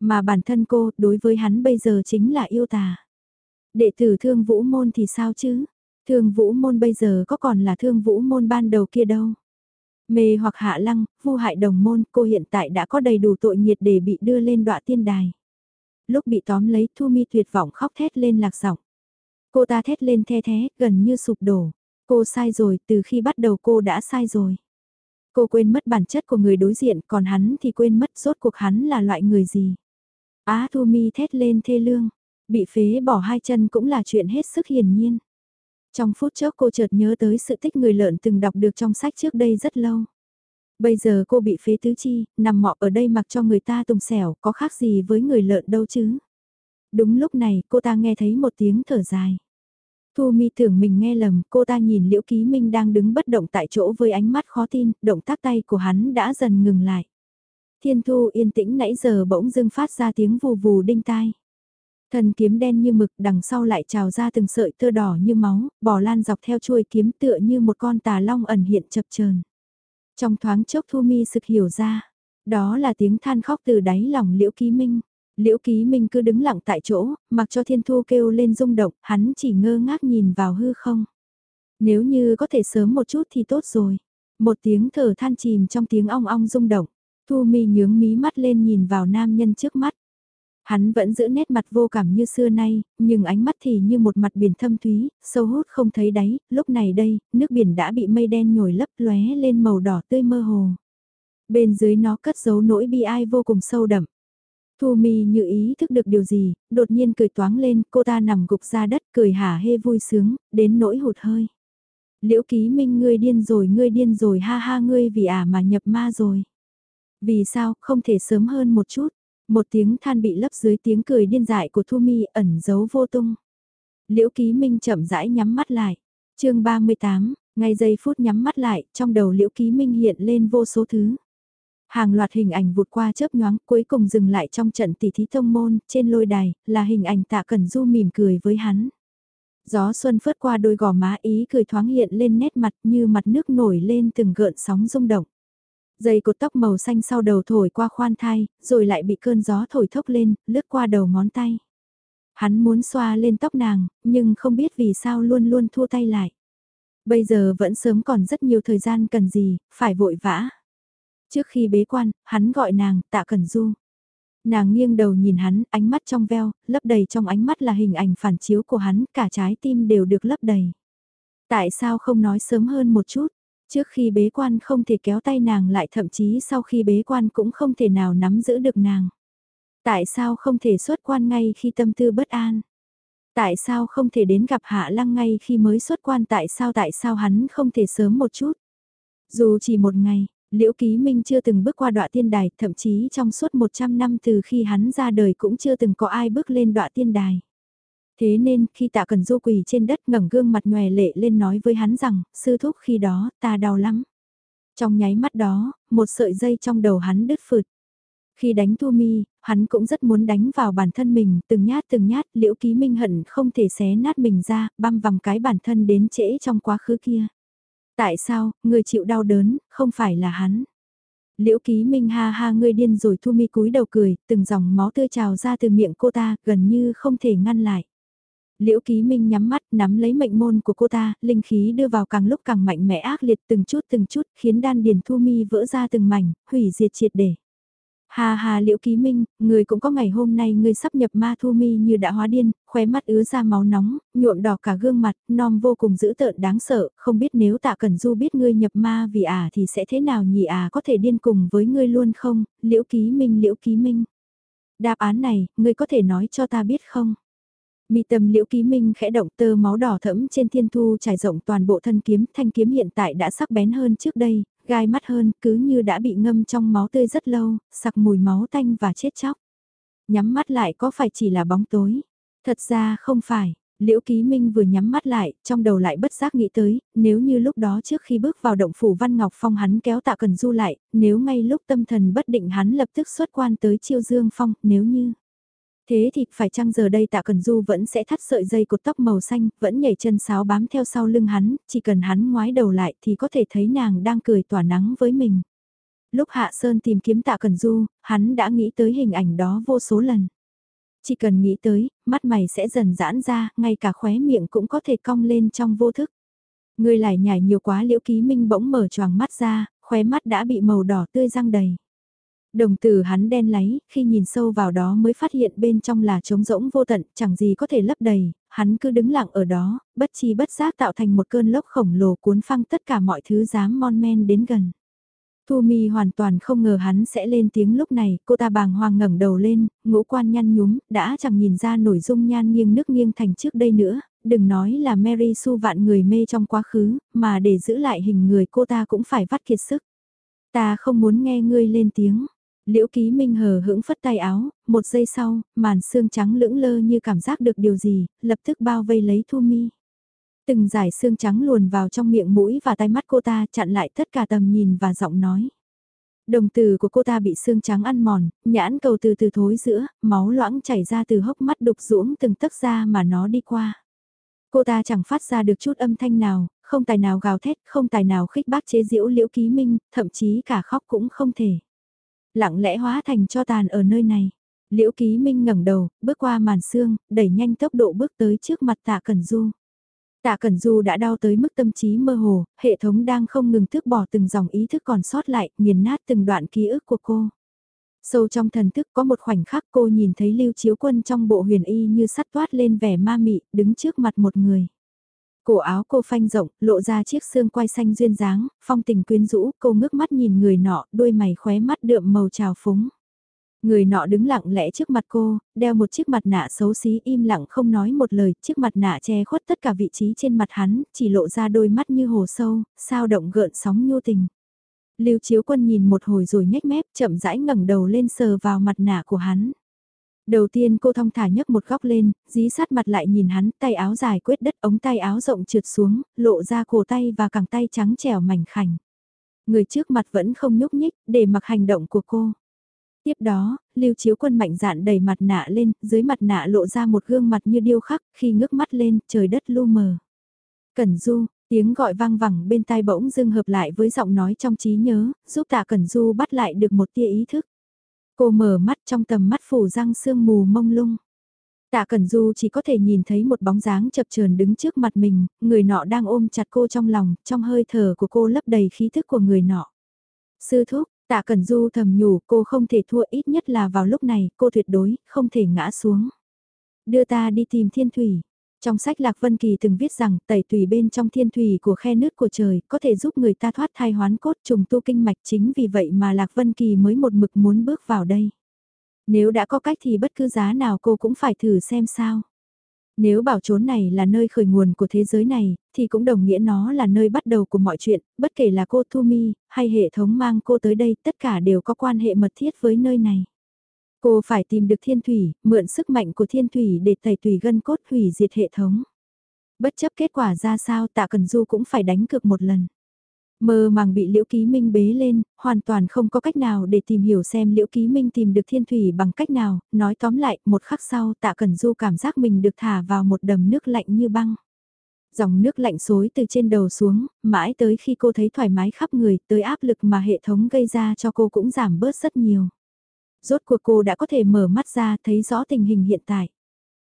Speaker 1: Mà bản thân cô, đối với hắn bây giờ chính là yêu tà. Đệ tử thương vũ môn thì sao chứ? Thương vũ môn bây giờ có còn là thương vũ môn ban đầu kia đâu? Mê hoặc hạ lăng, vu hại đồng môn, cô hiện tại đã có đầy đủ tội nghiệt để bị đưa lên đọa tiên đài. Lúc bị tóm lấy Thu Mi tuyệt vọng khóc thét lên lạc giọng. Cô ta thét lên the thế, gần như sụp đổ. Cô sai rồi, từ khi bắt đầu cô đã sai rồi. Cô quên mất bản chất của người đối diện, còn hắn thì quên mất rốt cuộc hắn là loại người gì. Á Thu Mi thét lên thê lương, bị phế bỏ hai chân cũng là chuyện hết sức hiển nhiên. Trong phút chốc cô chợt nhớ tới sự tích người lợn từng đọc được trong sách trước đây rất lâu. Bây giờ cô bị phế tứ chi, nằm mọ ở đây mặc cho người ta tùng xẻo, có khác gì với người lợn đâu chứ. Đúng lúc này cô ta nghe thấy một tiếng thở dài. Thu mi tưởng mình nghe lầm, cô ta nhìn Liễu Ký Minh đang đứng bất động tại chỗ với ánh mắt khó tin, động tác tay của hắn đã dần ngừng lại. Thiên thu yên tĩnh nãy giờ bỗng dưng phát ra tiếng vù vù đinh tai. Thần kiếm đen như mực đằng sau lại trào ra từng sợi tơ đỏ như máu, bò lan dọc theo chuôi kiếm tựa như một con tà long ẩn hiện chập chờn. Trong thoáng chốc Thu Mi sực hiểu ra, đó là tiếng than khóc từ đáy lòng Liễu Ký Minh. Liễu Ký Minh cứ đứng lặng tại chỗ, mặc cho Thiên Thu kêu lên rung động, hắn chỉ ngơ ngác nhìn vào hư không. Nếu như có thể sớm một chút thì tốt rồi. Một tiếng thở than chìm trong tiếng ong ong rung động. Thu mi nhướng mí mắt lên nhìn vào nam nhân trước mắt. Hắn vẫn giữ nét mặt vô cảm như xưa nay, nhưng ánh mắt thì như một mặt biển thâm thúy, sâu hút không thấy đáy, lúc này đây, nước biển đã bị mây đen nhồi lấp lóe lên màu đỏ tươi mơ hồ. Bên dưới nó cất giấu nỗi bi ai vô cùng sâu đậm. Thu mi như ý thức được điều gì, đột nhiên cười toáng lên, cô ta nằm gục ra đất cười hả hê vui sướng, đến nỗi hụt hơi. Liễu ký minh ngươi điên rồi ngươi điên rồi ha ha ngươi vì ả à mà nhập ma rồi. Vì sao, không thể sớm hơn một chút. Một tiếng than bị lấp dưới tiếng cười điên dại của Thu Mi ẩn giấu vô tung. Liễu Ký Minh chậm rãi nhắm mắt lại. chương 38, ngay giây phút nhắm mắt lại, trong đầu Liễu Ký Minh hiện lên vô số thứ. Hàng loạt hình ảnh vụt qua chớp nhoáng, cuối cùng dừng lại trong trận tỷ thí thông môn, trên lôi đài, là hình ảnh tạ cẩn du mỉm cười với hắn. Gió xuân phớt qua đôi gò má ý cười thoáng hiện lên nét mặt như mặt nước nổi lên từng gợn sóng rung động. Dây cột tóc màu xanh sau đầu thổi qua khoan thai, rồi lại bị cơn gió thổi thốc lên, lướt qua đầu ngón tay. Hắn muốn xoa lên tóc nàng, nhưng không biết vì sao luôn luôn thua tay lại. Bây giờ vẫn sớm còn rất nhiều thời gian cần gì, phải vội vã. Trước khi bế quan, hắn gọi nàng, tạ cẩn du. Nàng nghiêng đầu nhìn hắn, ánh mắt trong veo, lấp đầy trong ánh mắt là hình ảnh phản chiếu của hắn, cả trái tim đều được lấp đầy. Tại sao không nói sớm hơn một chút? Trước khi bế quan không thể kéo tay nàng lại thậm chí sau khi bế quan cũng không thể nào nắm giữ được nàng. Tại sao không thể xuất quan ngay khi tâm tư bất an? Tại sao không thể đến gặp Hạ Lăng ngay khi mới xuất quan tại sao tại sao hắn không thể sớm một chút? Dù chỉ một ngày, Liễu Ký Minh chưa từng bước qua đọa tiên đài, thậm chí trong suốt 100 năm từ khi hắn ra đời cũng chưa từng có ai bước lên đọa tiên đài. Thế nên, khi tạ cần du quỳ trên đất ngẩng gương mặt nhòe lệ lên nói với hắn rằng, sư thúc khi đó, ta đau lắm. Trong nháy mắt đó, một sợi dây trong đầu hắn đứt phượt. Khi đánh Thu Mi, hắn cũng rất muốn đánh vào bản thân mình, từng nhát từng nhát, liễu ký minh hận không thể xé nát mình ra, băm vằm cái bản thân đến trễ trong quá khứ kia. Tại sao, người chịu đau đớn, không phải là hắn. Liễu ký minh ha ha ngươi điên rồi Thu Mi cúi đầu cười, từng dòng máu tươi trào ra từ miệng cô ta, gần như không thể ngăn lại. Liễu Ký Minh nhắm mắt nắm lấy mệnh môn của cô ta, linh khí đưa vào càng lúc càng mạnh mẽ ác liệt từng chút từng chút khiến đan điền thu mi vỡ ra từng mảnh, hủy diệt triệt để. Hà hà Liễu Ký Minh, người cũng có ngày hôm nay người sắp nhập ma thu mi như đã hóa điên, khóe mắt ứa ra máu nóng, nhuộm đỏ cả gương mặt, non vô cùng dữ tợn đáng sợ, không biết nếu tạ cần du biết ngươi nhập ma vì à thì sẽ thế nào nhỉ à có thể điên cùng với ngươi luôn không, Liễu Ký Minh Liễu Ký Minh. Đáp án này, ngươi có thể nói cho ta biết không? Mi tâm liễu ký minh khẽ động tơ máu đỏ thẫm trên thiên thu trải rộng toàn bộ thân kiếm, thanh kiếm hiện tại đã sắc bén hơn trước đây, gai mắt hơn, cứ như đã bị ngâm trong máu tươi rất lâu, sặc mùi máu tanh và chết chóc. Nhắm mắt lại có phải chỉ là bóng tối? Thật ra không phải, Liễu Ký Minh vừa nhắm mắt lại, trong đầu lại bất giác nghĩ tới, nếu như lúc đó trước khi bước vào động phủ Văn Ngọc Phong hắn kéo tạ cần du lại, nếu ngay lúc tâm thần bất định hắn lập tức xuất quan tới chiêu dương phong, nếu như... Thế thì phải chăng giờ đây tạ cần du vẫn sẽ thắt sợi dây cột tóc màu xanh, vẫn nhảy chân sáo bám theo sau lưng hắn, chỉ cần hắn ngoái đầu lại thì có thể thấy nàng đang cười tỏa nắng với mình. Lúc Hạ Sơn tìm kiếm tạ cần du, hắn đã nghĩ tới hình ảnh đó vô số lần. Chỉ cần nghĩ tới, mắt mày sẽ dần giãn ra, ngay cả khóe miệng cũng có thể cong lên trong vô thức. Người lại nhảy nhiều quá liễu ký minh bỗng mở choàng mắt ra, khóe mắt đã bị màu đỏ tươi răng đầy. Đồng tử hắn đen láy, khi nhìn sâu vào đó mới phát hiện bên trong là trống rỗng vô tận, chẳng gì có thể lấp đầy, hắn cứ đứng lặng ở đó, bất chi bất giác tạo thành một cơn lốc khổng lồ cuốn phăng tất cả mọi thứ dám mon men đến gần. Thu Mi hoàn toàn không ngờ hắn sẽ lên tiếng lúc này, cô ta bàng hoàng ngẩng đầu lên, ngũ quan nhăn nhúm, đã chẳng nhìn ra nổi dung nhan nghiêng nước nghiêng thành trước đây nữa, đừng nói là Mary Sue vạn người mê trong quá khứ, mà để giữ lại hình người cô ta cũng phải vắt kiệt sức. Ta không muốn nghe ngươi lên tiếng. Liễu Ký Minh hờ hững phất tay áo, một giây sau, màn xương trắng lưỡng lơ như cảm giác được điều gì, lập tức bao vây lấy Thu Mi. Từng giải xương trắng luồn vào trong miệng mũi và tai mắt cô ta chặn lại tất cả tầm nhìn và giọng nói. Đồng từ của cô ta bị xương trắng ăn mòn, nhãn cầu từ từ thối giữa, máu loãng chảy ra từ hốc mắt đục rũng từng tấc da mà nó đi qua. Cô ta chẳng phát ra được chút âm thanh nào, không tài nào gào thét, không tài nào khích bác chế diễu liễu ký minh, thậm chí cả khóc cũng không thể. Lặng lẽ hóa thành cho tàn ở nơi này. Liễu ký minh ngẩng đầu, bước qua màn xương, đẩy nhanh tốc độ bước tới trước mặt tạ Cẩn Du. Tạ Cẩn Du đã đau tới mức tâm trí mơ hồ, hệ thống đang không ngừng thức bỏ từng dòng ý thức còn sót lại, nghiền nát từng đoạn ký ức của cô. Sâu trong thần thức có một khoảnh khắc cô nhìn thấy lưu chiếu quân trong bộ huyền y như sắt toát lên vẻ ma mị, đứng trước mặt một người. Cổ áo cô phanh rộng, lộ ra chiếc xương quai xanh duyên dáng, phong tình quyến rũ, cô ngước mắt nhìn người nọ, đôi mày khóe mắt đượm màu trào phúng. Người nọ đứng lặng lẽ trước mặt cô, đeo một chiếc mặt nạ xấu xí im lặng không nói một lời, chiếc mặt nạ che khuất tất cả vị trí trên mặt hắn, chỉ lộ ra đôi mắt như hồ sâu, sao động gợn sóng nhu tình. Lưu Chiếu Quân nhìn một hồi rồi nhếch mép, chậm rãi ngẩng đầu lên sờ vào mặt nạ của hắn. Đầu tiên cô thong thả nhấc một góc lên, dí sát mặt lại nhìn hắn, tay áo dài quyết đất ống tay áo rộng trượt xuống, lộ ra cổ tay và cẳng tay trắng trẻo mảnh khảnh. Người trước mặt vẫn không nhúc nhích, để mặc hành động của cô. Tiếp đó, Lưu Chiếu Quân mạnh dạn đẩy mặt nạ lên, dưới mặt nạ lộ ra một gương mặt như điêu khắc, khi ngước mắt lên, trời đất lu mờ. Cẩn Du, tiếng gọi vang vẳng bên tai bỗng dưng hợp lại với giọng nói trong trí nhớ, giúp tạ Cẩn Du bắt lại được một tia ý thức. Cô mở mắt trong tầm mắt phủ răng sương mù mông lung. Tạ Cẩn Du chỉ có thể nhìn thấy một bóng dáng chập chờn đứng trước mặt mình, người nọ đang ôm chặt cô trong lòng, trong hơi thở của cô lấp đầy khí thức của người nọ. Sư thúc, Tạ Cẩn Du thầm nhủ cô không thể thua ít nhất là vào lúc này cô tuyệt đối không thể ngã xuống. Đưa ta đi tìm thiên thủy. Trong sách Lạc Vân Kỳ từng viết rằng tẩy tùy bên trong thiên thủy của khe nước của trời có thể giúp người ta thoát thai hoán cốt trùng tu kinh mạch chính vì vậy mà Lạc Vân Kỳ mới một mực muốn bước vào đây. Nếu đã có cách thì bất cứ giá nào cô cũng phải thử xem sao. Nếu bảo chốn này là nơi khởi nguồn của thế giới này, thì cũng đồng nghĩa nó là nơi bắt đầu của mọi chuyện, bất kể là cô Thu Mi, hay hệ thống mang cô tới đây, tất cả đều có quan hệ mật thiết với nơi này. Cô phải tìm được thiên thủy, mượn sức mạnh của thiên thủy để tẩy tùy gân cốt hủy diệt hệ thống. Bất chấp kết quả ra sao tạ cần du cũng phải đánh cược một lần. Mơ màng bị Liễu Ký Minh bế lên, hoàn toàn không có cách nào để tìm hiểu xem Liễu Ký Minh tìm được thiên thủy bằng cách nào, nói tóm lại, một khắc sau tạ Cẩn Du cảm giác mình được thả vào một đầm nước lạnh như băng. Dòng nước lạnh xối từ trên đầu xuống, mãi tới khi cô thấy thoải mái khắp người, tới áp lực mà hệ thống gây ra cho cô cũng giảm bớt rất nhiều. Rốt cuộc cô đã có thể mở mắt ra thấy rõ tình hình hiện tại.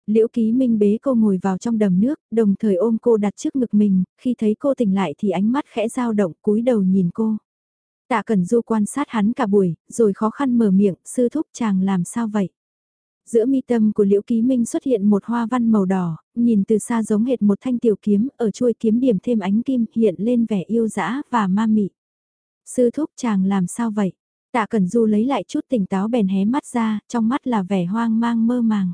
Speaker 1: Liễu Ký Minh bế cô ngồi vào trong đầm nước, đồng thời ôm cô đặt trước ngực mình, khi thấy cô tỉnh lại thì ánh mắt khẽ dao động cúi đầu nhìn cô. Tạ Cẩn Du quan sát hắn cả buổi, rồi khó khăn mở miệng, sư thúc chàng làm sao vậy? Giữa mi tâm của Liễu Ký Minh xuất hiện một hoa văn màu đỏ, nhìn từ xa giống hệt một thanh tiểu kiếm, ở chuôi kiếm điểm thêm ánh kim hiện lên vẻ yêu dã và ma mị. Sư thúc chàng làm sao vậy? Tạ Cẩn Du lấy lại chút tỉnh táo bèn hé mắt ra, trong mắt là vẻ hoang mang mơ màng.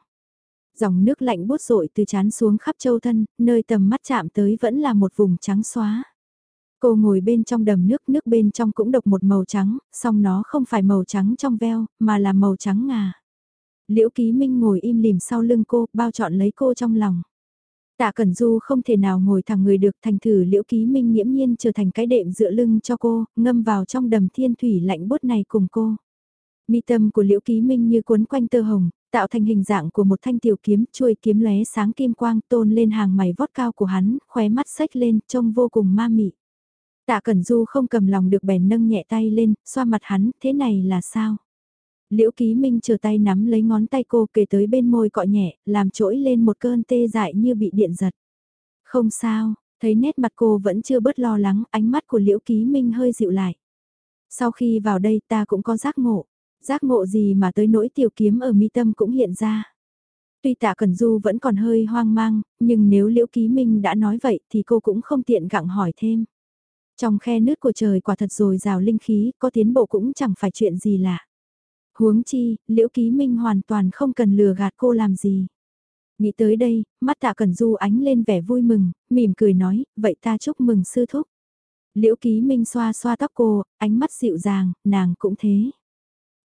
Speaker 1: Dòng nước lạnh bút rội từ chán xuống khắp châu thân, nơi tầm mắt chạm tới vẫn là một vùng trắng xóa. Cô ngồi bên trong đầm nước, nước bên trong cũng độc một màu trắng, song nó không phải màu trắng trong veo, mà là màu trắng ngà. Liễu Ký Minh ngồi im lìm sau lưng cô, bao trọn lấy cô trong lòng. Tạ Cẩn Du không thể nào ngồi thẳng người được thành thử Liễu Ký Minh nghiễm nhiên trở thành cái đệm dựa lưng cho cô, ngâm vào trong đầm thiên thủy lạnh bốt này cùng cô. Mi tâm của Liễu Ký Minh như cuốn quanh tơ hồng, tạo thành hình dạng của một thanh tiểu kiếm, chuôi kiếm lóe sáng kim quang tôn lên hàng mày vót cao của hắn, khóe mắt xếch lên, trông vô cùng ma mị. Tạ Cẩn Du không cầm lòng được bèn nâng nhẹ tay lên, xoa mặt hắn, thế này là sao? Liễu Ký Minh chờ tay nắm lấy ngón tay cô kề tới bên môi cọ nhẹ, làm trỗi lên một cơn tê dại như bị điện giật. Không sao, thấy nét mặt cô vẫn chưa bớt lo lắng, ánh mắt của Liễu Ký Minh hơi dịu lại. Sau khi vào đây ta cũng có giác ngộ, giác ngộ gì mà tới nỗi tiểu kiếm ở mi tâm cũng hiện ra. Tuy tạ Cần Du vẫn còn hơi hoang mang, nhưng nếu Liễu Ký Minh đã nói vậy thì cô cũng không tiện gặng hỏi thêm. Trong khe nước của trời quả thật rồi rào linh khí, có tiến bộ cũng chẳng phải chuyện gì lạ. Huống chi, Liễu Ký Minh hoàn toàn không cần lừa gạt cô làm gì. Nghĩ tới đây, mắt tạ Cần Du ánh lên vẻ vui mừng, mỉm cười nói, vậy ta chúc mừng sư thúc. Liễu Ký Minh xoa xoa tóc cô, ánh mắt dịu dàng, nàng cũng thế.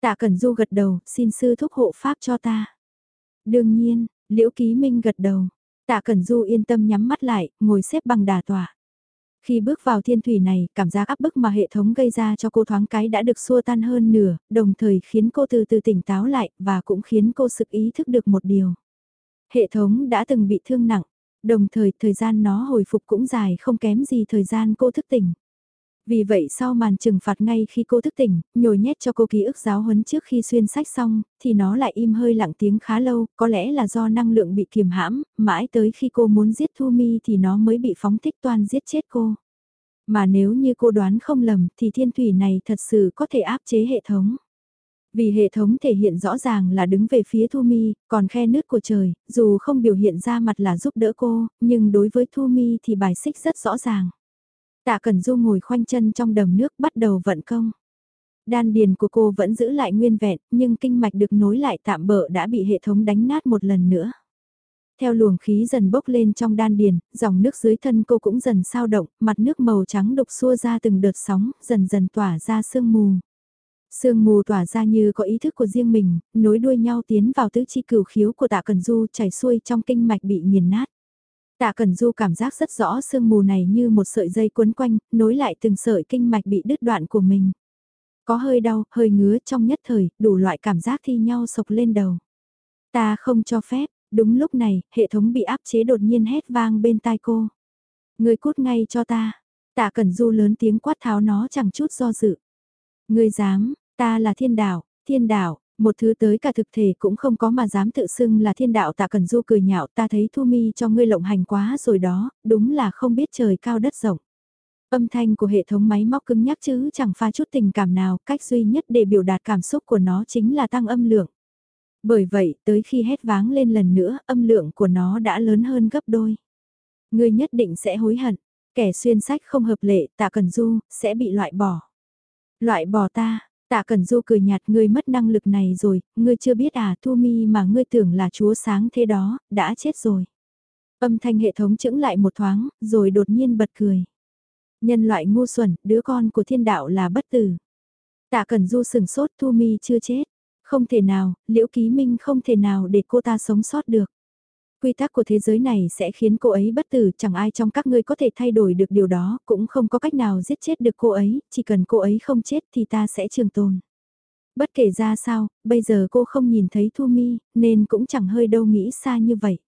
Speaker 1: Tạ Cẩn Du gật đầu, xin sư thúc hộ pháp cho ta. Đương nhiên, Liễu Ký Minh gật đầu. Tạ Cẩn Du yên tâm nhắm mắt lại, ngồi xếp bằng đà tỏa. Khi bước vào thiên thủy này, cảm giác áp bức mà hệ thống gây ra cho cô thoáng cái đã được xua tan hơn nửa, đồng thời khiến cô từ từ tỉnh táo lại, và cũng khiến cô sực ý thức được một điều. Hệ thống đã từng bị thương nặng, đồng thời thời gian nó hồi phục cũng dài không kém gì thời gian cô thức tỉnh. Vì vậy sau màn trừng phạt ngay khi cô thức tỉnh, nhồi nhét cho cô ký ức giáo huấn trước khi xuyên sách xong, thì nó lại im hơi lặng tiếng khá lâu, có lẽ là do năng lượng bị kiềm hãm, mãi tới khi cô muốn giết Thu Mi thì nó mới bị phóng thích toàn giết chết cô. Mà nếu như cô đoán không lầm thì thiên thủy này thật sự có thể áp chế hệ thống. Vì hệ thống thể hiện rõ ràng là đứng về phía Thu Mi, còn khe nước của trời, dù không biểu hiện ra mặt là giúp đỡ cô, nhưng đối với Thu Mi thì bài xích rất rõ ràng. Tạ Cẩn Du ngồi khoanh chân trong đầm nước bắt đầu vận công. Đan điền của cô vẫn giữ lại nguyên vẹn, nhưng kinh mạch được nối lại tạm bỡ đã bị hệ thống đánh nát một lần nữa. Theo luồng khí dần bốc lên trong đan điền, dòng nước dưới thân cô cũng dần sao động, mặt nước màu trắng đục xua ra từng đợt sóng, dần dần tỏa ra sương mù. Sương mù tỏa ra như có ý thức của riêng mình, nối đuôi nhau tiến vào tứ chi cửu khiếu của tạ Cần Du chảy xuôi trong kinh mạch bị nghiền nát. Tạ Cần Du cảm giác rất rõ sương mù này như một sợi dây quấn quanh, nối lại từng sợi kinh mạch bị đứt đoạn của mình. Có hơi đau, hơi ngứa trong nhất thời, đủ loại cảm giác thi nhau sộc lên đầu. Ta không cho phép, đúng lúc này, hệ thống bị áp chế đột nhiên hét vang bên tai cô. Người cút ngay cho ta. Tạ Cần Du lớn tiếng quát tháo nó chẳng chút do dự. Người dám, ta là thiên đạo, thiên đạo, một thứ tới cả thực thể cũng không có mà dám tự xưng là thiên đạo tạ cần du cười nhạo ta thấy thu mi cho ngươi lộng hành quá rồi đó, đúng là không biết trời cao đất rộng. Âm thanh của hệ thống máy móc cứng nhắc chứ chẳng pha chút tình cảm nào, cách duy nhất để biểu đạt cảm xúc của nó chính là tăng âm lượng. Bởi vậy, tới khi hét váng lên lần nữa, âm lượng của nó đã lớn hơn gấp đôi. Ngươi nhất định sẽ hối hận, kẻ xuyên sách không hợp lệ, tạ cần du, sẽ bị loại bỏ. Loại bỏ ta, Tạ Cẩn Du cười nhạt ngươi mất năng lực này rồi, ngươi chưa biết à Thu Mi mà ngươi tưởng là chúa sáng thế đó, đã chết rồi. Âm thanh hệ thống chững lại một thoáng, rồi đột nhiên bật cười. Nhân loại ngu xuẩn, đứa con của thiên đạo là bất tử. Tạ Cẩn Du sừng sốt Thu Mi chưa chết. Không thể nào, Liễu Ký Minh không thể nào để cô ta sống sót được quy tắc của thế giới này sẽ khiến cô ấy bất tử, chẳng ai trong các ngươi có thể thay đổi được điều đó, cũng không có cách nào giết chết được cô ấy, chỉ cần cô ấy không chết thì ta sẽ trường tồn. Bất kể ra sao, bây giờ cô không nhìn thấy Thu Mi, nên cũng chẳng hơi đâu nghĩ xa như vậy.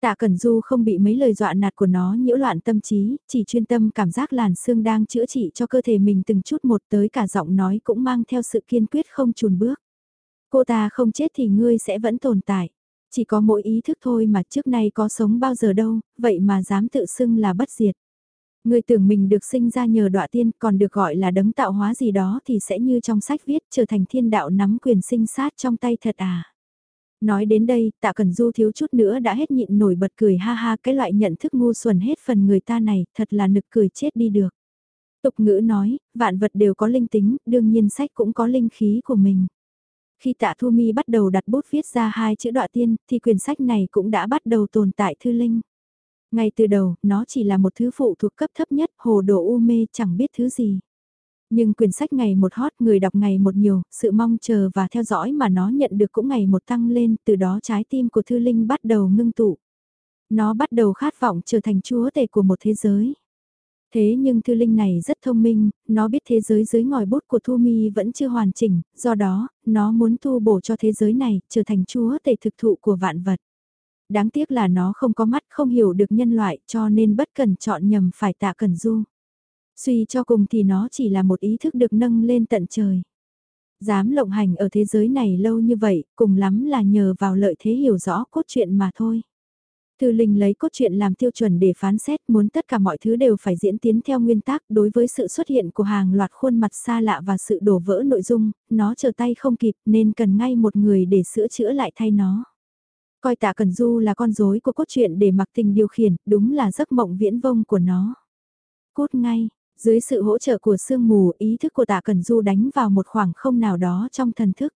Speaker 1: Tạ Cẩn Du không bị mấy lời dọa nạt của nó nhiễu loạn tâm trí, chỉ chuyên tâm cảm giác làn xương đang chữa trị cho cơ thể mình từng chút một tới cả giọng nói cũng mang theo sự kiên quyết không chùn bước. Cô ta không chết thì ngươi sẽ vẫn tồn tại. Chỉ có mỗi ý thức thôi mà trước nay có sống bao giờ đâu, vậy mà dám tự xưng là bất diệt. Người tưởng mình được sinh ra nhờ đọa tiên còn được gọi là đấng tạo hóa gì đó thì sẽ như trong sách viết trở thành thiên đạo nắm quyền sinh sát trong tay thật à. Nói đến đây, tạ cần du thiếu chút nữa đã hết nhịn nổi bật cười ha ha cái loại nhận thức ngu xuẩn hết phần người ta này, thật là nực cười chết đi được. Tục ngữ nói, vạn vật đều có linh tính, đương nhiên sách cũng có linh khí của mình. Khi tạ Thu Mi bắt đầu đặt bút viết ra hai chữ đọa tiên, thì quyển sách này cũng đã bắt đầu tồn tại thư linh. Ngay từ đầu, nó chỉ là một thứ phụ thuộc cấp thấp nhất, hồ đồ u mê chẳng biết thứ gì. Nhưng quyển sách ngày một hot, người đọc ngày một nhiều, sự mong chờ và theo dõi mà nó nhận được cũng ngày một tăng lên, từ đó trái tim của Thư Linh bắt đầu ngưng tụ. Nó bắt đầu khát vọng trở thành chúa tể của một thế giới. Thế nhưng Thư Linh này rất thông minh, nó biết thế giới dưới ngòi bút của Thu Mi vẫn chưa hoàn chỉnh, do đó, nó muốn thu bổ cho thế giới này, trở thành chúa tể thực thụ của vạn vật. Đáng tiếc là nó không có mắt không hiểu được nhân loại cho nên bất cần chọn nhầm phải tạ cần du. Suy cho cùng thì nó chỉ là một ý thức được nâng lên tận trời. Dám lộng hành ở thế giới này lâu như vậy, cùng lắm là nhờ vào lợi thế hiểu rõ cốt truyện mà thôi. Thư Linh lấy cốt truyện làm tiêu chuẩn để phán xét muốn tất cả mọi thứ đều phải diễn tiến theo nguyên tắc đối với sự xuất hiện của hàng loạt khuôn mặt xa lạ và sự đổ vỡ nội dung, nó chờ tay không kịp nên cần ngay một người để sửa chữa lại thay nó. Coi tạ Cần Du là con rối của cốt truyện để mặc tình điều khiển, đúng là giấc mộng viễn vông của nó. Cốt ngay, dưới sự hỗ trợ của sương mù ý thức của tạ Cần Du đánh vào một khoảng không nào đó trong thần thức.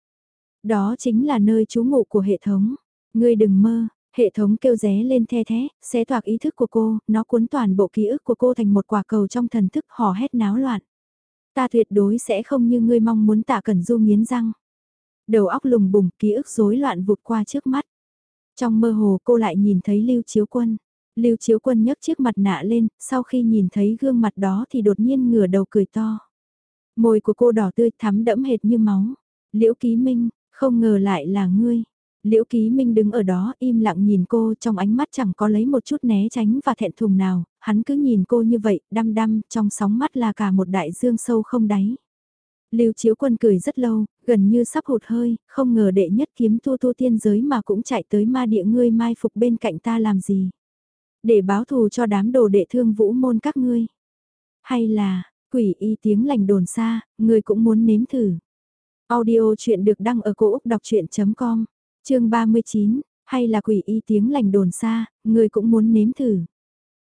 Speaker 1: Đó chính là nơi trú ngụ của hệ thống. Ngươi đừng mơ, hệ thống kêu ré lên the thế, xé toạc ý thức của cô, nó cuốn toàn bộ ký ức của cô thành một quả cầu trong thần thức hò hét náo loạn. Ta tuyệt đối sẽ không như ngươi mong muốn tạ Cần Du nghiến răng. Đầu óc lùng bùng, ký ức rối loạn vụt qua trước mắt. Trong mơ hồ cô lại nhìn thấy Lưu Chiếu Quân. Lưu Chiếu Quân nhấc chiếc mặt nạ lên, sau khi nhìn thấy gương mặt đó thì đột nhiên ngửa đầu cười to. Môi của cô đỏ tươi thắm đẫm hệt như máu. Liễu Ký Minh, không ngờ lại là ngươi. Liễu Ký Minh đứng ở đó im lặng nhìn cô trong ánh mắt chẳng có lấy một chút né tránh và thẹn thùng nào, hắn cứ nhìn cô như vậy, đăm đăm, trong sóng mắt là cả một đại dương sâu không đáy. Lưu Chiếu Quân cười rất lâu, gần như sắp hụt hơi, không ngờ đệ nhất kiếm tu tu tiên giới mà cũng chạy tới ma địa ngươi mai phục bên cạnh ta làm gì. Để báo thù cho đám đồ đệ thương vũ môn các ngươi. Hay là, quỷ y tiếng lành đồn xa, ngươi cũng muốn nếm thử. Audio chuyện được đăng ở cổ Úc đọc chuyện.com, chương 39, hay là quỷ y tiếng lành đồn xa, người cũng muốn nếm thử.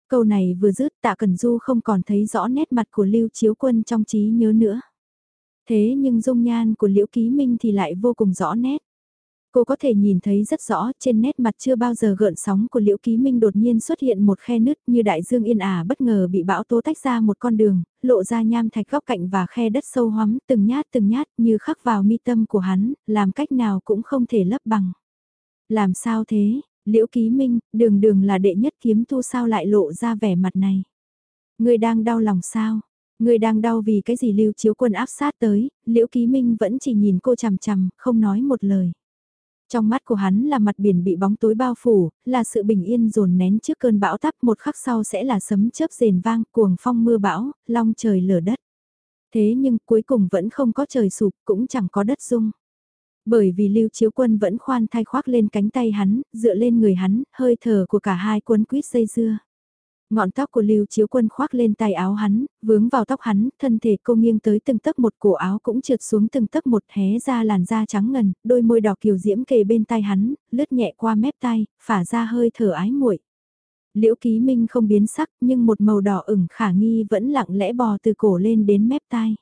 Speaker 1: Câu này vừa dứt tạ Cần Du không còn thấy rõ nét mặt của Lưu Chiếu Quân trong trí nhớ nữa. Thế nhưng dung nhan của Liễu Ký Minh thì lại vô cùng rõ nét. Cô có thể nhìn thấy rất rõ trên nét mặt chưa bao giờ gợn sóng của Liễu Ký Minh đột nhiên xuất hiện một khe nứt như đại dương yên ả bất ngờ bị bão tố tách ra một con đường, lộ ra nham thạch góc cạnh và khe đất sâu hoắm từng nhát từng nhát như khắc vào mi tâm của hắn, làm cách nào cũng không thể lấp bằng. Làm sao thế, Liễu Ký Minh, đường đường là đệ nhất kiếm tu sao lại lộ ra vẻ mặt này. Người đang đau lòng sao? Người đang đau vì cái gì lưu chiếu quân áp sát tới, liễu ký minh vẫn chỉ nhìn cô chằm chằm, không nói một lời. Trong mắt của hắn là mặt biển bị bóng tối bao phủ, là sự bình yên dồn nén trước cơn bão táp một khắc sau sẽ là sấm chớp rền vang, cuồng phong mưa bão, long trời lở đất. Thế nhưng cuối cùng vẫn không có trời sụp, cũng chẳng có đất rung. Bởi vì lưu chiếu quân vẫn khoan thai khoác lên cánh tay hắn, dựa lên người hắn, hơi thở của cả hai quân quýt dây dưa. Ngọn tóc của Lưu Chiếu Quân khoác lên tay áo hắn, vướng vào tóc hắn, thân thể cô nghiêng tới từng tấc một cổ áo cũng trượt xuống từng tấc một hé ra làn da trắng ngần, đôi môi đỏ kiều diễm kề bên tai hắn, lướt nhẹ qua mép tay, phả ra hơi thở ái muội. Liễu Ký Minh không biến sắc, nhưng một màu đỏ ửng khả nghi vẫn lặng lẽ bò từ cổ lên đến mép tai.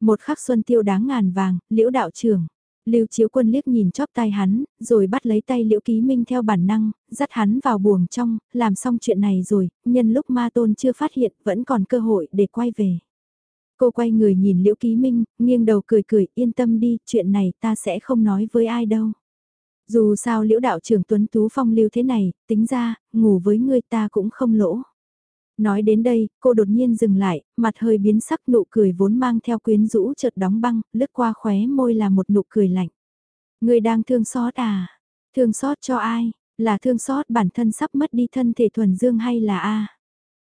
Speaker 1: Một khắc xuân tiêu đáng ngàn vàng, Liễu đạo trưởng. Lưu Chiếu Quân liếc nhìn chóp tai hắn, rồi bắt lấy tay Liễu Ký Minh theo bản năng, dắt hắn vào buồng trong, làm xong chuyện này rồi, nhân lúc Ma Tôn chưa phát hiện, vẫn còn cơ hội để quay về. Cô quay người nhìn Liễu Ký Minh, nghiêng đầu cười cười, yên tâm đi, chuyện này ta sẽ không nói với ai đâu. Dù sao Liễu đạo trưởng Tuấn Tú Phong lưu thế này, tính ra, ngủ với người ta cũng không lỗ. Nói đến đây, cô đột nhiên dừng lại, mặt hơi biến sắc nụ cười vốn mang theo quyến rũ chợt đóng băng, lướt qua khóe môi là một nụ cười lạnh. Người đang thương xót à? Thương xót cho ai? Là thương xót bản thân sắp mất đi thân thể thuần dương hay là a?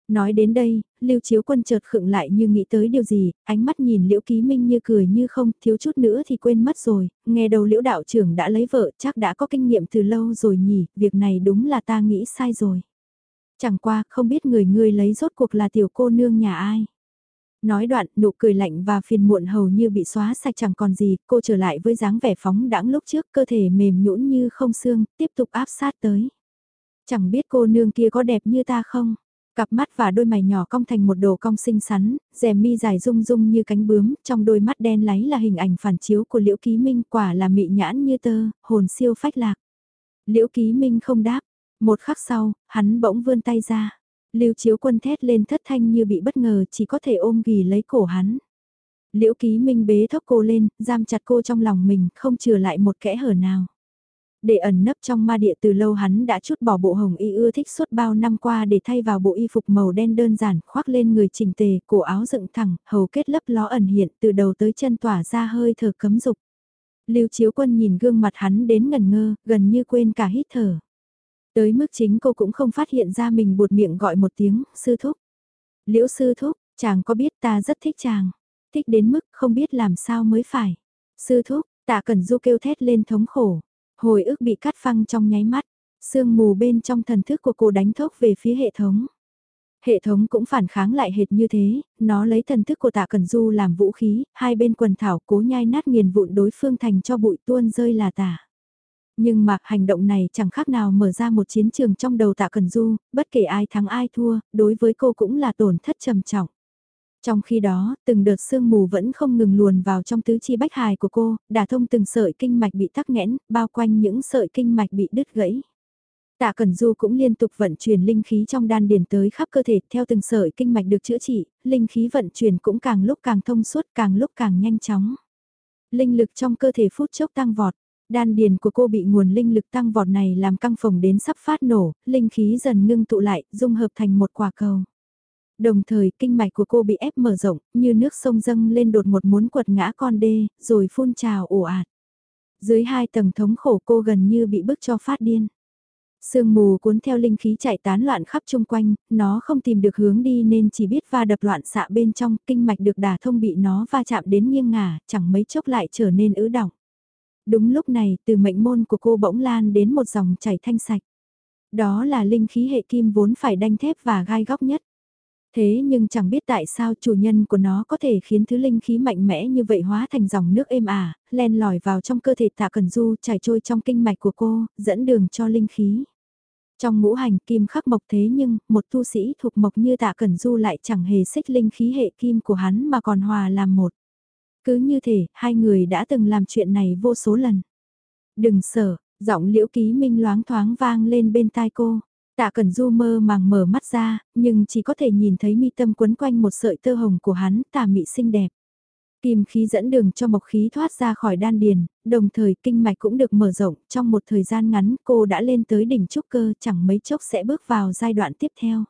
Speaker 1: Nói đến đây, Lưu Chiếu Quân chợt khựng lại như nghĩ tới điều gì, ánh mắt nhìn Liễu Ký Minh như cười như không, thiếu chút nữa thì quên mất rồi, nghe đầu Liễu đạo trưởng đã lấy vợ, chắc đã có kinh nghiệm từ lâu rồi nhỉ, việc này đúng là ta nghĩ sai rồi. Chẳng qua, không biết người ngươi lấy rốt cuộc là tiểu cô nương nhà ai. Nói đoạn, nụ cười lạnh và phiền muộn hầu như bị xóa sạch chẳng còn gì, cô trở lại với dáng vẻ phóng đãng lúc trước, cơ thể mềm nhũn như không xương, tiếp tục áp sát tới. Chẳng biết cô nương kia có đẹp như ta không? Cặp mắt và đôi mày nhỏ cong thành một đồ cong xinh xắn, rèm mi dài rung rung như cánh bướm, trong đôi mắt đen láy là hình ảnh phản chiếu của Liễu Ký Minh quả là mị nhãn như tơ, hồn siêu phách lạc. Liễu Ký Minh không đáp, một khắc sau, hắn bỗng vươn tay ra. Lưu Chiếu Quân thét lên thất thanh như bị bất ngờ chỉ có thể ôm ghì lấy cổ hắn. Liễu Ký Minh bế thốc cô lên, giam chặt cô trong lòng mình, không chừa lại một kẽ hở nào. Để ẩn nấp trong ma địa từ lâu hắn đã chút bỏ bộ hồng y ưa thích suốt bao năm qua để thay vào bộ y phục màu đen đơn giản khoác lên người chỉnh tề, cổ áo dựng thẳng, hầu kết lấp ló ẩn hiện từ đầu tới chân tỏa ra hơi thở cấm dục. Lưu Chiếu Quân nhìn gương mặt hắn đến ngần ngơ, gần như quên cả hít thở. Tới mức chính cô cũng không phát hiện ra mình buột miệng gọi một tiếng, sư thúc. Liễu sư thúc, chàng có biết ta rất thích chàng. Thích đến mức không biết làm sao mới phải. Sư thúc, tạ cần du kêu thét lên thống khổ. Hồi ức bị cắt phăng trong nháy mắt. Sương mù bên trong thần thức của cô đánh thốc về phía hệ thống. Hệ thống cũng phản kháng lại hệt như thế, nó lấy thần thức của tạ Cần Du làm vũ khí, hai bên quần thảo cố nhai nát nghiền vụn đối phương thành cho bụi tuôn rơi là tả. Nhưng mà hành động này chẳng khác nào mở ra một chiến trường trong đầu tạ Cần Du, bất kể ai thắng ai thua, đối với cô cũng là tổn thất trầm trọng. Trong khi đó, từng đợt sương mù vẫn không ngừng luồn vào trong tứ chi bách hài của cô, đả thông từng sợi kinh mạch bị tắc nghẽn, bao quanh những sợi kinh mạch bị đứt gãy. Tạ Cẩn Du cũng liên tục vận chuyển linh khí trong đan điền tới khắp cơ thể theo từng sợi kinh mạch được chữa trị, linh khí vận chuyển cũng càng lúc càng thông suốt càng lúc càng nhanh chóng. Linh lực trong cơ thể phút chốc tăng vọt, đan điền của cô bị nguồn linh lực tăng vọt này làm căng phồng đến sắp phát nổ, linh khí dần ngưng tụ lại, dung hợp thành một quả cầu. Đồng thời kinh mạch của cô bị ép mở rộng, như nước sông dâng lên đột một muốn quật ngã con đê, rồi phun trào ồ ạt. Dưới hai tầng thống khổ cô gần như bị bức cho phát điên. Sương mù cuốn theo linh khí chạy tán loạn khắp chung quanh, nó không tìm được hướng đi nên chỉ biết va đập loạn xạ bên trong, kinh mạch được đả thông bị nó va chạm đến nghiêng ngả, chẳng mấy chốc lại trở nên ứ động. Đúng lúc này, từ mệnh môn của cô bỗng lan đến một dòng chảy thanh sạch. Đó là linh khí hệ kim vốn phải đanh thép và gai góc nhất. Thế nhưng chẳng biết tại sao chủ nhân của nó có thể khiến thứ linh khí mạnh mẽ như vậy hóa thành dòng nước êm ả, len lỏi vào trong cơ thể tạ cần du chảy trôi trong kinh mạch của cô, dẫn đường cho linh khí. Trong ngũ hành kim khắc mộc thế nhưng, một tu sĩ thuộc mộc như tạ Cần du lại chẳng hề xích linh khí hệ kim của hắn mà còn hòa làm một. Cứ như thể, hai người đã từng làm chuyện này vô số lần. Đừng sợ, giọng liễu ký minh loáng thoáng vang lên bên tai cô. Tạ Cẩn Du mơ màng mở mắt ra, nhưng chỉ có thể nhìn thấy mi tâm quấn quanh một sợi tơ hồng của hắn, tà mị xinh đẹp. Kim khí dẫn đường cho mộc khí thoát ra khỏi đan điền, đồng thời kinh mạch cũng được mở rộng, trong một thời gian ngắn cô đã lên tới đỉnh trúc cơ chẳng mấy chốc sẽ bước vào giai đoạn tiếp theo.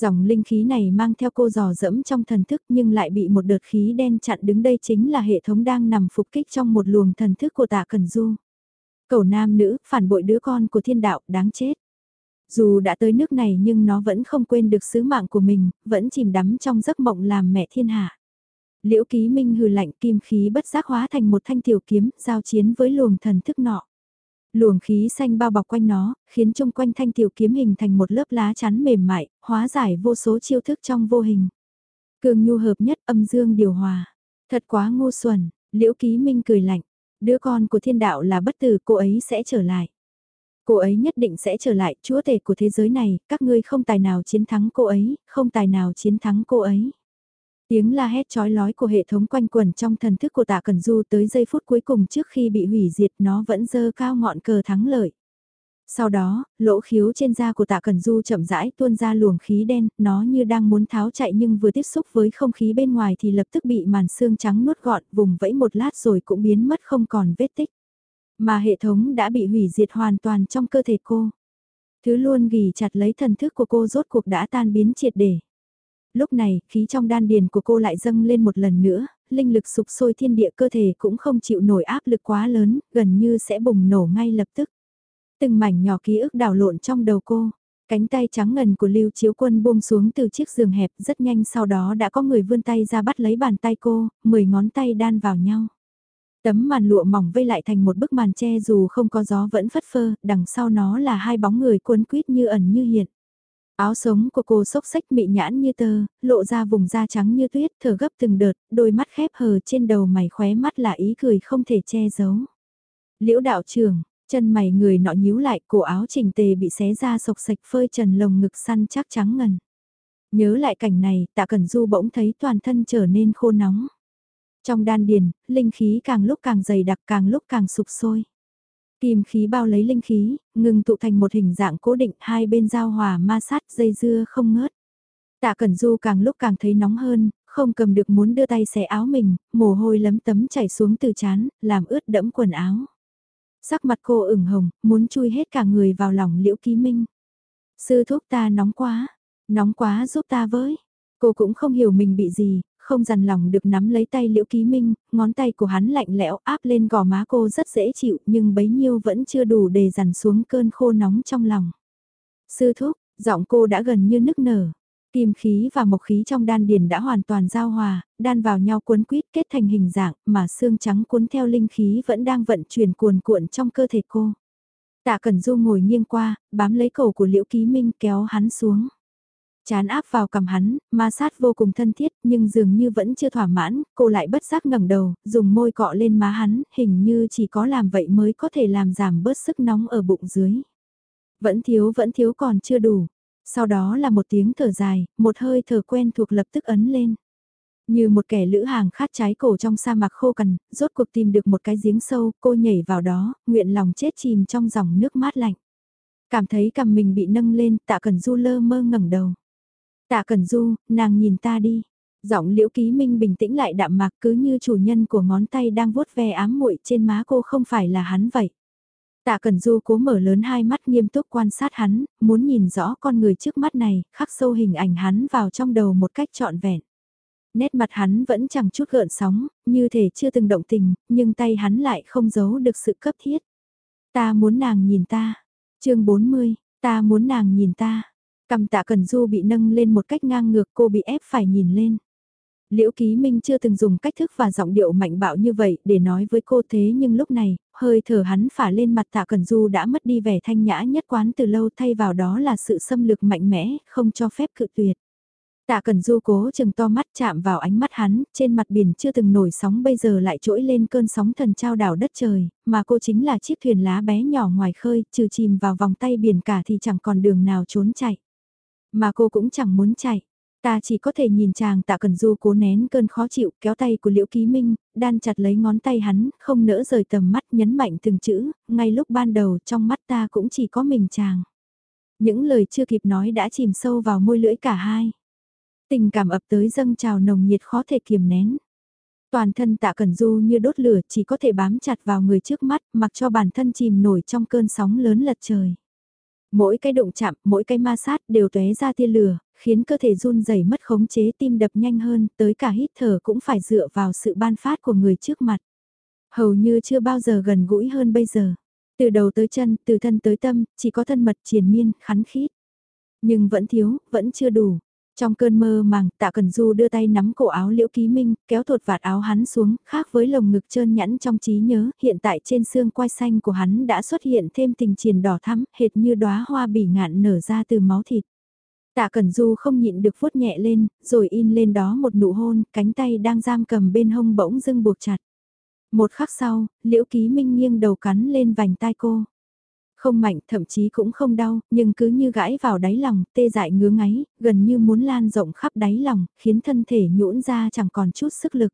Speaker 1: Dòng linh khí này mang theo cô dò dẫm trong thần thức nhưng lại bị một đợt khí đen chặn đứng đây chính là hệ thống đang nằm phục kích trong một luồng thần thức của tạ Cần Du. Cầu nam nữ, phản bội đứa con của thiên đạo, đáng chết. Dù đã tới nước này nhưng nó vẫn không quên được sứ mạng của mình, vẫn chìm đắm trong giấc mộng làm mẹ thiên hạ. Liễu ký minh hừ lạnh kim khí bất giác hóa thành một thanh tiểu kiếm, giao chiến với luồng thần thức nọ. Luồng khí xanh bao bọc quanh nó, khiến chung quanh thanh tiểu kiếm hình thành một lớp lá chắn mềm mại, hóa giải vô số chiêu thức trong vô hình. Cường nhu hợp nhất âm dương điều hòa. Thật quá ngu xuẩn, liễu ký minh cười lạnh. Đứa con của thiên đạo là bất tử cô ấy sẽ trở lại. Cô ấy nhất định sẽ trở lại chúa tể của thế giới này, các ngươi không tài nào chiến thắng cô ấy, không tài nào chiến thắng cô ấy. Tiếng la hét chói lói của hệ thống quanh quẩn trong thần thức của tạ Cần Du tới giây phút cuối cùng trước khi bị hủy diệt nó vẫn dơ cao ngọn cờ thắng lợi. Sau đó, lỗ khiếu trên da của tạ Cần Du chậm rãi tuôn ra luồng khí đen, nó như đang muốn tháo chạy nhưng vừa tiếp xúc với không khí bên ngoài thì lập tức bị màn xương trắng nuốt gọn, vùng vẫy một lát rồi cũng biến mất không còn vết tích. Mà hệ thống đã bị hủy diệt hoàn toàn trong cơ thể cô. Thứ luôn ghi chặt lấy thần thức của cô rốt cuộc đã tan biến triệt để. Lúc này, khí trong đan điền của cô lại dâng lên một lần nữa, linh lực sụp sôi thiên địa cơ thể cũng không chịu nổi áp lực quá lớn, gần như sẽ bùng nổ ngay lập tức. Từng mảnh nhỏ ký ức đảo lộn trong đầu cô, cánh tay trắng ngần của Lưu Chiếu Quân buông xuống từ chiếc giường hẹp rất nhanh sau đó đã có người vươn tay ra bắt lấy bàn tay cô, mười ngón tay đan vào nhau. Tấm màn lụa mỏng vây lại thành một bức màn che dù không có gió vẫn phất phơ, đằng sau nó là hai bóng người cuốn quýt như ẩn như hiện. Áo sống của cô xốc xách mị nhãn như tơ, lộ ra vùng da trắng như tuyết, thở gấp từng đợt, đôi mắt khép hờ trên đầu mày khóe mắt là ý cười không thể che giấu. Liễu đạo trưởng, chân mày người nọ nhíu lại, cổ áo chỉnh tề bị xé ra sộc sạch phơi trần lồng ngực săn chắc trắng ngần. Nhớ lại cảnh này, tạ Cẩn Du bỗng thấy toàn thân trở nên khô nóng. Trong đan điền, linh khí càng lúc càng dày đặc càng lúc càng sụp sôi. Kim khí bao lấy linh khí, ngừng tụ thành một hình dạng cố định hai bên giao hòa ma sát dây dưa không ngớt. Tạ Cẩn Du càng lúc càng thấy nóng hơn, không cầm được muốn đưa tay xé áo mình, mồ hôi lấm tấm chảy xuống từ chán, làm ướt đẫm quần áo. Sắc mặt cô ửng hồng, muốn chui hết cả người vào lòng liễu ký minh. Sư thúc ta nóng quá, nóng quá giúp ta với. Cô cũng không hiểu mình bị gì, không dằn lòng được nắm lấy tay Liễu Ký Minh, ngón tay của hắn lạnh lẽo áp lên gò má cô rất dễ chịu nhưng bấy nhiêu vẫn chưa đủ để dằn xuống cơn khô nóng trong lòng. Sư thúc, giọng cô đã gần như nức nở. Kim khí và mộc khí trong đan điền đã hoàn toàn giao hòa, đan vào nhau cuốn quýt kết thành hình dạng mà xương trắng cuốn theo linh khí vẫn đang vận chuyển cuồn cuộn trong cơ thể cô. Tạ Cẩn Du ngồi nghiêng qua, bám lấy cổ của Liễu Ký Minh kéo hắn xuống. Chán áp vào cầm hắn, ma sát vô cùng thân thiết nhưng dường như vẫn chưa thỏa mãn, cô lại bất giác ngẩng đầu, dùng môi cọ lên má hắn, hình như chỉ có làm vậy mới có thể làm giảm bớt sức nóng ở bụng dưới. Vẫn thiếu vẫn thiếu còn chưa đủ. Sau đó là một tiếng thở dài, một hơi thở quen thuộc lập tức ấn lên. Như một kẻ lữ hàng khát trái cổ trong sa mạc khô cằn, rốt cuộc tìm được một cái giếng sâu, cô nhảy vào đó, nguyện lòng chết chìm trong dòng nước mát lạnh. Cảm thấy cầm mình bị nâng lên, tạ cần du lơ mơ ngẩng đầu. Tạ Cẩn Du, nàng nhìn ta đi. Giọng Liễu Ký Minh bình tĩnh lại đạm mạc cứ như chủ nhân của ngón tay đang vuốt ve ám muội trên má cô không phải là hắn vậy. Tạ Cẩn Du cố mở lớn hai mắt nghiêm túc quan sát hắn, muốn nhìn rõ con người trước mắt này, khắc sâu hình ảnh hắn vào trong đầu một cách trọn vẹn. Nét mặt hắn vẫn chẳng chút gợn sóng, như thể chưa từng động tình, nhưng tay hắn lại không giấu được sự cấp thiết. Ta muốn nàng nhìn ta. chương 40, ta muốn nàng nhìn ta. Cầm tạ cần du bị nâng lên một cách ngang ngược cô bị ép phải nhìn lên. Liễu Ký Minh chưa từng dùng cách thức và giọng điệu mạnh bạo như vậy để nói với cô thế nhưng lúc này, hơi thở hắn phả lên mặt tạ cần du đã mất đi vẻ thanh nhã nhất quán từ lâu thay vào đó là sự xâm lược mạnh mẽ, không cho phép cự tuyệt. Tạ Cần Du cố chừng to mắt chạm vào ánh mắt hắn, trên mặt biển chưa từng nổi sóng bây giờ lại trỗi lên cơn sóng thần trao đảo đất trời, mà cô chính là chiếc thuyền lá bé nhỏ ngoài khơi, trừ chìm vào vòng tay biển cả thì chẳng còn đường nào trốn chạy. Mà cô cũng chẳng muốn chạy. Ta chỉ có thể nhìn chàng tạ cần du cố nén cơn khó chịu kéo tay của Liễu Ký Minh, đan chặt lấy ngón tay hắn, không nỡ rời tầm mắt nhấn mạnh từng chữ, ngay lúc ban đầu trong mắt ta cũng chỉ có mình chàng. Những lời chưa kịp nói đã chìm sâu vào môi lưỡi cả hai. Tình cảm ập tới dâng trào nồng nhiệt khó thể kiềm nén. Toàn thân tạ cần du như đốt lửa chỉ có thể bám chặt vào người trước mắt mặc cho bản thân chìm nổi trong cơn sóng lớn lật trời. Mỗi cái động chạm, mỗi cái ma sát đều tóe ra tia lửa, khiến cơ thể run rẩy mất khống chế tim đập nhanh hơn, tới cả hít thở cũng phải dựa vào sự ban phát của người trước mặt. Hầu như chưa bao giờ gần gũi hơn bây giờ. Từ đầu tới chân, từ thân tới tâm, chỉ có thân mật triền miên, khắn khít. Nhưng vẫn thiếu, vẫn chưa đủ. Trong cơn mơ màng, tạ cần du đưa tay nắm cổ áo liễu ký minh, kéo thột vạt áo hắn xuống, khác với lồng ngực trơn nhẵn trong trí nhớ, hiện tại trên xương quai xanh của hắn đã xuất hiện thêm tình triền đỏ thắm, hệt như đóa hoa bỉ ngạn nở ra từ máu thịt. Tạ Cẩn Du không nhịn được vuốt nhẹ lên, rồi in lên đó một nụ hôn, cánh tay đang giam cầm bên hông bỗng dưng buộc chặt. Một khắc sau, Liễu Ký Minh nghiêng đầu cắn lên vành tai cô. Không mạnh, thậm chí cũng không đau, nhưng cứ như gãi vào đáy lòng, tê dại ngứa ngáy, gần như muốn lan rộng khắp đáy lòng, khiến thân thể nhũn ra chẳng còn chút sức lực.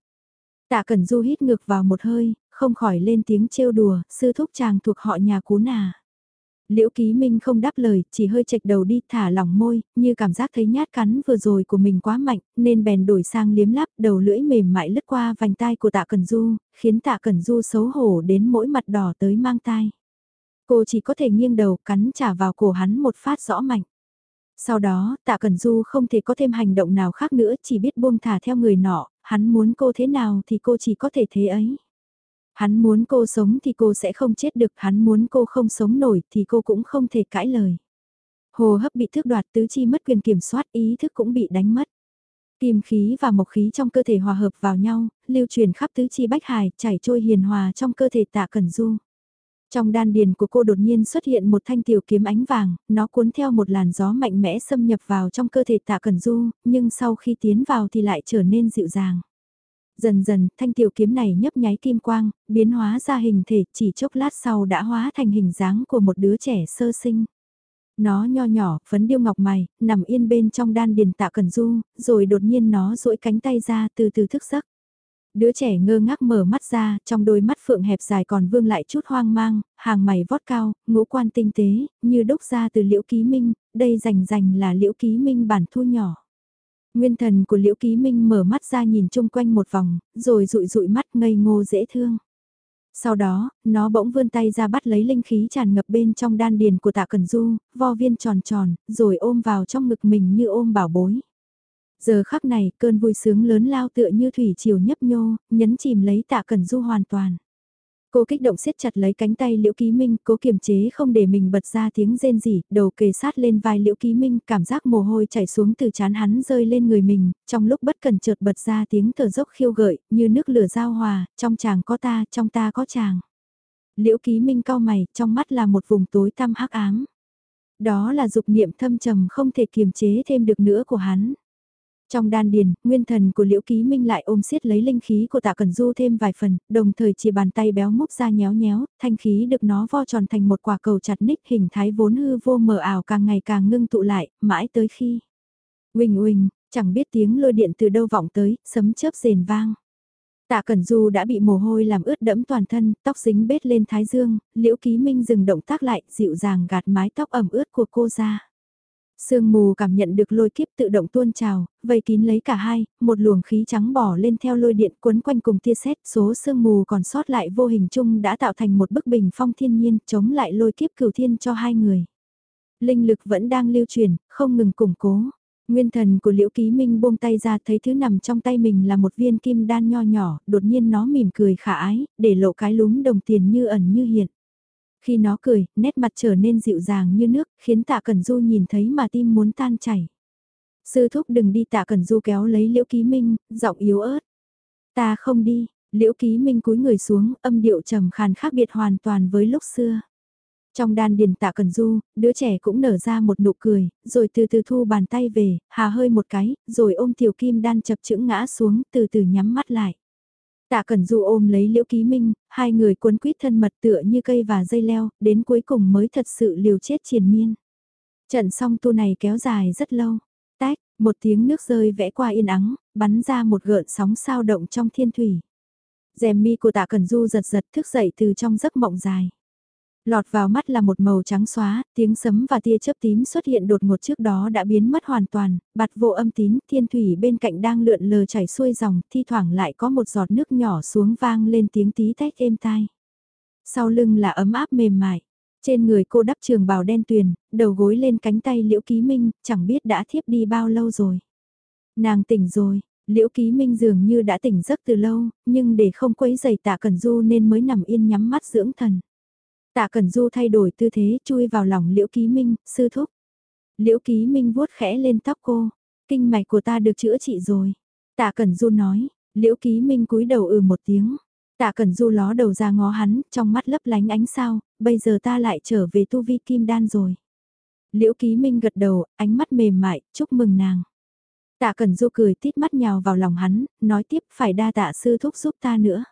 Speaker 1: Tạ Cẩn Du hít ngược vào một hơi, không khỏi lên tiếng trêu đùa, sư thúc chàng thuộc họ nhà cú nà. Liễu Ký Minh không đáp lời, chỉ hơi chệch đầu đi thả lỏng môi, như cảm giác thấy nhát cắn vừa rồi của mình quá mạnh, nên bèn đổi sang liếm lắp đầu lưỡi mềm mại lướt qua vành tai của tạ Cần Du, khiến tạ Cần Du xấu hổ đến mỗi mặt đỏ tới mang tai. Cô chỉ có thể nghiêng đầu cắn trả vào cổ hắn một phát rõ mạnh. Sau đó, tạ Cần Du không thể có thêm hành động nào khác nữa, chỉ biết buông thả theo người nọ, hắn muốn cô thế nào thì cô chỉ có thể thế ấy. Hắn muốn cô sống thì cô sẽ không chết được, hắn muốn cô không sống nổi thì cô cũng không thể cãi lời. Hồ hấp bị thước đoạt tứ chi mất quyền kiểm soát ý thức cũng bị đánh mất. Kim khí và mộc khí trong cơ thể hòa hợp vào nhau, lưu truyền khắp tứ chi bách hải, chảy trôi hiền hòa trong cơ thể tạ cẩn du. Trong đan điền của cô đột nhiên xuất hiện một thanh tiểu kiếm ánh vàng, nó cuốn theo một làn gió mạnh mẽ xâm nhập vào trong cơ thể tạ cẩn du, nhưng sau khi tiến vào thì lại trở nên dịu dàng. Dần dần, thanh tiểu kiếm này nhấp nháy kim quang, biến hóa ra hình thể chỉ chốc lát sau đã hóa thành hình dáng của một đứa trẻ sơ sinh. Nó nho nhỏ, phấn điêu ngọc mày, nằm yên bên trong đan điền tạ Cẩn du, rồi đột nhiên nó duỗi cánh tay ra từ từ thức giấc. Đứa trẻ ngơ ngác mở mắt ra, trong đôi mắt phượng hẹp dài còn vương lại chút hoang mang, hàng mày vót cao, ngũ quan tinh tế, như đúc ra từ liễu ký minh, đây rành rành là liễu ký minh bản thu nhỏ. Nguyên thần của liễu ký minh mở mắt ra nhìn chung quanh một vòng, rồi rụi rụi mắt ngây ngô dễ thương. Sau đó, nó bỗng vươn tay ra bắt lấy linh khí tràn ngập bên trong đan điền của tạ Cần Du, vo viên tròn tròn, rồi ôm vào trong ngực mình như ôm bảo bối. Giờ khắc này, cơn vui sướng lớn lao tựa như thủy chiều nhấp nhô, nhấn chìm lấy tạ cẩn Du hoàn toàn. Cô kích động siết chặt lấy cánh tay Liễu Ký Minh, cố kiềm chế không để mình bật ra tiếng rên rỉ, đầu kề sát lên vai Liễu Ký Minh, cảm giác mồ hôi chảy xuống từ chán hắn rơi lên người mình, trong lúc bất cần chợt bật ra tiếng thở dốc khiêu gợi, như nước lửa giao hòa, trong chàng có ta, trong ta có chàng. Liễu Ký Minh cau mày, trong mắt là một vùng tối tăm hắc ám. Đó là dục niệm thâm trầm không thể kiềm chế thêm được nữa của hắn. Trong đan điền, nguyên thần của Liễu Ký Minh lại ôm siết lấy linh khí của Tạ Cẩn Du thêm vài phần, đồng thời chỉ bàn tay béo múc ra nhéo nhéo, thanh khí được nó vo tròn thành một quả cầu chặt ních hình thái vốn hư vô mờ ảo càng ngày càng ngưng tụ lại, mãi tới khi. Uỳnh uỳnh, chẳng biết tiếng lôi điện từ đâu vọng tới, sấm chớp rền vang. Tạ Cẩn Du đã bị mồ hôi làm ướt đẫm toàn thân, tóc dính bết lên thái dương, Liễu Ký Minh dừng động tác lại, dịu dàng gạt mái tóc ẩm ướt của cô ra. Sương mù cảm nhận được lôi kiếp tự động tuôn trào, vây kín lấy cả hai, một luồng khí trắng bỏ lên theo lôi điện quấn quanh cùng tia sét, số sương mù còn sót lại vô hình chung đã tạo thành một bức bình phong thiên nhiên chống lại lôi kiếp cửu thiên cho hai người. Linh lực vẫn đang lưu truyền, không ngừng củng cố. Nguyên thần của Liễu Ký Minh buông tay ra thấy thứ nằm trong tay mình là một viên kim đan nho nhỏ, đột nhiên nó mỉm cười khả ái, để lộ cái lúm đồng tiền như ẩn như hiện. Khi nó cười, nét mặt trở nên dịu dàng như nước, khiến tạ Cẩn Du nhìn thấy mà tim muốn tan chảy. Sư thúc đừng đi tạ Cẩn Du kéo lấy Liễu Ký Minh, giọng yếu ớt. Ta không đi, Liễu Ký Minh cúi người xuống, âm điệu trầm khàn khác biệt hoàn toàn với lúc xưa. Trong đan điền tạ Cẩn Du, đứa trẻ cũng nở ra một nụ cười, rồi từ từ thu bàn tay về, hà hơi một cái, rồi ôm tiểu kim đan chập chững ngã xuống, từ từ nhắm mắt lại. Tạ Cẩn Du ôm lấy Liễu Ký Minh, hai người cuốn quýt thân mật tựa như cây và dây leo, đến cuối cùng mới thật sự liều chết triền miên. Trận song tu này kéo dài rất lâu. Tách, một tiếng nước rơi vẽ qua yên ắng, bắn ra một gợn sóng sao động trong thiên thủy. Dèm mi của tạ Cẩn Du giật giật thức dậy từ trong giấc mộng dài. Lọt vào mắt là một màu trắng xóa, tiếng sấm và tia chớp tím xuất hiện đột ngột trước đó đã biến mất hoàn toàn, bạt vô âm tín, thiên thủy bên cạnh đang lượn lờ chảy xuôi dòng, thi thoảng lại có một giọt nước nhỏ xuống vang lên tiếng tí tách êm tai. Sau lưng là ấm áp mềm mại, trên người cô đắp trường bào đen tuyền, đầu gối lên cánh tay liễu ký minh, chẳng biết đã thiếp đi bao lâu rồi. Nàng tỉnh rồi, liễu ký minh dường như đã tỉnh giấc từ lâu, nhưng để không quấy giày tạ cần du nên mới nằm yên nhắm mắt dưỡng thần. Tạ Cẩn Du thay đổi tư thế chui vào lòng Liễu Ký Minh, sư thúc. Liễu Ký Minh vuốt khẽ lên tóc cô, kinh mạch của ta được chữa trị rồi. Tạ Cẩn Du nói, Liễu Ký Minh cúi đầu ừ một tiếng. Tạ Cẩn Du ló đầu ra ngó hắn, trong mắt lấp lánh ánh sao, bây giờ ta lại trở về tu vi kim đan rồi. Liễu Ký Minh gật đầu, ánh mắt mềm mại, chúc mừng nàng. Tạ Cẩn Du cười tít mắt nhào vào lòng hắn, nói tiếp phải đa tạ sư thúc giúp ta nữa.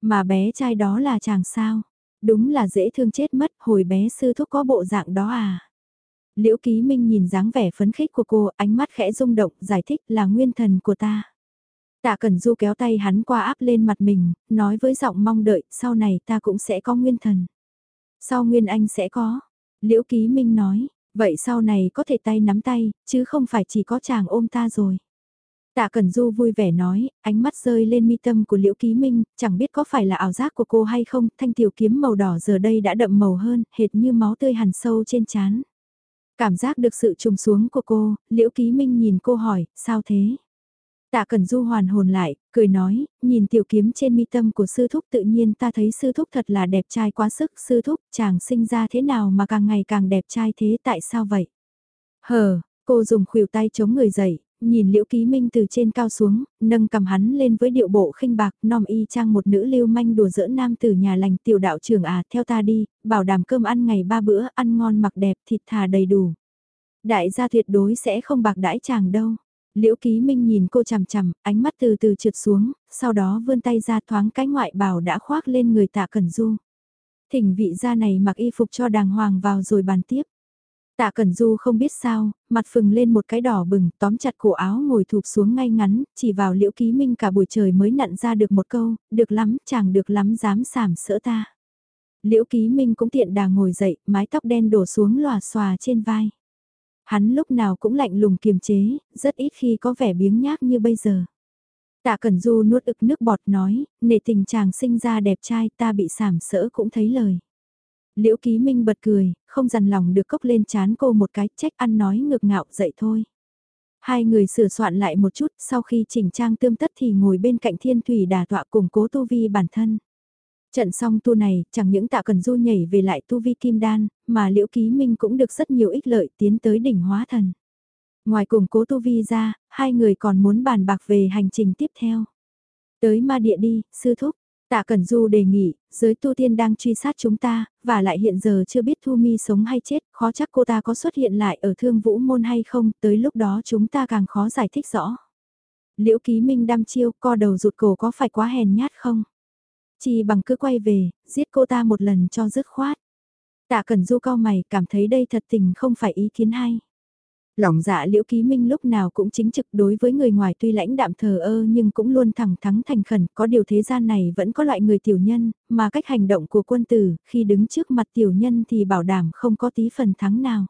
Speaker 1: Mà bé trai đó là chàng sao? Đúng là dễ thương chết mất, hồi bé sư thúc có bộ dạng đó à. Liễu Ký Minh nhìn dáng vẻ phấn khích của cô, ánh mắt khẽ rung động, giải thích là nguyên thần của ta. Tạ Cẩn Du kéo tay hắn qua áp lên mặt mình, nói với giọng mong đợi, sau này ta cũng sẽ có nguyên thần. Sau nguyên anh sẽ có. Liễu Ký Minh nói, vậy sau này có thể tay nắm tay, chứ không phải chỉ có chàng ôm ta rồi. Tạ Cẩn Du vui vẻ nói, ánh mắt rơi lên mi tâm của Liễu Ký Minh, chẳng biết có phải là ảo giác của cô hay không, thanh tiểu kiếm màu đỏ giờ đây đã đậm màu hơn, hệt như máu tươi hằn sâu trên trán. Cảm giác được sự trùng xuống của cô, Liễu Ký Minh nhìn cô hỏi, sao thế? Tạ Cẩn Du hoàn hồn lại, cười nói, nhìn tiểu kiếm trên mi tâm của sư thúc tự nhiên ta thấy sư thúc thật là đẹp trai quá sức, sư thúc chàng sinh ra thế nào mà càng ngày càng đẹp trai thế tại sao vậy? Hờ, cô dùng khuỷu tay chống người dậy, nhìn Liễu Ký Minh từ trên cao xuống, nâng cầm hắn lên với điệu bộ khinh bạc, nom y trang một nữ lưu manh đùa giỡn nam tử nhà lành tiểu đạo trưởng à, theo ta đi, bảo đảm cơm ăn ngày ba bữa, ăn ngon mặc đẹp, thịt thà đầy đủ. Đại gia tuyệt đối sẽ không bạc đãi chàng đâu. Liễu Ký Minh nhìn cô chằm chằm, ánh mắt từ từ trượt xuống, sau đó vươn tay ra thoáng cái ngoại bảo đã khoác lên người tạ cẩn du. Thỉnh vị gia này mặc y phục cho đàng hoàng vào rồi bàn tiếp. Tạ Cẩn Du không biết sao, mặt phừng lên một cái đỏ bừng, tóm chặt cổ áo ngồi thụp xuống ngay ngắn, chỉ vào liễu ký minh cả buổi trời mới nặn ra được một câu, được lắm, chẳng được lắm dám sảm sỡ ta. Liễu ký minh cũng tiện đà ngồi dậy, mái tóc đen đổ xuống lòa xòa trên vai. Hắn lúc nào cũng lạnh lùng kiềm chế, rất ít khi có vẻ biếng nhác như bây giờ. Tạ Cẩn Du nuốt ực nước bọt nói, nể tình chàng sinh ra đẹp trai ta bị sảm sỡ cũng thấy lời. Liễu Ký Minh bật cười, không dằn lòng được cốc lên chán cô một cái trách ăn nói ngược ngạo dậy thôi. Hai người sửa soạn lại một chút, sau khi chỉnh trang tươm tất thì ngồi bên cạnh thiên thủy đà tọa củng cố tu vi bản thân. Trận xong tu này, chẳng những tạ cần du nhảy về lại tu vi kim đan, mà liễu ký minh cũng được rất nhiều ích lợi tiến tới đỉnh hóa thần. Ngoài củng cố tu vi ra, hai người còn muốn bàn bạc về hành trình tiếp theo. Tới ma địa đi, sư thúc, Tạ Cẩn Du đề nghị, giới tu tiên đang truy sát chúng ta, và lại hiện giờ chưa biết Thu Mi sống hay chết, khó chắc cô ta có xuất hiện lại ở thương vũ môn hay không, tới lúc đó chúng ta càng khó giải thích rõ. Liễu Ký Minh đăm chiêu, co đầu rụt cổ có phải quá hèn nhát không? Chỉ bằng cứ quay về, giết cô ta một lần cho dứt khoát. Tạ Cẩn Du cao mày, cảm thấy đây thật tình không phải ý kiến hay. Lòng dạ liễu ký minh lúc nào cũng chính trực đối với người ngoài tuy lãnh đạm thờ ơ nhưng cũng luôn thẳng thắng thành khẩn, có điều thế gian này vẫn có loại người tiểu nhân, mà cách hành động của quân tử, khi đứng trước mặt tiểu nhân thì bảo đảm không có tí phần thắng nào.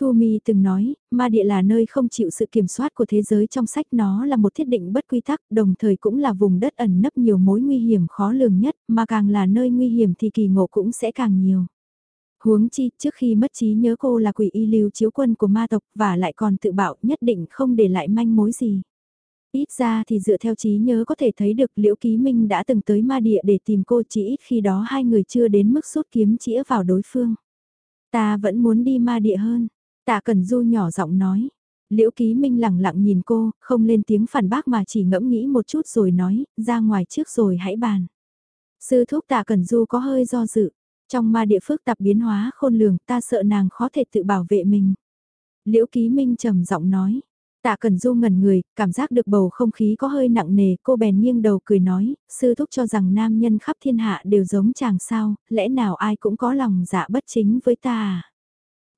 Speaker 1: Thu Mi từng nói, ma địa là nơi không chịu sự kiểm soát của thế giới trong sách nó là một thiết định bất quy tắc, đồng thời cũng là vùng đất ẩn nấp nhiều mối nguy hiểm khó lường nhất, mà càng là nơi nguy hiểm thì kỳ ngộ cũng sẽ càng nhiều. Huống chi, trước khi mất trí nhớ cô là quỷ y lưu chiếu quân của ma tộc và lại còn tự bảo nhất định không để lại manh mối gì. Ít ra thì dựa theo trí nhớ có thể thấy được Liễu Ký Minh đã từng tới ma địa để tìm cô chỉ ít khi đó hai người chưa đến mức rút kiếm chĩa vào đối phương. Ta vẫn muốn đi ma địa hơn. Tạ Cần Du nhỏ giọng nói. Liễu Ký Minh lặng lặng nhìn cô, không lên tiếng phản bác mà chỉ ngẫm nghĩ một chút rồi nói, ra ngoài trước rồi hãy bàn. Sư thúc Tạ Cần Du có hơi do dự, trong ma địa phức tạp biến hóa khôn lường ta sợ nàng khó thể tự bảo vệ mình. Liễu Ký Minh trầm giọng nói. Tạ Cần Du ngẩn người, cảm giác được bầu không khí có hơi nặng nề, cô bèn nghiêng đầu cười nói, sư thúc cho rằng nam nhân khắp thiên hạ đều giống chàng sao, lẽ nào ai cũng có lòng dạ bất chính với ta à?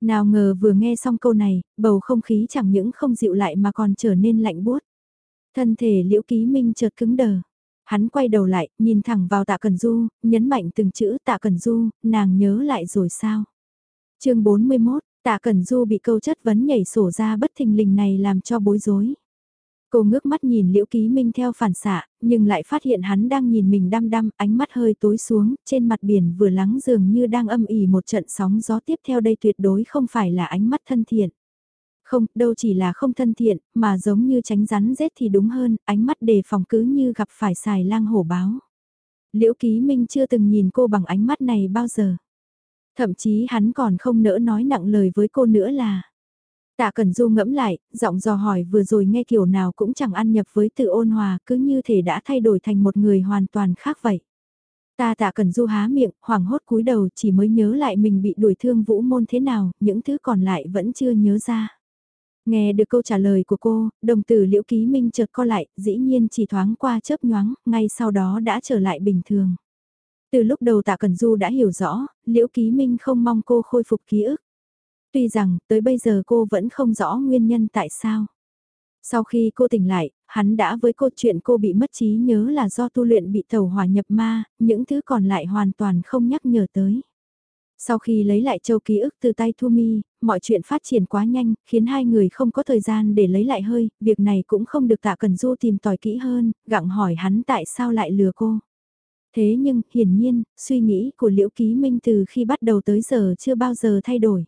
Speaker 1: Nào ngờ vừa nghe xong câu này, bầu không khí chẳng những không dịu lại mà còn trở nên lạnh buốt. Thân thể Liễu Ký Minh chợt cứng đờ. Hắn quay đầu lại, nhìn thẳng vào tạ Cần Du, nhấn mạnh từng chữ tạ Cần Du, nàng nhớ lại rồi sao? chương 41, tạ Cần Du bị câu chất vấn nhảy sổ ra bất thình lình này làm cho bối rối. Cô ngước mắt nhìn Liễu Ký Minh theo phản xạ, nhưng lại phát hiện hắn đang nhìn mình đăm đăm, ánh mắt hơi tối xuống, trên mặt biển vừa lắng dường như đang âm ỉ một trận sóng gió tiếp theo đây tuyệt đối không phải là ánh mắt thân thiện. Không, đâu chỉ là không thân thiện, mà giống như tránh rắn rết thì đúng hơn, ánh mắt đề phòng cứ như gặp phải xài lang hổ báo. Liễu Ký Minh chưa từng nhìn cô bằng ánh mắt này bao giờ. Thậm chí hắn còn không nỡ nói nặng lời với cô nữa là. Tạ Cẩn Du ngẫm lại, giọng dò hỏi vừa rồi nghe kiểu nào cũng chẳng ăn nhập với tự ôn hòa, cứ như thể đã thay đổi thành một người hoàn toàn khác vậy. Ta tạ Cẩn Du há miệng, hoảng hốt cúi đầu chỉ mới nhớ lại mình bị đuổi thương vũ môn thế nào, những thứ còn lại vẫn chưa nhớ ra. Nghe được câu trả lời của cô, đồng tử liễu ký minh chợt co lại, dĩ nhiên chỉ thoáng qua chớp nhoáng, ngay sau đó đã trở lại bình thường. Từ lúc đầu tạ Cần Du đã hiểu rõ, liễu ký minh không mong cô khôi phục ký ức. Tuy rằng, tới bây giờ cô vẫn không rõ nguyên nhân tại sao. Sau khi cô tỉnh lại, hắn đã với cô chuyện cô bị mất trí nhớ là do tu luyện bị tàu hỏa nhập ma, những thứ còn lại hoàn toàn không nhắc nhở tới. Sau khi lấy lại châu ký ức từ tay Thu Mi, mọi chuyện phát triển quá nhanh, khiến hai người không có thời gian để lấy lại hơi, việc này cũng không được tạ cần du tìm tòi kỹ hơn, gặng hỏi hắn tại sao lại lừa cô. Thế nhưng, hiển nhiên, suy nghĩ của Liễu Ký Minh từ khi bắt đầu tới giờ chưa bao giờ thay đổi.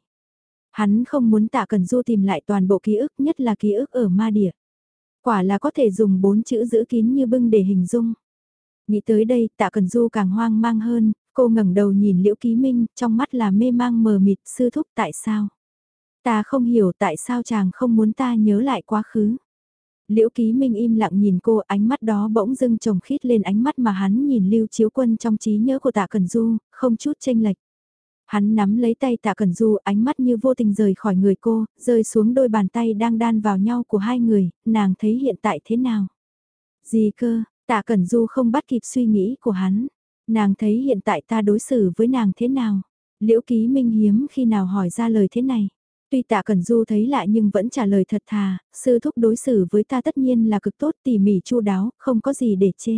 Speaker 1: Hắn không muốn tạ cần du tìm lại toàn bộ ký ức nhất là ký ức ở ma địa. Quả là có thể dùng bốn chữ giữ kín như bưng để hình dung. Nghĩ tới đây tạ cần du càng hoang mang hơn, Cô ngẩng đầu nhìn Liễu Ký Minh, trong mắt là mê mang mờ mịt, sư thúc tại sao? Ta không hiểu tại sao chàng không muốn ta nhớ lại quá khứ. Liễu Ký Minh im lặng nhìn cô, ánh mắt đó bỗng dưng trồng khít lên ánh mắt mà hắn nhìn Lưu Chiếu Quân trong trí nhớ của Tạ Cần Du, không chút chênh lệch. Hắn nắm lấy tay Tạ Cần Du, ánh mắt như vô tình rời khỏi người cô, rơi xuống đôi bàn tay đang đan vào nhau của hai người, nàng thấy hiện tại thế nào? Gì cơ, Tạ Cần Du không bắt kịp suy nghĩ của hắn. Nàng thấy hiện tại ta đối xử với nàng thế nào? Liễu Ký Minh hiếm khi nào hỏi ra lời thế này. Tuy tạ Cần Du thấy lạ nhưng vẫn trả lời thật thà, sư thúc đối xử với ta tất nhiên là cực tốt tỉ mỉ chu đáo, không có gì để chê.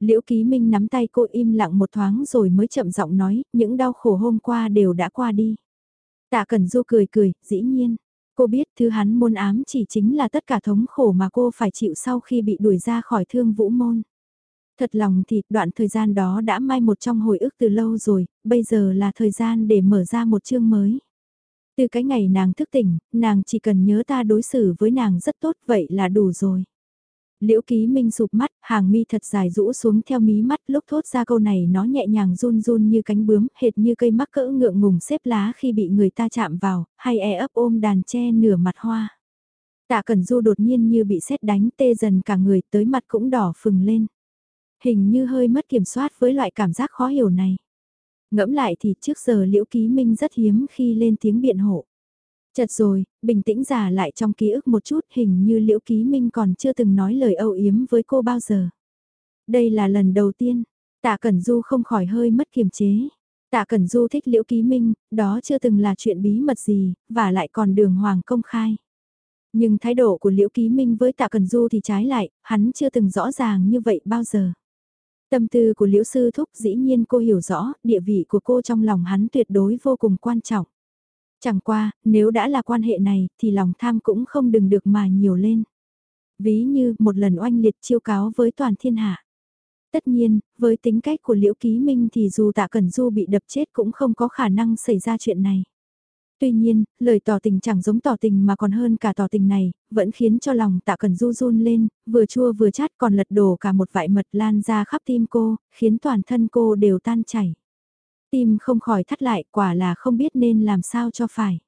Speaker 1: Liễu Ký Minh nắm tay cô im lặng một thoáng rồi mới chậm giọng nói, những đau khổ hôm qua đều đã qua đi. Tạ Cần Du cười cười, dĩ nhiên. Cô biết thứ hắn môn ám chỉ chính là tất cả thống khổ mà cô phải chịu sau khi bị đuổi ra khỏi thương vũ môn. Thật lòng thì đoạn thời gian đó đã mai một trong hồi ức từ lâu rồi, bây giờ là thời gian để mở ra một chương mới. Từ cái ngày nàng thức tỉnh, nàng chỉ cần nhớ ta đối xử với nàng rất tốt vậy là đủ rồi. Liễu ký minh sụp mắt, hàng mi thật dài rũ xuống theo mí mắt lúc thốt ra câu này nó nhẹ nhàng run run như cánh bướm, hệt như cây mắc cỡ ngượng ngùng xếp lá khi bị người ta chạm vào, hay e ấp ôm đàn tre nửa mặt hoa. Tạ Cẩn Du đột nhiên như bị sét đánh tê dần cả người tới mặt cũng đỏ phừng lên. Hình như hơi mất kiểm soát với loại cảm giác khó hiểu này. Ngẫm lại thì trước giờ Liễu Ký Minh rất hiếm khi lên tiếng biện hộ. Chật rồi, bình tĩnh giả lại trong ký ức một chút hình như Liễu Ký Minh còn chưa từng nói lời âu yếm với cô bao giờ. Đây là lần đầu tiên, Tạ Cẩn Du không khỏi hơi mất kiềm chế. Tạ Cẩn Du thích Liễu Ký Minh, đó chưa từng là chuyện bí mật gì, và lại còn đường hoàng công khai. Nhưng thái độ của Liễu Ký Minh với Tạ Cẩn Du thì trái lại, hắn chưa từng rõ ràng như vậy bao giờ. Tâm tư của Liễu Sư Thúc dĩ nhiên cô hiểu rõ, địa vị của cô trong lòng hắn tuyệt đối vô cùng quan trọng. Chẳng qua, nếu đã là quan hệ này, thì lòng tham cũng không đừng được mà nhiều lên. Ví như một lần oanh liệt chiêu cáo với toàn thiên hạ. Tất nhiên, với tính cách của Liễu Ký Minh thì dù Tạ Cẩn Du bị đập chết cũng không có khả năng xảy ra chuyện này. Tuy nhiên, lời tỏ tình chẳng giống tỏ tình mà còn hơn cả tỏ tình này, vẫn khiến cho lòng tạ cần du run lên, vừa chua vừa chát còn lật đổ cả một vại mật lan ra khắp tim cô, khiến toàn thân cô đều tan chảy. Tim không khỏi thắt lại, quả là không biết nên làm sao cho phải.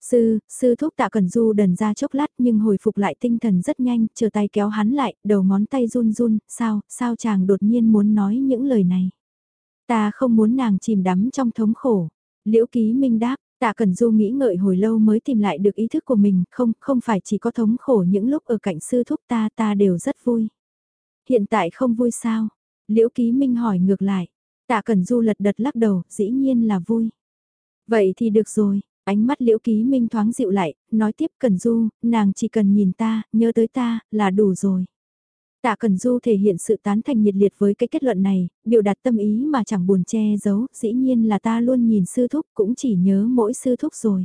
Speaker 1: Sư, sư thúc tạ cần du đần ra chốc lát nhưng hồi phục lại tinh thần rất nhanh, chờ tay kéo hắn lại, đầu ngón tay run run, sao, sao chàng đột nhiên muốn nói những lời này. Ta không muốn nàng chìm đắm trong thống khổ. Liễu ký minh đáp, Tạ Cẩn Du nghĩ ngợi hồi lâu mới tìm lại được ý thức của mình, không, không phải chỉ có thống khổ những lúc ở cạnh sư thúc ta ta đều rất vui. Hiện tại không vui sao? Liễu Ký Minh hỏi ngược lại. Tạ Cẩn Du lật đật lắc đầu, dĩ nhiên là vui. Vậy thì được rồi, ánh mắt Liễu Ký Minh thoáng dịu lại, nói tiếp Cẩn Du, nàng chỉ cần nhìn ta, nhớ tới ta, là đủ rồi. Tạ Cần Du thể hiện sự tán thành nhiệt liệt với cái kết luận này, biểu đạt tâm ý mà chẳng buồn che giấu, dĩ nhiên là ta luôn nhìn sư thúc cũng chỉ nhớ mỗi sư thúc rồi.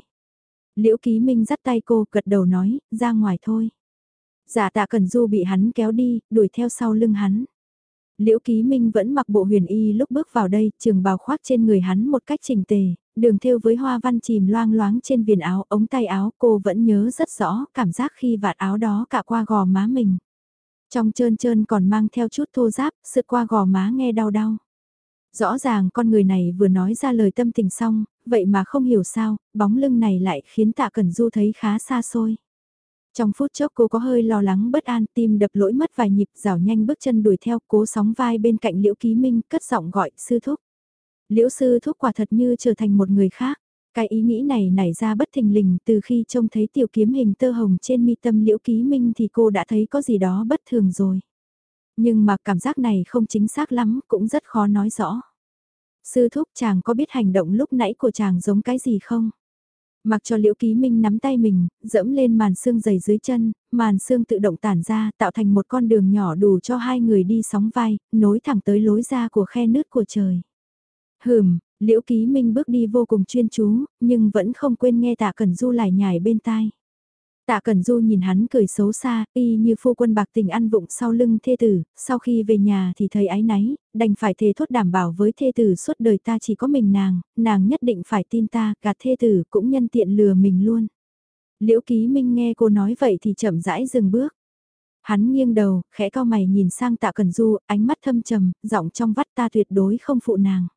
Speaker 1: Liễu Ký Minh dắt tay cô gật đầu nói, ra ngoài thôi. Giả dạ tạ Cần Du bị hắn kéo đi, đuổi theo sau lưng hắn. Liễu Ký Minh vẫn mặc bộ huyền y lúc bước vào đây, trường bào khoác trên người hắn một cách chỉnh tề, đường thêu với hoa văn chìm loang loáng trên viền áo, ống tay áo, cô vẫn nhớ rất rõ cảm giác khi vạt áo đó cả qua gò má mình. Trong trơn trơn còn mang theo chút thô giáp, sượt qua gò má nghe đau đau. Rõ ràng con người này vừa nói ra lời tâm tình xong, vậy mà không hiểu sao, bóng lưng này lại khiến tạ Cẩn Du thấy khá xa xôi. Trong phút chốc cô có hơi lo lắng bất an tim đập lỗi mất vài nhịp rảo nhanh bước chân đuổi theo cố sóng vai bên cạnh Liễu Ký Minh cất giọng gọi sư thúc. Liễu sư thúc quả thật như trở thành một người khác. Cái ý nghĩ này nảy ra bất thình lình từ khi trông thấy tiểu kiếm hình tơ hồng trên mi tâm liễu ký minh thì cô đã thấy có gì đó bất thường rồi. Nhưng mà cảm giác này không chính xác lắm cũng rất khó nói rõ. Sư thúc chàng có biết hành động lúc nãy của chàng giống cái gì không? Mặc cho liễu ký minh nắm tay mình, dẫm lên màn xương dày dưới chân, màn xương tự động tản ra tạo thành một con đường nhỏ đủ cho hai người đi sóng vai, nối thẳng tới lối ra của khe nứt của trời. Hừm, Liễu Ký Minh bước đi vô cùng chuyên chú, nhưng vẫn không quên nghe Tạ Cẩn Du lải nhải bên tai. Tạ Cẩn Du nhìn hắn cười xấu xa, y như phu quân bạc tình ăn vụng sau lưng thê tử, sau khi về nhà thì thấy ái náy, đành phải thề thốt đảm bảo với thê tử suốt đời ta chỉ có mình nàng, nàng nhất định phải tin ta, gạt thê tử cũng nhân tiện lừa mình luôn. Liễu Ký Minh nghe cô nói vậy thì chậm rãi dừng bước. Hắn nghiêng đầu, khẽ cao mày nhìn sang Tạ Cẩn Du, ánh mắt thâm trầm, giọng trong vắt ta tuyệt đối không phụ nàng.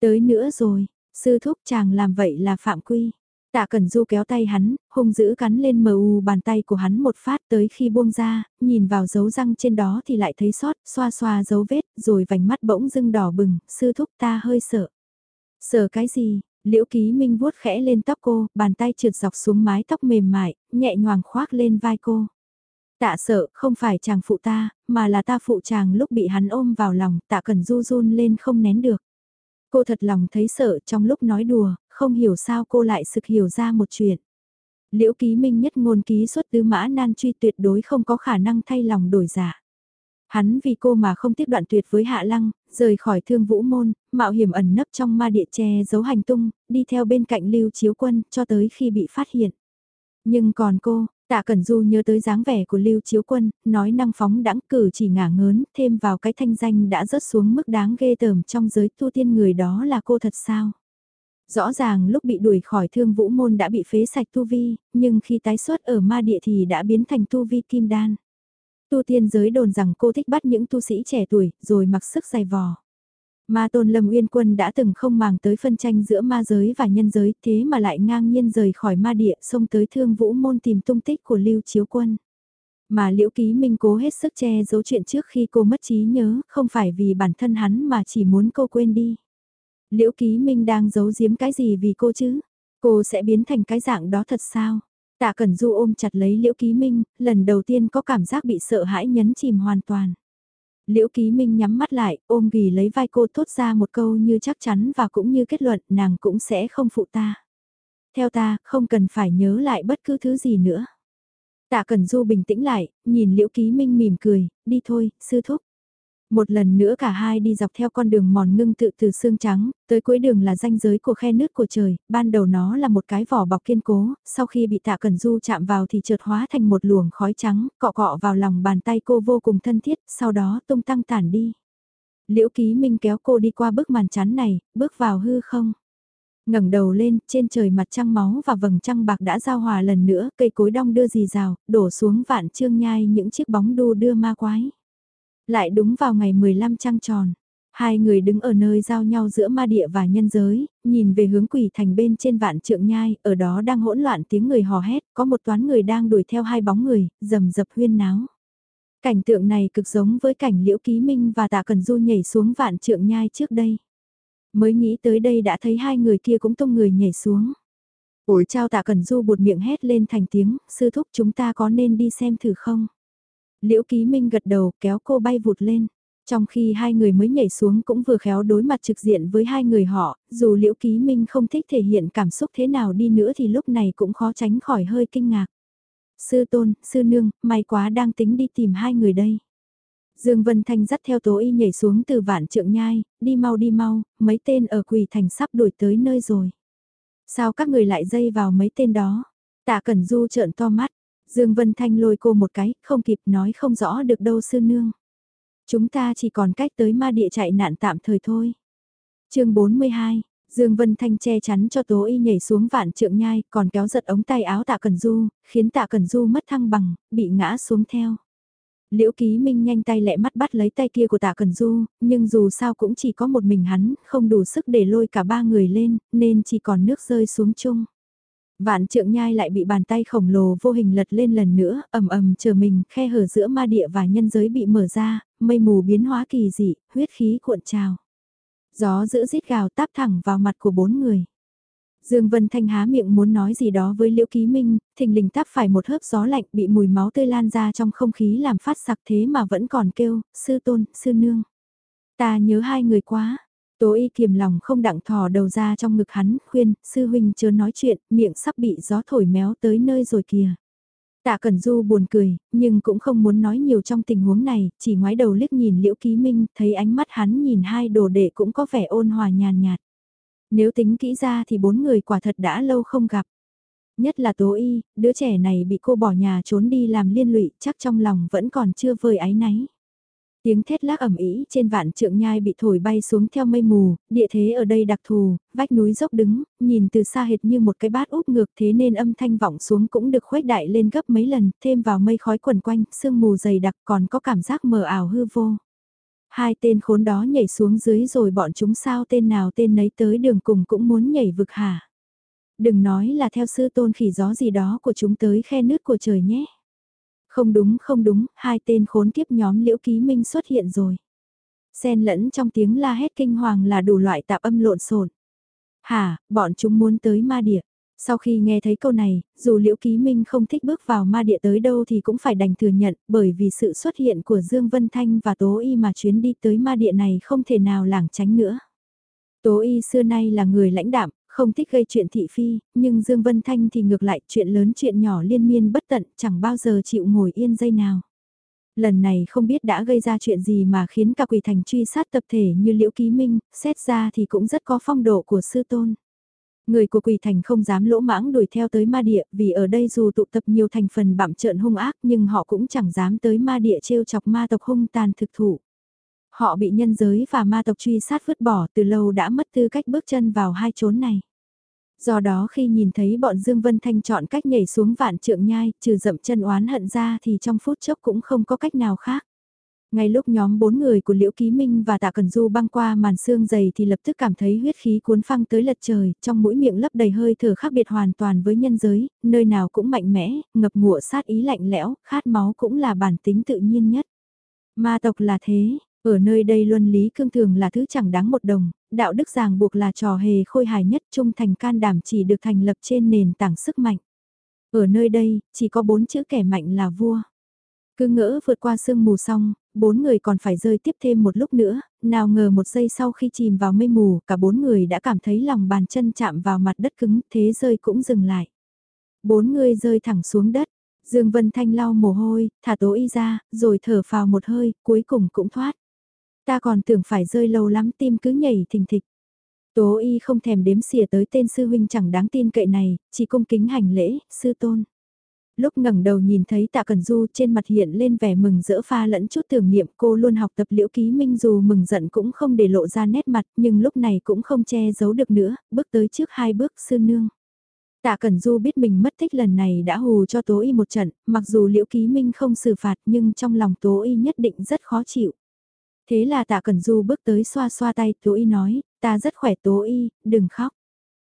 Speaker 1: Tới nữa rồi, sư thúc chàng làm vậy là phạm quy. Tạ Cẩn Du kéo tay hắn, hung dữ cắn lên mờ u bàn tay của hắn một phát tới khi buông ra, nhìn vào dấu răng trên đó thì lại thấy sót, xoa xoa dấu vết, rồi vành mắt bỗng dưng đỏ bừng, sư thúc ta hơi sợ. Sợ cái gì? Liễu Ký Minh vuốt khẽ lên tóc cô, bàn tay trượt dọc xuống mái tóc mềm mại, nhẹ nhàng khoác lên vai cô. Tạ sợ, không phải chàng phụ ta, mà là ta phụ chàng lúc bị hắn ôm vào lòng, tạ cần du run lên không nén được. Cô thật lòng thấy sợ trong lúc nói đùa, không hiểu sao cô lại sực hiểu ra một chuyện. Liễu ký minh nhất ngôn ký xuất tứ mã nan truy tuyệt đối không có khả năng thay lòng đổi giả. Hắn vì cô mà không tiếp đoạn tuyệt với Hạ Lăng, rời khỏi thương vũ môn, mạo hiểm ẩn nấp trong ma địa che giấu hành tung, đi theo bên cạnh lưu chiếu quân cho tới khi bị phát hiện. Nhưng còn cô, tạ Cẩn Du nhớ tới dáng vẻ của lưu chiếu quân, nói năng phóng đãng cử chỉ ngả ngớn, thêm vào cái thanh danh đã rớt xuống mức đáng ghê tởm trong giới tu tiên người đó là cô thật sao. Rõ ràng lúc bị đuổi khỏi thương vũ môn đã bị phế sạch tu vi, nhưng khi tái xuất ở ma địa thì đã biến thành tu vi kim đan. Tu tiên giới đồn rằng cô thích bắt những tu sĩ trẻ tuổi, rồi mặc sức dày vò. Ma tôn lâm uyên quân đã từng không màng tới phân tranh giữa ma giới và nhân giới, thế mà lại ngang nhiên rời khỏi ma địa, xông tới thương vũ môn tìm tung tích của lưu chiếu quân. Mà liễu ký minh cố hết sức che giấu chuyện trước khi cô mất trí nhớ, không phải vì bản thân hắn mà chỉ muốn cô quên đi. Liễu ký minh đang giấu giếm cái gì vì cô chứ? Cô sẽ biến thành cái dạng đó thật sao? Tạ Cẩn Du ôm chặt lấy Liễu Ký Minh, lần đầu tiên có cảm giác bị sợ hãi nhấn chìm hoàn toàn. Liễu Ký Minh nhắm mắt lại, ôm ghì lấy vai cô thốt ra một câu như chắc chắn và cũng như kết luận nàng cũng sẽ không phụ ta. Theo ta, không cần phải nhớ lại bất cứ thứ gì nữa. Tạ Cẩn Du bình tĩnh lại, nhìn Liễu Ký Minh mỉm cười, đi thôi, sư thúc. Một lần nữa cả hai đi dọc theo con đường mòn ngưng tự từ xương trắng, tới cuối đường là ranh giới của khe nước của trời, ban đầu nó là một cái vỏ bọc kiên cố, sau khi bị tạ cẩn du chạm vào thì chợt hóa thành một luồng khói trắng, cọ cọ vào lòng bàn tay cô vô cùng thân thiết, sau đó tung tăng tản đi. Liễu ký minh kéo cô đi qua bức màn chắn này, bước vào hư không ngẩng đầu lên, trên trời mặt trăng máu và vầng trăng bạc đã giao hòa lần nữa, cây cối đong đưa dì rào, đổ xuống vạn trương nhai những chiếc bóng đu đưa ma quái. Lại đúng vào ngày 15 trăng tròn, hai người đứng ở nơi giao nhau giữa ma địa và nhân giới, nhìn về hướng quỷ thành bên trên vạn trượng nhai, ở đó đang hỗn loạn tiếng người hò hét, có một toán người đang đuổi theo hai bóng người, rầm rập huyên náo. Cảnh tượng này cực giống với cảnh Liễu Ký Minh và Tạ Cần Du nhảy xuống vạn trượng nhai trước đây. Mới nghĩ tới đây đã thấy hai người kia cũng tung người nhảy xuống. Ủi trao Tạ Cần Du buột miệng hét lên thành tiếng, sư thúc chúng ta có nên đi xem thử không? Liễu Ký Minh gật đầu kéo cô bay vụt lên. Trong khi hai người mới nhảy xuống cũng vừa khéo đối mặt trực diện với hai người họ, dù Liễu Ký Minh không thích thể hiện cảm xúc thế nào đi nữa thì lúc này cũng khó tránh khỏi hơi kinh ngạc. Sư Tôn, Sư Nương, may quá đang tính đi tìm hai người đây. Dương Vân Thanh dắt theo tố y nhảy xuống từ vạn trượng nhai, đi mau đi mau, mấy tên ở quỳ thành sắp đuổi tới nơi rồi. Sao các người lại dây vào mấy tên đó? Tạ Cẩn Du trợn to mắt, Dương Vân Thanh lôi cô một cái, không kịp nói không rõ được đâu sư nương. Chúng ta chỉ còn cách tới ma địa chạy nạn tạm thời thôi. chương 42, Dương Vân Thanh che chắn cho Tố Y nhảy xuống vạn trượng nhai, còn kéo giật ống tay áo tạ Cần Du, khiến tạ Cần Du mất thăng bằng, bị ngã xuống theo. Liễu Ký Minh nhanh tay lẹ mắt bắt lấy tay kia của tạ Cần Du, nhưng dù sao cũng chỉ có một mình hắn, không đủ sức để lôi cả ba người lên, nên chỉ còn nước rơi xuống chung. Vạn trượng nhai lại bị bàn tay khổng lồ vô hình lật lên lần nữa, ầm ầm chờ mình, khe hở giữa ma địa và nhân giới bị mở ra, mây mù biến hóa kỳ dị, huyết khí cuộn trào. Gió giữ rít gào táp thẳng vào mặt của bốn người. Dương Vân Thanh há miệng muốn nói gì đó với Liễu Ký Minh, thình lình táp phải một hớp gió lạnh bị mùi máu tươi lan ra trong không khí làm phát sặc thế mà vẫn còn kêu, sư tôn, sư nương. Ta nhớ hai người quá, Tố y kiềm lòng không đặng thò đầu ra trong ngực hắn, khuyên, sư huynh chưa nói chuyện, miệng sắp bị gió thổi méo tới nơi rồi kìa. Tạ Cẩn Du buồn cười, nhưng cũng không muốn nói nhiều trong tình huống này, chỉ ngoái đầu liếc nhìn Liễu Ký Minh, thấy ánh mắt hắn nhìn hai đồ đệ cũng có vẻ ôn hòa nhàn nhạt. Nếu tính kỹ ra thì bốn người quả thật đã lâu không gặp. Nhất là Tố Y, đứa trẻ này bị cô bỏ nhà trốn đi làm liên lụy, chắc trong lòng vẫn còn chưa vơi áy náy. Tiếng thét lác ẩm ý trên vạn trượng nhai bị thổi bay xuống theo mây mù, địa thế ở đây đặc thù, vách núi dốc đứng, nhìn từ xa hệt như một cái bát úp ngược thế nên âm thanh vọng xuống cũng được khuếch đại lên gấp mấy lần, thêm vào mây khói quần quanh, sương mù dày đặc còn có cảm giác mờ ảo hư vô. Hai tên khốn đó nhảy xuống dưới rồi bọn chúng sao tên nào tên nấy tới đường cùng cũng muốn nhảy vực hả. Đừng nói là theo sư tôn khỉ gió gì đó của chúng tới khe nước của trời nhé. Không đúng không đúng, hai tên khốn kiếp nhóm liễu ký minh xuất hiện rồi. Xen lẫn trong tiếng la hét kinh hoàng là đủ loại tạp âm lộn xộn. Hả, bọn chúng muốn tới ma địa. Sau khi nghe thấy câu này, dù Liễu Ký Minh không thích bước vào ma địa tới đâu thì cũng phải đành thừa nhận bởi vì sự xuất hiện của Dương Vân Thanh và Tố Y mà chuyến đi tới ma địa này không thể nào lảng tránh nữa. Tố Y xưa nay là người lãnh đạm, không thích gây chuyện thị phi, nhưng Dương Vân Thanh thì ngược lại chuyện lớn chuyện nhỏ liên miên bất tận, chẳng bao giờ chịu ngồi yên dây nào. Lần này không biết đã gây ra chuyện gì mà khiến cả quỷ thành truy sát tập thể như Liễu Ký Minh, xét ra thì cũng rất có phong độ của sư tôn. Người của quỷ thành không dám lỗ mãng đuổi theo tới ma địa vì ở đây dù tụ tập nhiều thành phần bạm trợn hung ác nhưng họ cũng chẳng dám tới ma địa trêu chọc ma tộc hung tàn thực thụ. Họ bị nhân giới và ma tộc truy sát vứt bỏ từ lâu đã mất tư cách bước chân vào hai chốn này. Do đó khi nhìn thấy bọn Dương Vân Thanh chọn cách nhảy xuống vạn trượng nhai, trừ dậm chân oán hận ra thì trong phút chốc cũng không có cách nào khác. Ngay lúc nhóm bốn người của Liễu Ký Minh và Tạ Cần Du băng qua màn xương dày thì lập tức cảm thấy huyết khí cuốn phăng tới lật trời, trong mũi miệng lấp đầy hơi thở khác biệt hoàn toàn với nhân giới, nơi nào cũng mạnh mẽ, ngập ngụa sát ý lạnh lẽo, khát máu cũng là bản tính tự nhiên nhất. Ma tộc là thế, ở nơi đây luân lý cương thường là thứ chẳng đáng một đồng, đạo đức ràng buộc là trò hề khôi hài nhất trung thành can đảm chỉ được thành lập trên nền tảng sức mạnh. Ở nơi đây, chỉ có bốn chữ kẻ mạnh là vua. Cứ ngỡ vượt qua sương mù xong, bốn người còn phải rơi tiếp thêm một lúc nữa, nào ngờ một giây sau khi chìm vào mây mù, cả bốn người đã cảm thấy lòng bàn chân chạm vào mặt đất cứng, thế rơi cũng dừng lại. Bốn người rơi thẳng xuống đất, Dương Vân Thanh lau mồ hôi, thả tố y ra, rồi thở phào một hơi, cuối cùng cũng thoát. Ta còn tưởng phải rơi lâu lắm tim cứ nhảy thình thịch. Tố y không thèm đếm xỉa tới tên sư huynh chẳng đáng tin cậy này, chỉ cung kính hành lễ, sư tôn. Lúc ngẩng đầu nhìn thấy tạ cần du trên mặt hiện lên vẻ mừng rỡ pha lẫn chút tưởng niệm cô luôn học tập liễu ký minh dù mừng giận cũng không để lộ ra nét mặt nhưng lúc này cũng không che giấu được nữa, bước tới trước hai bước sư nương. Tạ Cẩn Du biết mình mất tích lần này đã hù cho Tố Y một trận, mặc dù Liễu Ký Minh không xử phạt nhưng trong lòng Tố Y nhất định rất khó chịu. Thế là tạ Cẩn Du bước tới xoa xoa tay Tố Y nói, ta rất khỏe Tố Y, đừng khóc.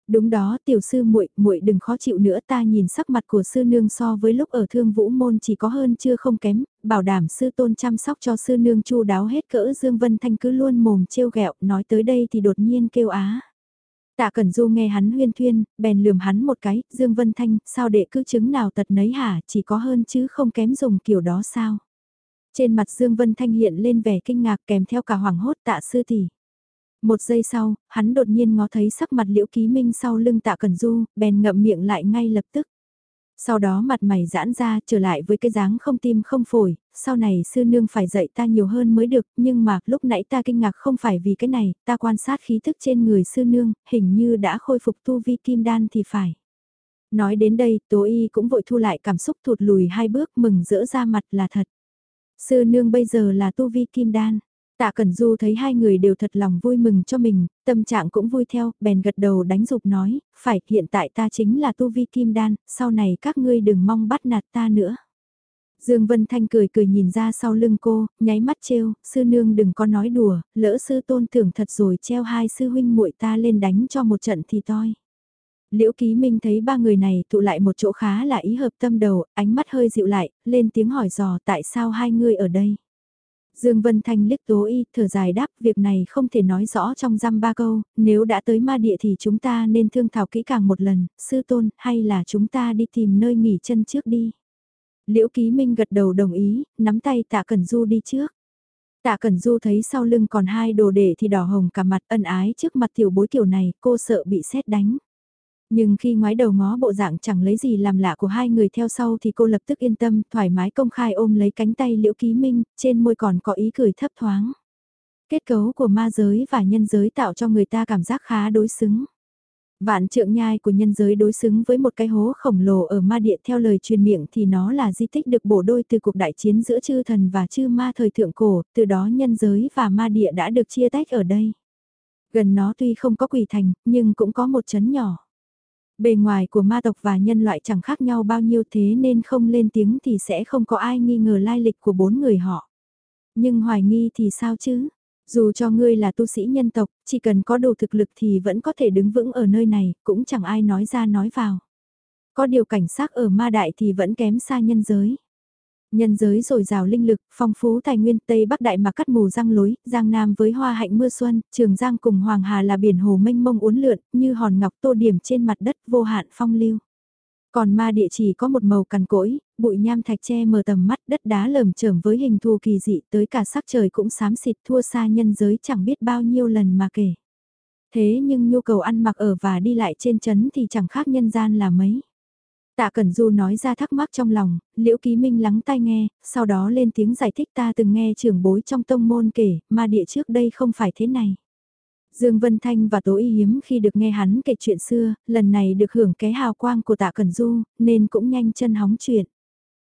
Speaker 1: Đúng đó, tiểu sư muội, muội đừng khó chịu nữa, ta nhìn sắc mặt của sư nương so với lúc ở Thương Vũ môn chỉ có hơn chưa không kém, bảo đảm sư tôn chăm sóc cho sư nương chu đáo hết cỡ Dương Vân Thanh cứ luôn mồm trêu ghẹo, nói tới đây thì đột nhiên kêu á. Tạ Cẩn Du nghe hắn huyên thuyên, bèn lườm hắn một cái, Dương Vân Thanh, sao đệ cứ chứng nào tật nấy hả, chỉ có hơn chứ không kém dùng kiểu đó sao? Trên mặt Dương Vân Thanh hiện lên vẻ kinh ngạc kèm theo cả hoảng hốt tạ sư tỷ. Một giây sau, hắn đột nhiên ngó thấy sắc mặt liễu ký minh sau lưng tạ cần du, bèn ngậm miệng lại ngay lập tức. Sau đó mặt mày giãn ra trở lại với cái dáng không tim không phổi, sau này sư nương phải dạy ta nhiều hơn mới được, nhưng mà lúc nãy ta kinh ngạc không phải vì cái này, ta quan sát khí thức trên người sư nương, hình như đã khôi phục tu vi kim đan thì phải. Nói đến đây, Tố Y cũng vội thu lại cảm xúc thụt lùi hai bước mừng rỡ ra mặt là thật. Sư nương bây giờ là tu vi kim đan. Tạ Cẩn Du thấy hai người đều thật lòng vui mừng cho mình, tâm trạng cũng vui theo, bèn gật đầu đánh dục nói, phải, hiện tại ta chính là Tu Vi Kim Đan, sau này các ngươi đừng mong bắt nạt ta nữa. Dương Vân Thanh cười cười nhìn ra sau lưng cô, nháy mắt trêu, sư nương đừng có nói đùa, lỡ sư tôn tưởng thật rồi treo hai sư huynh muội ta lên đánh cho một trận thì toi. Liễu Ký Minh thấy ba người này tụ lại một chỗ khá là ý hợp tâm đầu, ánh mắt hơi dịu lại, lên tiếng hỏi dò tại sao hai người ở đây. Dương Vân Thanh liếc tố y, thở dài đáp, việc này không thể nói rõ trong răm ba câu, nếu đã tới ma địa thì chúng ta nên thương thảo kỹ càng một lần, sư tôn, hay là chúng ta đi tìm nơi nghỉ chân trước đi. Liễu Ký Minh gật đầu đồng ý, nắm tay Tạ Cẩn Du đi trước. Tạ Cẩn Du thấy sau lưng còn hai đồ để thì đỏ hồng cả mặt ân ái trước mặt tiểu bối kiểu này, cô sợ bị xét đánh. Nhưng khi ngoái đầu ngó bộ dạng chẳng lấy gì làm lạ của hai người theo sau thì cô lập tức yên tâm, thoải mái công khai ôm lấy cánh tay Liễu Ký Minh, trên môi còn có ý cười thấp thoáng. Kết cấu của ma giới và nhân giới tạo cho người ta cảm giác khá đối xứng. Vạn trượng nhai của nhân giới đối xứng với một cái hố khổng lồ ở ma địa theo lời truyền miệng thì nó là di tích được bổ đôi từ cuộc đại chiến giữa chư thần và chư ma thời thượng cổ, từ đó nhân giới và ma địa đã được chia tách ở đây. Gần nó tuy không có quỷ thành, nhưng cũng có một chấn nhỏ. Bề ngoài của ma tộc và nhân loại chẳng khác nhau bao nhiêu thế nên không lên tiếng thì sẽ không có ai nghi ngờ lai lịch của bốn người họ. Nhưng hoài nghi thì sao chứ? Dù cho ngươi là tu sĩ nhân tộc, chỉ cần có đủ thực lực thì vẫn có thể đứng vững ở nơi này, cũng chẳng ai nói ra nói vào. Có điều cảnh sát ở ma đại thì vẫn kém xa nhân giới. Nhân giới rồi rào linh lực, phong phú tài nguyên Tây Bắc Đại mà cắt mù răng lối, Giang Nam với hoa hạnh mưa xuân, Trường Giang cùng Hoàng Hà là biển hồ mênh mông uốn lượn, như hòn ngọc tô điểm trên mặt đất vô hạn phong lưu. Còn ma địa chỉ có một màu cằn cỗi, bụi nham thạch che mờ tầm mắt đất đá lởm chởm với hình thù kỳ dị tới cả sắc trời cũng xám xịt thua xa nhân giới chẳng biết bao nhiêu lần mà kể. Thế nhưng nhu cầu ăn mặc ở và đi lại trên chấn thì chẳng khác nhân gian là mấy. Tạ Cẩn Du nói ra thắc mắc trong lòng, Liễu Ký Minh lắng tai nghe, sau đó lên tiếng giải thích ta từng nghe trưởng bối trong tông môn kể, mà địa trước đây không phải thế này. Dương Vân Thanh và Tố Y hiếm khi được nghe hắn kể chuyện xưa, lần này được hưởng cái hào quang của Tạ Cẩn Du, nên cũng nhanh chân hóng chuyện.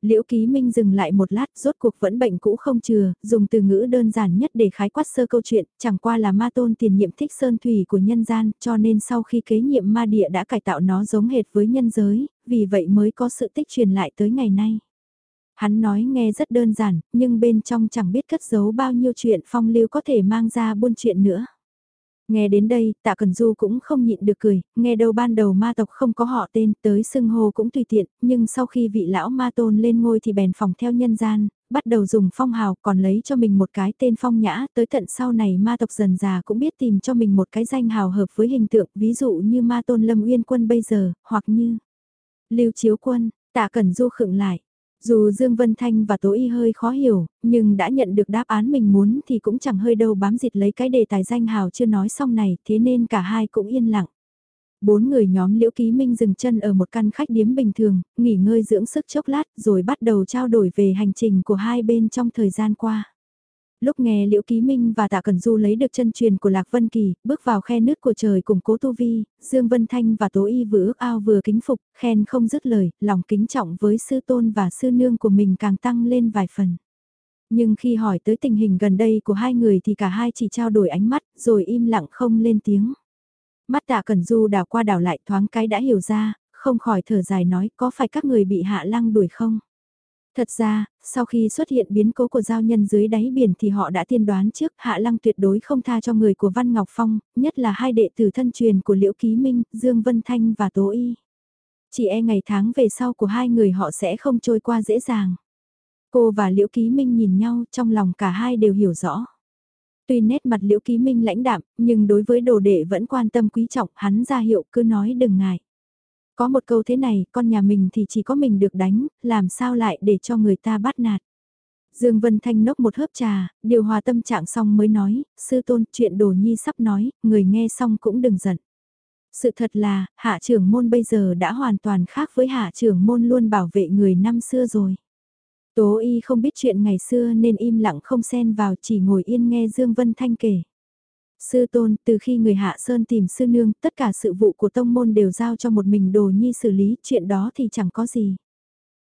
Speaker 1: Liễu Ký Minh dừng lại một lát, rốt cuộc vẫn bệnh cũ không chừa, dùng từ ngữ đơn giản nhất để khái quát sơ câu chuyện, chẳng qua là ma tôn tiền nhiệm thích sơn thủy của nhân gian, cho nên sau khi kế nhiệm ma địa đã cải tạo nó giống hệt với nhân giới, vì vậy mới có sự tích truyền lại tới ngày nay. Hắn nói nghe rất đơn giản, nhưng bên trong chẳng biết cất giấu bao nhiêu chuyện phong lưu có thể mang ra buôn chuyện nữa. Nghe đến đây, tạ Cần Du cũng không nhịn được cười, nghe đâu ban đầu ma tộc không có họ tên, tới xưng hô cũng tùy tiện, nhưng sau khi vị lão ma tôn lên ngôi thì bèn phòng theo nhân gian, bắt đầu dùng phong hào còn lấy cho mình một cái tên phong nhã, tới tận sau này ma tộc dần già cũng biết tìm cho mình một cái danh hào hợp với hình tượng, ví dụ như ma tôn lâm uyên quân bây giờ, hoặc như lưu chiếu quân, tạ Cần Du khựng lại. Dù Dương Vân Thanh và Tố Y hơi khó hiểu, nhưng đã nhận được đáp án mình muốn thì cũng chẳng hơi đâu bám dịt lấy cái đề tài danh hào chưa nói xong này, thế nên cả hai cũng yên lặng. Bốn người nhóm Liễu Ký Minh dừng chân ở một căn khách điếm bình thường, nghỉ ngơi dưỡng sức chốc lát rồi bắt đầu trao đổi về hành trình của hai bên trong thời gian qua lúc nghe Liễu Ký Minh và Tạ Cẩn Du lấy được chân truyền của Lạc Vân Kỳ, bước vào khe nước của trời cùng cố tu vi, Dương Vân Thanh và Tố Y vừa ước ao vừa kính phục, khen không dứt lời, lòng kính trọng với sư tôn và sư nương của mình càng tăng lên vài phần. Nhưng khi hỏi tới tình hình gần đây của hai người thì cả hai chỉ trao đổi ánh mắt, rồi im lặng không lên tiếng. Mắt Tạ Cẩn Du đảo qua đảo lại thoáng cái đã hiểu ra, không khỏi thở dài nói có phải các người bị hạ lăng đuổi không? Thật ra, sau khi xuất hiện biến cố của giao nhân dưới đáy biển thì họ đã tiên đoán trước Hạ Lăng tuyệt đối không tha cho người của Văn Ngọc Phong, nhất là hai đệ tử thân truyền của Liễu Ký Minh, Dương Vân Thanh và Tố Y. Chỉ e ngày tháng về sau của hai người họ sẽ không trôi qua dễ dàng. Cô và Liễu Ký Minh nhìn nhau trong lòng cả hai đều hiểu rõ. Tuy nét mặt Liễu Ký Minh lãnh đạm, nhưng đối với đồ đệ vẫn quan tâm quý trọng, hắn ra hiệu cứ nói đừng ngại. Có một câu thế này, con nhà mình thì chỉ có mình được đánh, làm sao lại để cho người ta bắt nạt. Dương Vân Thanh nốc một hớp trà, điều hòa tâm trạng xong mới nói, sư tôn chuyện đồ nhi sắp nói, người nghe xong cũng đừng giận. Sự thật là, hạ trưởng môn bây giờ đã hoàn toàn khác với hạ trưởng môn luôn bảo vệ người năm xưa rồi. Tố y không biết chuyện ngày xưa nên im lặng không xen vào chỉ ngồi yên nghe Dương Vân Thanh kể. Sư tôn, từ khi người hạ sơn tìm sư nương, tất cả sự vụ của tông môn đều giao cho một mình đồ nhi xử lý, chuyện đó thì chẳng có gì.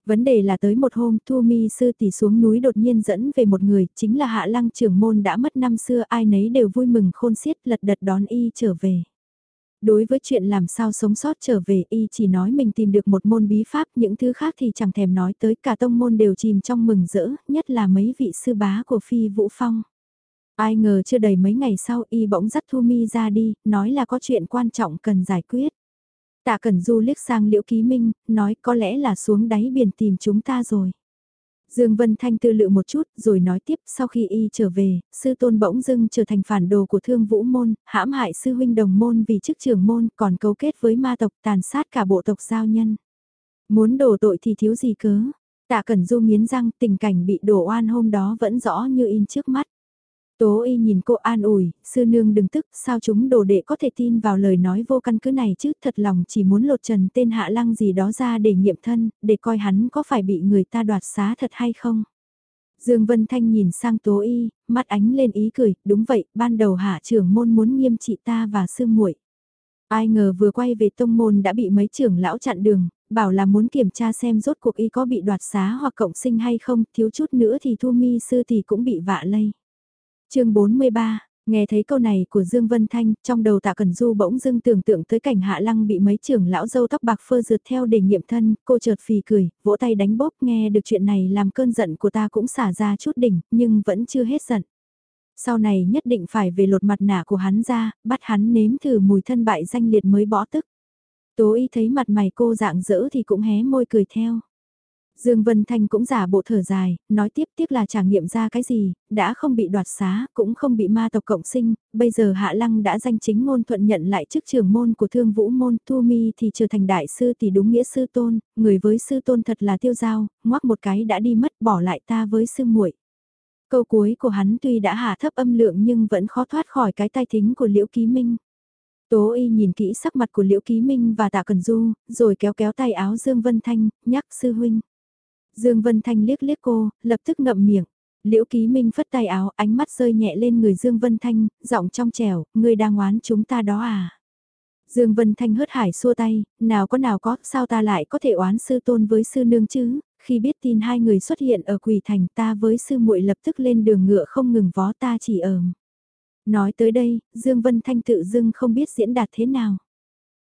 Speaker 1: Vấn đề là tới một hôm Thu Mi sư tỷ xuống núi đột nhiên dẫn về một người, chính là hạ lăng trưởng môn đã mất năm xưa ai nấy đều vui mừng khôn xiết lật đật đón y trở về. Đối với chuyện làm sao sống sót trở về y chỉ nói mình tìm được một môn bí pháp những thứ khác thì chẳng thèm nói tới cả tông môn đều chìm trong mừng rỡ, nhất là mấy vị sư bá của Phi Vũ Phong. Ai ngờ chưa đầy mấy ngày sau y bỗng dắt Thu Mi ra đi, nói là có chuyện quan trọng cần giải quyết. Tạ Cẩn Du liếc sang Liễu Ký Minh, nói có lẽ là xuống đáy biển tìm chúng ta rồi. Dương Vân Thanh tư lự một chút rồi nói tiếp sau khi y trở về, sư tôn bỗng dưng trở thành phản đồ của thương vũ môn, hãm hại sư huynh đồng môn vì chức trưởng môn còn cấu kết với ma tộc tàn sát cả bộ tộc giao nhân. Muốn đổ tội thì thiếu gì cớ. Tạ Cẩn Du nghiến răng tình cảnh bị đổ oan hôm đó vẫn rõ như in trước mắt. Tố y nhìn cô an ủi, sư nương đừng tức, sao chúng đồ đệ có thể tin vào lời nói vô căn cứ này chứ, thật lòng chỉ muốn lột trần tên hạ lăng gì đó ra để nghiệm thân, để coi hắn có phải bị người ta đoạt xá thật hay không. Dương Vân Thanh nhìn sang tố y, mắt ánh lên ý cười, đúng vậy, ban đầu hạ trưởng môn muốn nghiêm trị ta và sư muội. Ai ngờ vừa quay về tông môn đã bị mấy trưởng lão chặn đường, bảo là muốn kiểm tra xem rốt cuộc y có bị đoạt xá hoặc cộng sinh hay không, thiếu chút nữa thì thu mi sư thì cũng bị vạ lây chương 43, nghe thấy câu này của Dương Vân Thanh, trong đầu tạ Cần Du bỗng dưng tưởng tượng tới cảnh hạ lăng bị mấy trưởng lão dâu tóc bạc phơ rượt theo để nghiệm thân, cô chợt phì cười, vỗ tay đánh bóp nghe được chuyện này làm cơn giận của ta cũng xả ra chút đỉnh, nhưng vẫn chưa hết giận. Sau này nhất định phải về lột mặt nạ của hắn ra, bắt hắn nếm thử mùi thân bại danh liệt mới bỏ tức. Tố y thấy mặt mày cô dạng dỡ thì cũng hé môi cười theo. Dương Vân Thanh cũng giả bộ thở dài, nói tiếp tiếc là trả nghiệm ra cái gì, đã không bị đoạt xá, cũng không bị ma tộc cộng sinh, bây giờ Hạ Lăng đã danh chính ngôn thuận nhận lại chức trưởng môn của thương vũ môn, Thu Mi thì trở thành đại sư thì đúng nghĩa sư tôn, người với sư tôn thật là tiêu giao, ngoắc một cái đã đi mất bỏ lại ta với sư muội. Câu cuối của hắn tuy đã hạ thấp âm lượng nhưng vẫn khó thoát khỏi cái tai thính của Liễu Ký Minh. Tố y nhìn kỹ sắc mặt của Liễu Ký Minh và Tạ Cần Du, rồi kéo kéo tay áo Dương Vân Thanh, nhắc sư huynh. Dương Vân Thanh liếc liếc cô, lập tức ngậm miệng. Liễu Ký Minh phất tay áo, ánh mắt rơi nhẹ lên người Dương Vân Thanh, giọng trong trẻo, ngươi đang oán chúng ta đó à? Dương Vân Thanh hớt hải xua tay, nào có nào có, sao ta lại có thể oán sư tôn với sư nương chứ? Khi biết tin hai người xuất hiện ở quỷ thành ta với sư muội lập tức lên đường ngựa không ngừng vó ta chỉ ờm. Nói tới đây, Dương Vân Thanh tự dưng không biết diễn đạt thế nào.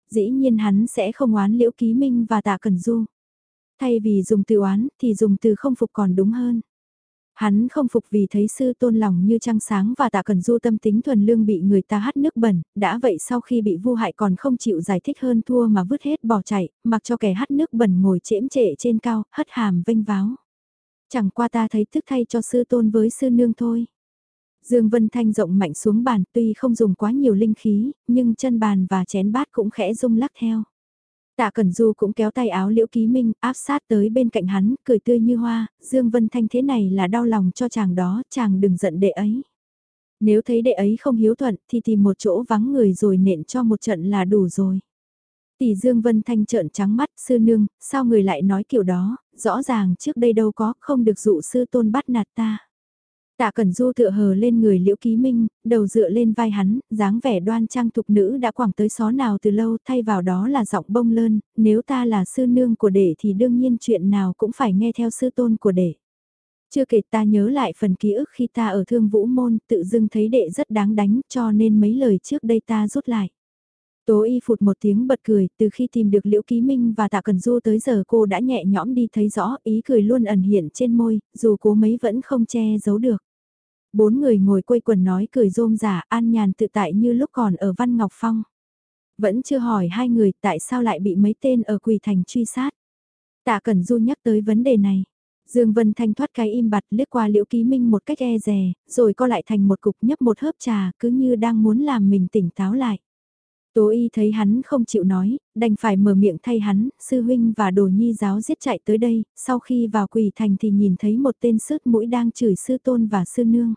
Speaker 1: Dĩ nhiên hắn sẽ không oán Liễu Ký Minh và Tạ Cẩn Du. Thay vì dùng từ oán thì dùng từ không phục còn đúng hơn. Hắn không phục vì thấy sư tôn lòng như trăng sáng và tạ cần du tâm tính thuần lương bị người ta hắt nước bẩn, đã vậy sau khi bị vu hại còn không chịu giải thích hơn thua mà vứt hết bỏ chạy, mặc cho kẻ hắt nước bẩn ngồi chễm trệ trên cao, hất hàm vênh váo. Chẳng qua ta thấy tức thay cho sư tôn với sư nương thôi. Dương Vân Thanh rộng mạnh xuống bàn tuy không dùng quá nhiều linh khí, nhưng chân bàn và chén bát cũng khẽ rung lắc theo. Tạ Cẩn Du cũng kéo tay áo Liễu Ký Minh áp sát tới bên cạnh hắn, cười tươi như hoa, Dương Vân Thanh thế này là đau lòng cho chàng đó, chàng đừng giận đệ ấy. Nếu thấy đệ ấy không hiếu thuận thì tìm một chỗ vắng người rồi nện cho một trận là đủ rồi. Tỷ Dương Vân Thanh trợn trắng mắt, sư nương, sao người lại nói kiểu đó, rõ ràng trước đây đâu có, không được dụ sư tôn bắt nạt ta. Tạ Cẩn Du tựa hờ lên người Liễu Ký Minh, đầu dựa lên vai hắn, dáng vẻ đoan trang thục nữ đã quảng tới xó nào từ lâu thay vào đó là giọng bông lơn, nếu ta là sư nương của đệ thì đương nhiên chuyện nào cũng phải nghe theo sư tôn của đệ. Chưa kể ta nhớ lại phần ký ức khi ta ở thương vũ môn tự dưng thấy đệ rất đáng đánh cho nên mấy lời trước đây ta rút lại. Tố y phụt một tiếng bật cười, từ khi tìm được Liễu Ký Minh và Tạ Cần Du tới giờ cô đã nhẹ nhõm đi thấy rõ, ý cười luôn ẩn hiện trên môi, dù cố mấy vẫn không che giấu được. Bốn người ngồi quây quần nói cười rôm rả an nhàn tự tại như lúc còn ở Văn Ngọc Phong. Vẫn chưa hỏi hai người tại sao lại bị mấy tên ở Quỳ Thành truy sát. Tạ Cẩn Du nhắc tới vấn đề này. Dương Vân Thanh thoát cái im bặt liếc qua Liễu Ký Minh một cách e dè, rồi co lại thành một cục nhấp một hớp trà cứ như đang muốn làm mình tỉnh táo lại. Tố y thấy hắn không chịu nói, đành phải mở miệng thay hắn, sư huynh và đồ nhi giáo giết chạy tới đây, sau khi vào quỳ thành thì nhìn thấy một tên sứt mũi đang chửi sư tôn và sư nương.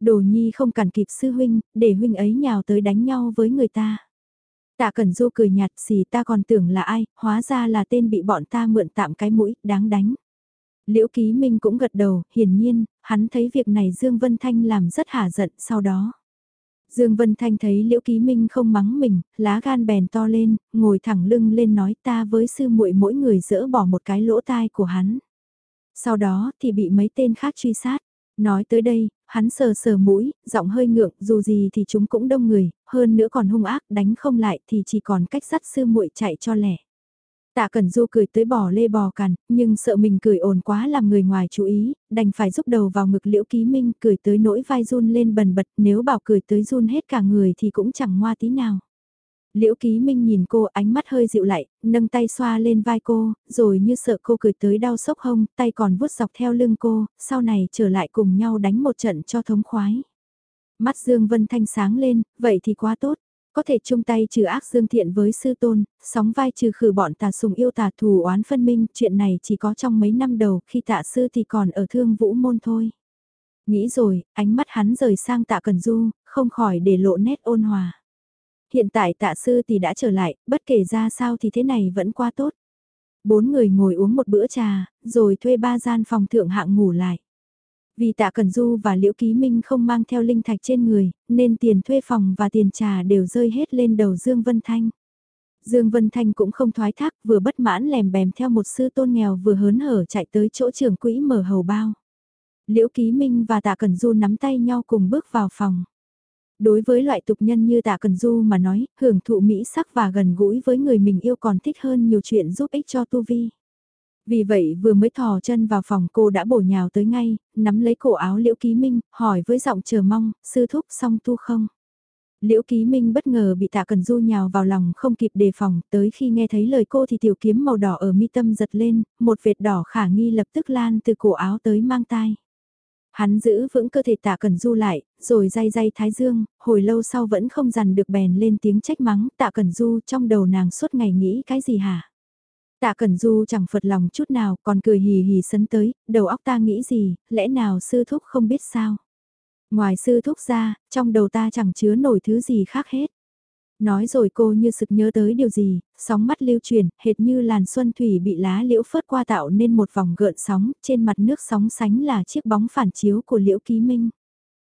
Speaker 1: Đồ nhi không cản kịp sư huynh, để huynh ấy nhào tới đánh nhau với người ta. Tạ Cẩn Du cười nhạt xì ta còn tưởng là ai, hóa ra là tên bị bọn ta mượn tạm cái mũi, đáng đánh. Liễu Ký Minh cũng gật đầu, hiển nhiên, hắn thấy việc này Dương Vân Thanh làm rất hả giận sau đó. Dương Vân Thanh thấy Liễu Ký Minh không mắng mình, lá gan bèn to lên, ngồi thẳng lưng lên nói ta với sư muội mỗi người dỡ bỏ một cái lỗ tai của hắn. Sau đó thì bị mấy tên khác truy sát. Nói tới đây, hắn sờ sờ mũi, giọng hơi ngượng, dù gì thì chúng cũng đông người, hơn nữa còn hung ác, đánh không lại thì chỉ còn cách dắt sư muội chạy cho lẻ. Tạ Cẩn Du cười tới bò lê bò cằn, nhưng sợ mình cười ồn quá làm người ngoài chú ý, đành phải giúp đầu vào ngực Liễu Ký Minh cười tới nỗi vai run lên bần bật, nếu bảo cười tới run hết cả người thì cũng chẳng ngoa tí nào. Liễu Ký Minh nhìn cô ánh mắt hơi dịu lại, nâng tay xoa lên vai cô, rồi như sợ cô cười tới đau sốc hông, tay còn vuốt dọc theo lưng cô, sau này trở lại cùng nhau đánh một trận cho thống khoái. Mắt Dương Vân Thanh sáng lên, vậy thì quá tốt. Có thể chung tay trừ ác dương thiện với sư tôn, sóng vai trừ khử bọn tà sùng yêu tà thù oán phân minh, chuyện này chỉ có trong mấy năm đầu khi tạ sư thì còn ở thương vũ môn thôi. Nghĩ rồi, ánh mắt hắn rời sang tạ cần du, không khỏi để lộ nét ôn hòa. Hiện tại tạ sư thì đã trở lại, bất kể ra sao thì thế này vẫn qua tốt. Bốn người ngồi uống một bữa trà, rồi thuê ba gian phòng thượng hạng ngủ lại. Vì tạ Cần Du và Liễu Ký Minh không mang theo linh thạch trên người, nên tiền thuê phòng và tiền trà đều rơi hết lên đầu Dương Vân Thanh. Dương Vân Thanh cũng không thoái thác, vừa bất mãn lèm bèm theo một sư tôn nghèo vừa hớn hở chạy tới chỗ trưởng quỹ mở hầu bao. Liễu Ký Minh và Tạ Cần Du nắm tay nhau cùng bước vào phòng. Đối với loại tục nhân như Tạ Cần Du mà nói, hưởng thụ mỹ sắc và gần gũi với người mình yêu còn thích hơn nhiều chuyện giúp ích cho Tu Vi. Vì vậy vừa mới thò chân vào phòng cô đã bổ nhào tới ngay, nắm lấy cổ áo Liễu Ký Minh, hỏi với giọng chờ mong, sư thúc xong tu không? Liễu Ký Minh bất ngờ bị Tạ Cần Du nhào vào lòng không kịp đề phòng, tới khi nghe thấy lời cô thì tiểu kiếm màu đỏ ở mi tâm giật lên, một vệt đỏ khả nghi lập tức lan từ cổ áo tới mang tai. Hắn giữ vững cơ thể Tạ Cần Du lại, rồi day day thái dương, hồi lâu sau vẫn không dằn được bèn lên tiếng trách mắng Tạ Cần Du trong đầu nàng suốt ngày nghĩ cái gì hả? Tạ Cẩn Du chẳng phật lòng chút nào, còn cười hì hì sấn tới, đầu óc ta nghĩ gì, lẽ nào sư thúc không biết sao. Ngoài sư thúc ra, trong đầu ta chẳng chứa nổi thứ gì khác hết. Nói rồi cô như sực nhớ tới điều gì, sóng mắt lưu chuyển, hệt như làn xuân thủy bị lá liễu phớt qua tạo nên một vòng gợn sóng, trên mặt nước sóng sánh là chiếc bóng phản chiếu của liễu ký minh.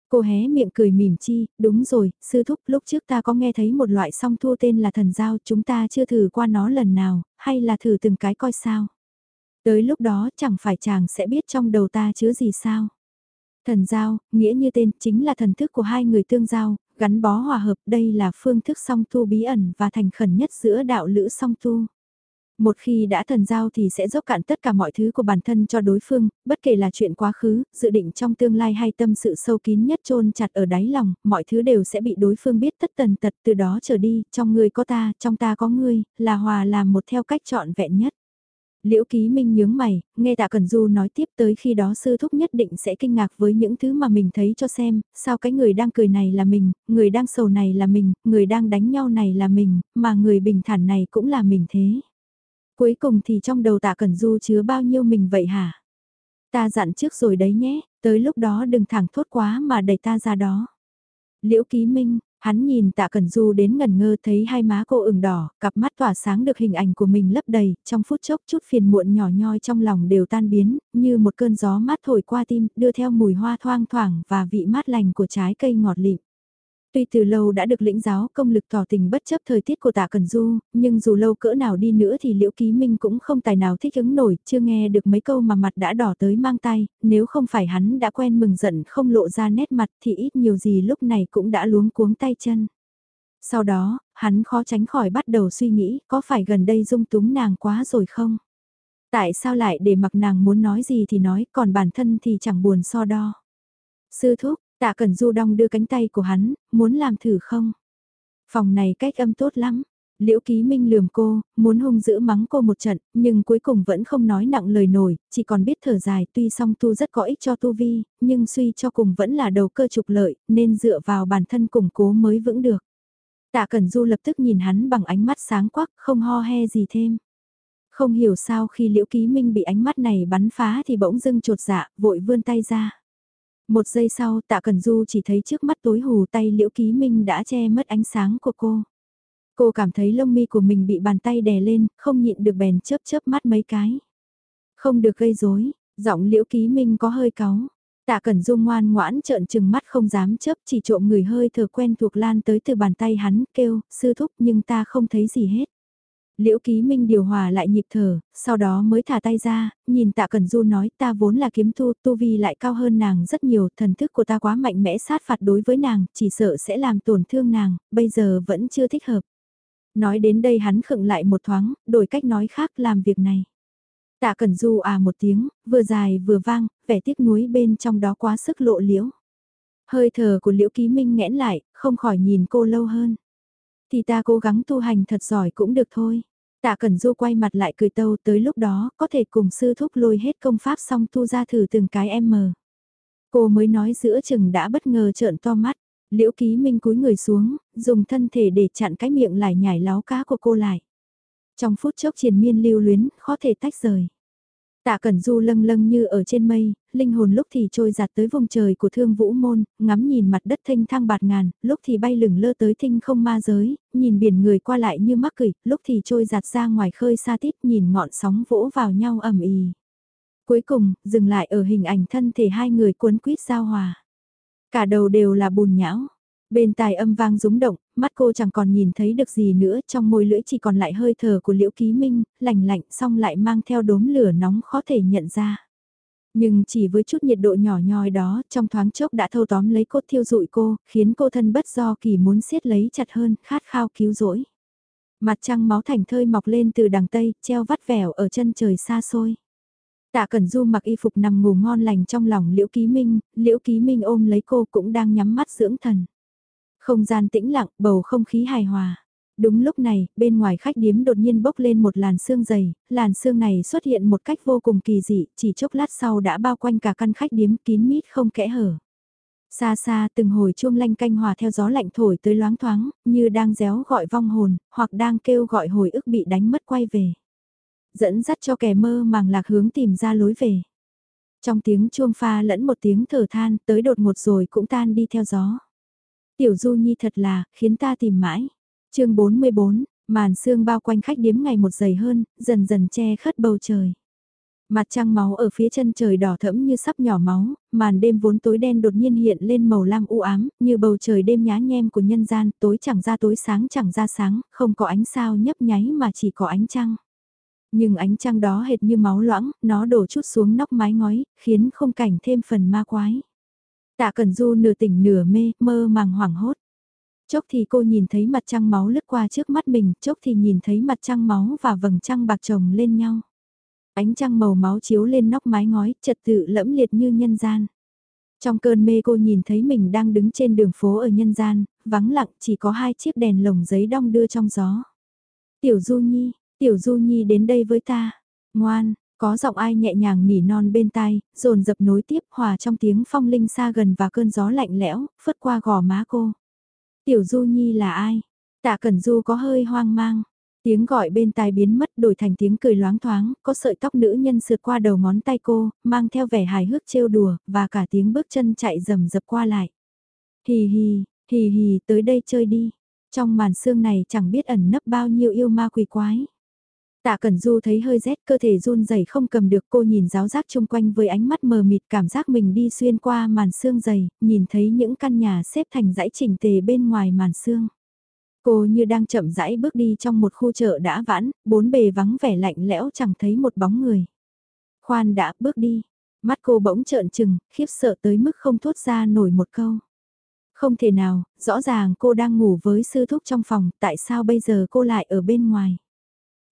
Speaker 1: Cô hé miệng cười mỉm chi, đúng rồi, sư thúc lúc trước ta có nghe thấy một loại song thua tên là thần giao, chúng ta chưa thử qua nó lần nào, hay là thử từng cái coi sao. Tới lúc đó chẳng phải chàng sẽ biết trong đầu ta chứa gì sao. Thần giao, nghĩa như tên, chính là thần thức của hai người tương giao, gắn bó hòa hợp, đây là phương thức song tu bí ẩn và thành khẩn nhất giữa đạo lữ song tu. Một khi đã thần giao thì sẽ dốc cạn tất cả mọi thứ của bản thân cho đối phương, bất kể là chuyện quá khứ, dự định trong tương lai hay tâm sự sâu kín nhất chôn chặt ở đáy lòng, mọi thứ đều sẽ bị đối phương biết tất tần tật từ đó trở đi, trong người có ta, trong ta có ngươi, là hòa làm một theo cách trọn vẹn nhất. Liễu Ký Minh nhướng mày, nghe Tạ Cẩn Du nói tiếp tới khi đó sư thúc nhất định sẽ kinh ngạc với những thứ mà mình thấy cho xem, sao cái người đang cười này là mình, người đang sầu này là mình, người đang đánh nhau này là mình, mà người bình thản này cũng là mình thế. Cuối cùng thì trong đầu Tạ cần Du chứa bao nhiêu mình vậy hả? Ta dặn trước rồi đấy nhé, tới lúc đó đừng thẳng thốt quá mà đẩy ta ra đó. Liễu Ký Minh, Hắn nhìn tạ Cần Du đến ngần ngơ thấy hai má cô ửng đỏ, cặp mắt tỏa sáng được hình ảnh của mình lấp đầy, trong phút chốc chút phiền muộn nhỏ nhoi trong lòng đều tan biến, như một cơn gió mát thổi qua tim, đưa theo mùi hoa thoang thoảng và vị mát lành của trái cây ngọt lịm. Tuy từ lâu đã được lĩnh giáo công lực tỏ tình bất chấp thời tiết của tạ Cần Du, nhưng dù lâu cỡ nào đi nữa thì Liễu Ký Minh cũng không tài nào thích ứng nổi, chưa nghe được mấy câu mà mặt đã đỏ tới mang tay, nếu không phải hắn đã quen mừng giận không lộ ra nét mặt thì ít nhiều gì lúc này cũng đã luống cuống tay chân. Sau đó, hắn khó tránh khỏi bắt đầu suy nghĩ có phải gần đây dung túng nàng quá rồi không? Tại sao lại để mặc nàng muốn nói gì thì nói còn bản thân thì chẳng buồn so đo. Sư thúc, Tạ Cẩn Du đong đưa cánh tay của hắn, muốn làm thử không? Phòng này cách âm tốt lắm. Liễu Ký Minh lườm cô, muốn hung dữ mắng cô một trận, nhưng cuối cùng vẫn không nói nặng lời nổi, chỉ còn biết thở dài tuy song tu rất có ích cho tu vi, nhưng suy cho cùng vẫn là đầu cơ trục lợi, nên dựa vào bản thân củng cố mới vững được. Tạ Cẩn Du lập tức nhìn hắn bằng ánh mắt sáng quắc, không ho he gì thêm. Không hiểu sao khi Liễu Ký Minh bị ánh mắt này bắn phá thì bỗng dưng trột dạ, vội vươn tay ra. Một giây sau tạ Cần Du chỉ thấy trước mắt tối hù tay Liễu Ký Minh đã che mất ánh sáng của cô. Cô cảm thấy lông mi của mình bị bàn tay đè lên, không nhịn được bèn chớp chớp mắt mấy cái. Không được gây rối, giọng Liễu Ký Minh có hơi cáu. Tạ Cẩn Du ngoan ngoãn trợn trừng mắt không dám chớp chỉ trộm người hơi thở quen thuộc lan tới từ bàn tay hắn kêu, sư thúc nhưng ta không thấy gì hết. Liễu Ký Minh điều hòa lại nhịp thở, sau đó mới thả tay ra, nhìn Tạ Cẩn Du nói ta vốn là kiếm tu, tu vi lại cao hơn nàng rất nhiều, thần thức của ta quá mạnh mẽ sát phạt đối với nàng, chỉ sợ sẽ làm tổn thương nàng, bây giờ vẫn chưa thích hợp. Nói đến đây hắn khựng lại một thoáng, đổi cách nói khác làm việc này. Tạ Cẩn Du à một tiếng, vừa dài vừa vang, vẻ tiếc nuối bên trong đó quá sức lộ liễu. Hơi thở của Liễu Ký Minh nghẽn lại, không khỏi nhìn cô lâu hơn. Thì ta cố gắng tu hành thật giỏi cũng được thôi. Tạ Cẩn Du quay mặt lại cười tâu tới lúc đó có thể cùng sư thúc lôi hết công pháp xong tu ra thử từng cái em mờ. Cô mới nói giữa chừng đã bất ngờ trợn to mắt. Liễu ký minh cúi người xuống, dùng thân thể để chặn cái miệng lại nhảy láo cá của cô lại. Trong phút chốc triền miên lưu luyến, khó thể tách rời. Tạ Cẩn Du lâng lâng như ở trên mây, linh hồn lúc thì trôi giạt tới vùng trời của thương vũ môn, ngắm nhìn mặt đất thanh thang bạt ngàn, lúc thì bay lửng lơ tới thinh không ma giới, nhìn biển người qua lại như mắc cười, lúc thì trôi giạt ra ngoài khơi xa tít nhìn ngọn sóng vỗ vào nhau ẩm ì. Cuối cùng, dừng lại ở hình ảnh thân thể hai người cuốn quýt giao hòa. Cả đầu đều là bùn nhão. Bên tai âm vang rúng động, mắt cô chẳng còn nhìn thấy được gì nữa, trong môi lưỡi chỉ còn lại hơi thở của Liễu Ký Minh, lạnh lạnh xong lại mang theo đốm lửa nóng khó thể nhận ra. Nhưng chỉ với chút nhiệt độ nhỏ nhoi đó, trong thoáng chốc đã thâu tóm lấy cốt thiêu dụi cô, khiến cô thân bất do kỳ muốn siết lấy chặt hơn, khát khao cứu rỗi. Mặt trăng máu thành thơi mọc lên từ đằng tây, treo vắt vẻo ở chân trời xa xôi. Tạ Cẩn Du mặc y phục nằm ngủ ngon lành trong lòng Liễu Ký Minh, Liễu Ký Minh ôm lấy cô cũng đang nhắm mắt dưỡng thần. Không gian tĩnh lặng, bầu không khí hài hòa. Đúng lúc này, bên ngoài khách điếm đột nhiên bốc lên một làn sương dày, làn sương này xuất hiện một cách vô cùng kỳ dị, chỉ chốc lát sau đã bao quanh cả căn khách điếm kín mít không kẽ hở. Xa xa từng hồi chuông lanh canh hòa theo gió lạnh thổi tới loáng thoáng, như đang réo gọi vong hồn, hoặc đang kêu gọi hồi ức bị đánh mất quay về. Dẫn dắt cho kẻ mơ màng lạc hướng tìm ra lối về. Trong tiếng chuông pha lẫn một tiếng thở than tới đột ngột rồi cũng tan đi theo gió. Tiểu Du Nhi thật là, khiến ta tìm mãi. chương 44, màn sương bao quanh khách điếm ngày một dày hơn, dần dần che khất bầu trời. Mặt trăng máu ở phía chân trời đỏ thẫm như sắp nhỏ máu, màn đêm vốn tối đen đột nhiên hiện lên màu lam u ám, như bầu trời đêm nhá nhem của nhân gian, tối chẳng ra tối sáng chẳng ra sáng, không có ánh sao nhấp nháy mà chỉ có ánh trăng. Nhưng ánh trăng đó hệt như máu loãng, nó đổ chút xuống nóc mái ngói, khiến không cảnh thêm phần ma quái. Tạ Cẩn Du nửa tỉnh nửa mê, mơ màng hoảng hốt. Chốc thì cô nhìn thấy mặt trăng máu lướt qua trước mắt mình, chốc thì nhìn thấy mặt trăng máu và vầng trăng bạc chồng lên nhau. Ánh trăng màu máu chiếu lên nóc mái ngói, trật tự lẫm liệt như nhân gian. Trong cơn mê cô nhìn thấy mình đang đứng trên đường phố ở nhân gian, vắng lặng chỉ có hai chiếc đèn lồng giấy đong đưa trong gió. Tiểu Du Nhi, Tiểu Du Nhi đến đây với ta. Ngoan, có giọng ai nhẹ nhàng nỉ non bên tai, dồn dập nối tiếp hòa trong tiếng phong linh xa gần và cơn gió lạnh lẽo, phất qua gò má cô. Tiểu Du Nhi là ai? Tạ Cẩn Du có hơi hoang mang. Tiếng gọi bên tai biến mất đổi thành tiếng cười loáng thoáng, có sợi tóc nữ nhân sượt qua đầu ngón tay cô, mang theo vẻ hài hước trêu đùa, và cả tiếng bước chân chạy rầm rập qua lại. Hì hì, hì hì, tới đây chơi đi. Trong màn xương này chẳng biết ẩn nấp bao nhiêu yêu ma quỷ quái. Tạ Cẩn Du thấy hơi rét cơ thể run rẩy không cầm được cô nhìn giáo giác chung quanh với ánh mắt mờ mịt cảm giác mình đi xuyên qua màn sương dày, nhìn thấy những căn nhà xếp thành dãy chỉnh tề bên ngoài màn sương. Cô như đang chậm rãi bước đi trong một khu chợ đã vãn, bốn bề vắng vẻ lạnh lẽo chẳng thấy một bóng người. Khoan đã bước đi, mắt cô bỗng trợn trừng, khiếp sợ tới mức không thốt ra nổi một câu. Không thể nào, rõ ràng cô đang ngủ với sư thúc trong phòng, tại sao bây giờ cô lại ở bên ngoài?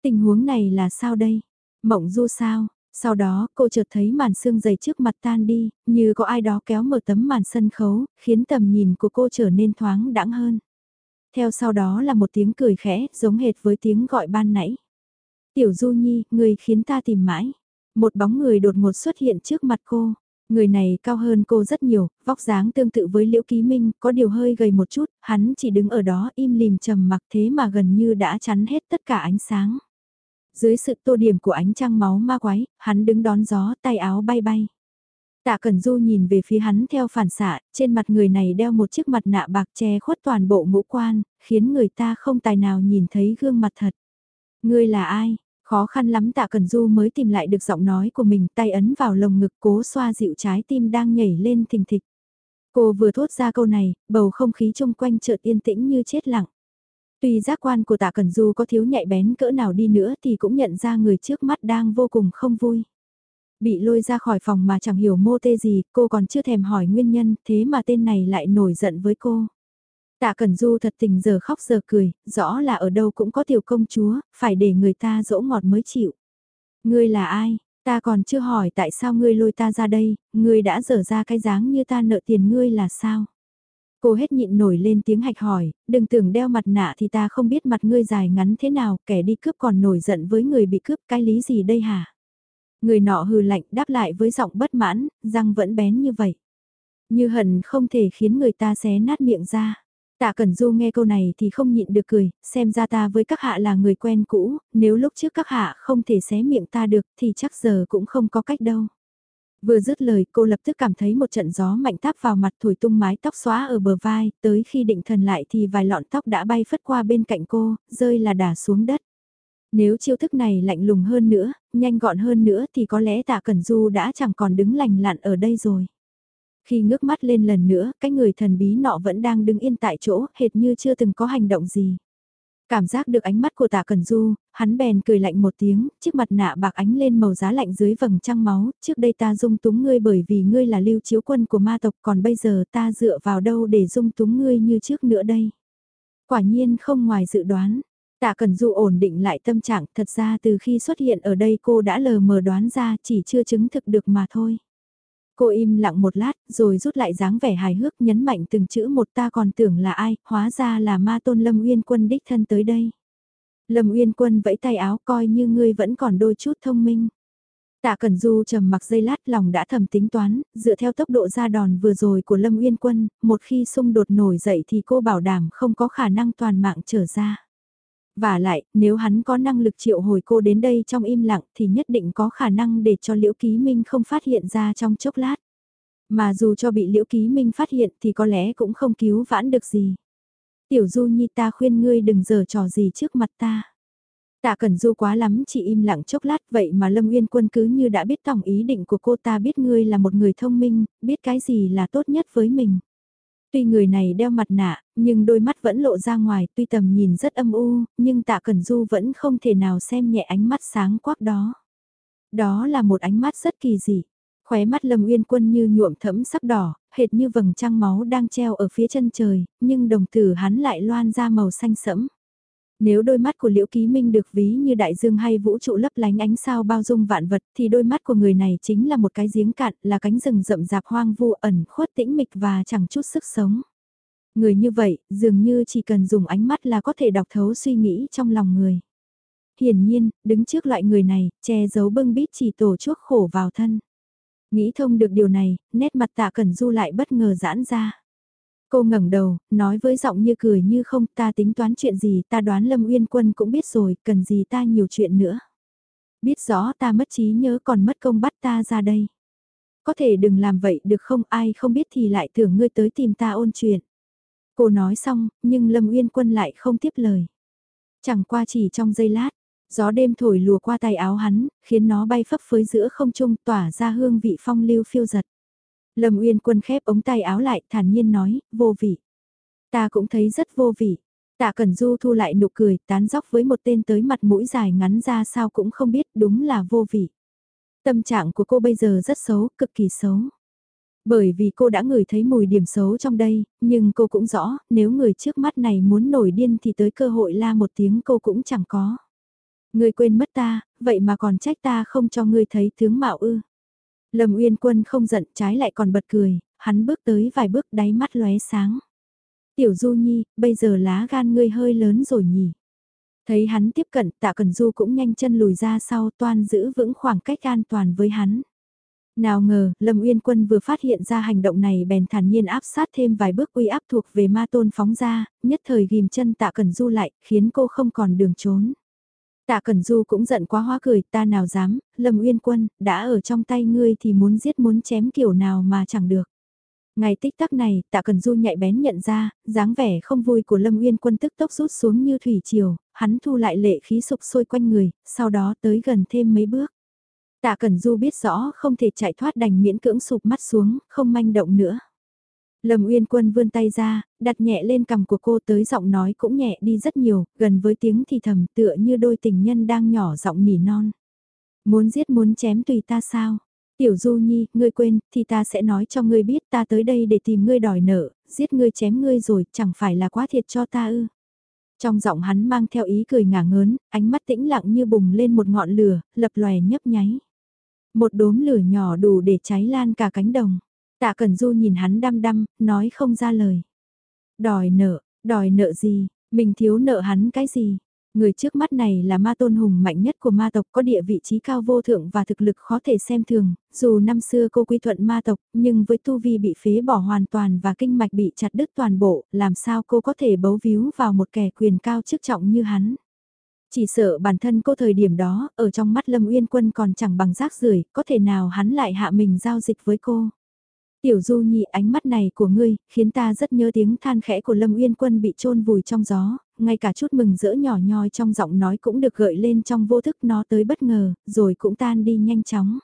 Speaker 1: Tình huống này là sao đây? Mộng du sao? Sau đó cô chợt thấy màn sương dày trước mặt tan đi, như có ai đó kéo mở tấm màn sân khấu, khiến tầm nhìn của cô trở nên thoáng đãng hơn. Theo sau đó là một tiếng cười khẽ, giống hệt với tiếng gọi ban nãy. Tiểu Du Nhi, người khiến ta tìm mãi. Một bóng người đột ngột xuất hiện trước mặt cô. Người này cao hơn cô rất nhiều, vóc dáng tương tự với Liễu Ký Minh, có điều hơi gầy một chút, hắn chỉ đứng ở đó im lìm trầm mặc thế mà gần như đã chắn hết tất cả ánh sáng. Dưới sự tô điểm của ánh trăng máu ma quái, hắn đứng đón gió tay áo bay bay. Tạ Cẩn Du nhìn về phía hắn theo phản xạ, trên mặt người này đeo một chiếc mặt nạ bạc che khuất toàn bộ ngũ quan, khiến người ta không tài nào nhìn thấy gương mặt thật. Ngươi là ai? Khó khăn lắm Tạ Cẩn Du mới tìm lại được giọng nói của mình, tay ấn vào lồng ngực cố xoa dịu trái tim đang nhảy lên thình thịch. Cô vừa thốt ra câu này, bầu không khí chung quanh chợt yên tĩnh như chết lặng. Tuy giác quan của tạ Cẩn Du có thiếu nhạy bén cỡ nào đi nữa thì cũng nhận ra người trước mắt đang vô cùng không vui. Bị lôi ra khỏi phòng mà chẳng hiểu mô tê gì, cô còn chưa thèm hỏi nguyên nhân, thế mà tên này lại nổi giận với cô. Tạ Cẩn Du thật tình giờ khóc giờ cười, rõ là ở đâu cũng có tiểu công chúa, phải để người ta dỗ ngọt mới chịu. Ngươi là ai? Ta còn chưa hỏi tại sao ngươi lôi ta ra đây, ngươi đã dở ra cái dáng như ta nợ tiền ngươi là sao? Cô hết nhịn nổi lên tiếng hạch hỏi, đừng tưởng đeo mặt nạ thì ta không biết mặt ngươi dài ngắn thế nào, kẻ đi cướp còn nổi giận với người bị cướp, cái lý gì đây hả? Người nọ hừ lạnh đáp lại với giọng bất mãn, răng vẫn bén như vậy. Như hận không thể khiến người ta xé nát miệng ra. Tạ Cẩn Du nghe câu này thì không nhịn được cười, xem ra ta với các hạ là người quen cũ, nếu lúc trước các hạ không thể xé miệng ta được thì chắc giờ cũng không có cách đâu. Vừa dứt lời cô lập tức cảm thấy một trận gió mạnh táp vào mặt thổi tung mái tóc xóa ở bờ vai, tới khi định thần lại thì vài lọn tóc đã bay phất qua bên cạnh cô, rơi là đả xuống đất. Nếu chiêu thức này lạnh lùng hơn nữa, nhanh gọn hơn nữa thì có lẽ tạ Cẩn Du đã chẳng còn đứng lành lặn ở đây rồi. Khi ngước mắt lên lần nữa, cái người thần bí nọ vẫn đang đứng yên tại chỗ, hệt như chưa từng có hành động gì. Cảm giác được ánh mắt của tạ Cần Du, hắn bèn cười lạnh một tiếng, chiếc mặt nạ bạc ánh lên màu giá lạnh dưới vầng trăng máu, trước đây ta dung túng ngươi bởi vì ngươi là lưu chiếu quân của ma tộc còn bây giờ ta dựa vào đâu để dung túng ngươi như trước nữa đây. Quả nhiên không ngoài dự đoán, tạ Cần Du ổn định lại tâm trạng thật ra từ khi xuất hiện ở đây cô đã lờ mờ đoán ra chỉ chưa chứng thực được mà thôi. Cô im lặng một lát, rồi rút lại dáng vẻ hài hước nhấn mạnh từng chữ một ta còn tưởng là ai, hóa ra là ma tôn Lâm Uyên Quân đích thân tới đây. Lâm Uyên Quân vẫy tay áo coi như ngươi vẫn còn đôi chút thông minh. Tạ Cẩn Du trầm mặc dây lát lòng đã thầm tính toán, dựa theo tốc độ ra đòn vừa rồi của Lâm Uyên Quân, một khi xung đột nổi dậy thì cô bảo đảm không có khả năng toàn mạng trở ra. Và lại, nếu hắn có năng lực triệu hồi cô đến đây trong im lặng thì nhất định có khả năng để cho Liễu Ký Minh không phát hiện ra trong chốc lát. Mà dù cho bị Liễu Ký Minh phát hiện thì có lẽ cũng không cứu vãn được gì. Tiểu Du Nhi ta khuyên ngươi đừng giở trò gì trước mặt ta. Tạ Cẩn Du quá lắm chỉ im lặng chốc lát vậy mà Lâm Uyên Quân cứ như đã biết tổng ý định của cô ta biết ngươi là một người thông minh, biết cái gì là tốt nhất với mình. Tuy người này đeo mặt nạ, nhưng đôi mắt vẫn lộ ra ngoài, tuy tầm nhìn rất âm u, nhưng Tạ Cẩn Du vẫn không thể nào xem nhẹ ánh mắt sáng quắc đó. Đó là một ánh mắt rất kỳ dị. Khóe mắt Lâm Uyên Quân như nhuộm thẫm sắc đỏ, hệt như vầng trăng máu đang treo ở phía chân trời, nhưng đồng tử hắn lại loan ra màu xanh sẫm. Nếu đôi mắt của Liễu Ký Minh được ví như đại dương hay vũ trụ lấp lánh ánh sao bao dung vạn vật thì đôi mắt của người này chính là một cái giếng cạn, là cánh rừng rậm rạp hoang vu ẩn khuất tĩnh mịch và chẳng chút sức sống. Người như vậy, dường như chỉ cần dùng ánh mắt là có thể đọc thấu suy nghĩ trong lòng người. Hiển nhiên, đứng trước loại người này, che giấu bưng bít chỉ tổ chuốc khổ vào thân. Nghĩ thông được điều này, nét mặt tạ cẩn du lại bất ngờ giãn ra. Cô ngẩng đầu, nói với giọng như cười như không ta tính toán chuyện gì ta đoán Lâm Uyên Quân cũng biết rồi, cần gì ta nhiều chuyện nữa. Biết rõ ta mất trí nhớ còn mất công bắt ta ra đây. Có thể đừng làm vậy được không ai không biết thì lại tưởng ngươi tới tìm ta ôn chuyện. Cô nói xong, nhưng Lâm Uyên Quân lại không tiếp lời. Chẳng qua chỉ trong giây lát, gió đêm thổi lùa qua tay áo hắn, khiến nó bay phấp phới giữa không trung tỏa ra hương vị phong lưu phiêu giật. Lâm Uyên Quân khép ống tay áo lại, thản nhiên nói, vô vị. Ta cũng thấy rất vô vị. Tạ Cẩn Du thu lại nụ cười, tán dóc với một tên tới mặt mũi dài ngắn ra sao cũng không biết, đúng là vô vị. Tâm trạng của cô bây giờ rất xấu, cực kỳ xấu. Bởi vì cô đã ngửi thấy mùi điểm xấu trong đây, nhưng cô cũng rõ, nếu người trước mắt này muốn nổi điên thì tới cơ hội la một tiếng cô cũng chẳng có. Ngươi quên mất ta, vậy mà còn trách ta không cho ngươi thấy tướng mạo ư. Lâm Uyên Quân không giận trái lại còn bật cười, hắn bước tới vài bước đáy mắt lóe sáng. Tiểu Du Nhi, bây giờ lá gan ngươi hơi lớn rồi nhỉ. Thấy hắn tiếp cận tạ cần Du cũng nhanh chân lùi ra sau toan giữ vững khoảng cách an toàn với hắn. Nào ngờ, Lâm Uyên Quân vừa phát hiện ra hành động này bèn thản nhiên áp sát thêm vài bước uy áp thuộc về ma tôn phóng ra, nhất thời ghim chân tạ cần Du lại, khiến cô không còn đường trốn. Tạ Cẩn Du cũng giận quá hóa cười, ta nào dám, Lâm Uyên Quân, đã ở trong tay ngươi thì muốn giết muốn chém kiểu nào mà chẳng được. Ngày tích tắc này, Tạ Cẩn Du nhạy bén nhận ra, dáng vẻ không vui của Lâm Uyên Quân tức tốc rút xuống như thủy triều, hắn thu lại lệ khí sục sôi quanh người, sau đó tới gần thêm mấy bước. Tạ Cẩn Du biết rõ không thể chạy thoát đành miễn cưỡng sụp mắt xuống, không manh động nữa. Lâm Uyên Quân vươn tay ra, đặt nhẹ lên cằm của cô tới giọng nói cũng nhẹ đi rất nhiều, gần với tiếng thì thầm tựa như đôi tình nhân đang nhỏ giọng nỉ non. Muốn giết muốn chém tùy ta sao? Tiểu Du Nhi, ngươi quên, thì ta sẽ nói cho ngươi biết ta tới đây để tìm ngươi đòi nợ, giết ngươi chém ngươi rồi, chẳng phải là quá thiệt cho ta ư. Trong giọng hắn mang theo ý cười ngả ngớn, ánh mắt tĩnh lặng như bùng lên một ngọn lửa, lập lòe nhấp nháy. Một đốm lửa nhỏ đủ để cháy lan cả cánh đồng. Tạ Cẩn Du nhìn hắn đăm đăm, nói không ra lời. Đòi nợ, đòi nợ gì, mình thiếu nợ hắn cái gì? Người trước mắt này là ma tôn hùng mạnh nhất của ma tộc có địa vị trí cao vô thượng và thực lực khó thể xem thường, dù năm xưa cô quy thuận ma tộc nhưng với tu vi bị phế bỏ hoàn toàn và kinh mạch bị chặt đứt toàn bộ, làm sao cô có thể bấu víu vào một kẻ quyền cao chức trọng như hắn. Chỉ sợ bản thân cô thời điểm đó, ở trong mắt Lâm Uyên Quân còn chẳng bằng rác rưởi có thể nào hắn lại hạ mình giao dịch với cô. Tiểu Du Nhi ánh mắt này của ngươi, khiến ta rất nhớ tiếng than khẽ của Lâm Uyên Quân bị trôn vùi trong gió, ngay cả chút mừng rỡ nhỏ nhoi trong giọng nói cũng được gợi lên trong vô thức nó tới bất ngờ, rồi cũng tan đi nhanh chóng.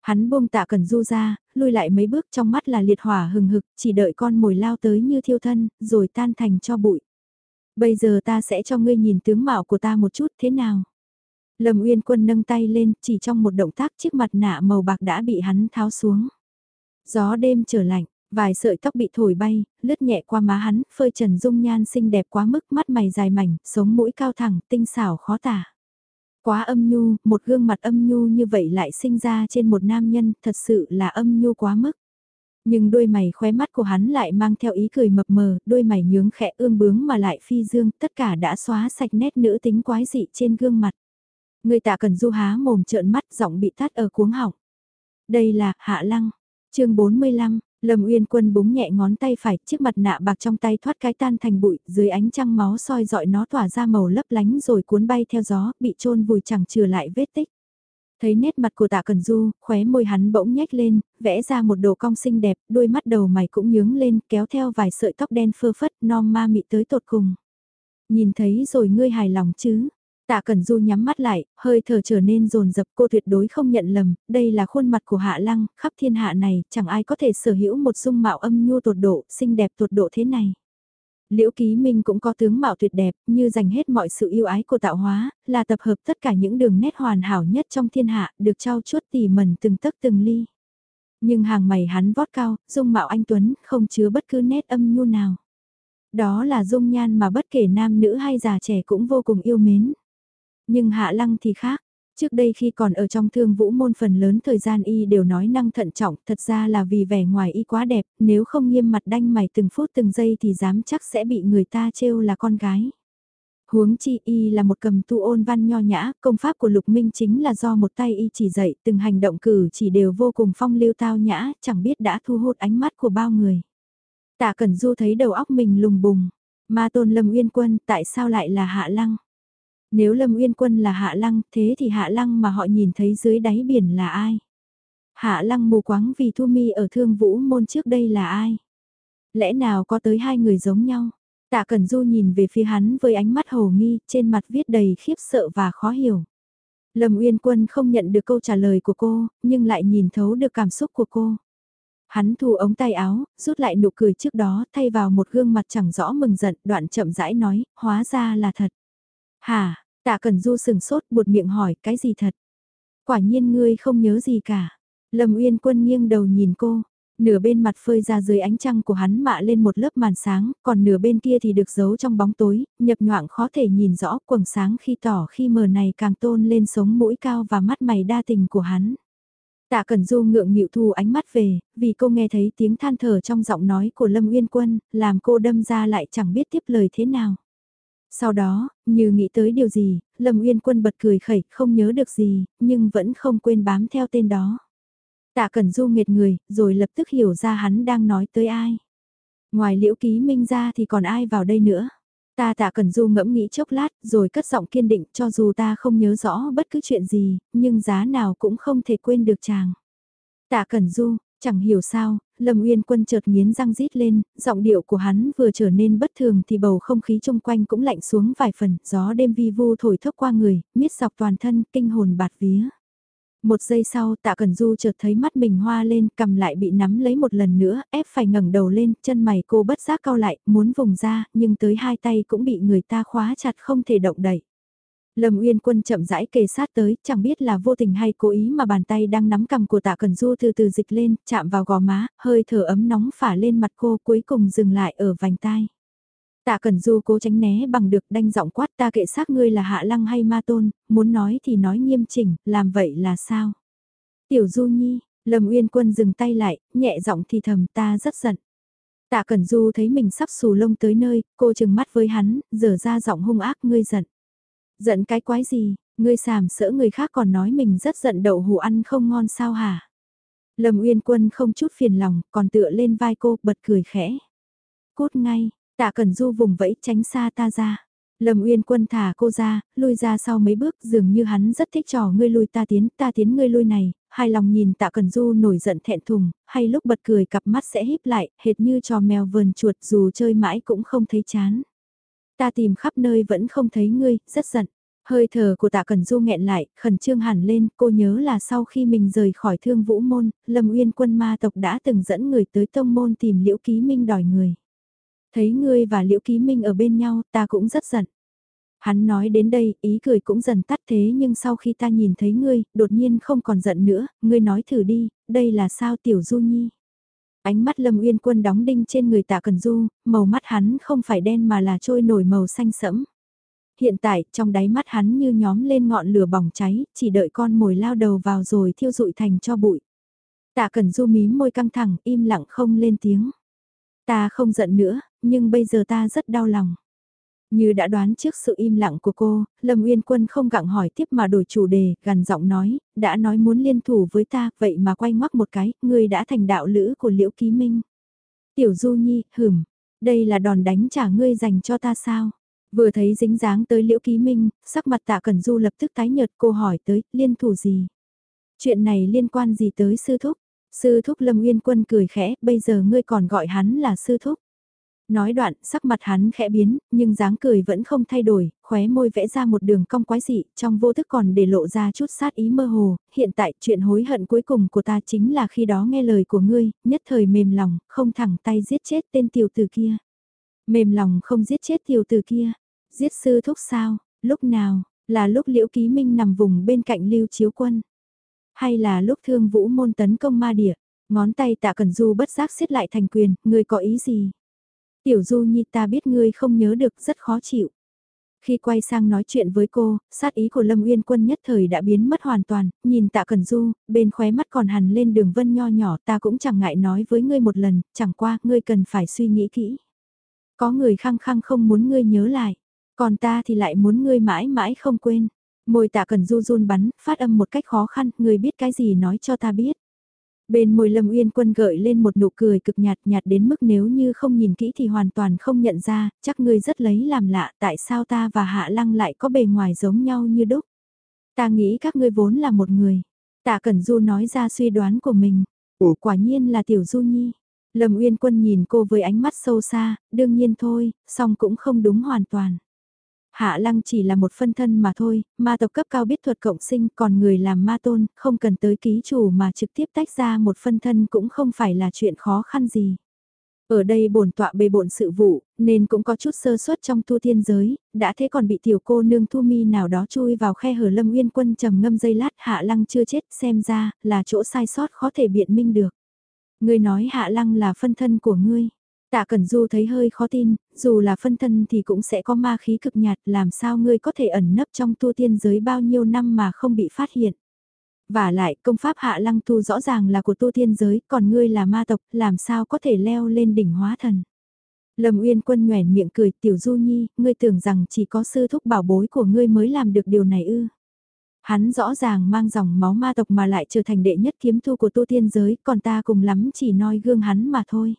Speaker 1: Hắn buông tạ cần du ra, lui lại mấy bước trong mắt là liệt hỏa hừng hực, chỉ đợi con mồi lao tới như thiêu thân, rồi tan thành cho bụi. Bây giờ ta sẽ cho ngươi nhìn tướng mạo của ta một chút thế nào? Lâm Uyên Quân nâng tay lên, chỉ trong một động tác chiếc mặt nạ màu bạc đã bị hắn tháo xuống. Gió đêm trở lạnh, vài sợi tóc bị thổi bay, lướt nhẹ qua má hắn, phơi trần dung nhan xinh đẹp quá mức, mắt mày dài mảnh, sống mũi cao thẳng, tinh xảo khó tả. Quá âm nhu, một gương mặt âm nhu như vậy lại sinh ra trên một nam nhân, thật sự là âm nhu quá mức. Nhưng đôi mày khóe mắt của hắn lại mang theo ý cười mập mờ, đôi mày nhướng khẽ ương bướng mà lại phi dương, tất cả đã xóa sạch nét nữ tính quái dị trên gương mặt. Người tạ cần du há mồm trợn mắt giọng bị tắt ở cuống họng. Đây là Hạ Lăng, chương 45, Lâm Uyên Quân búng nhẹ ngón tay phải, chiếc mặt nạ bạc trong tay thoát cái tan thành bụi, dưới ánh trăng máu soi dọi nó tỏa ra màu lấp lánh rồi cuốn bay theo gió, bị trôn vùi chẳng trừ lại vết tích. Thấy nét mặt của tạ Cần Du, khóe môi hắn bỗng nhếch lên, vẽ ra một độ cong xinh đẹp, đôi mắt đầu mày cũng nhướng lên, kéo theo vài sợi tóc đen phơ phất, non ma mị tới tột cùng. Nhìn thấy rồi ngươi hài lòng chứ? Tạ Cẩn Du nhắm mắt lại, hơi thở trở nên rồn rập cô tuyệt đối không nhận lầm, đây là khuôn mặt của Hạ Lăng, khắp thiên hạ này, chẳng ai có thể sở hữu một dung mạo âm nhu tột độ, xinh đẹp tột độ thế này. Liễu Ký Minh cũng có tướng mạo tuyệt đẹp, như dành hết mọi sự yêu ái của tạo hóa, là tập hợp tất cả những đường nét hoàn hảo nhất trong thiên hạ, được trao chuốt tỉ mẩn từng tấc từng ly. Nhưng hàng mày hắn vót cao, dung mạo anh Tuấn, không chứa bất cứ nét âm nhu nào. Đó là dung nhan mà bất kể nam nữ hay già trẻ cũng vô cùng yêu mến. Nhưng Hạ Lăng thì khác. Trước đây khi còn ở trong thương vũ môn phần lớn thời gian y đều nói năng thận trọng, thật ra là vì vẻ ngoài y quá đẹp, nếu không nghiêm mặt đanh mày từng phút từng giây thì dám chắc sẽ bị người ta trêu là con gái. Huống chi y là một cầm tu ôn văn nho nhã, công pháp của lục minh chính là do một tay y chỉ dạy, từng hành động cử chỉ đều vô cùng phong lưu tao nhã, chẳng biết đã thu hút ánh mắt của bao người. Tạ Cẩn Du thấy đầu óc mình lùng bùng, ma tôn lâm uyên quân tại sao lại là hạ lăng? Nếu Lâm Uyên Quân là Hạ Lăng, thế thì Hạ Lăng mà họ nhìn thấy dưới đáy biển là ai? Hạ Lăng mù quáng vì Thu Mi ở Thương Vũ môn trước đây là ai? Lẽ nào có tới hai người giống nhau? Tạ Cẩn Du nhìn về phía hắn với ánh mắt hồ nghi, trên mặt viết đầy khiếp sợ và khó hiểu. Lâm Uyên Quân không nhận được câu trả lời của cô, nhưng lại nhìn thấu được cảm xúc của cô. Hắn thu ống tay áo, rút lại nụ cười trước đó, thay vào một gương mặt chẳng rõ mừng giận, đoạn chậm rãi nói, hóa ra là thật. Hả, tạ Cẩn Du sừng sốt buột miệng hỏi cái gì thật? Quả nhiên ngươi không nhớ gì cả. Lâm Uyên Quân nghiêng đầu nhìn cô, nửa bên mặt phơi ra dưới ánh trăng của hắn mạ lên một lớp màn sáng, còn nửa bên kia thì được giấu trong bóng tối, nhập nhoạng khó thể nhìn rõ quầng sáng khi tỏ khi mờ này càng tôn lên sống mũi cao và mắt mày đa tình của hắn. Tạ Cẩn Du ngượng nghịu thu ánh mắt về, vì cô nghe thấy tiếng than thở trong giọng nói của Lâm Uyên Quân, làm cô đâm ra lại chẳng biết tiếp lời thế nào. Sau đó, như nghĩ tới điều gì, Lâm Uyên Quân bật cười khẩy, không nhớ được gì, nhưng vẫn không quên bám theo tên đó. Tạ Cẩn Du nghiệt người, rồi lập tức hiểu ra hắn đang nói tới ai. Ngoài liễu ký minh ra thì còn ai vào đây nữa. Ta tạ Cẩn Du ngẫm nghĩ chốc lát, rồi cất giọng kiên định cho dù ta không nhớ rõ bất cứ chuyện gì, nhưng giá nào cũng không thể quên được chàng. Tạ Cẩn Du, Chẳng hiểu sao, Lâm Uyên Quân chợt nghiến răng rít lên, giọng điệu của hắn vừa trở nên bất thường thì bầu không khí chung quanh cũng lạnh xuống vài phần, gió đêm vi vu thổi thốc qua người, miết dọc toàn thân, kinh hồn bạt vía. Một giây sau tạ Cần Du chợt thấy mắt mình hoa lên, cầm lại bị nắm lấy một lần nữa, ép phải ngẩng đầu lên, chân mày cô bất giác cau lại, muốn vùng ra, nhưng tới hai tay cũng bị người ta khóa chặt không thể động đậy. Lâm Uyên Quân chậm rãi kề sát tới, chẳng biết là vô tình hay cố ý mà bàn tay đang nắm cầm của Tạ Cần Du từ từ dịch lên, chạm vào gò má, hơi thở ấm nóng phả lên mặt cô cuối cùng dừng lại ở vành tai. Tạ Cần Du cố tránh né bằng được đanh giọng quát ta kệ xác ngươi là hạ lăng hay ma tôn, muốn nói thì nói nghiêm chỉnh, làm vậy là sao? Tiểu Du Nhi, Lâm Uyên Quân dừng tay lại, nhẹ giọng thì thầm ta rất giận. Tạ Cẩn Du thấy mình sắp xù lông tới nơi, cô chừng mắt với hắn, dở ra giọng hung ác ngươi giận. Giận cái quái gì, ngươi sàm sỡ người khác còn nói mình rất giận đậu hù ăn không ngon sao hả? Lâm Uyên Quân không chút phiền lòng, còn tựa lên vai cô, bật cười khẽ. Cút ngay, tạ cần du vùng vẫy tránh xa ta ra. Lâm Uyên Quân thả cô ra, lui ra sau mấy bước dường như hắn rất thích trò ngươi lui ta tiến, ta tiến ngươi lui này, hai lòng nhìn tạ cần du nổi giận thẹn thùng, hay lúc bật cười cặp mắt sẽ híp lại, hệt như trò mèo vườn chuột dù chơi mãi cũng không thấy chán. Ta tìm khắp nơi vẫn không thấy ngươi, rất giận. Hơi thở của tạ Cần Du nghẹn lại, khẩn trương hẳn lên, cô nhớ là sau khi mình rời khỏi thương vũ môn, Lâm Uyên quân ma tộc đã từng dẫn người tới tông môn tìm Liễu Ký Minh đòi người. Thấy ngươi và Liễu Ký Minh ở bên nhau, ta cũng rất giận. Hắn nói đến đây, ý cười cũng dần tắt thế nhưng sau khi ta nhìn thấy ngươi, đột nhiên không còn giận nữa, ngươi nói thử đi, đây là sao tiểu du nhi. Ánh mắt Lâm Uyên Quân đóng đinh trên người tạ Cần Du, màu mắt hắn không phải đen mà là trôi nổi màu xanh sẫm. Hiện tại, trong đáy mắt hắn như nhóm lên ngọn lửa bỏng cháy, chỉ đợi con mồi lao đầu vào rồi thiêu rụi thành cho bụi. Tạ Cần Du mím môi căng thẳng, im lặng không lên tiếng. Ta không giận nữa, nhưng bây giờ ta rất đau lòng. Như đã đoán trước sự im lặng của cô, Lâm Uyên Quân không gặng hỏi tiếp mà đổi chủ đề, gần giọng nói, đã nói muốn liên thủ với ta, vậy mà quay ngoắc một cái, ngươi đã thành đạo lữ của Liễu Ký Minh. Tiểu Du Nhi, hửm, đây là đòn đánh trả ngươi dành cho ta sao? Vừa thấy dính dáng tới Liễu Ký Minh, sắc mặt tạ Cẩn Du lập tức tái nhợt cô hỏi tới, liên thủ gì? Chuyện này liên quan gì tới sư thúc? Sư thúc Lâm Uyên Quân cười khẽ, bây giờ ngươi còn gọi hắn là sư thúc. Nói đoạn, sắc mặt hắn khẽ biến, nhưng dáng cười vẫn không thay đổi, khóe môi vẽ ra một đường cong quái dị, trong vô thức còn để lộ ra chút sát ý mơ hồ, hiện tại chuyện hối hận cuối cùng của ta chính là khi đó nghe lời của ngươi, nhất thời mềm lòng, không thẳng tay giết chết tên tiểu tử kia. Mềm lòng không giết chết tiểu tử kia, giết sư thúc sao, lúc nào, là lúc liễu ký minh nằm vùng bên cạnh lưu chiếu quân, hay là lúc thương vũ môn tấn công ma địa, ngón tay tạ cần du bất giác xiết lại thành quyền, ngươi có ý gì? Tiểu Du Nhi ta biết ngươi không nhớ được rất khó chịu. Khi quay sang nói chuyện với cô, sát ý của Lâm Uyên Quân nhất thời đã biến mất hoàn toàn, nhìn tạ Cần Du, bên khóe mắt còn hằn lên đường vân nho nhỏ ta cũng chẳng ngại nói với ngươi một lần, chẳng qua ngươi cần phải suy nghĩ kỹ. Có người khăng khăng không muốn ngươi nhớ lại, còn ta thì lại muốn ngươi mãi mãi không quên. Môi tạ Cần Du run bắn, phát âm một cách khó khăn, ngươi biết cái gì nói cho ta biết. Bên môi Lâm Uyên Quân gợi lên một nụ cười cực nhạt nhạt đến mức nếu như không nhìn kỹ thì hoàn toàn không nhận ra, chắc ngươi rất lấy làm lạ tại sao ta và Hạ Lăng lại có bề ngoài giống nhau như đúc. Ta nghĩ các ngươi vốn là một người. Tạ Cẩn Du nói ra suy đoán của mình. Ủa quả nhiên là Tiểu Du Nhi. Lâm Uyên Quân nhìn cô với ánh mắt sâu xa, đương nhiên thôi, song cũng không đúng hoàn toàn. Hạ lăng chỉ là một phân thân mà thôi, ma tộc cấp cao biết thuật cộng sinh còn người làm ma tôn, không cần tới ký chủ mà trực tiếp tách ra một phân thân cũng không phải là chuyện khó khăn gì. Ở đây bổn tọa bề bộn sự vụ, nên cũng có chút sơ suất trong tu thiên giới, đã thế còn bị tiểu cô nương thu mi nào đó chui vào khe hở lâm uyên quân trầm ngâm dây lát hạ lăng chưa chết xem ra là chỗ sai sót khó thể biện minh được. Ngươi nói hạ lăng là phân thân của ngươi. Tạ Cẩn Du thấy hơi khó tin, dù là phân thân thì cũng sẽ có ma khí cực nhạt, làm sao ngươi có thể ẩn nấp trong tu tiên giới bao nhiêu năm mà không bị phát hiện. Và lại, công pháp hạ lăng tu rõ ràng là của tu tiên giới, còn ngươi là ma tộc, làm sao có thể leo lên đỉnh hóa thần. Lâm Uyên Quân nhoẻn miệng cười, tiểu du nhi, ngươi tưởng rằng chỉ có sư thúc bảo bối của ngươi mới làm được điều này ư. Hắn rõ ràng mang dòng máu ma tộc mà lại trở thành đệ nhất kiếm thu của tu tiên giới, còn ta cùng lắm chỉ noi gương hắn mà thôi.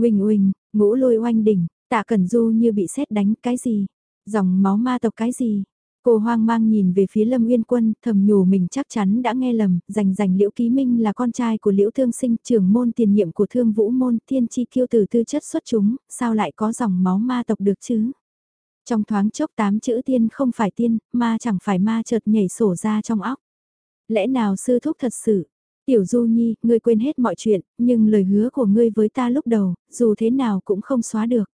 Speaker 1: Huỳnh huỳnh, ngũ lôi oanh đỉnh, tạ cẩn du như bị xét đánh cái gì? Dòng máu ma tộc cái gì? Cô hoang mang nhìn về phía Lâm Uyên Quân, thầm nhủ mình chắc chắn đã nghe lầm, rành rành Liễu Ký Minh là con trai của Liễu Thương Sinh, trưởng môn tiền nhiệm của Thương Vũ Môn, thiên chi kiêu tử tư chất xuất chúng, sao lại có dòng máu ma tộc được chứ? Trong thoáng chốc tám chữ tiên không phải tiên, ma chẳng phải ma chợt nhảy sổ ra trong óc. Lẽ nào sư thúc thật sự, Tiểu Du Nhi, ngươi quên hết mọi chuyện, nhưng lời hứa của ngươi với ta lúc đầu, dù thế nào cũng không xóa được.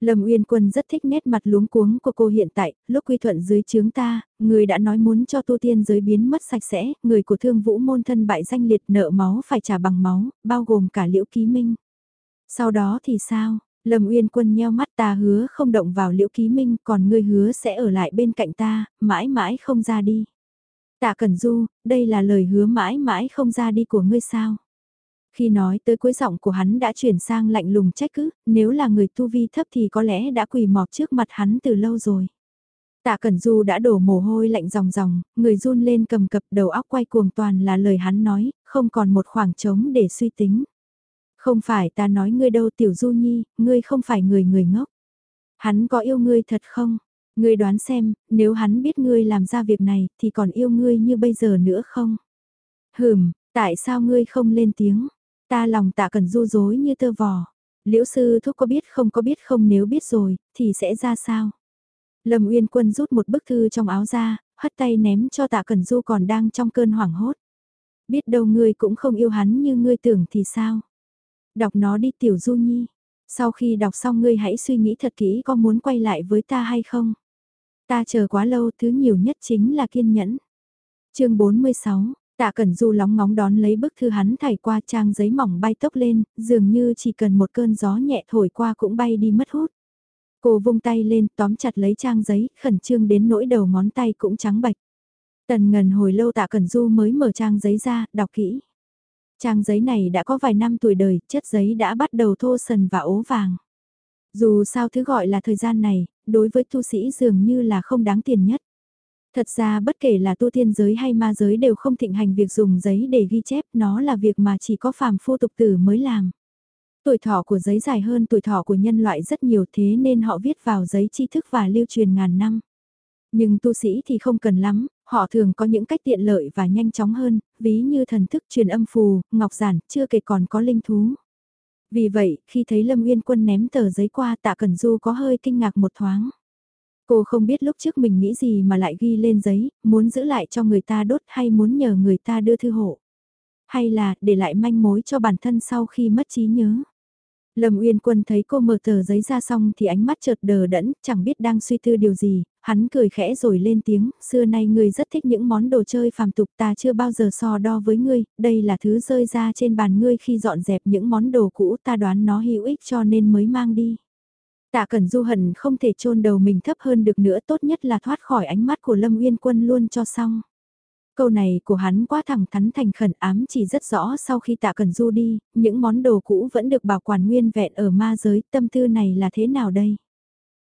Speaker 1: Lâm Uyên Quân rất thích nét mặt luống cuống của cô hiện tại, lúc quy thuận dưới chướng ta, người đã nói muốn cho tu tiên giới biến mất sạch sẽ, người của thương vũ môn thân bại danh liệt nợ máu phải trả bằng máu, bao gồm cả liễu ký minh. Sau đó thì sao? Lâm Uyên Quân nheo mắt ta hứa không động vào liễu ký minh, còn ngươi hứa sẽ ở lại bên cạnh ta, mãi mãi không ra đi. Tạ Cẩn Du, đây là lời hứa mãi mãi không ra đi của ngươi sao? Khi nói tới cuối giọng của hắn đã chuyển sang lạnh lùng trách cứ, nếu là người tu vi thấp thì có lẽ đã quỳ mọp trước mặt hắn từ lâu rồi. Tạ Cẩn Du đã đổ mồ hôi lạnh ròng ròng, người run lên cầm cập đầu óc quay cuồng toàn là lời hắn nói, không còn một khoảng trống để suy tính. Không phải ta nói ngươi đâu Tiểu Du Nhi, ngươi không phải người người ngốc. Hắn có yêu ngươi thật không? Ngươi đoán xem, nếu hắn biết ngươi làm ra việc này thì còn yêu ngươi như bây giờ nữa không? Hừm, tại sao ngươi không lên tiếng? Ta lòng tạ cần du dối như tơ vò. Liễu sư thúc có biết không có biết không nếu biết rồi, thì sẽ ra sao? Lâm Uyên Quân rút một bức thư trong áo ra, hất tay ném cho tạ cần du còn đang trong cơn hoảng hốt. Biết đâu ngươi cũng không yêu hắn như ngươi tưởng thì sao? Đọc nó đi tiểu du nhi. Sau khi đọc xong ngươi hãy suy nghĩ thật kỹ có muốn quay lại với ta hay không? Ta chờ quá lâu thứ nhiều nhất chính là kiên nhẫn. chương 46, tạ cẩn du lóng ngóng đón lấy bức thư hắn thải qua trang giấy mỏng bay tốc lên, dường như chỉ cần một cơn gió nhẹ thổi qua cũng bay đi mất hút. Cô vung tay lên tóm chặt lấy trang giấy, khẩn trương đến nỗi đầu ngón tay cũng trắng bạch. Tần ngần hồi lâu tạ cẩn du mới mở trang giấy ra, đọc kỹ. Trang giấy này đã có vài năm tuổi đời, chất giấy đã bắt đầu thô sần và ố vàng. Dù sao thứ gọi là thời gian này, đối với tu sĩ dường như là không đáng tiền nhất. Thật ra bất kể là tu tiên giới hay ma giới đều không thịnh hành việc dùng giấy để ghi chép, nó là việc mà chỉ có phàm phu tục tử mới làm. Tuổi thọ của giấy dài hơn tuổi thọ của nhân loại rất nhiều thế nên họ viết vào giấy tri thức và lưu truyền ngàn năm. Nhưng tu sĩ thì không cần lắm, Họ thường có những cách tiện lợi và nhanh chóng hơn, ví như thần thức truyền âm phù, ngọc giản, chưa kể còn có linh thú. Vì vậy, khi thấy Lâm Uyên Quân ném tờ giấy qua tạ Cẩn Du có hơi kinh ngạc một thoáng. Cô không biết lúc trước mình nghĩ gì mà lại ghi lên giấy, muốn giữ lại cho người ta đốt hay muốn nhờ người ta đưa thư hộ. Hay là để lại manh mối cho bản thân sau khi mất trí nhớ. Lâm Uyên Quân thấy cô mở tờ giấy ra xong thì ánh mắt chợt đờ đẫn, chẳng biết đang suy tư điều gì, hắn cười khẽ rồi lên tiếng, xưa nay ngươi rất thích những món đồ chơi phàm tục ta chưa bao giờ so đo với ngươi, đây là thứ rơi ra trên bàn ngươi khi dọn dẹp những món đồ cũ ta đoán nó hữu ích cho nên mới mang đi. Tạ Cẩn Du hận không thể chôn đầu mình thấp hơn được nữa tốt nhất là thoát khỏi ánh mắt của Lâm Uyên Quân luôn cho xong. Câu này của hắn quá thẳng thắn thành khẩn ám chỉ rất rõ sau khi tạ cần du đi, những món đồ cũ vẫn được bảo quản nguyên vẹn ở ma giới, tâm tư này là thế nào đây?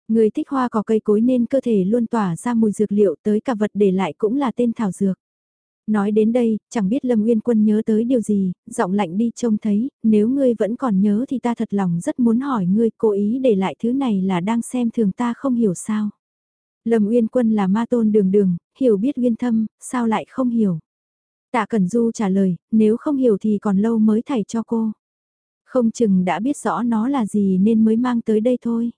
Speaker 1: Người thích hoa cỏ cây cối nên cơ thể luôn tỏa ra mùi dược liệu tới cả vật để lại cũng là tên thảo dược. Nói đến đây, chẳng biết Lâm Nguyên Quân nhớ tới điều gì, giọng lạnh đi trông thấy, nếu ngươi vẫn còn nhớ thì ta thật lòng rất muốn hỏi ngươi cố ý để lại thứ này là đang xem thường ta không hiểu sao. Lâm Uyên Quân là ma tôn đường đường, hiểu biết uyên thâm, sao lại không hiểu. Tạ Cẩn Du trả lời, nếu không hiểu thì còn lâu mới thầy cho cô. Không chừng đã biết rõ nó là gì nên mới mang tới đây thôi.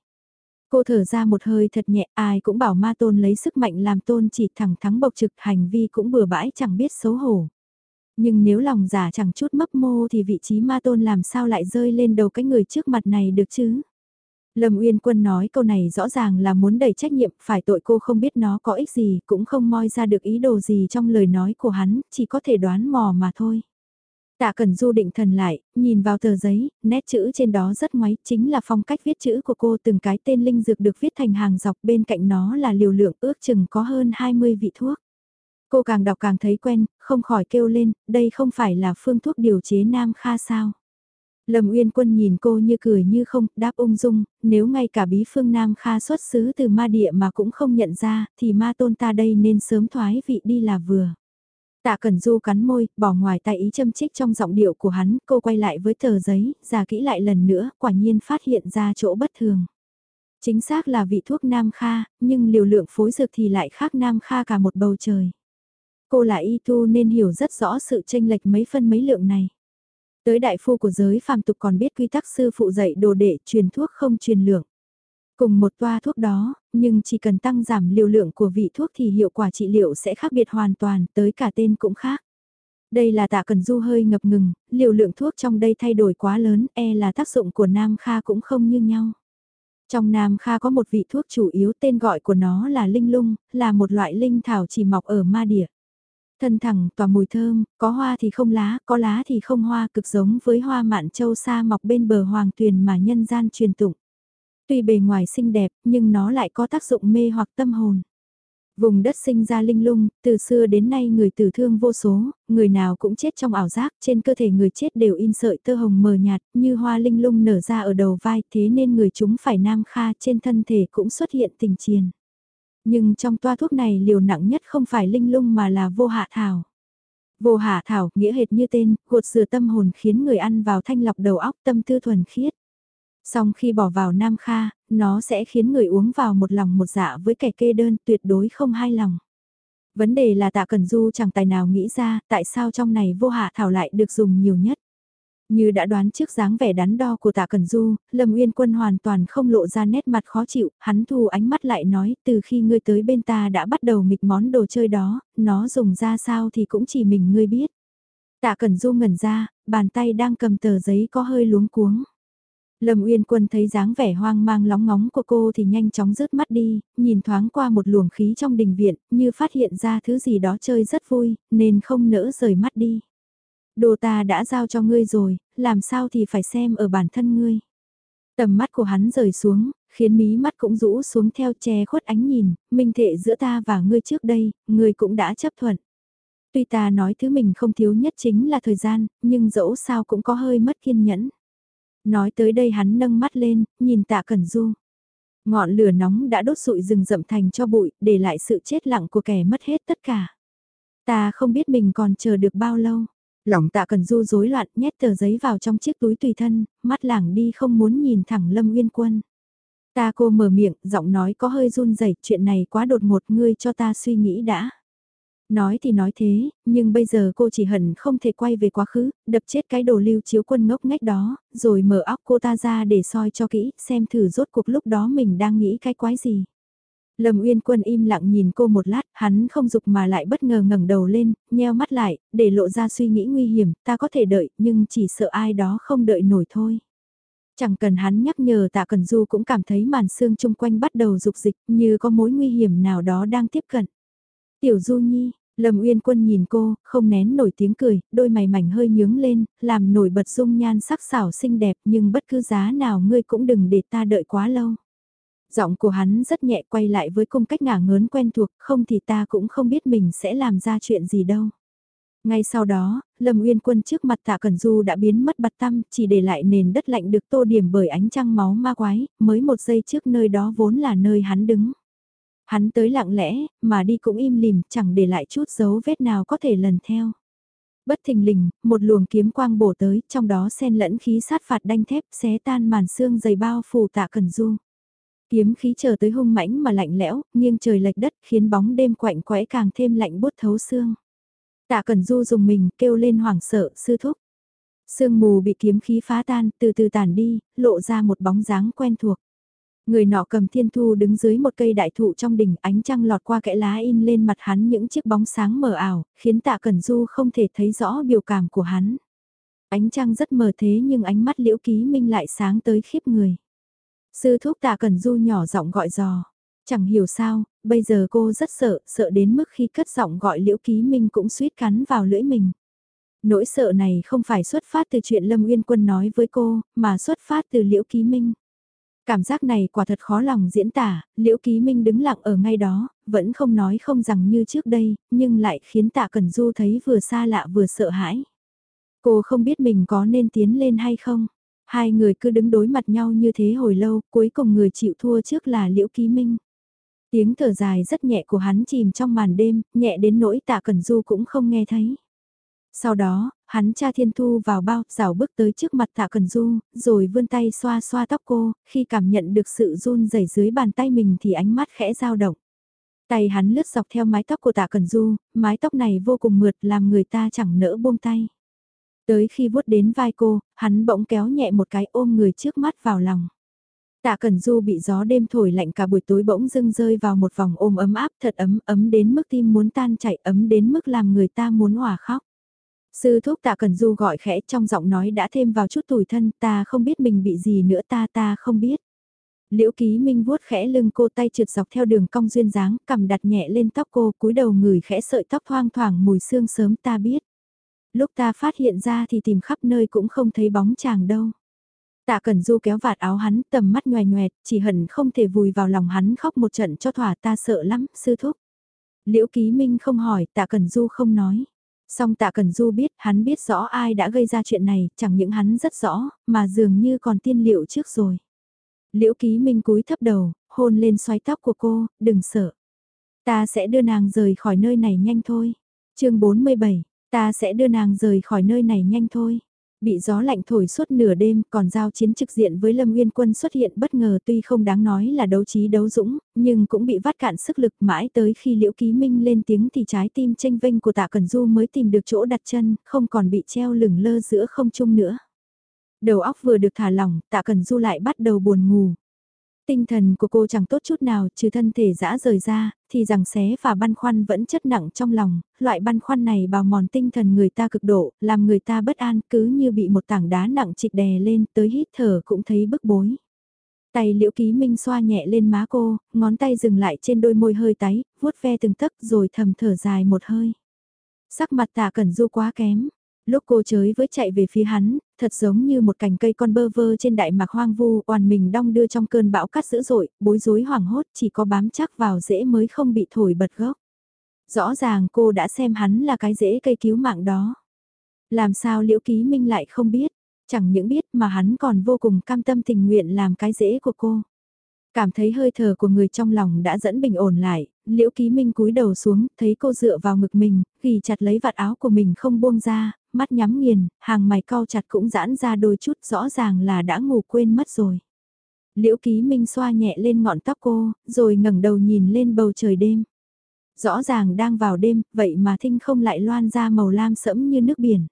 Speaker 1: Cô thở ra một hơi thật nhẹ, ai cũng bảo ma tôn lấy sức mạnh làm tôn chỉ thẳng thắng bộc trực hành vi cũng bừa bãi chẳng biết xấu hổ. Nhưng nếu lòng giả chẳng chút mấp mô thì vị trí ma tôn làm sao lại rơi lên đầu cái người trước mặt này được chứ? Lâm Uyên Quân nói câu này rõ ràng là muốn đẩy trách nhiệm, phải tội cô không biết nó có ích gì, cũng không moi ra được ý đồ gì trong lời nói của hắn, chỉ có thể đoán mò mà thôi. Tạ Cẩn Du định thần lại, nhìn vào tờ giấy, nét chữ trên đó rất ngoáy, chính là phong cách viết chữ của cô từng cái tên linh dược được viết thành hàng dọc bên cạnh nó là liều lượng ước chừng có hơn 20 vị thuốc. Cô càng đọc càng thấy quen, không khỏi kêu lên, đây không phải là phương thuốc điều chế Nam Kha sao. Lâm Uyên Quân nhìn cô như cười như không, đáp ung dung, nếu ngay cả bí phương Nam Kha xuất xứ từ ma địa mà cũng không nhận ra, thì ma tôn ta đây nên sớm thoái vị đi là vừa. Tạ Cẩn Du cắn môi, bỏ ngoài tay ý châm chích trong giọng điệu của hắn, cô quay lại với tờ giấy, giả kỹ lại lần nữa, quả nhiên phát hiện ra chỗ bất thường. Chính xác là vị thuốc Nam Kha, nhưng liều lượng phối dược thì lại khác Nam Kha cả một bầu trời. Cô là y tu nên hiểu rất rõ sự tranh lệch mấy phân mấy lượng này. Tới đại phu của giới phàm tục còn biết quy tắc sư phụ dạy đồ đệ truyền thuốc không truyền lượng. Cùng một toa thuốc đó, nhưng chỉ cần tăng giảm liều lượng của vị thuốc thì hiệu quả trị liệu sẽ khác biệt hoàn toàn, tới cả tên cũng khác. Đây là tạ cần du hơi ngập ngừng, liều lượng thuốc trong đây thay đổi quá lớn, e là tác dụng của Nam Kha cũng không như nhau. Trong Nam Kha có một vị thuốc chủ yếu tên gọi của nó là linh lung, là một loại linh thảo chỉ mọc ở ma địa. Thân thẳng tỏa mùi thơm, có hoa thì không lá, có lá thì không hoa cực giống với hoa mạn châu sa mọc bên bờ hoàng tuyền mà nhân gian truyền tụng. Tuy bề ngoài xinh đẹp, nhưng nó lại có tác dụng mê hoặc tâm hồn. Vùng đất sinh ra linh lung, từ xưa đến nay người tử thương vô số, người nào cũng chết trong ảo giác, trên cơ thể người chết đều in sợi tơ hồng mờ nhạt, như hoa linh lung nở ra ở đầu vai, thế nên người chúng phải nam kha trên thân thể cũng xuất hiện tình triền. Nhưng trong toa thuốc này liều nặng nhất không phải linh lung mà là vô hạ thảo. Vô hạ thảo, nghĩa hệt như tên, gột rửa tâm hồn khiến người ăn vào thanh lọc đầu óc tâm tư thuần khiết. Song khi bỏ vào nam kha, nó sẽ khiến người uống vào một lòng một dạ với kẻ kê đơn tuyệt đối không hai lòng. Vấn đề là tạ cần du chẳng tài nào nghĩ ra tại sao trong này vô hạ thảo lại được dùng nhiều nhất. Như đã đoán trước dáng vẻ đắn đo của tạ Cần Du, Lâm Uyên Quân hoàn toàn không lộ ra nét mặt khó chịu, hắn thu ánh mắt lại nói từ khi ngươi tới bên ta đã bắt đầu nghịch món đồ chơi đó, nó dùng ra sao thì cũng chỉ mình ngươi biết. Tạ Cần Du ngẩn ra, bàn tay đang cầm tờ giấy có hơi luống cuống. Lâm Uyên Quân thấy dáng vẻ hoang mang lóng ngóng của cô thì nhanh chóng rớt mắt đi, nhìn thoáng qua một luồng khí trong đình viện, như phát hiện ra thứ gì đó chơi rất vui, nên không nỡ rời mắt đi. Đồ ta đã giao cho ngươi rồi, làm sao thì phải xem ở bản thân ngươi. Tầm mắt của hắn rời xuống, khiến mí mắt cũng rũ xuống theo che khuất ánh nhìn, minh thệ giữa ta và ngươi trước đây, ngươi cũng đã chấp thuận. Tuy ta nói thứ mình không thiếu nhất chính là thời gian, nhưng dẫu sao cũng có hơi mất kiên nhẫn. Nói tới đây hắn nâng mắt lên, nhìn tạ cẩn du. Ngọn lửa nóng đã đốt sụi rừng rậm thành cho bụi, để lại sự chết lặng của kẻ mất hết tất cả. Ta không biết mình còn chờ được bao lâu. Lòng tạ cần du rối loạn nhét tờ giấy vào trong chiếc túi tùy thân, mắt lảng đi không muốn nhìn thẳng Lâm Nguyên Quân. Ta cô mở miệng, giọng nói có hơi run rẩy chuyện này quá đột ngột ngươi cho ta suy nghĩ đã. Nói thì nói thế, nhưng bây giờ cô chỉ hận không thể quay về quá khứ, đập chết cái đồ lưu chiếu quân ngốc ngách đó, rồi mở óc cô ta ra để soi cho kỹ, xem thử rốt cuộc lúc đó mình đang nghĩ cái quái gì. Lâm Uyên Quân im lặng nhìn cô một lát, hắn không dục mà lại bất ngờ ngẩng đầu lên, nheo mắt lại, để lộ ra suy nghĩ nguy hiểm, ta có thể đợi, nhưng chỉ sợ ai đó không đợi nổi thôi. Chẳng cần hắn nhắc nhở tạ Cần Du cũng cảm thấy màn xương chung quanh bắt đầu dục dịch như có mối nguy hiểm nào đó đang tiếp cận. Tiểu Du Nhi, Lâm Uyên Quân nhìn cô, không nén nổi tiếng cười, đôi mày mảnh hơi nhướng lên, làm nổi bật dung nhan sắc sảo xinh đẹp nhưng bất cứ giá nào ngươi cũng đừng để ta đợi quá lâu. Giọng của hắn rất nhẹ quay lại với cung cách ngả ngớn quen thuộc, không thì ta cũng không biết mình sẽ làm ra chuyện gì đâu. Ngay sau đó, Lâm Uyên Quân trước mặt Tạ Cẩn Du đã biến mất bặt tâm, chỉ để lại nền đất lạnh được tô điểm bởi ánh trăng máu ma quái, mới một giây trước nơi đó vốn là nơi hắn đứng. Hắn tới lặng lẽ, mà đi cũng im lìm, chẳng để lại chút dấu vết nào có thể lần theo. Bất thình lình, một luồng kiếm quang bổ tới, trong đó xen lẫn khí sát phạt đanh thép, xé tan màn xương dày bao phủ Tạ Cẩn Du. Kiếm khí chờ tới hung mãnh mà lạnh lẽo, nghiêng trời lệch đất khiến bóng đêm quạnh quẽ càng thêm lạnh bút thấu xương. Tạ Cẩn Du dùng mình kêu lên hoảng sợ sư thúc. Sương mù bị kiếm khí phá tan, từ từ tàn đi, lộ ra một bóng dáng quen thuộc. Người nọ cầm thiên thu đứng dưới một cây đại thụ trong đỉnh ánh trăng lọt qua kẽ lá in lên mặt hắn những chiếc bóng sáng mờ ảo, khiến tạ Cẩn Du không thể thấy rõ biểu cảm của hắn. Ánh trăng rất mờ thế nhưng ánh mắt liễu ký minh lại sáng tới khiếp người. Sư thúc tạ Cẩn Du nhỏ giọng gọi dò. Chẳng hiểu sao, bây giờ cô rất sợ, sợ đến mức khi cất giọng gọi liễu ký minh cũng suýt cắn vào lưỡi mình. Nỗi sợ này không phải xuất phát từ chuyện Lâm Uyên Quân nói với cô, mà xuất phát từ liễu ký minh. Cảm giác này quả thật khó lòng diễn tả, liễu ký minh đứng lặng ở ngay đó, vẫn không nói không rằng như trước đây, nhưng lại khiến tạ Cẩn Du thấy vừa xa lạ vừa sợ hãi. Cô không biết mình có nên tiến lên hay không. Hai người cứ đứng đối mặt nhau như thế hồi lâu, cuối cùng người chịu thua trước là Liễu Ký Minh. Tiếng thở dài rất nhẹ của hắn chìm trong màn đêm, nhẹ đến nỗi tạ Cẩn Du cũng không nghe thấy. Sau đó, hắn cha thiên thu vào bao, rào bước tới trước mặt tạ cần Du, rồi vươn tay xoa xoa tóc cô, khi cảm nhận được sự run rẩy dưới bàn tay mình thì ánh mắt khẽ dao động. Tay hắn lướt dọc theo mái tóc của tạ cần Du, mái tóc này vô cùng mượt làm người ta chẳng nỡ buông tay. Tới khi vuốt đến vai cô, hắn bỗng kéo nhẹ một cái ôm người trước mắt vào lòng. Tạ Cẩn Du bị gió đêm thổi lạnh cả buổi tối bỗng dưng rơi vào một vòng ôm ấm áp thật ấm ấm đến mức tim muốn tan chảy ấm đến mức làm người ta muốn hòa khóc. Sư thúc Tạ Cần Du gọi khẽ trong giọng nói đã thêm vào chút tủi thân ta không biết mình bị gì nữa ta ta không biết. Liễu Ký Minh vuốt khẽ lưng cô tay trượt dọc theo đường cong duyên dáng cầm đặt nhẹ lên tóc cô cúi đầu người khẽ sợi tóc thoang thoảng mùi xương sớm ta biết lúc ta phát hiện ra thì tìm khắp nơi cũng không thấy bóng chàng đâu. Tạ Cẩn Du kéo vạt áo hắn tầm mắt nhòe nhòe, chỉ hận không thể vùi vào lòng hắn khóc một trận cho thỏa ta sợ lắm, sư thúc. Liễu Ký Minh không hỏi, Tạ Cẩn Du không nói. Song Tạ cần Du biết, hắn biết rõ ai đã gây ra chuyện này, chẳng những hắn rất rõ, mà dường như còn tiên liệu trước rồi. Liễu Ký Minh cúi thấp đầu, hôn lên xoáy tóc của cô, đừng sợ. Ta sẽ đưa nàng rời khỏi nơi này nhanh thôi. chương 47, Ta sẽ đưa nàng rời khỏi nơi này nhanh thôi. Bị gió lạnh thổi suốt nửa đêm, còn giao chiến trực diện với Lâm Nguyên Quân xuất hiện bất ngờ tuy không đáng nói là đấu trí đấu dũng, nhưng cũng bị vắt cạn sức lực mãi tới khi Liễu Ký Minh lên tiếng thì trái tim tranh vinh của Tạ Cẩn Du mới tìm được chỗ đặt chân, không còn bị treo lửng lơ giữa không trung nữa. Đầu óc vừa được thả lỏng, Tạ Cẩn Du lại bắt đầu buồn ngủ. Tinh thần của cô chẳng tốt chút nào trừ thân thể dã rời ra, thì rằng xé và băn khoăn vẫn chất nặng trong lòng, loại băn khoăn này bào mòn tinh thần người ta cực độ, làm người ta bất an cứ như bị một tảng đá nặng trịch đè lên tới hít thở cũng thấy bức bối. Tay liễu ký minh xoa nhẹ lên má cô, ngón tay dừng lại trên đôi môi hơi tái, vuốt ve từng tấc rồi thầm thở dài một hơi. Sắc mặt tạ cẩn du quá kém, Lúc cô chới với chạy về phía hắn, thật giống như một cành cây con bơ vơ trên đại mạc hoang vu, oàn mình đong đưa trong cơn bão cắt dữ dội, bối rối hoảng hốt chỉ có bám chắc vào rễ mới không bị thổi bật gốc. Rõ ràng cô đã xem hắn là cái rễ cây cứu mạng đó. Làm sao liễu ký minh lại không biết, chẳng những biết mà hắn còn vô cùng cam tâm tình nguyện làm cái rễ của cô. Cảm thấy hơi thở của người trong lòng đã dẫn bình ổn lại, liễu ký minh cúi đầu xuống, thấy cô dựa vào ngực mình, ghi chặt lấy vạt áo của mình không buông ra, mắt nhắm nghiền, hàng mày cau chặt cũng giãn ra đôi chút rõ ràng là đã ngủ quên mất rồi. Liễu ký minh xoa nhẹ lên ngọn tóc cô, rồi ngẩng đầu nhìn lên bầu trời đêm. Rõ ràng đang vào đêm, vậy mà thinh không lại loan ra màu lam sẫm như nước biển.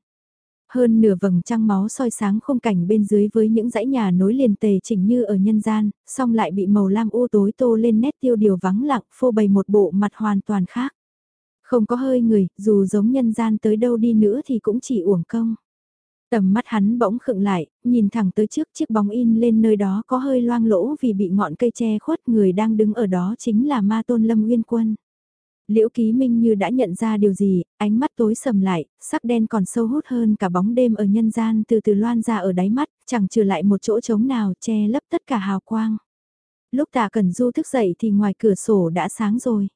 Speaker 1: Hơn nửa vầng trăng máu soi sáng khung cảnh bên dưới với những dãy nhà nối liền tề chỉnh như ở nhân gian, song lại bị màu lam u tối tô lên nét tiêu điều vắng lặng phô bày một bộ mặt hoàn toàn khác. Không có hơi người, dù giống nhân gian tới đâu đi nữa thì cũng chỉ uổng công. Tầm mắt hắn bỗng khựng lại, nhìn thẳng tới trước chiếc bóng in lên nơi đó có hơi loang lỗ vì bị ngọn cây che khuất người đang đứng ở đó chính là ma tôn lâm nguyên quân. Liễu Ký Minh như đã nhận ra điều gì, ánh mắt tối sầm lại, sắc đen còn sâu hút hơn cả bóng đêm ở nhân gian từ từ loan ra ở đáy mắt, chẳng trừ lại một chỗ trống nào che lấp tất cả hào quang. Lúc tạ cần du thức dậy thì ngoài cửa sổ đã sáng rồi.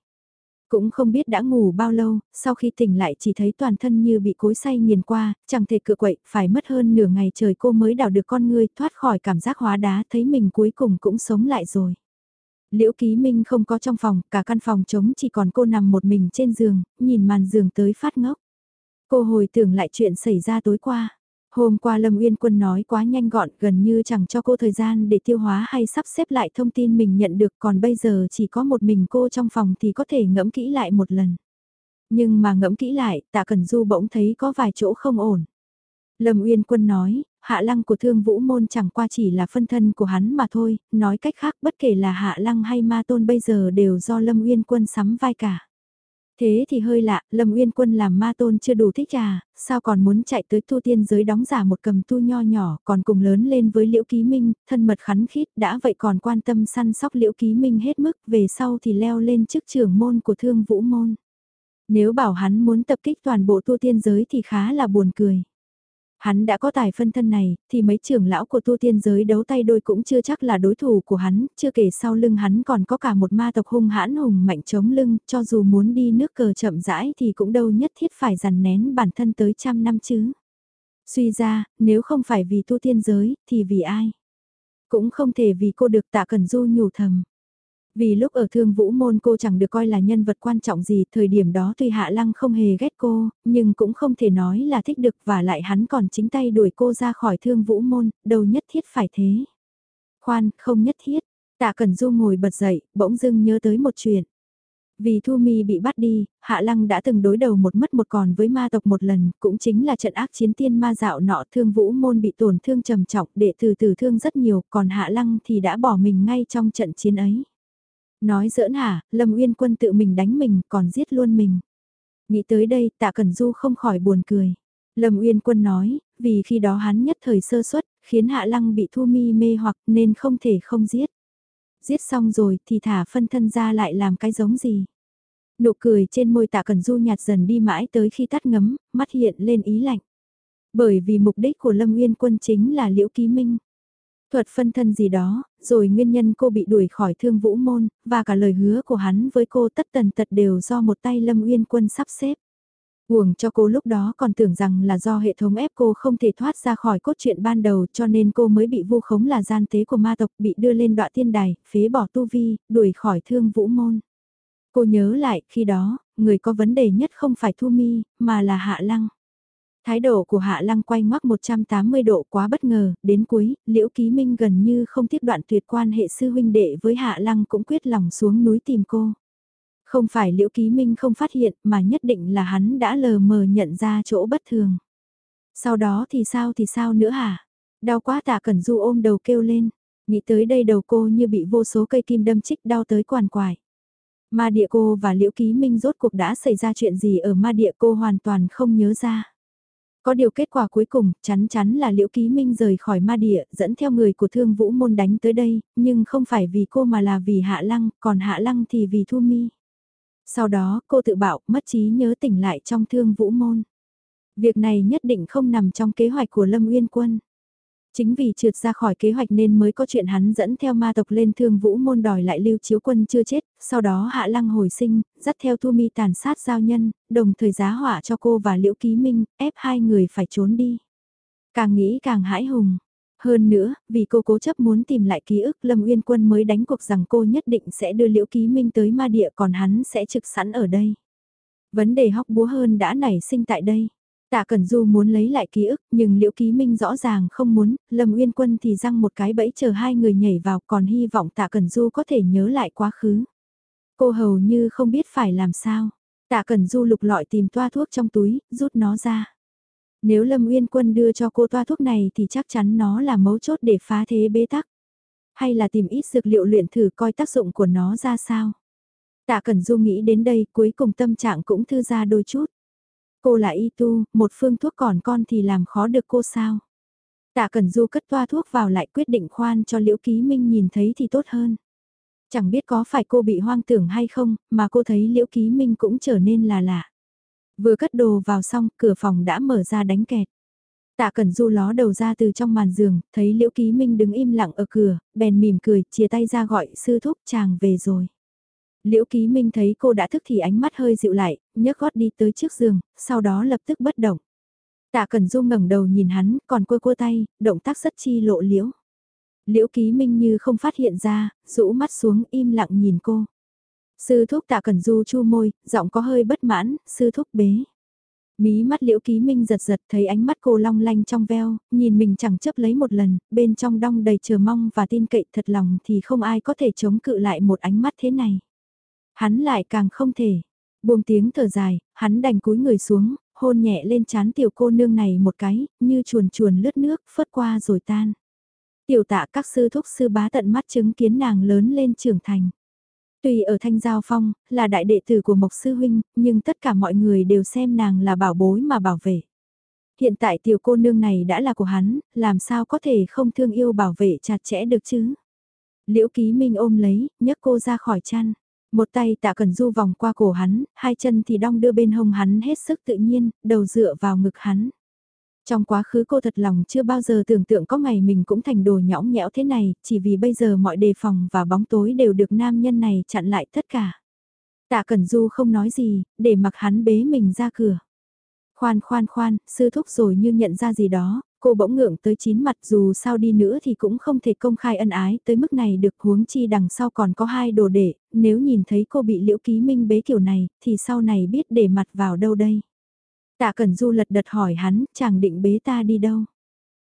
Speaker 1: Cũng không biết đã ngủ bao lâu, sau khi tỉnh lại chỉ thấy toàn thân như bị cối say nghiền qua, chẳng thể cựa quậy, phải mất hơn nửa ngày trời cô mới đào được con người thoát khỏi cảm giác hóa đá thấy mình cuối cùng cũng sống lại rồi. Liễu Ký Minh không có trong phòng, cả căn phòng trống chỉ còn cô nằm một mình trên giường, nhìn màn giường tới phát ngốc. Cô hồi tưởng lại chuyện xảy ra tối qua. Hôm qua Lâm Uyên Quân nói quá nhanh gọn gần như chẳng cho cô thời gian để tiêu hóa hay sắp xếp lại thông tin mình nhận được còn bây giờ chỉ có một mình cô trong phòng thì có thể ngẫm kỹ lại một lần. Nhưng mà ngẫm kỹ lại, tạ Cần Du bỗng thấy có vài chỗ không ổn. Lâm Uyên Quân nói, hạ lăng của thương vũ môn chẳng qua chỉ là phân thân của hắn mà thôi, nói cách khác bất kể là hạ lăng hay ma tôn bây giờ đều do Lâm Uyên Quân sắm vai cả. Thế thì hơi lạ, Lâm Uyên Quân làm ma tôn chưa đủ thích à, sao còn muốn chạy tới tu tiên giới đóng giả một cầm tu nho nhỏ, còn cùng lớn lên với Liễu Ký Minh, thân mật khắn khít, đã vậy còn quan tâm săn sóc Liễu Ký Minh hết mức, về sau thì leo lên chức trưởng môn của thương vũ môn. Nếu bảo hắn muốn tập kích toàn bộ tu tiên giới thì khá là buồn cười. Hắn đã có tài phân thân này, thì mấy trưởng lão của tu tiên giới đấu tay đôi cũng chưa chắc là đối thủ của hắn, chưa kể sau lưng hắn còn có cả một ma tộc hung hãn hùng mạnh chống lưng, cho dù muốn đi nước cờ chậm rãi thì cũng đâu nhất thiết phải dằn nén bản thân tới trăm năm chứ. Suy ra, nếu không phải vì tu tiên giới, thì vì ai? Cũng không thể vì cô được tạ cần du nhủ thầm. Vì lúc ở thương vũ môn cô chẳng được coi là nhân vật quan trọng gì, thời điểm đó tuy Hạ Lăng không hề ghét cô, nhưng cũng không thể nói là thích được và lại hắn còn chính tay đuổi cô ra khỏi thương vũ môn, đâu nhất thiết phải thế. Khoan, không nhất thiết. Tạ Cẩn Du ngồi bật dậy, bỗng dưng nhớ tới một chuyện. Vì Thu Mi bị bắt đi, Hạ Lăng đã từng đối đầu một mất một còn với ma tộc một lần, cũng chính là trận ác chiến tiên ma dạo nọ thương vũ môn bị tổn thương trầm trọng đệ từ từ thương rất nhiều, còn Hạ Lăng thì đã bỏ mình ngay trong trận chiến ấy. Nói giỡn hả, Lâm Uyên Quân tự mình đánh mình còn giết luôn mình. Nghĩ tới đây tạ Cẩn Du không khỏi buồn cười. Lâm Uyên Quân nói, vì khi đó hắn nhất thời sơ suất, khiến Hạ Lăng bị Thu Mi mê hoặc nên không thể không giết. Giết xong rồi thì thả phân thân ra lại làm cái giống gì. Nụ cười trên môi tạ Cẩn Du nhạt dần đi mãi tới khi tắt ngấm, mắt hiện lên ý lạnh. Bởi vì mục đích của Lâm Uyên Quân chính là Liễu Ký Minh. Thuật phân thân gì đó, rồi nguyên nhân cô bị đuổi khỏi thương vũ môn, và cả lời hứa của hắn với cô tất tần tật đều do một tay Lâm Uyên Quân sắp xếp. Uổng cho cô lúc đó còn tưởng rằng là do hệ thống ép cô không thể thoát ra khỏi cốt truyện ban đầu cho nên cô mới bị vu khống là gian tế của ma tộc bị đưa lên đoạn thiên đài, phế bỏ tu vi, đuổi khỏi thương vũ môn. Cô nhớ lại khi đó, người có vấn đề nhất không phải Thu Mi, mà là Hạ Lăng. Thái độ của Hạ Lăng quay ngoắc 180 độ quá bất ngờ, đến cuối, Liễu Ký Minh gần như không tiếp đoạn tuyệt quan hệ sư huynh đệ với Hạ Lăng cũng quyết lòng xuống núi tìm cô. Không phải Liễu Ký Minh không phát hiện mà nhất định là hắn đã lờ mờ nhận ra chỗ bất thường. Sau đó thì sao thì sao nữa hả? Đau quá tạ cẩn du ôm đầu kêu lên, nghĩ tới đây đầu cô như bị vô số cây kim đâm chích đau tới quản quải. Ma địa cô và Liễu Ký Minh rốt cuộc đã xảy ra chuyện gì ở ma địa cô hoàn toàn không nhớ ra. Có điều kết quả cuối cùng, chắn chắn là Liễu Ký Minh rời khỏi ma địa, dẫn theo người của thương vũ môn đánh tới đây, nhưng không phải vì cô mà là vì Hạ Lăng, còn Hạ Lăng thì vì Thu Mi. Sau đó, cô tự bảo, mất trí nhớ tỉnh lại trong thương vũ môn. Việc này nhất định không nằm trong kế hoạch của Lâm Uyên Quân. Chính vì trượt ra khỏi kế hoạch nên mới có chuyện hắn dẫn theo ma tộc lên thương vũ môn đòi lại lưu chiếu quân chưa chết, sau đó hạ lăng hồi sinh, dắt theo thu mi tàn sát giao nhân, đồng thời giá họa cho cô và liễu ký minh, ép hai người phải trốn đi. Càng nghĩ càng hãi hùng. Hơn nữa, vì cô cố chấp muốn tìm lại ký ức Lâm Uyên Quân mới đánh cuộc rằng cô nhất định sẽ đưa Liễu Ký Minh tới ma địa còn hắn sẽ trực sẵn ở đây. Vấn đề hóc búa hơn đã nảy sinh tại đây. Tạ Cẩn Du muốn lấy lại ký ức nhưng Liễu Ký Minh rõ ràng không muốn, Lâm Uyên Quân thì răng một cái bẫy chờ hai người nhảy vào còn hy vọng Tạ Cẩn Du có thể nhớ lại quá khứ. Cô hầu như không biết phải làm sao. Tạ Cần Du lục lọi tìm toa thuốc trong túi, rút nó ra. Nếu Lâm Uyên Quân đưa cho cô toa thuốc này thì chắc chắn nó là mấu chốt để phá thế bế tắc. Hay là tìm ít dược liệu luyện thử coi tác dụng của nó ra sao. Tạ Cẩn Du nghĩ đến đây cuối cùng tâm trạng cũng thư ra đôi chút. Cô là y tu, một phương thuốc còn con thì làm khó được cô sao. Tạ Cẩn Du cất toa thuốc vào lại quyết định khoan cho Liễu Ký Minh nhìn thấy thì tốt hơn. Chẳng biết có phải cô bị hoang tưởng hay không, mà cô thấy Liễu Ký Minh cũng trở nên là lạ. Vừa cất đồ vào xong, cửa phòng đã mở ra đánh kẹt. Tạ Cẩn Du ló đầu ra từ trong màn giường, thấy Liễu Ký Minh đứng im lặng ở cửa, bèn mỉm cười, chia tay ra gọi sư thúc chàng về rồi. Liễu Ký Minh thấy cô đã thức thì ánh mắt hơi dịu lại, nhấc gót đi tới trước giường, sau đó lập tức bất động. Tạ Cẩn Du ngẩng đầu nhìn hắn, còn cua cua tay, động tác rất chi lộ liễu. Liễu Ký Minh như không phát hiện ra, rũ mắt xuống im lặng nhìn cô. Sư thúc Tạ Cẩn Du chu môi, giọng có hơi bất mãn, sư thúc bế. Mí mắt liễu ký minh giật giật thấy ánh mắt cô long lanh trong veo, nhìn mình chẳng chấp lấy một lần, bên trong đong đầy chờ mong và tin cậy thật lòng thì không ai có thể chống cự lại một ánh mắt thế này. Hắn lại càng không thể. Buông tiếng thở dài, hắn đành cúi người xuống, hôn nhẹ lên chán tiểu cô nương này một cái, như chuồn chuồn lướt nước, phớt qua rồi tan. Tiểu tạ các sư thúc sư bá tận mắt chứng kiến nàng lớn lên trưởng thành. Tuy ở Thanh Giao Phong, là đại đệ tử của Mộc Sư Huynh, nhưng tất cả mọi người đều xem nàng là bảo bối mà bảo vệ. Hiện tại tiểu cô nương này đã là của hắn, làm sao có thể không thương yêu bảo vệ chặt chẽ được chứ? Liễu Ký Minh ôm lấy, nhấc cô ra khỏi chăn. Một tay tạ cần du vòng qua cổ hắn, hai chân thì đong đưa bên hông hắn hết sức tự nhiên, đầu dựa vào ngực hắn. Trong quá khứ cô thật lòng chưa bao giờ tưởng tượng có ngày mình cũng thành đồ nhõng nhẽo thế này, chỉ vì bây giờ mọi đề phòng và bóng tối đều được nam nhân này chặn lại tất cả. Tạ Cẩn Du không nói gì, để mặc hắn bế mình ra cửa. Khoan khoan khoan, sư thúc rồi như nhận ra gì đó, cô bỗng ngượng tới chín mặt dù sao đi nữa thì cũng không thể công khai ân ái tới mức này được huống chi đằng sau còn có hai đồ đệ, nếu nhìn thấy cô bị liễu ký minh bế kiểu này thì sau này biết để mặt vào đâu đây. Tạ Cẩn Du lật đật hỏi hắn, chàng định bế ta đi đâu?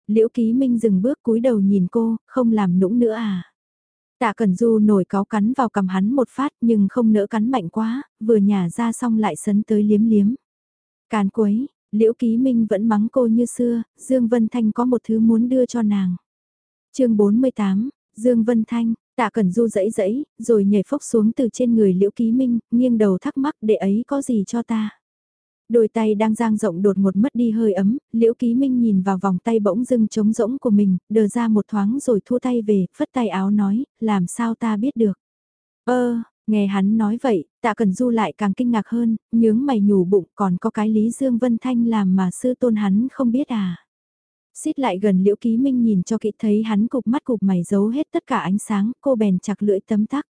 Speaker 1: Liễu Ký Minh dừng bước cúi đầu nhìn cô, không làm nũng nữa à? Tạ Cẩn Du nổi cáo cắn vào cầm hắn một phát nhưng không nỡ cắn mạnh quá, vừa nhả ra xong lại sấn tới liếm liếm. Càn quấy, Liễu Ký Minh vẫn mắng cô như xưa, Dương Vân Thanh có một thứ muốn đưa cho nàng. chương 48, Dương Vân Thanh, Tạ Cẩn Du dẫy dẫy, rồi nhảy phốc xuống từ trên người Liễu Ký Minh, nghiêng đầu thắc mắc để ấy có gì cho ta. Đôi tay đang giang rộng đột ngột mất đi hơi ấm, liễu ký minh nhìn vào vòng tay bỗng dưng trống rỗng của mình, đờ ra một thoáng rồi thua tay về, phất tay áo nói, làm sao ta biết được. Ơ, nghe hắn nói vậy, tạ cần du lại càng kinh ngạc hơn, nhướng mày nhủ bụng còn có cái Lý Dương Vân Thanh làm mà sư tôn hắn không biết à. Xít lại gần liễu ký minh nhìn cho kỹ thấy hắn cục mắt cục mày giấu hết tất cả ánh sáng, cô bèn chặt lưỡi tấm tắc.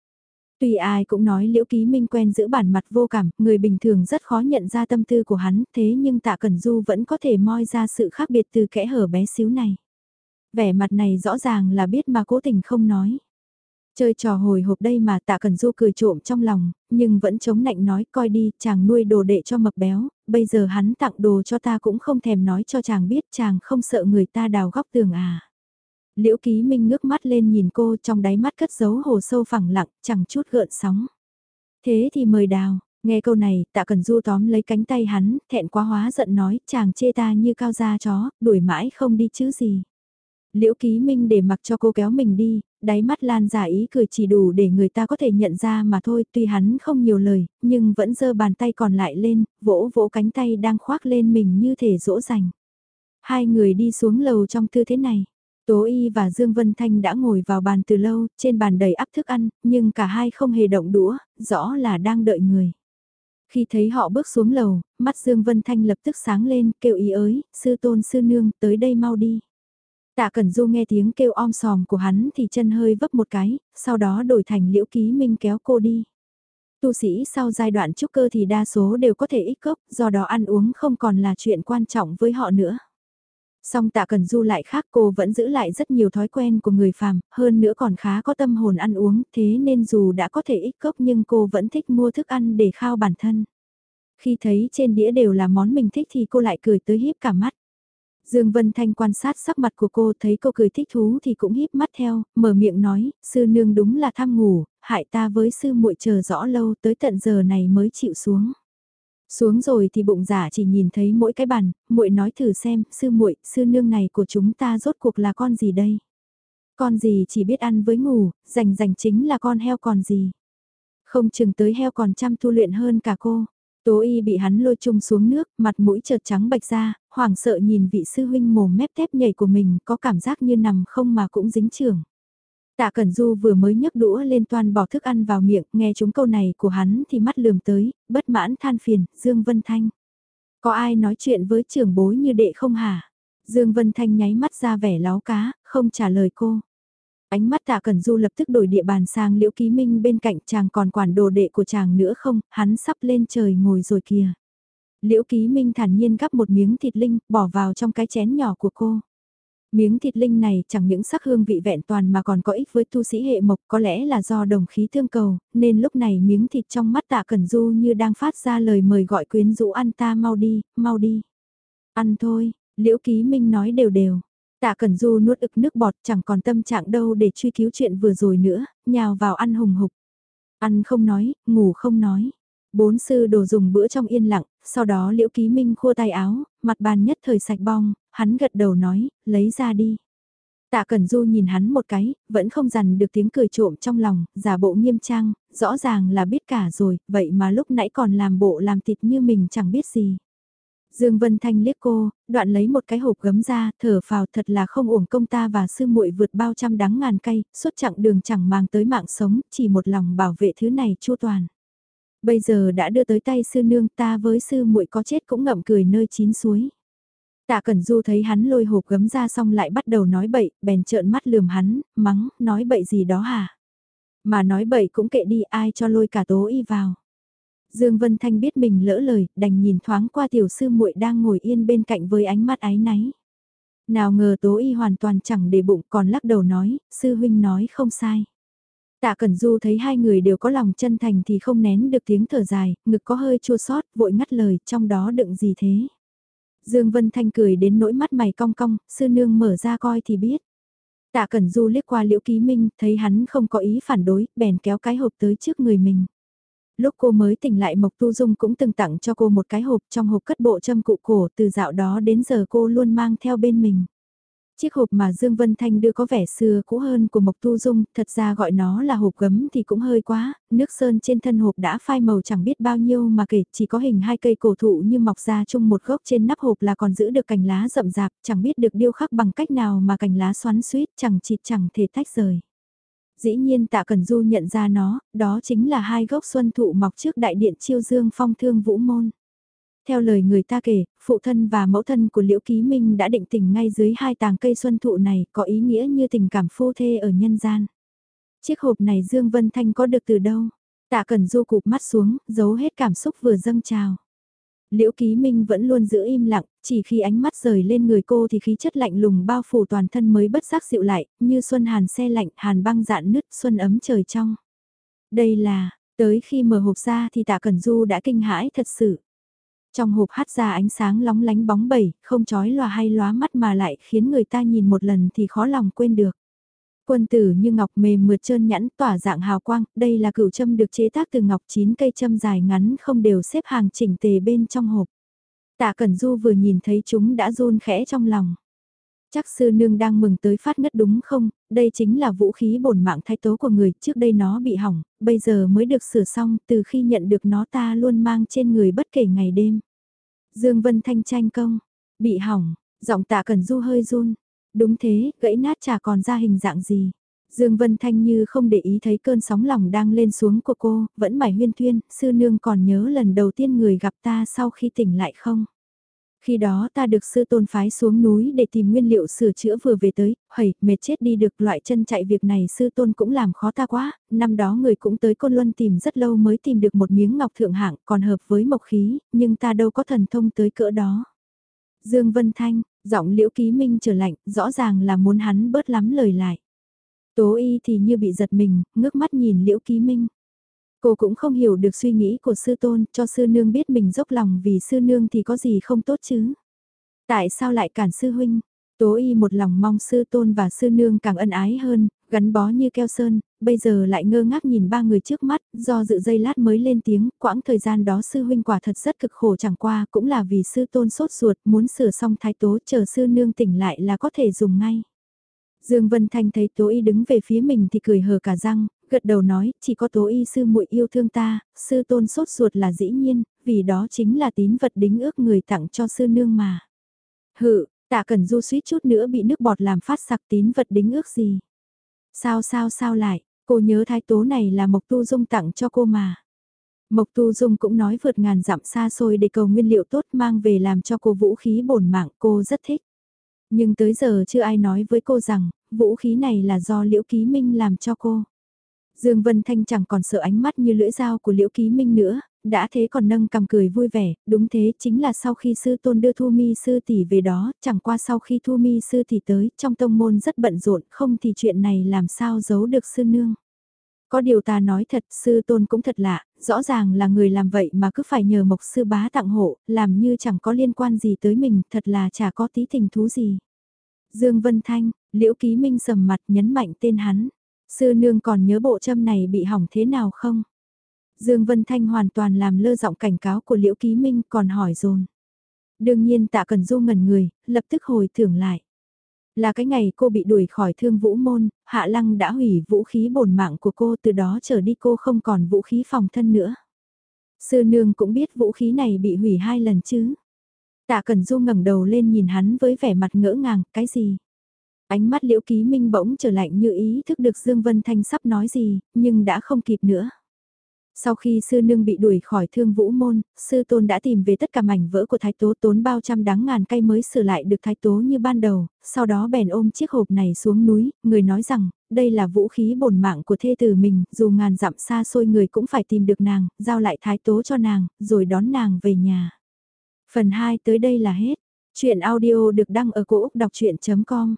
Speaker 1: Tuy ai cũng nói Liễu Ký Minh quen giữ bản mặt vô cảm, người bình thường rất khó nhận ra tâm tư của hắn, thế nhưng Tạ Cẩn Du vẫn có thể moi ra sự khác biệt từ kẽ hở bé xíu này. Vẻ mặt này rõ ràng là biết mà cố tình không nói. Chơi trò hồi hộp đây mà Tạ cần Du cười trộm trong lòng, nhưng vẫn chống nạnh nói coi đi, chàng nuôi đồ đệ cho mập béo, bây giờ hắn tặng đồ cho ta cũng không thèm nói cho chàng biết chàng không sợ người ta đào góc tường à. Liễu Ký Minh ngước mắt lên nhìn cô trong đáy mắt cất giấu hồ sâu phẳng lặng, chẳng chút gợn sóng. Thế thì mời đào, nghe câu này, tạ cần du tóm lấy cánh tay hắn, thẹn quá hóa giận nói, chàng chê ta như cao da chó, đuổi mãi không đi chứ gì. Liễu Ký Minh để mặc cho cô kéo mình đi, đáy mắt lan giả ý cười chỉ đủ để người ta có thể nhận ra mà thôi, tuy hắn không nhiều lời, nhưng vẫn giơ bàn tay còn lại lên, vỗ vỗ cánh tay đang khoác lên mình như thể dỗ dành. Hai người đi xuống lầu trong tư thế này. Tố Y và Dương Vân Thanh đã ngồi vào bàn từ lâu, trên bàn đầy ắp thức ăn, nhưng cả hai không hề động đũa, rõ là đang đợi người. Khi thấy họ bước xuống lầu, mắt Dương Vân Thanh lập tức sáng lên, kêu ý ới, sư tôn sư nương, tới đây mau đi. Tạ Cẩn Du nghe tiếng kêu om sòm của hắn thì chân hơi vấp một cái, sau đó đổi thành liễu ký minh kéo cô đi. Tu sĩ sau giai đoạn trúc cơ thì đa số đều có thể ích cốc, do đó ăn uống không còn là chuyện quan trọng với họ nữa. Song tạ cần du lại khác cô vẫn giữ lại rất nhiều thói quen của người phàm, hơn nữa còn khá có tâm hồn ăn uống, thế nên dù đã có thể ít cốc nhưng cô vẫn thích mua thức ăn để khao bản thân. Khi thấy trên đĩa đều là món mình thích thì cô lại cười tới híp cả mắt. Dương Vân Thanh quan sát sắc mặt của cô thấy cô cười thích thú thì cũng híp mắt theo, mở miệng nói, sư nương đúng là tham ngủ, hại ta với sư muội chờ rõ lâu tới tận giờ này mới chịu xuống. Xuống rồi thì bụng giả chỉ nhìn thấy mỗi cái bàn, muội nói thử xem, sư muội, sư nương này của chúng ta rốt cuộc là con gì đây? Con gì chỉ biết ăn với ngủ, rành rành chính là con heo còn gì? Không chừng tới heo còn chăm tu luyện hơn cả cô. Tố y bị hắn lôi chung xuống nước, mặt mũi chợt trắng bạch ra, hoảng sợ nhìn vị sư huynh mồm mép tép nhảy của mình có cảm giác như nằm không mà cũng dính trường. Tạ Cẩn Du vừa mới nhấc đũa lên toàn bỏ thức ăn vào miệng, nghe chúng câu này của hắn thì mắt lườm tới, bất mãn than phiền, Dương Vân Thanh. Có ai nói chuyện với trưởng bối như đệ không hả? Dương Vân Thanh nháy mắt ra vẻ láo cá, không trả lời cô. Ánh mắt tạ cẩn du lập tức đổi địa bàn sang liễu ký minh bên cạnh chàng còn quản đồ đệ của chàng nữa không, hắn sắp lên trời ngồi rồi kìa. Liễu ký minh thản nhiên gắp một miếng thịt linh, bỏ vào trong cái chén nhỏ của cô. Miếng thịt linh này chẳng những sắc hương vị vẹn toàn mà còn có ích với tu sĩ hệ mộc có lẽ là do đồng khí thương cầu, nên lúc này miếng thịt trong mắt tạ cẩn du như đang phát ra lời mời gọi quyến rũ ăn ta mau đi, mau đi. Ăn thôi, liễu ký minh nói đều đều. Tạ Cẩn Du nuốt ực nước bọt chẳng còn tâm trạng đâu để truy cứu chuyện vừa rồi nữa, nhào vào ăn hùng hục. Ăn không nói, ngủ không nói. Bốn sư đồ dùng bữa trong yên lặng, sau đó Liễu Ký Minh khua tay áo, mặt bàn nhất thời sạch bong, hắn gật đầu nói, lấy ra đi. Tạ Cẩn Du nhìn hắn một cái, vẫn không dằn được tiếng cười trộm trong lòng, giả bộ nghiêm trang, rõ ràng là biết cả rồi, vậy mà lúc nãy còn làm bộ làm thịt như mình chẳng biết gì. Dương Vân Thanh liếc cô, đoạn lấy một cái hộp gấm ra, thở phào thật là không uổng công ta và sư muội vượt bao trăm đắng ngàn cây, suốt chặng đường chẳng mang tới mạng sống, chỉ một lòng bảo vệ thứ này chu toàn. Bây giờ đã đưa tới tay sư nương ta với sư muội có chết cũng ngậm cười nơi chín suối. Tạ Cẩn Du thấy hắn lôi hộp gấm ra xong lại bắt đầu nói bậy, bèn trợn mắt lườm hắn, mắng, nói bậy gì đó hả? Mà nói bậy cũng kệ đi ai cho lôi cả tố y vào. Dương Vân Thanh biết mình lỡ lời, đành nhìn thoáng qua tiểu sư muội đang ngồi yên bên cạnh với ánh mắt ái náy. Nào ngờ Tố Y hoàn toàn chẳng để bụng còn lắc đầu nói, sư huynh nói không sai. Tạ Cẩn Du thấy hai người đều có lòng chân thành thì không nén được tiếng thở dài, ngực có hơi chua xót, vội ngắt lời, trong đó đựng gì thế? Dương Vân Thanh cười đến nỗi mắt mày cong cong, sư nương mở ra coi thì biết. Tạ Cẩn Du liếc qua Liễu Ký Minh, thấy hắn không có ý phản đối, bèn kéo cái hộp tới trước người mình lúc cô mới tỉnh lại Mộc Tu Dung cũng từng tặng cho cô một cái hộp trong hộp cất bộ châm cụ cổ từ dạo đó đến giờ cô luôn mang theo bên mình. Chiếc hộp mà Dương Vân Thanh đưa có vẻ xưa cũ hơn của Mộc Tu Dung, thật ra gọi nó là hộp gấm thì cũng hơi quá, nước sơn trên thân hộp đã phai màu chẳng biết bao nhiêu mà kể, chỉ có hình hai cây cổ thụ như mọc ra chung một gốc trên nắp hộp là còn giữ được cành lá rậm rạp, chẳng biết được điêu khắc bằng cách nào mà cành lá xoắn suýt chẳng chịt chẳng thể tách rời. Dĩ nhiên tạ Cần Du nhận ra nó, đó chính là hai gốc xuân thụ mọc trước đại điện chiêu dương phong thương vũ môn. Theo lời người ta kể, phụ thân và mẫu thân của Liễu Ký Minh đã định tình ngay dưới hai tàng cây xuân thụ này có ý nghĩa như tình cảm phu thê ở nhân gian. Chiếc hộp này Dương Vân Thanh có được từ đâu? Tạ Cần Du cụp mắt xuống, giấu hết cảm xúc vừa dâng trào. Liễu Ký Minh vẫn luôn giữ im lặng, chỉ khi ánh mắt rời lên người cô thì khí chất lạnh lùng bao phủ toàn thân mới bất giác dịu lại, như xuân hàn xe lạnh, hàn băng dạn nứt, xuân ấm trời trong. Đây là, tới khi mở hộp ra thì tạ Cẩn Du đã kinh hãi thật sự. Trong hộp hát ra ánh sáng lóng lánh bóng bẩy, không chói lòa hay lóa mắt mà lại khiến người ta nhìn một lần thì khó lòng quên được. Quân tử như ngọc mềm mượt trơn nhẵn tỏa dạng hào quang, đây là cửu châm được chế tác từ ngọc chín cây châm dài ngắn không đều xếp hàng chỉnh tề bên trong hộp. Tạ Cẩn Du vừa nhìn thấy chúng đã run khẽ trong lòng. Chắc sư nương đang mừng tới phát ngất đúng không, đây chính là vũ khí bổn mạng thái tố của người, trước đây nó bị hỏng, bây giờ mới được sửa xong, từ khi nhận được nó ta luôn mang trên người bất kể ngày đêm. Dương Vân Thanh tranh công, bị hỏng, giọng tạ Cẩn Du hơi run, Đúng thế, gãy nát chả còn ra hình dạng gì. Dương Vân Thanh như không để ý thấy cơn sóng lòng đang lên xuống của cô, vẫn mải huyên thuyên, sư nương còn nhớ lần đầu tiên người gặp ta sau khi tỉnh lại không? Khi đó ta được sư tôn phái xuống núi để tìm nguyên liệu sửa chữa vừa về tới, hầy, mệt chết đi được loại chân chạy việc này sư tôn cũng làm khó ta quá, năm đó người cũng tới Côn Luân tìm rất lâu mới tìm được một miếng ngọc thượng hạng còn hợp với mộc khí, nhưng ta đâu có thần thông tới cỡ đó. Dương Vân Thanh, giọng liễu ký minh trở lạnh, rõ ràng là muốn hắn bớt lắm lời lại. Tố y thì như bị giật mình, ngước mắt nhìn liễu ký minh. Cô cũng không hiểu được suy nghĩ của sư tôn, cho sư nương biết mình dốc lòng vì sư nương thì có gì không tốt chứ. Tại sao lại cản sư huynh? Tố y một lòng mong sư tôn và sư nương càng ân ái hơn, gắn bó như keo sơn, bây giờ lại ngơ ngác nhìn ba người trước mắt, do dự dây lát mới lên tiếng, quãng thời gian đó sư huynh quả thật rất cực khổ chẳng qua, cũng là vì sư tôn sốt ruột, muốn sửa xong thái tố, chờ sư nương tỉnh lại là có thể dùng ngay. Dương Vân Thanh thấy tố y đứng về phía mình thì cười hờ cả răng, gật đầu nói, chỉ có tố y sư muội yêu thương ta, sư tôn sốt ruột là dĩ nhiên, vì đó chính là tín vật đính ước người tặng cho sư nương mà. Hự, tạ cần du suýt chút nữa bị nước bọt làm phát sặc tín vật đính ước gì. Sao sao sao lại, cô nhớ thái tố này là Mộc Tu Dung tặng cho cô mà. Mộc Tu Dung cũng nói vượt ngàn dặm xa xôi để cầu nguyên liệu tốt mang về làm cho cô vũ khí bổn mạng cô rất thích. Nhưng tới giờ chưa ai nói với cô rằng, vũ khí này là do Liễu Ký Minh làm cho cô. Dương Vân Thanh chẳng còn sợ ánh mắt như lưỡi dao của Liễu Ký Minh nữa, đã thế còn nâng cầm cười vui vẻ, đúng thế chính là sau khi sư tôn đưa Thu Mi sư tỷ về đó, chẳng qua sau khi Thu Mi sư tỷ tới, trong tông môn rất bận rộn, không thì chuyện này làm sao giấu được sư nương. Có điều ta nói thật, sư tôn cũng thật lạ, rõ ràng là người làm vậy mà cứ phải nhờ mộc sư bá tặng hộ, làm như chẳng có liên quan gì tới mình, thật là chả có tí tình thú gì. Dương Vân Thanh, Liễu Ký Minh sầm mặt nhấn mạnh tên hắn. Sư nương còn nhớ bộ châm này bị hỏng thế nào không? Dương Vân Thanh hoàn toàn làm lơ giọng cảnh cáo của Liễu Ký Minh còn hỏi dồn. Đương nhiên tạ cần du ngẩn người, lập tức hồi thưởng lại. Là cái ngày cô bị đuổi khỏi thương vũ môn, Hạ Lăng đã hủy vũ khí bổn mạng của cô từ đó trở đi cô không còn vũ khí phòng thân nữa. Sư nương cũng biết vũ khí này bị hủy hai lần chứ. Tạ Cần Du ngẩng đầu lên nhìn hắn với vẻ mặt ngỡ ngàng, cái gì? Ánh mắt liễu ký minh bỗng trở lạnh như ý thức được Dương Vân Thanh sắp nói gì, nhưng đã không kịp nữa. Sau khi sư nương bị đuổi khỏi thương vũ môn, sư tôn đã tìm về tất cả mảnh vỡ của thái tố tốn bao trăm đáng ngàn cây mới sửa lại được thái tố như ban đầu, sau đó bèn ôm chiếc hộp này xuống núi, người nói rằng, đây là vũ khí bổn mạng của thê tử mình, dù ngàn dặm xa xôi người cũng phải tìm được nàng, giao lại thái tố cho nàng, rồi đón nàng về nhà. Phần 2 tới đây là hết. Chuyện audio được đăng ở cổ Úc đọc chuyện.com